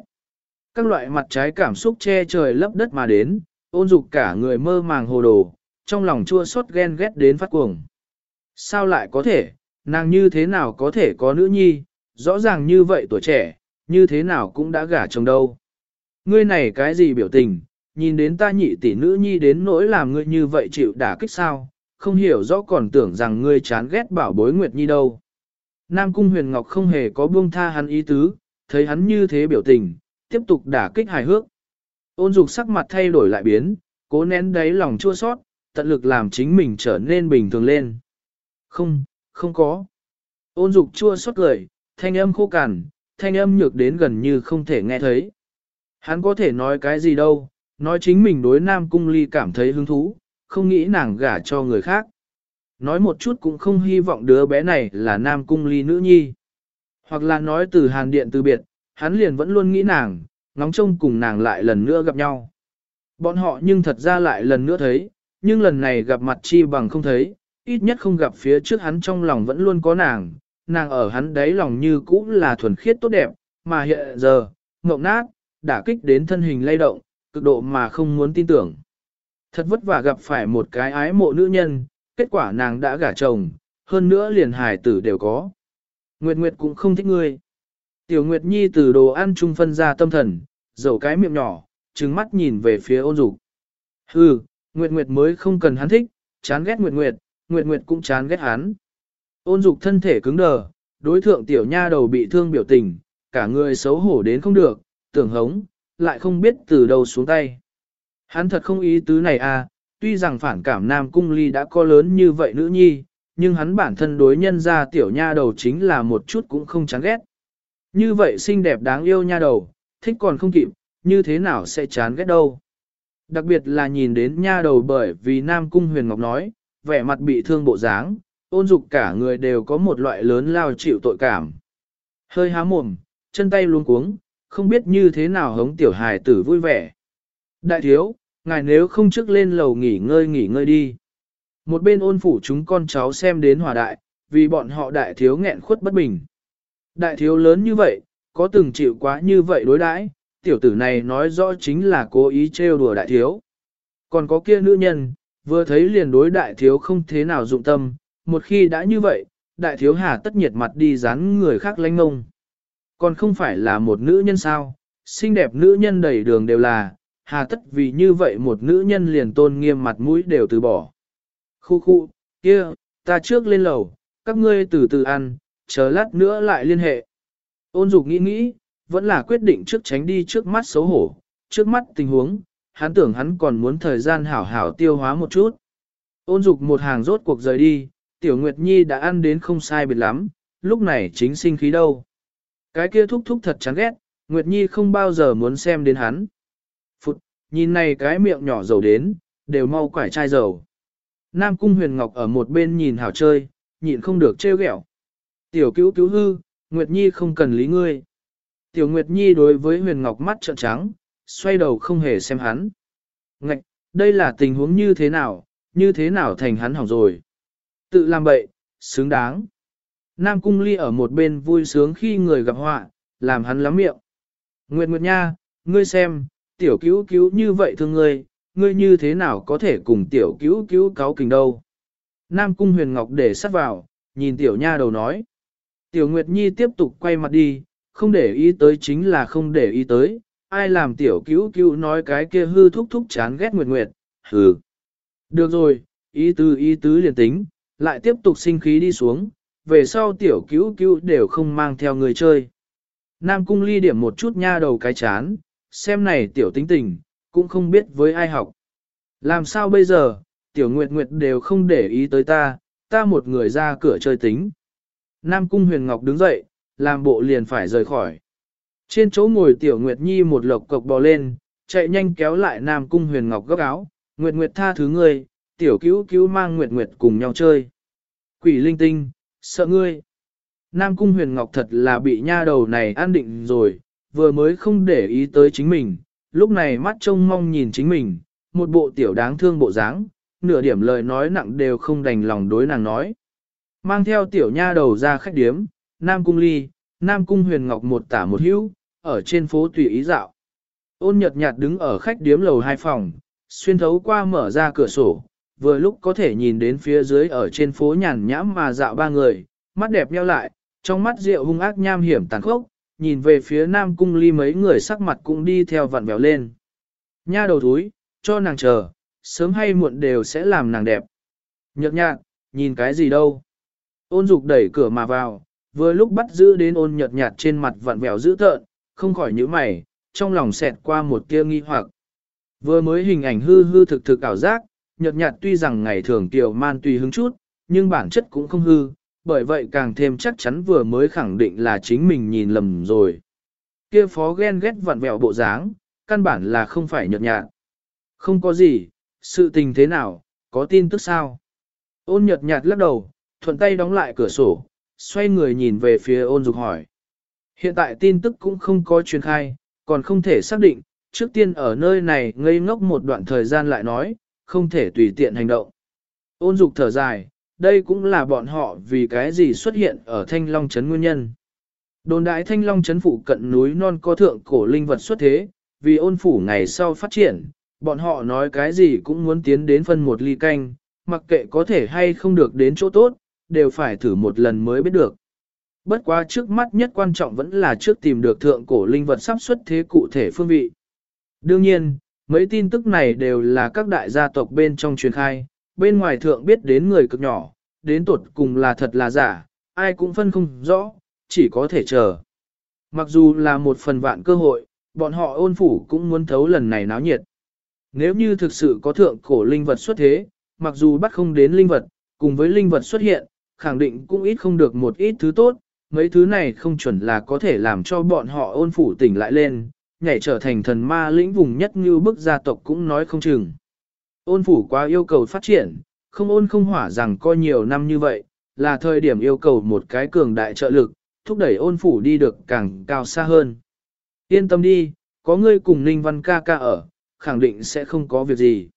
Speaker 1: Các loại mặt trái cảm xúc che trời lấp đất mà đến, ôn dục cả người mơ màng hồ đồ, trong lòng chua xót ghen ghét đến phát cuồng. Sao lại có thể, nàng như thế nào có thể có nữ nhi, rõ ràng như vậy tuổi trẻ, như thế nào cũng đã gả chồng đâu. Ngươi này cái gì biểu tình, nhìn đến ta nhị tỷ nữ nhi đến nỗi làm ngươi như vậy chịu đả kích sao, không hiểu rõ còn tưởng rằng ngươi chán ghét bảo bối Nguyệt Nhi đâu. Nam Cung Huyền Ngọc không hề có buông tha hắn ý tứ, thấy hắn như thế biểu tình, tiếp tục đả kích hài hước. Ôn dục sắc mặt thay đổi lại biến, cố nén đáy lòng chua sót, tận lực làm chính mình trở nên bình thường lên. Không, không có. Ôn dục chua xót cười, thanh âm khô cằn, thanh âm nhược đến gần như không thể nghe thấy. Hắn có thể nói cái gì đâu, nói chính mình đối Nam Cung Ly cảm thấy hứng thú, không nghĩ nàng gả cho người khác. Nói một chút cũng không hy vọng đứa bé này là Nam Cung Ly nữ nhi. Hoặc là nói từ hàn điện từ biệt, hắn liền vẫn luôn nghĩ nàng, ngóng trông cùng nàng lại lần nữa gặp nhau. Bọn họ nhưng thật ra lại lần nữa thấy, nhưng lần này gặp mặt chi bằng không thấy, ít nhất không gặp phía trước hắn trong lòng vẫn luôn có nàng, nàng ở hắn đáy lòng như cũ là thuần khiết tốt đẹp, mà hiện giờ, ngộng nát, đã kích đến thân hình lay động, cực độ mà không muốn tin tưởng. Thật vất vả gặp phải một cái ái mộ nữ nhân, kết quả nàng đã gả chồng, hơn nữa liền hài tử đều có. Nguyệt Nguyệt cũng không thích ngươi. Tiểu Nguyệt Nhi từ đồ ăn chung phân ra tâm thần, dầu cái miệng nhỏ, trừng mắt nhìn về phía ôn dục. Hừ, Nguyệt Nguyệt mới không cần hắn thích, chán ghét Nguyệt Nguyệt, Nguyệt Nguyệt cũng chán ghét hắn. Ôn dục thân thể cứng đờ, đối thượng tiểu nha đầu bị thương biểu tình, cả người xấu hổ đến không được, tưởng hống, lại không biết từ đâu xuống tay. Hắn thật không ý tứ này à, tuy rằng phản cảm Nam Cung Ly đã có lớn như vậy nữ nhi, nhưng hắn bản thân đối nhân ra tiểu nha đầu chính là một chút cũng không chán ghét. Như vậy xinh đẹp đáng yêu nha đầu, thích còn không kịp, như thế nào sẽ chán ghét đâu. Đặc biệt là nhìn đến nha đầu bởi vì Nam Cung Huyền Ngọc nói, vẻ mặt bị thương bộ dáng, ôn dục cả người đều có một loại lớn lao chịu tội cảm. Hơi há mồm, chân tay luống cuống, không biết như thế nào hống tiểu hài tử vui vẻ. Đại thiếu, ngài nếu không trước lên lầu nghỉ ngơi nghỉ ngơi đi. Một bên ôn phủ chúng con cháu xem đến hòa đại, vì bọn họ đại thiếu nghẹn khuất bất bình. Đại thiếu lớn như vậy, có từng chịu quá như vậy đối đãi, tiểu tử này nói rõ chính là cố ý trêu đùa đại thiếu. Còn có kia nữ nhân, vừa thấy liền đối đại thiếu không thế nào dụng tâm, một khi đã như vậy, đại thiếu hà tất nhiệt mặt đi dán người khác lanh ngông. Còn không phải là một nữ nhân sao, xinh đẹp nữ nhân đầy đường đều là, hà tất vì như vậy một nữ nhân liền tôn nghiêm mặt mũi đều từ bỏ. Khu khu, kia, ta trước lên lầu, các ngươi từ từ ăn, chờ lát nữa lại liên hệ. Ôn dục nghĩ nghĩ, vẫn là quyết định trước tránh đi trước mắt xấu hổ, trước mắt tình huống, hắn tưởng hắn còn muốn thời gian hảo hảo tiêu hóa một chút. Ôn dục một hàng rốt cuộc rời đi, Tiểu Nguyệt Nhi đã ăn đến không sai biệt lắm, lúc này chính sinh khí đâu. Cái kia thúc thúc thật chán ghét, Nguyệt Nhi không bao giờ muốn xem đến hắn. Phụt, nhìn này cái miệng nhỏ dầu đến, đều mau quải chai dầu. Nam Cung Huyền Ngọc ở một bên nhìn hảo chơi, nhịn không được trêu ghẹo. Tiểu cứu cứu hư, Nguyệt Nhi không cần lý ngươi. Tiểu Nguyệt Nhi đối với Huyền Ngọc mắt trợn trắng, xoay đầu không hề xem hắn. Ngạch, đây là tình huống như thế nào, như thế nào thành hắn hỏng rồi. Tự làm bậy, xứng đáng. Nam Cung Ly ở một bên vui sướng khi người gặp họa, làm hắn lắm miệng. Nguyệt Nguyệt Nha, ngươi xem, tiểu cứu cứu như vậy thương ngươi, ngươi như thế nào có thể cùng tiểu cứu cứu cáo kình đâu. Nam Cung Huyền Ngọc để sát vào, nhìn tiểu nha đầu nói. Tiểu Nguyệt Nhi tiếp tục quay mặt đi, không để ý tới chính là không để ý tới, ai làm tiểu cứu cứu nói cái kia hư thúc thúc chán ghét Nguyệt Nguyệt, hừ. Được rồi, ý tứ ý tứ liền tính, lại tiếp tục sinh khí đi xuống, về sau tiểu cứu cứu đều không mang theo người chơi. Nam cung ly điểm một chút nha đầu cái chán, xem này tiểu tính tình, cũng không biết với ai học. Làm sao bây giờ, tiểu nguyệt nguyệt đều không để ý tới ta, ta một người ra cửa chơi tính. Nam cung huyền ngọc đứng dậy, làm bộ liền phải rời khỏi. Trên chỗ ngồi tiểu nguyệt nhi một lộc cộc bò lên, chạy nhanh kéo lại Nam cung huyền ngọc góc áo, nguyệt nguyệt tha thứ ngươi, tiểu cứu cứu mang nguyệt nguyệt cùng nhau chơi. Quỷ linh tinh, sợ ngươi. Nam cung huyền ngọc thật là bị nha đầu này an định rồi, vừa mới không để ý tới chính mình, lúc này mắt trông mong nhìn chính mình, một bộ tiểu đáng thương bộ dáng, nửa điểm lời nói nặng đều không đành lòng đối nàng nói. Mang theo tiểu nha đầu ra khách điếm, Nam Cung Ly, Nam Cung Huyền Ngọc một tả một hữu, ở trên phố tùy ý dạo. Ôn nhật nhạt đứng ở khách điếm lầu hai phòng, xuyên thấu qua mở ra cửa sổ, vừa lúc có thể nhìn đến phía dưới ở trên phố nhàn nhãm mà dạo ba người, mắt đẹp nheo lại, trong mắt rượu hung ác nham hiểm tàn khốc, nhìn về phía Nam Cung Ly mấy người sắc mặt cũng đi theo vặn vẹo lên. Nha đầu thúi, cho nàng chờ, sớm hay muộn đều sẽ làm nàng đẹp. Nhật nhạt, nhìn cái gì đâu. Ôn dục đẩy cửa mà vào, vừa lúc bắt giữ đến ôn nhợt nhạt trên mặt vặn vẹo dữ tợn, không khỏi nhíu mày, trong lòng xẹt qua một tia nghi hoặc. Vừa mới hình ảnh hư hư thực thực ảo giác, nhợt nhạt tuy rằng ngày thường tiểu man tùy hứng chút, nhưng bản chất cũng không hư, bởi vậy càng thêm chắc chắn vừa mới khẳng định là chính mình nhìn lầm rồi. Kia phó ghen ghét vặn vẹo bộ dáng, căn bản là không phải nhợt nhạt. Không có gì, sự tình thế nào, có tin tức sao? Ôn nhợt nhạt lắc đầu, thuận tay đóng lại cửa sổ, xoay người nhìn về phía ôn dục hỏi. Hiện tại tin tức cũng không có truyền khai, còn không thể xác định, trước tiên ở nơi này ngây ngốc một đoạn thời gian lại nói, không thể tùy tiện hành động. Ôn dục thở dài, đây cũng là bọn họ vì cái gì xuất hiện ở Thanh Long Trấn nguyên nhân. Đồn đại Thanh Long Trấn phụ cận núi non có thượng cổ linh vật xuất thế, vì ôn phủ ngày sau phát triển, bọn họ nói cái gì cũng muốn tiến đến phân một ly canh, mặc kệ có thể hay không được đến chỗ tốt, đều phải thử một lần mới biết được. Bất quá trước mắt nhất quan trọng vẫn là trước tìm được thượng cổ linh vật sắp xuất thế cụ thể phương vị. Đương nhiên, mấy tin tức này đều là các đại gia tộc bên trong truyền khai, bên ngoài thượng biết đến người cực nhỏ, đến tột cùng là thật là giả, ai cũng phân không rõ, chỉ có thể chờ. Mặc dù là một phần vạn cơ hội, bọn họ ôn phủ cũng muốn thấu lần này náo nhiệt. Nếu như thực sự có thượng cổ linh vật xuất thế, mặc dù bắt không đến linh vật, cùng với linh vật xuất hiện, khẳng định cũng ít không được một ít thứ tốt, mấy thứ này không chuẩn là có thể làm cho bọn họ ôn phủ tỉnh lại lên, nhảy trở thành thần ma lĩnh vùng nhất như bức gia tộc cũng nói không chừng. Ôn phủ quá yêu cầu phát triển, không ôn không hỏa rằng coi nhiều năm như vậy, là thời điểm yêu cầu một cái cường đại trợ lực, thúc đẩy ôn phủ đi được càng cao xa hơn. Yên tâm đi, có ngươi cùng Ninh Văn ca ca ở, khẳng định sẽ không có việc gì.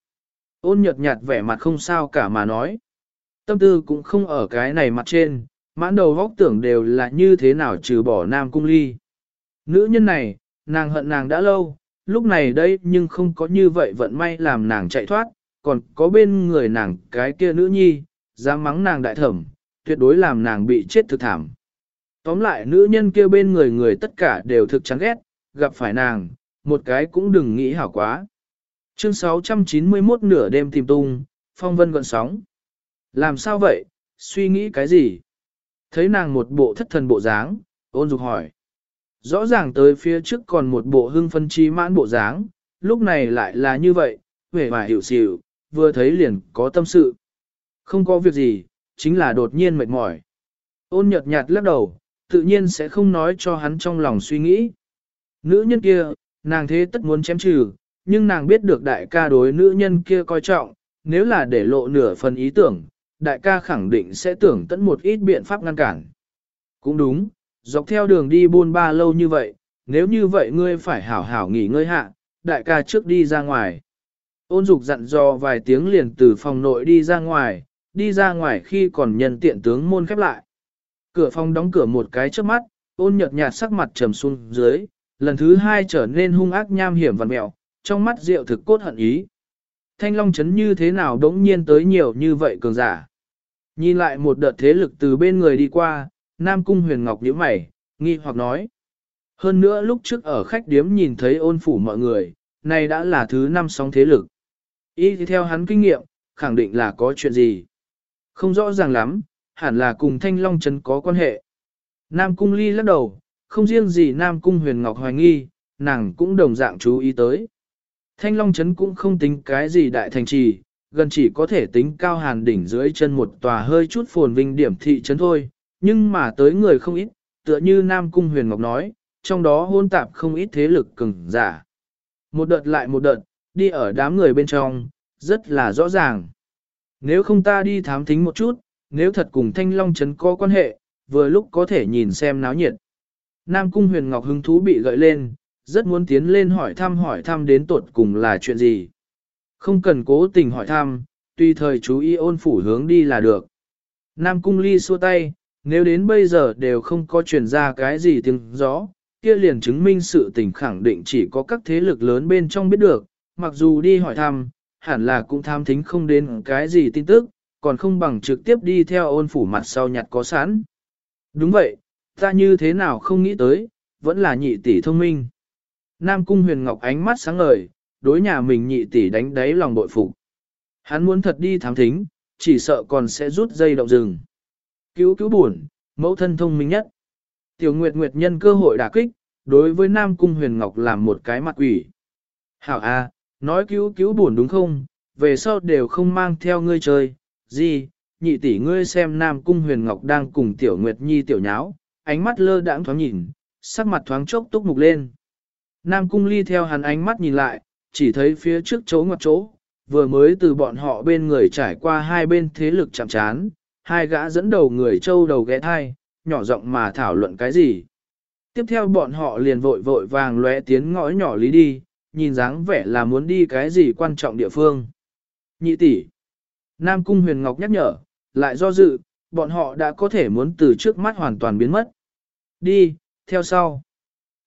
Speaker 1: Ôn nhợt nhạt vẻ mặt không sao cả mà nói. Tâm tư cũng không ở cái này mặt trên, mãn đầu góc tưởng đều là như thế nào trừ bỏ nam cung ly. Nữ nhân này, nàng hận nàng đã lâu, lúc này đây nhưng không có như vậy vận may làm nàng chạy thoát, còn có bên người nàng cái kia nữ nhi, dám mắng nàng đại thẩm, tuyệt đối làm nàng bị chết thực thảm. Tóm lại nữ nhân kia bên người người tất cả đều thực chán ghét, gặp phải nàng, một cái cũng đừng nghĩ hảo quá. Chương 691 nửa đêm tìm tung, phong vân gọn sóng. Làm sao vậy, suy nghĩ cái gì? Thấy nàng một bộ thất thần bộ dáng, ôn dục hỏi. Rõ ràng tới phía trước còn một bộ hưng phân chi mãn bộ dáng, lúc này lại là như vậy, vẻ vải hiểu xỉu, vừa thấy liền có tâm sự. Không có việc gì, chính là đột nhiên mệt mỏi. Ôn nhợt nhạt lắc đầu, tự nhiên sẽ không nói cho hắn trong lòng suy nghĩ. Nữ nhân kia, nàng thế tất muốn chém trừ, nhưng nàng biết được đại ca đối nữ nhân kia coi trọng, nếu là để lộ nửa phần ý tưởng, đại ca khẳng định sẽ tưởng tận một ít biện pháp ngăn cản. Cũng đúng, dọc theo đường đi buôn ba lâu như vậy, nếu như vậy ngươi phải hảo hảo nghỉ ngơi hạ, đại ca trước đi ra ngoài. Ôn dục dặn dò vài tiếng liền từ phòng nội đi ra ngoài, đi ra ngoài khi còn nhân tiện tướng môn khép lại. Cửa phòng đóng cửa một cái trước mắt, ôn nhợt nhạt sắc mặt trầm xuống dưới, lần thứ hai trở nên hung ác nham hiểm và mẹo, trong mắt rượu thực cốt hận ý. Thanh Long chấn như thế nào đống nhiên tới nhiều như vậy cường giả. Nhìn lại một đợt thế lực từ bên người đi qua, Nam Cung Huyền Ngọc nhíu mày, nghi hoặc nói. Hơn nữa lúc trước ở khách điếm nhìn thấy ôn phủ mọi người, này đã là thứ năm sóng thế lực. Ý thì theo hắn kinh nghiệm, khẳng định là có chuyện gì. Không rõ ràng lắm, hẳn là cùng Thanh Long Trấn có quan hệ. Nam Cung Ly lắc đầu, không riêng gì Nam Cung Huyền Ngọc hoài nghi, nàng cũng đồng dạng chú ý tới. Thanh Long Trấn cũng không tính cái gì đại thành trì, gần chỉ có thể tính cao hàn đỉnh dưới chân một tòa hơi chút phồn vinh điểm thị trấn thôi, nhưng mà tới người không ít, tựa như Nam Cung Huyền Ngọc nói, trong đó hôn tạp không ít thế lực cường giả. Một đợt lại một đợt, đi ở đám người bên trong, rất là rõ ràng. Nếu không ta đi thám thính một chút, nếu thật cùng Thanh Long Trấn có quan hệ, vừa lúc có thể nhìn xem náo nhiệt. Nam Cung Huyền Ngọc hứng thú bị gợi lên, rất muốn tiến lên hỏi thăm hỏi thăm đến tột cùng là chuyện gì. Không cần cố tình hỏi thăm, tùy thời chú ý ôn phủ hướng đi là được. Nam Cung Ly xua tay, nếu đến bây giờ đều không có truyền ra cái gì tiếng gió, kia liền chứng minh sự tình khẳng định chỉ có các thế lực lớn bên trong biết được, mặc dù đi hỏi thăm, hẳn là cũng tham thính không đến cái gì tin tức, còn không bằng trực tiếp đi theo ôn phủ mặt sau nhặt có sẵn. Đúng vậy, ta như thế nào không nghĩ tới, vẫn là nhị tỷ thông minh. Nam Cung Huyền Ngọc ánh mắt sáng ngời, đối nhà mình nhị tỷ đánh đáy lòng bội phục. Hắn muốn thật đi thám thính, chỉ sợ còn sẽ rút dây động rừng. Cứu cứu buồn, mẫu thân thông minh nhất. Tiểu Nguyệt Nguyệt nhân cơ hội đả kích, đối với Nam Cung Huyền Ngọc làm một cái mặt quỷ. Hảo A, nói cứu cứu buồn đúng không, về sau đều không mang theo ngươi chơi, gì, nhị tỷ ngươi xem Nam Cung Huyền Ngọc đang cùng Tiểu Nguyệt Nhi tiểu nháo, ánh mắt lơ đãng thoáng nhìn, sắc mặt thoáng chốc túc mục lên. Nam Cung Ly theo hắn ánh mắt nhìn lại, chỉ thấy phía trước chỗ ngoặt chỗ, vừa mới từ bọn họ bên người trải qua hai bên thế lực chạm chán, hai gã dẫn đầu người châu đầu ghé thai, nhỏ giọng mà thảo luận cái gì. Tiếp theo bọn họ liền vội vội vàng lóe tiến ngõ nhỏ lý đi, nhìn dáng vẻ là muốn đi cái gì quan trọng địa phương. Nhị tỷ. Nam Cung Huyền Ngọc nhắc nhở, lại do dự, bọn họ đã có thể muốn từ trước mắt hoàn toàn biến mất. Đi, theo sau.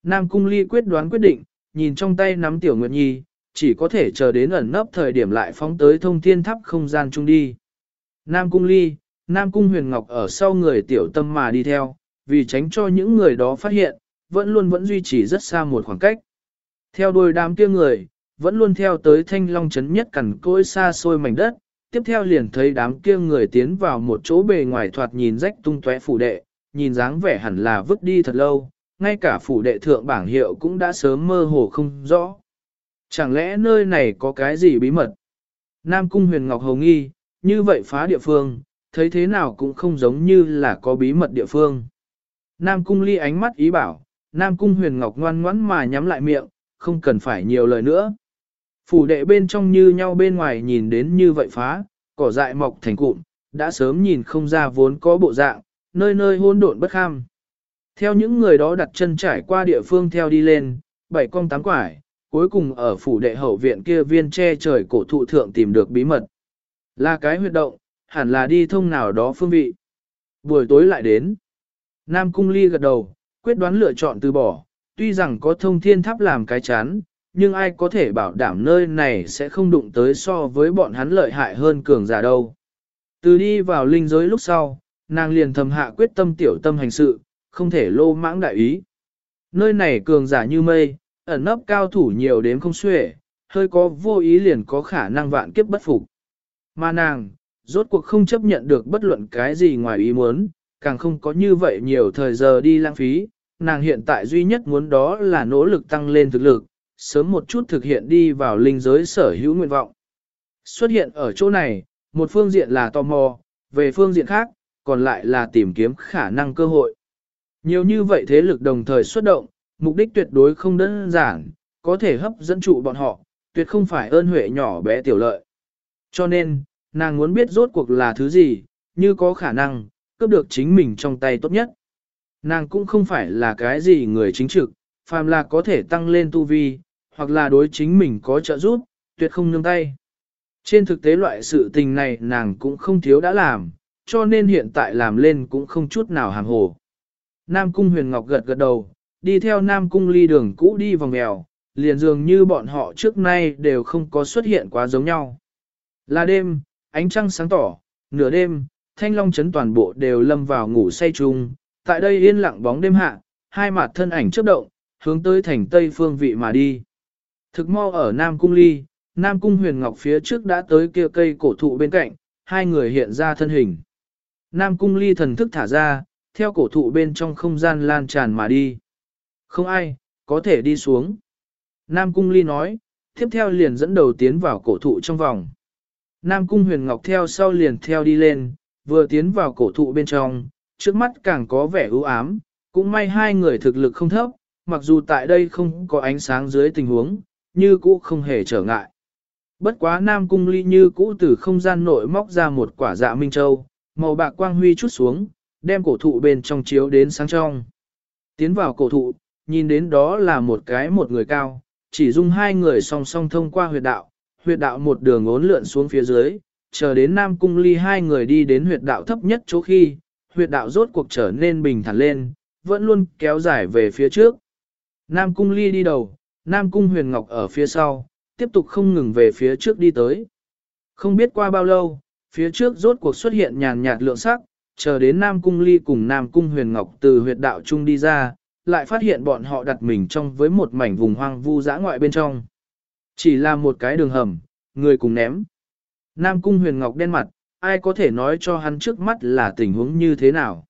Speaker 1: Nam Cung Ly quyết đoán quyết định, nhìn trong tay nắm Tiểu Nguyệt Nhi, chỉ có thể chờ đến ẩn nấp thời điểm lại phóng tới thông thiên tháp không gian chung đi. Nam Cung Ly, Nam Cung Huyền Ngọc ở sau người Tiểu Tâm mà đi theo, vì tránh cho những người đó phát hiện, vẫn luôn vẫn duy trì rất xa một khoảng cách. Theo đuôi đám kia người, vẫn luôn theo tới thanh long chấn nhất cẩn côi xa xôi mảnh đất, tiếp theo liền thấy đám kia người tiến vào một chỗ bề ngoài thoạt nhìn rách tung tóe phủ đệ, nhìn dáng vẻ hẳn là vứt đi thật lâu, ngay cả phủ đệ thượng bảng hiệu cũng đã sớm mơ hồ không rõ. Chẳng lẽ nơi này có cái gì bí mật? Nam Cung huyền Ngọc Hầu nghi, như vậy phá địa phương, thấy thế nào cũng không giống như là có bí mật địa phương. Nam Cung ly ánh mắt ý bảo, Nam Cung huyền Ngọc ngoan ngoãn mà nhắm lại miệng, không cần phải nhiều lời nữa. Phủ đệ bên trong như nhau bên ngoài nhìn đến như vậy phá, cỏ dại mọc thành cụm, đã sớm nhìn không ra vốn có bộ dạng, nơi nơi hỗn độn bất kham. Theo những người đó đặt chân trải qua địa phương theo đi lên, bảy cong tám quải, cuối cùng ở phủ đệ hậu viện kia viên che trời cổ thụ thượng tìm được bí mật. Là cái huyệt động, hẳn là đi thông nào đó phương vị. Buổi tối lại đến. Nam Cung Ly gật đầu, quyết đoán lựa chọn từ bỏ, tuy rằng có thông thiên tháp làm cái chán, nhưng ai có thể bảo đảm nơi này sẽ không đụng tới so với bọn hắn lợi hại hơn cường giả đâu. Từ đi vào linh giới lúc sau, nàng liền thầm hạ quyết tâm tiểu tâm hành sự, không thể lô mãng đại ý. Nơi này cường giả như mây, ẩn nấp cao thủ nhiều đến không xuể, hơi có vô ý liền có khả năng vạn kiếp bất phục. Mà nàng, rốt cuộc không chấp nhận được bất luận cái gì ngoài ý muốn, càng không có như vậy nhiều thời giờ đi lãng phí, nàng hiện tại duy nhất muốn đó là nỗ lực tăng lên thực lực, sớm một chút thực hiện đi vào linh giới sở hữu nguyện vọng. Xuất hiện ở chỗ này, một phương diện là tò mò, về phương diện khác, còn lại là tìm kiếm khả năng cơ hội. Nhiều như vậy thế lực đồng thời xuất động, mục đích tuyệt đối không đơn giản, có thể hấp dẫn trụ bọn họ, tuyệt không phải ơn huệ nhỏ bé tiểu lợi. Cho nên, nàng muốn biết rốt cuộc là thứ gì, như có khả năng, cướp được chính mình trong tay tốt nhất. Nàng cũng không phải là cái gì người chính trực, phàm là có thể tăng lên tu vi, hoặc là đối chính mình có trợ giúp, tuyệt không nương tay. Trên thực tế loại sự tình này nàng cũng không thiếu đã làm, cho nên hiện tại làm lên cũng không chút nào hàm hồ. Nam Cung Huyền Ngọc gật gật đầu, đi theo Nam Cung ly đường cũ đi vòng mèo, liền dường như bọn họ trước nay đều không có xuất hiện quá giống nhau. Là đêm, ánh trăng sáng tỏ, nửa đêm, thanh long chấn toàn bộ đều lâm vào ngủ say chung, tại đây yên lặng bóng đêm hạ, hai mặt thân ảnh chớp động, hướng tới thành tây phương vị mà đi. Thực mau ở Nam Cung Ly, Nam Cung Huyền Ngọc phía trước đã tới kia cây cổ thụ bên cạnh, hai người hiện ra thân hình. Nam cung ly thần thức thả ra, theo cổ thụ bên trong không gian lan tràn mà đi. Không ai, có thể đi xuống. Nam cung ly nói, tiếp theo liền dẫn đầu tiến vào cổ thụ trong vòng. Nam cung huyền ngọc theo sau liền theo đi lên, vừa tiến vào cổ thụ bên trong, trước mắt càng có vẻ ưu ám, cũng may hai người thực lực không thấp, mặc dù tại đây không có ánh sáng dưới tình huống, như cũ không hề trở ngại. Bất quá Nam Cung Ly như cũ từ không gian nội móc ra một quả dạ Minh Châu, màu bạc quang huy chút xuống, đem cổ thụ bên trong chiếu đến sáng trong. Tiến vào cổ thụ, nhìn đến đó là một cái một người cao, chỉ dung hai người song song thông qua huyệt đạo, huyệt đạo một đường ốn lượn xuống phía dưới, chờ đến Nam Cung Ly hai người đi đến huyệt đạo thấp nhất chỗ khi, huyệt đạo rốt cuộc trở nên bình thản lên, vẫn luôn kéo dài về phía trước. Nam Cung Ly đi đầu, Nam Cung Huyền Ngọc ở phía sau, tiếp tục không ngừng về phía trước đi tới. Không biết qua bao lâu, phía trước rốt cuộc xuất hiện nhàn nhạt lượng sắc, chờ đến Nam Cung Ly cùng Nam Cung Huyền Ngọc từ huyệt đạo trung đi ra, lại phát hiện bọn họ đặt mình trong với một mảnh vùng hoang vu dã ngoại bên trong. Chỉ là một cái đường hầm, người cùng ném. Nam Cung Huyền Ngọc đen mặt, ai có thể nói cho hắn trước mắt là tình huống như thế nào.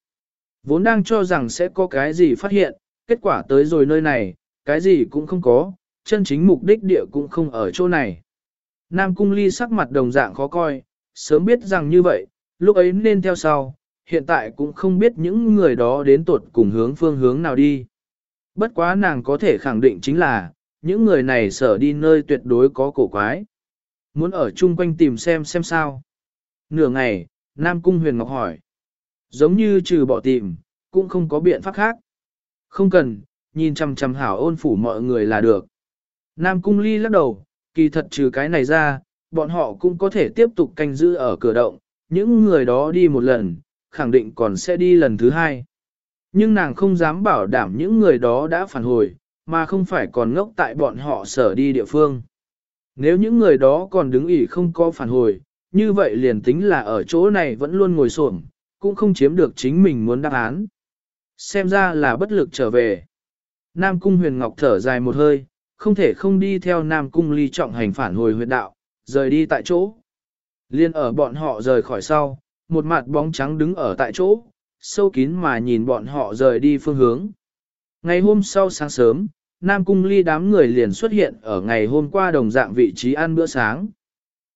Speaker 1: Vốn đang cho rằng sẽ có cái gì phát hiện, kết quả tới rồi nơi này, cái gì cũng không có, chân chính mục đích địa cũng không ở chỗ này. Nam Cung Ly sắc mặt đồng dạng khó coi, sớm biết rằng như vậy, lúc ấy nên theo sau, hiện tại cũng không biết những người đó đến tuột cùng hướng phương hướng nào đi. Bất quá nàng có thể khẳng định chính là, những người này sở đi nơi tuyệt đối có cổ quái. Muốn ở chung quanh tìm xem xem sao. Nửa ngày, Nam Cung Huyền Ngọc hỏi. Giống như trừ bỏ tìm, cũng không có biện pháp khác. Không cần, nhìn chằm chằm hảo ôn phủ mọi người là được. Nam Cung Ly lắc đầu, kỳ thật trừ cái này ra, bọn họ cũng có thể tiếp tục canh giữ ở cửa động, những người đó đi một lần, khẳng định còn sẽ đi lần thứ hai. Nhưng nàng không dám bảo đảm những người đó đã phản hồi, mà không phải còn ngốc tại bọn họ sở đi địa phương. Nếu những người đó còn đứng ỉ không có phản hồi, như vậy liền tính là ở chỗ này vẫn luôn ngồi xổm, cũng không chiếm được chính mình muốn đáp án. Xem ra là bất lực trở về. Nam Cung Huyền Ngọc thở dài một hơi, không thể không đi theo Nam Cung ly trọng hành phản hồi huyệt đạo, rời đi tại chỗ. Liên ở bọn họ rời khỏi sau, một mặt bóng trắng đứng ở tại chỗ, sâu kín mà nhìn bọn họ rời đi phương hướng. Ngày hôm sau sáng sớm, Nam Cung ly đám người liền xuất hiện ở ngày hôm qua đồng dạng vị trí ăn bữa sáng.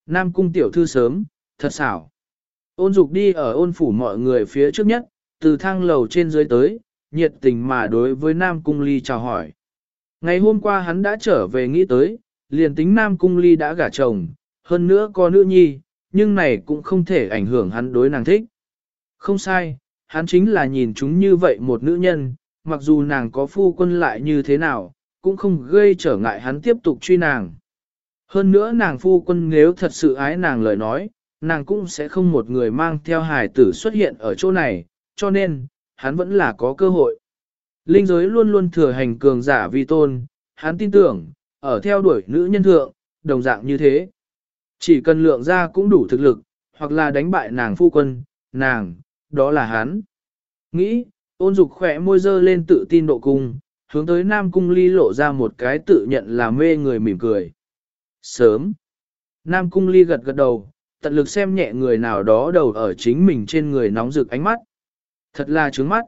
Speaker 1: Nam Cung tiểu thư sớm, thật xảo. Ôn dục đi ở ôn phủ mọi người phía trước nhất, từ thang lầu trên dưới tới, nhiệt tình mà đối với Nam Cung ly chào hỏi. Ngày hôm qua hắn đã trở về nghĩ tới, liền tính Nam Cung ly đã gả chồng, hơn nữa có nữ nhi, nhưng này cũng không thể ảnh hưởng hắn đối nàng thích. Không sai, hắn chính là nhìn chúng như vậy một nữ nhân, mặc dù nàng có phu quân lại như thế nào, cũng không gây trở ngại hắn tiếp tục truy nàng. Hơn nữa nàng phu quân nếu thật sự ái nàng lời nói, nàng cũng sẽ không một người mang theo hài tử xuất hiện ở chỗ này, cho nên, hắn vẫn là có cơ hội. Linh giới luôn luôn thừa hành cường giả vi tôn, hắn tin tưởng, ở theo đuổi nữ nhân thượng, đồng dạng như thế. Chỉ cần lượng ra cũng đủ thực lực, hoặc là đánh bại nàng phu quân, nàng, đó là hắn. Nghĩ, ôn dục khỏe môi dơ lên tự tin độ cung, hướng tới Nam Cung Ly lộ ra một cái tự nhận là mê người mỉm cười. Sớm, Nam Cung Ly gật gật đầu, tận lực xem nhẹ người nào đó đầu ở chính mình trên người nóng rực ánh mắt. Thật là trướng mắt.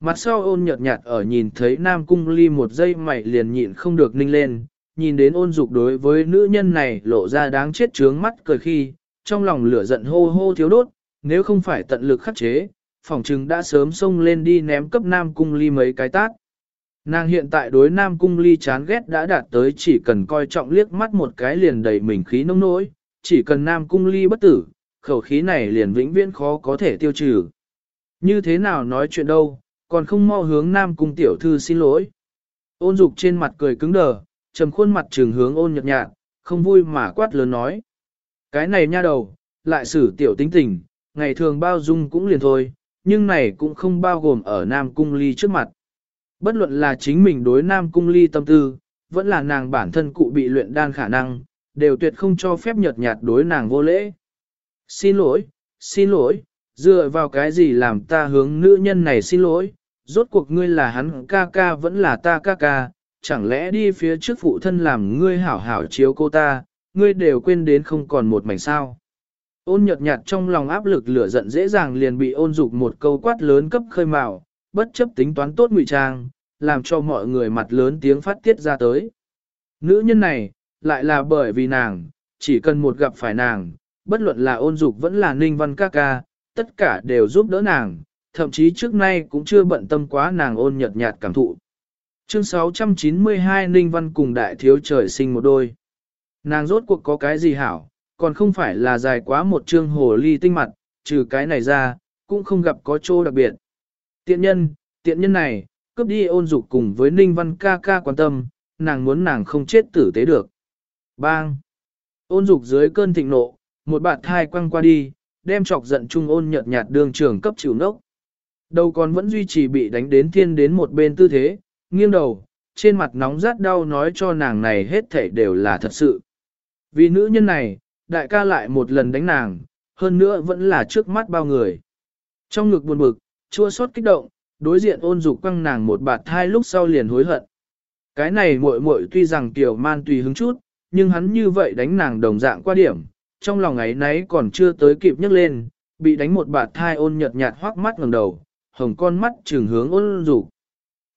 Speaker 1: Mặt sau ôn nhợt nhạt ở nhìn thấy Nam Cung Ly một giây mày liền nhịn không được ninh lên, nhìn đến ôn dục đối với nữ nhân này lộ ra đáng chết trướng mắt cười khi, trong lòng lửa giận hô hô thiếu đốt, nếu không phải tận lực khắc chế, phỏng chừng đã sớm xông lên đi ném cấp Nam Cung Ly mấy cái tát. Nàng hiện tại đối Nam Cung Ly chán ghét đã đạt tới chỉ cần coi trọng liếc mắt một cái liền đầy mình khí nông nỗi, chỉ cần Nam Cung Ly bất tử, khẩu khí này liền vĩnh viễn khó có thể tiêu trừ. Như thế nào nói chuyện đâu, còn không mau hướng Nam Cung tiểu thư xin lỗi. Ôn dục trên mặt cười cứng đờ, trầm khuôn mặt trường hướng ôn nhợt nhạt, không vui mà quát lớn nói. Cái này nha đầu, lại xử tiểu tính tình, ngày thường bao dung cũng liền thôi, nhưng này cũng không bao gồm ở Nam Cung Ly trước mặt. Bất luận là chính mình đối Nam Cung Ly tâm tư, vẫn là nàng bản thân cụ bị luyện đan khả năng, đều tuyệt không cho phép nhợt nhạt đối nàng vô lễ. Xin lỗi, xin lỗi, dựa vào cái gì làm ta hướng nữ nhân này xin lỗi, rốt cuộc ngươi là hắn ca ca vẫn là ta ca ca, chẳng lẽ đi phía trước phụ thân làm ngươi hảo hảo chiếu cô ta, ngươi đều quên đến không còn một mảnh sao. Ôn nhợt nhạt trong lòng áp lực lửa giận dễ dàng liền bị ôn dục một câu quát lớn cấp khơi mào, bất chấp tính toán tốt ngụy trang, làm cho mọi người mặt lớn tiếng phát tiết ra tới. Nữ nhân này, lại là bởi vì nàng, chỉ cần một gặp phải nàng, bất luận là ôn dục vẫn là ninh văn ca ca, tất cả đều giúp đỡ nàng, thậm chí trước nay cũng chưa bận tâm quá nàng ôn nhợt nhạt cảm thụ. Chương 692 Ninh Văn cùng đại thiếu trời sinh một đôi. Nàng rốt cuộc có cái gì hảo, còn không phải là dài quá một chương hồ ly tinh mặt, trừ cái này ra, cũng không gặp có chỗ đặc biệt. Tiện nhân, tiện nhân này, cướp đi ôn dục cùng với Ninh Văn ca ca quan tâm, nàng muốn nàng không chết tử tế được. Bang! Ôn dục dưới cơn thịnh nộ, một bạt thai quăng qua đi, đem chọc giận trung ôn nhợt nhạt đường trưởng cấp chịu nốc. Đầu còn vẫn duy trì bị đánh đến thiên đến một bên tư thế, nghiêng đầu, trên mặt nóng rát đau nói cho nàng này hết thảy đều là thật sự. Vì nữ nhân này, đại ca lại một lần đánh nàng, hơn nữa vẫn là trước mắt bao người. Trong ngực buồn bực, chua xót kích động, đối diện ôn dục quăng nàng một bạt thai lúc sau liền hối hận. Cái này muội muội tuy rằng tiểu man tùy hứng chút, nhưng hắn như vậy đánh nàng đồng dạng qua điểm, trong lòng ấy nấy còn chưa tới kịp nhấc lên, bị đánh một bạt thai ôn nhợt nhạt hoắc mắt ngẩng đầu, hồng con mắt trừng hướng ôn dục.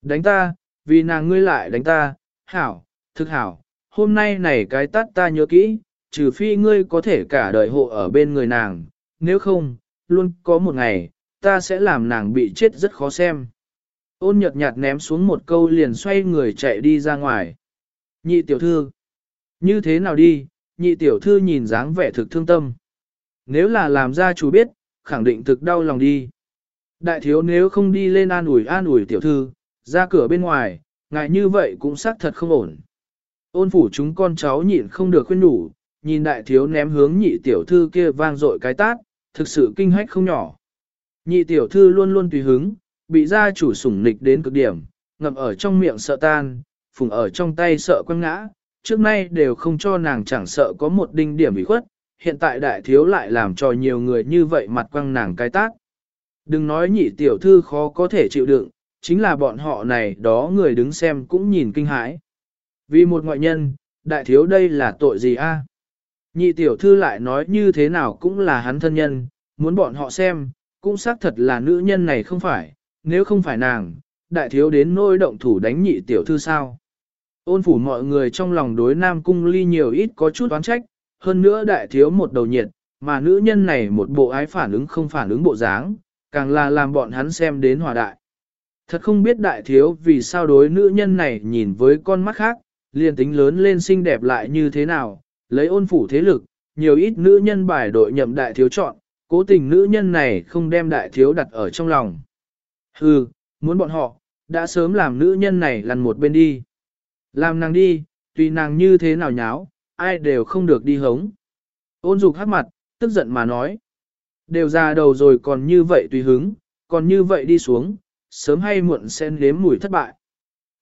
Speaker 1: Đánh ta, vì nàng ngươi lại đánh ta, hảo, thực hảo, hôm nay này cái tát ta nhớ kỹ, trừ phi ngươi có thể cả đời hộ ở bên người nàng, nếu không, luôn có một ngày, ta sẽ làm nàng bị chết rất khó xem. Ôn nhợt nhạt ném xuống một câu liền xoay người chạy đi ra ngoài. Nhị tiểu thư, như thế nào đi, nhị tiểu thư nhìn dáng vẻ thực thương tâm. Nếu là làm ra chủ biết, khẳng định thực đau lòng đi. Đại thiếu nếu không đi lên an ủi an ủi tiểu thư, ra cửa bên ngoài, ngại như vậy cũng xác thật không ổn. Ôn phủ chúng con cháu nhịn không được khuyên đủ nhìn đại thiếu ném hướng nhị tiểu thư kia vang dội cái tát, thực sự kinh hách không nhỏ. Nhị tiểu thư luôn luôn tùy hứng, bị gia chủ sủng nịch đến cực điểm, ngậm ở trong miệng sợ tan, phùng ở trong tay sợ quăng ngã, trước nay đều không cho nàng chẳng sợ có một đinh điểm bị khuất, hiện tại đại thiếu lại làm cho nhiều người như vậy mặt quăng nàng cái tát. Đừng nói nhị tiểu thư khó có thể chịu đựng, chính là bọn họ này đó người đứng xem cũng nhìn kinh hãi. Vì một ngoại nhân, đại thiếu đây là tội gì a? Nhị tiểu thư lại nói như thế nào cũng là hắn thân nhân, muốn bọn họ xem, cũng xác thật là nữ nhân này không phải, nếu không phải nàng, đại thiếu đến nôi động thủ đánh nhị tiểu thư sao. Ôn phủ mọi người trong lòng đối nam cung ly nhiều ít có chút oán trách, hơn nữa đại thiếu một đầu nhiệt, mà nữ nhân này một bộ ái phản ứng không phản ứng bộ dáng, càng là làm bọn hắn xem đến hòa đại. Thật không biết đại thiếu vì sao đối nữ nhân này nhìn với con mắt khác, liền tính lớn lên xinh đẹp lại như thế nào, lấy ôn phủ thế lực, nhiều ít nữ nhân bài đội nhậm đại thiếu chọn, cố tình nữ nhân này không đem đại thiếu đặt ở trong lòng. Hừ, muốn bọn họ, đã sớm làm nữ nhân này lăn một bên đi. Làm nàng đi, tùy nàng như thế nào nháo, ai đều không được đi hống. Ôn dục hát mặt, tức giận mà nói. Đều ra đầu rồi còn như vậy tùy hứng, còn như vậy đi xuống, sớm hay muộn sẽ nếm mùi thất bại.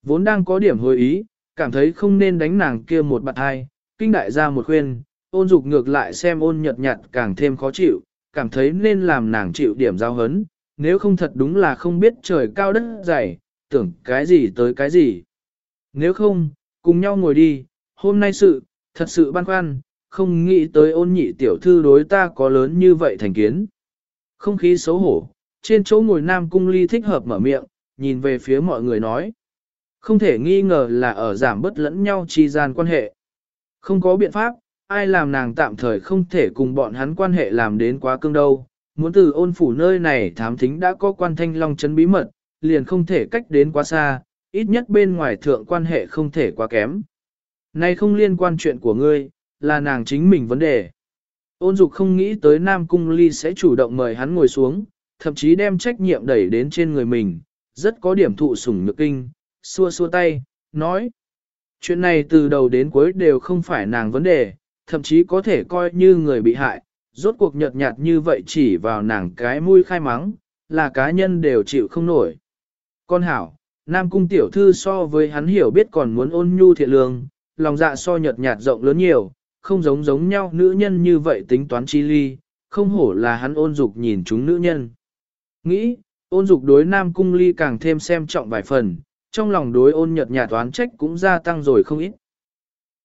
Speaker 1: Vốn đang có điểm hồi ý, cảm thấy không nên đánh nàng kia một bạn hai, kinh đại ra một khuyên, ôn dục ngược lại xem ôn nhật nhạt càng thêm khó chịu, cảm thấy nên làm nàng chịu điểm giao hấn, nếu không thật đúng là không biết trời cao đất dày, tưởng cái gì tới cái gì. Nếu không, cùng nhau ngồi đi, hôm nay sự, thật sự băn khoăn, không nghĩ tới ôn nhị tiểu thư đối ta có lớn như vậy thành kiến. Không khí xấu hổ, trên chỗ ngồi nam cung ly thích hợp mở miệng, nhìn về phía mọi người nói. Không thể nghi ngờ là ở giảm bất lẫn nhau chi gian quan hệ. Không có biện pháp, ai làm nàng tạm thời không thể cùng bọn hắn quan hệ làm đến quá cương đâu. Muốn từ ôn phủ nơi này thám thính đã có quan thanh long chấn bí mật, liền không thể cách đến quá xa, ít nhất bên ngoài thượng quan hệ không thể quá kém. Này không liên quan chuyện của ngươi, là nàng chính mình vấn đề. Ôn dục không nghĩ tới Nam Cung Ly sẽ chủ động mời hắn ngồi xuống, thậm chí đem trách nhiệm đẩy đến trên người mình, rất có điểm thụ sủng nhược kinh, xua xua tay, nói. Chuyện này từ đầu đến cuối đều không phải nàng vấn đề, thậm chí có thể coi như người bị hại, rốt cuộc nhợt nhạt như vậy chỉ vào nàng cái mũi khai mắng, là cá nhân đều chịu không nổi. Con hảo, Nam Cung tiểu thư so với hắn hiểu biết còn muốn ôn nhu thiện lương, lòng dạ so nhợt nhạt rộng lớn nhiều, không giống giống nhau nữ nhân như vậy tính toán chi ly, không hổ là hắn ôn dục nhìn chúng nữ nhân. Nghĩ, ôn dục đối Nam Cung ly càng thêm xem trọng vài phần, trong lòng đối ôn nhật nhà toán trách cũng gia tăng rồi không ít,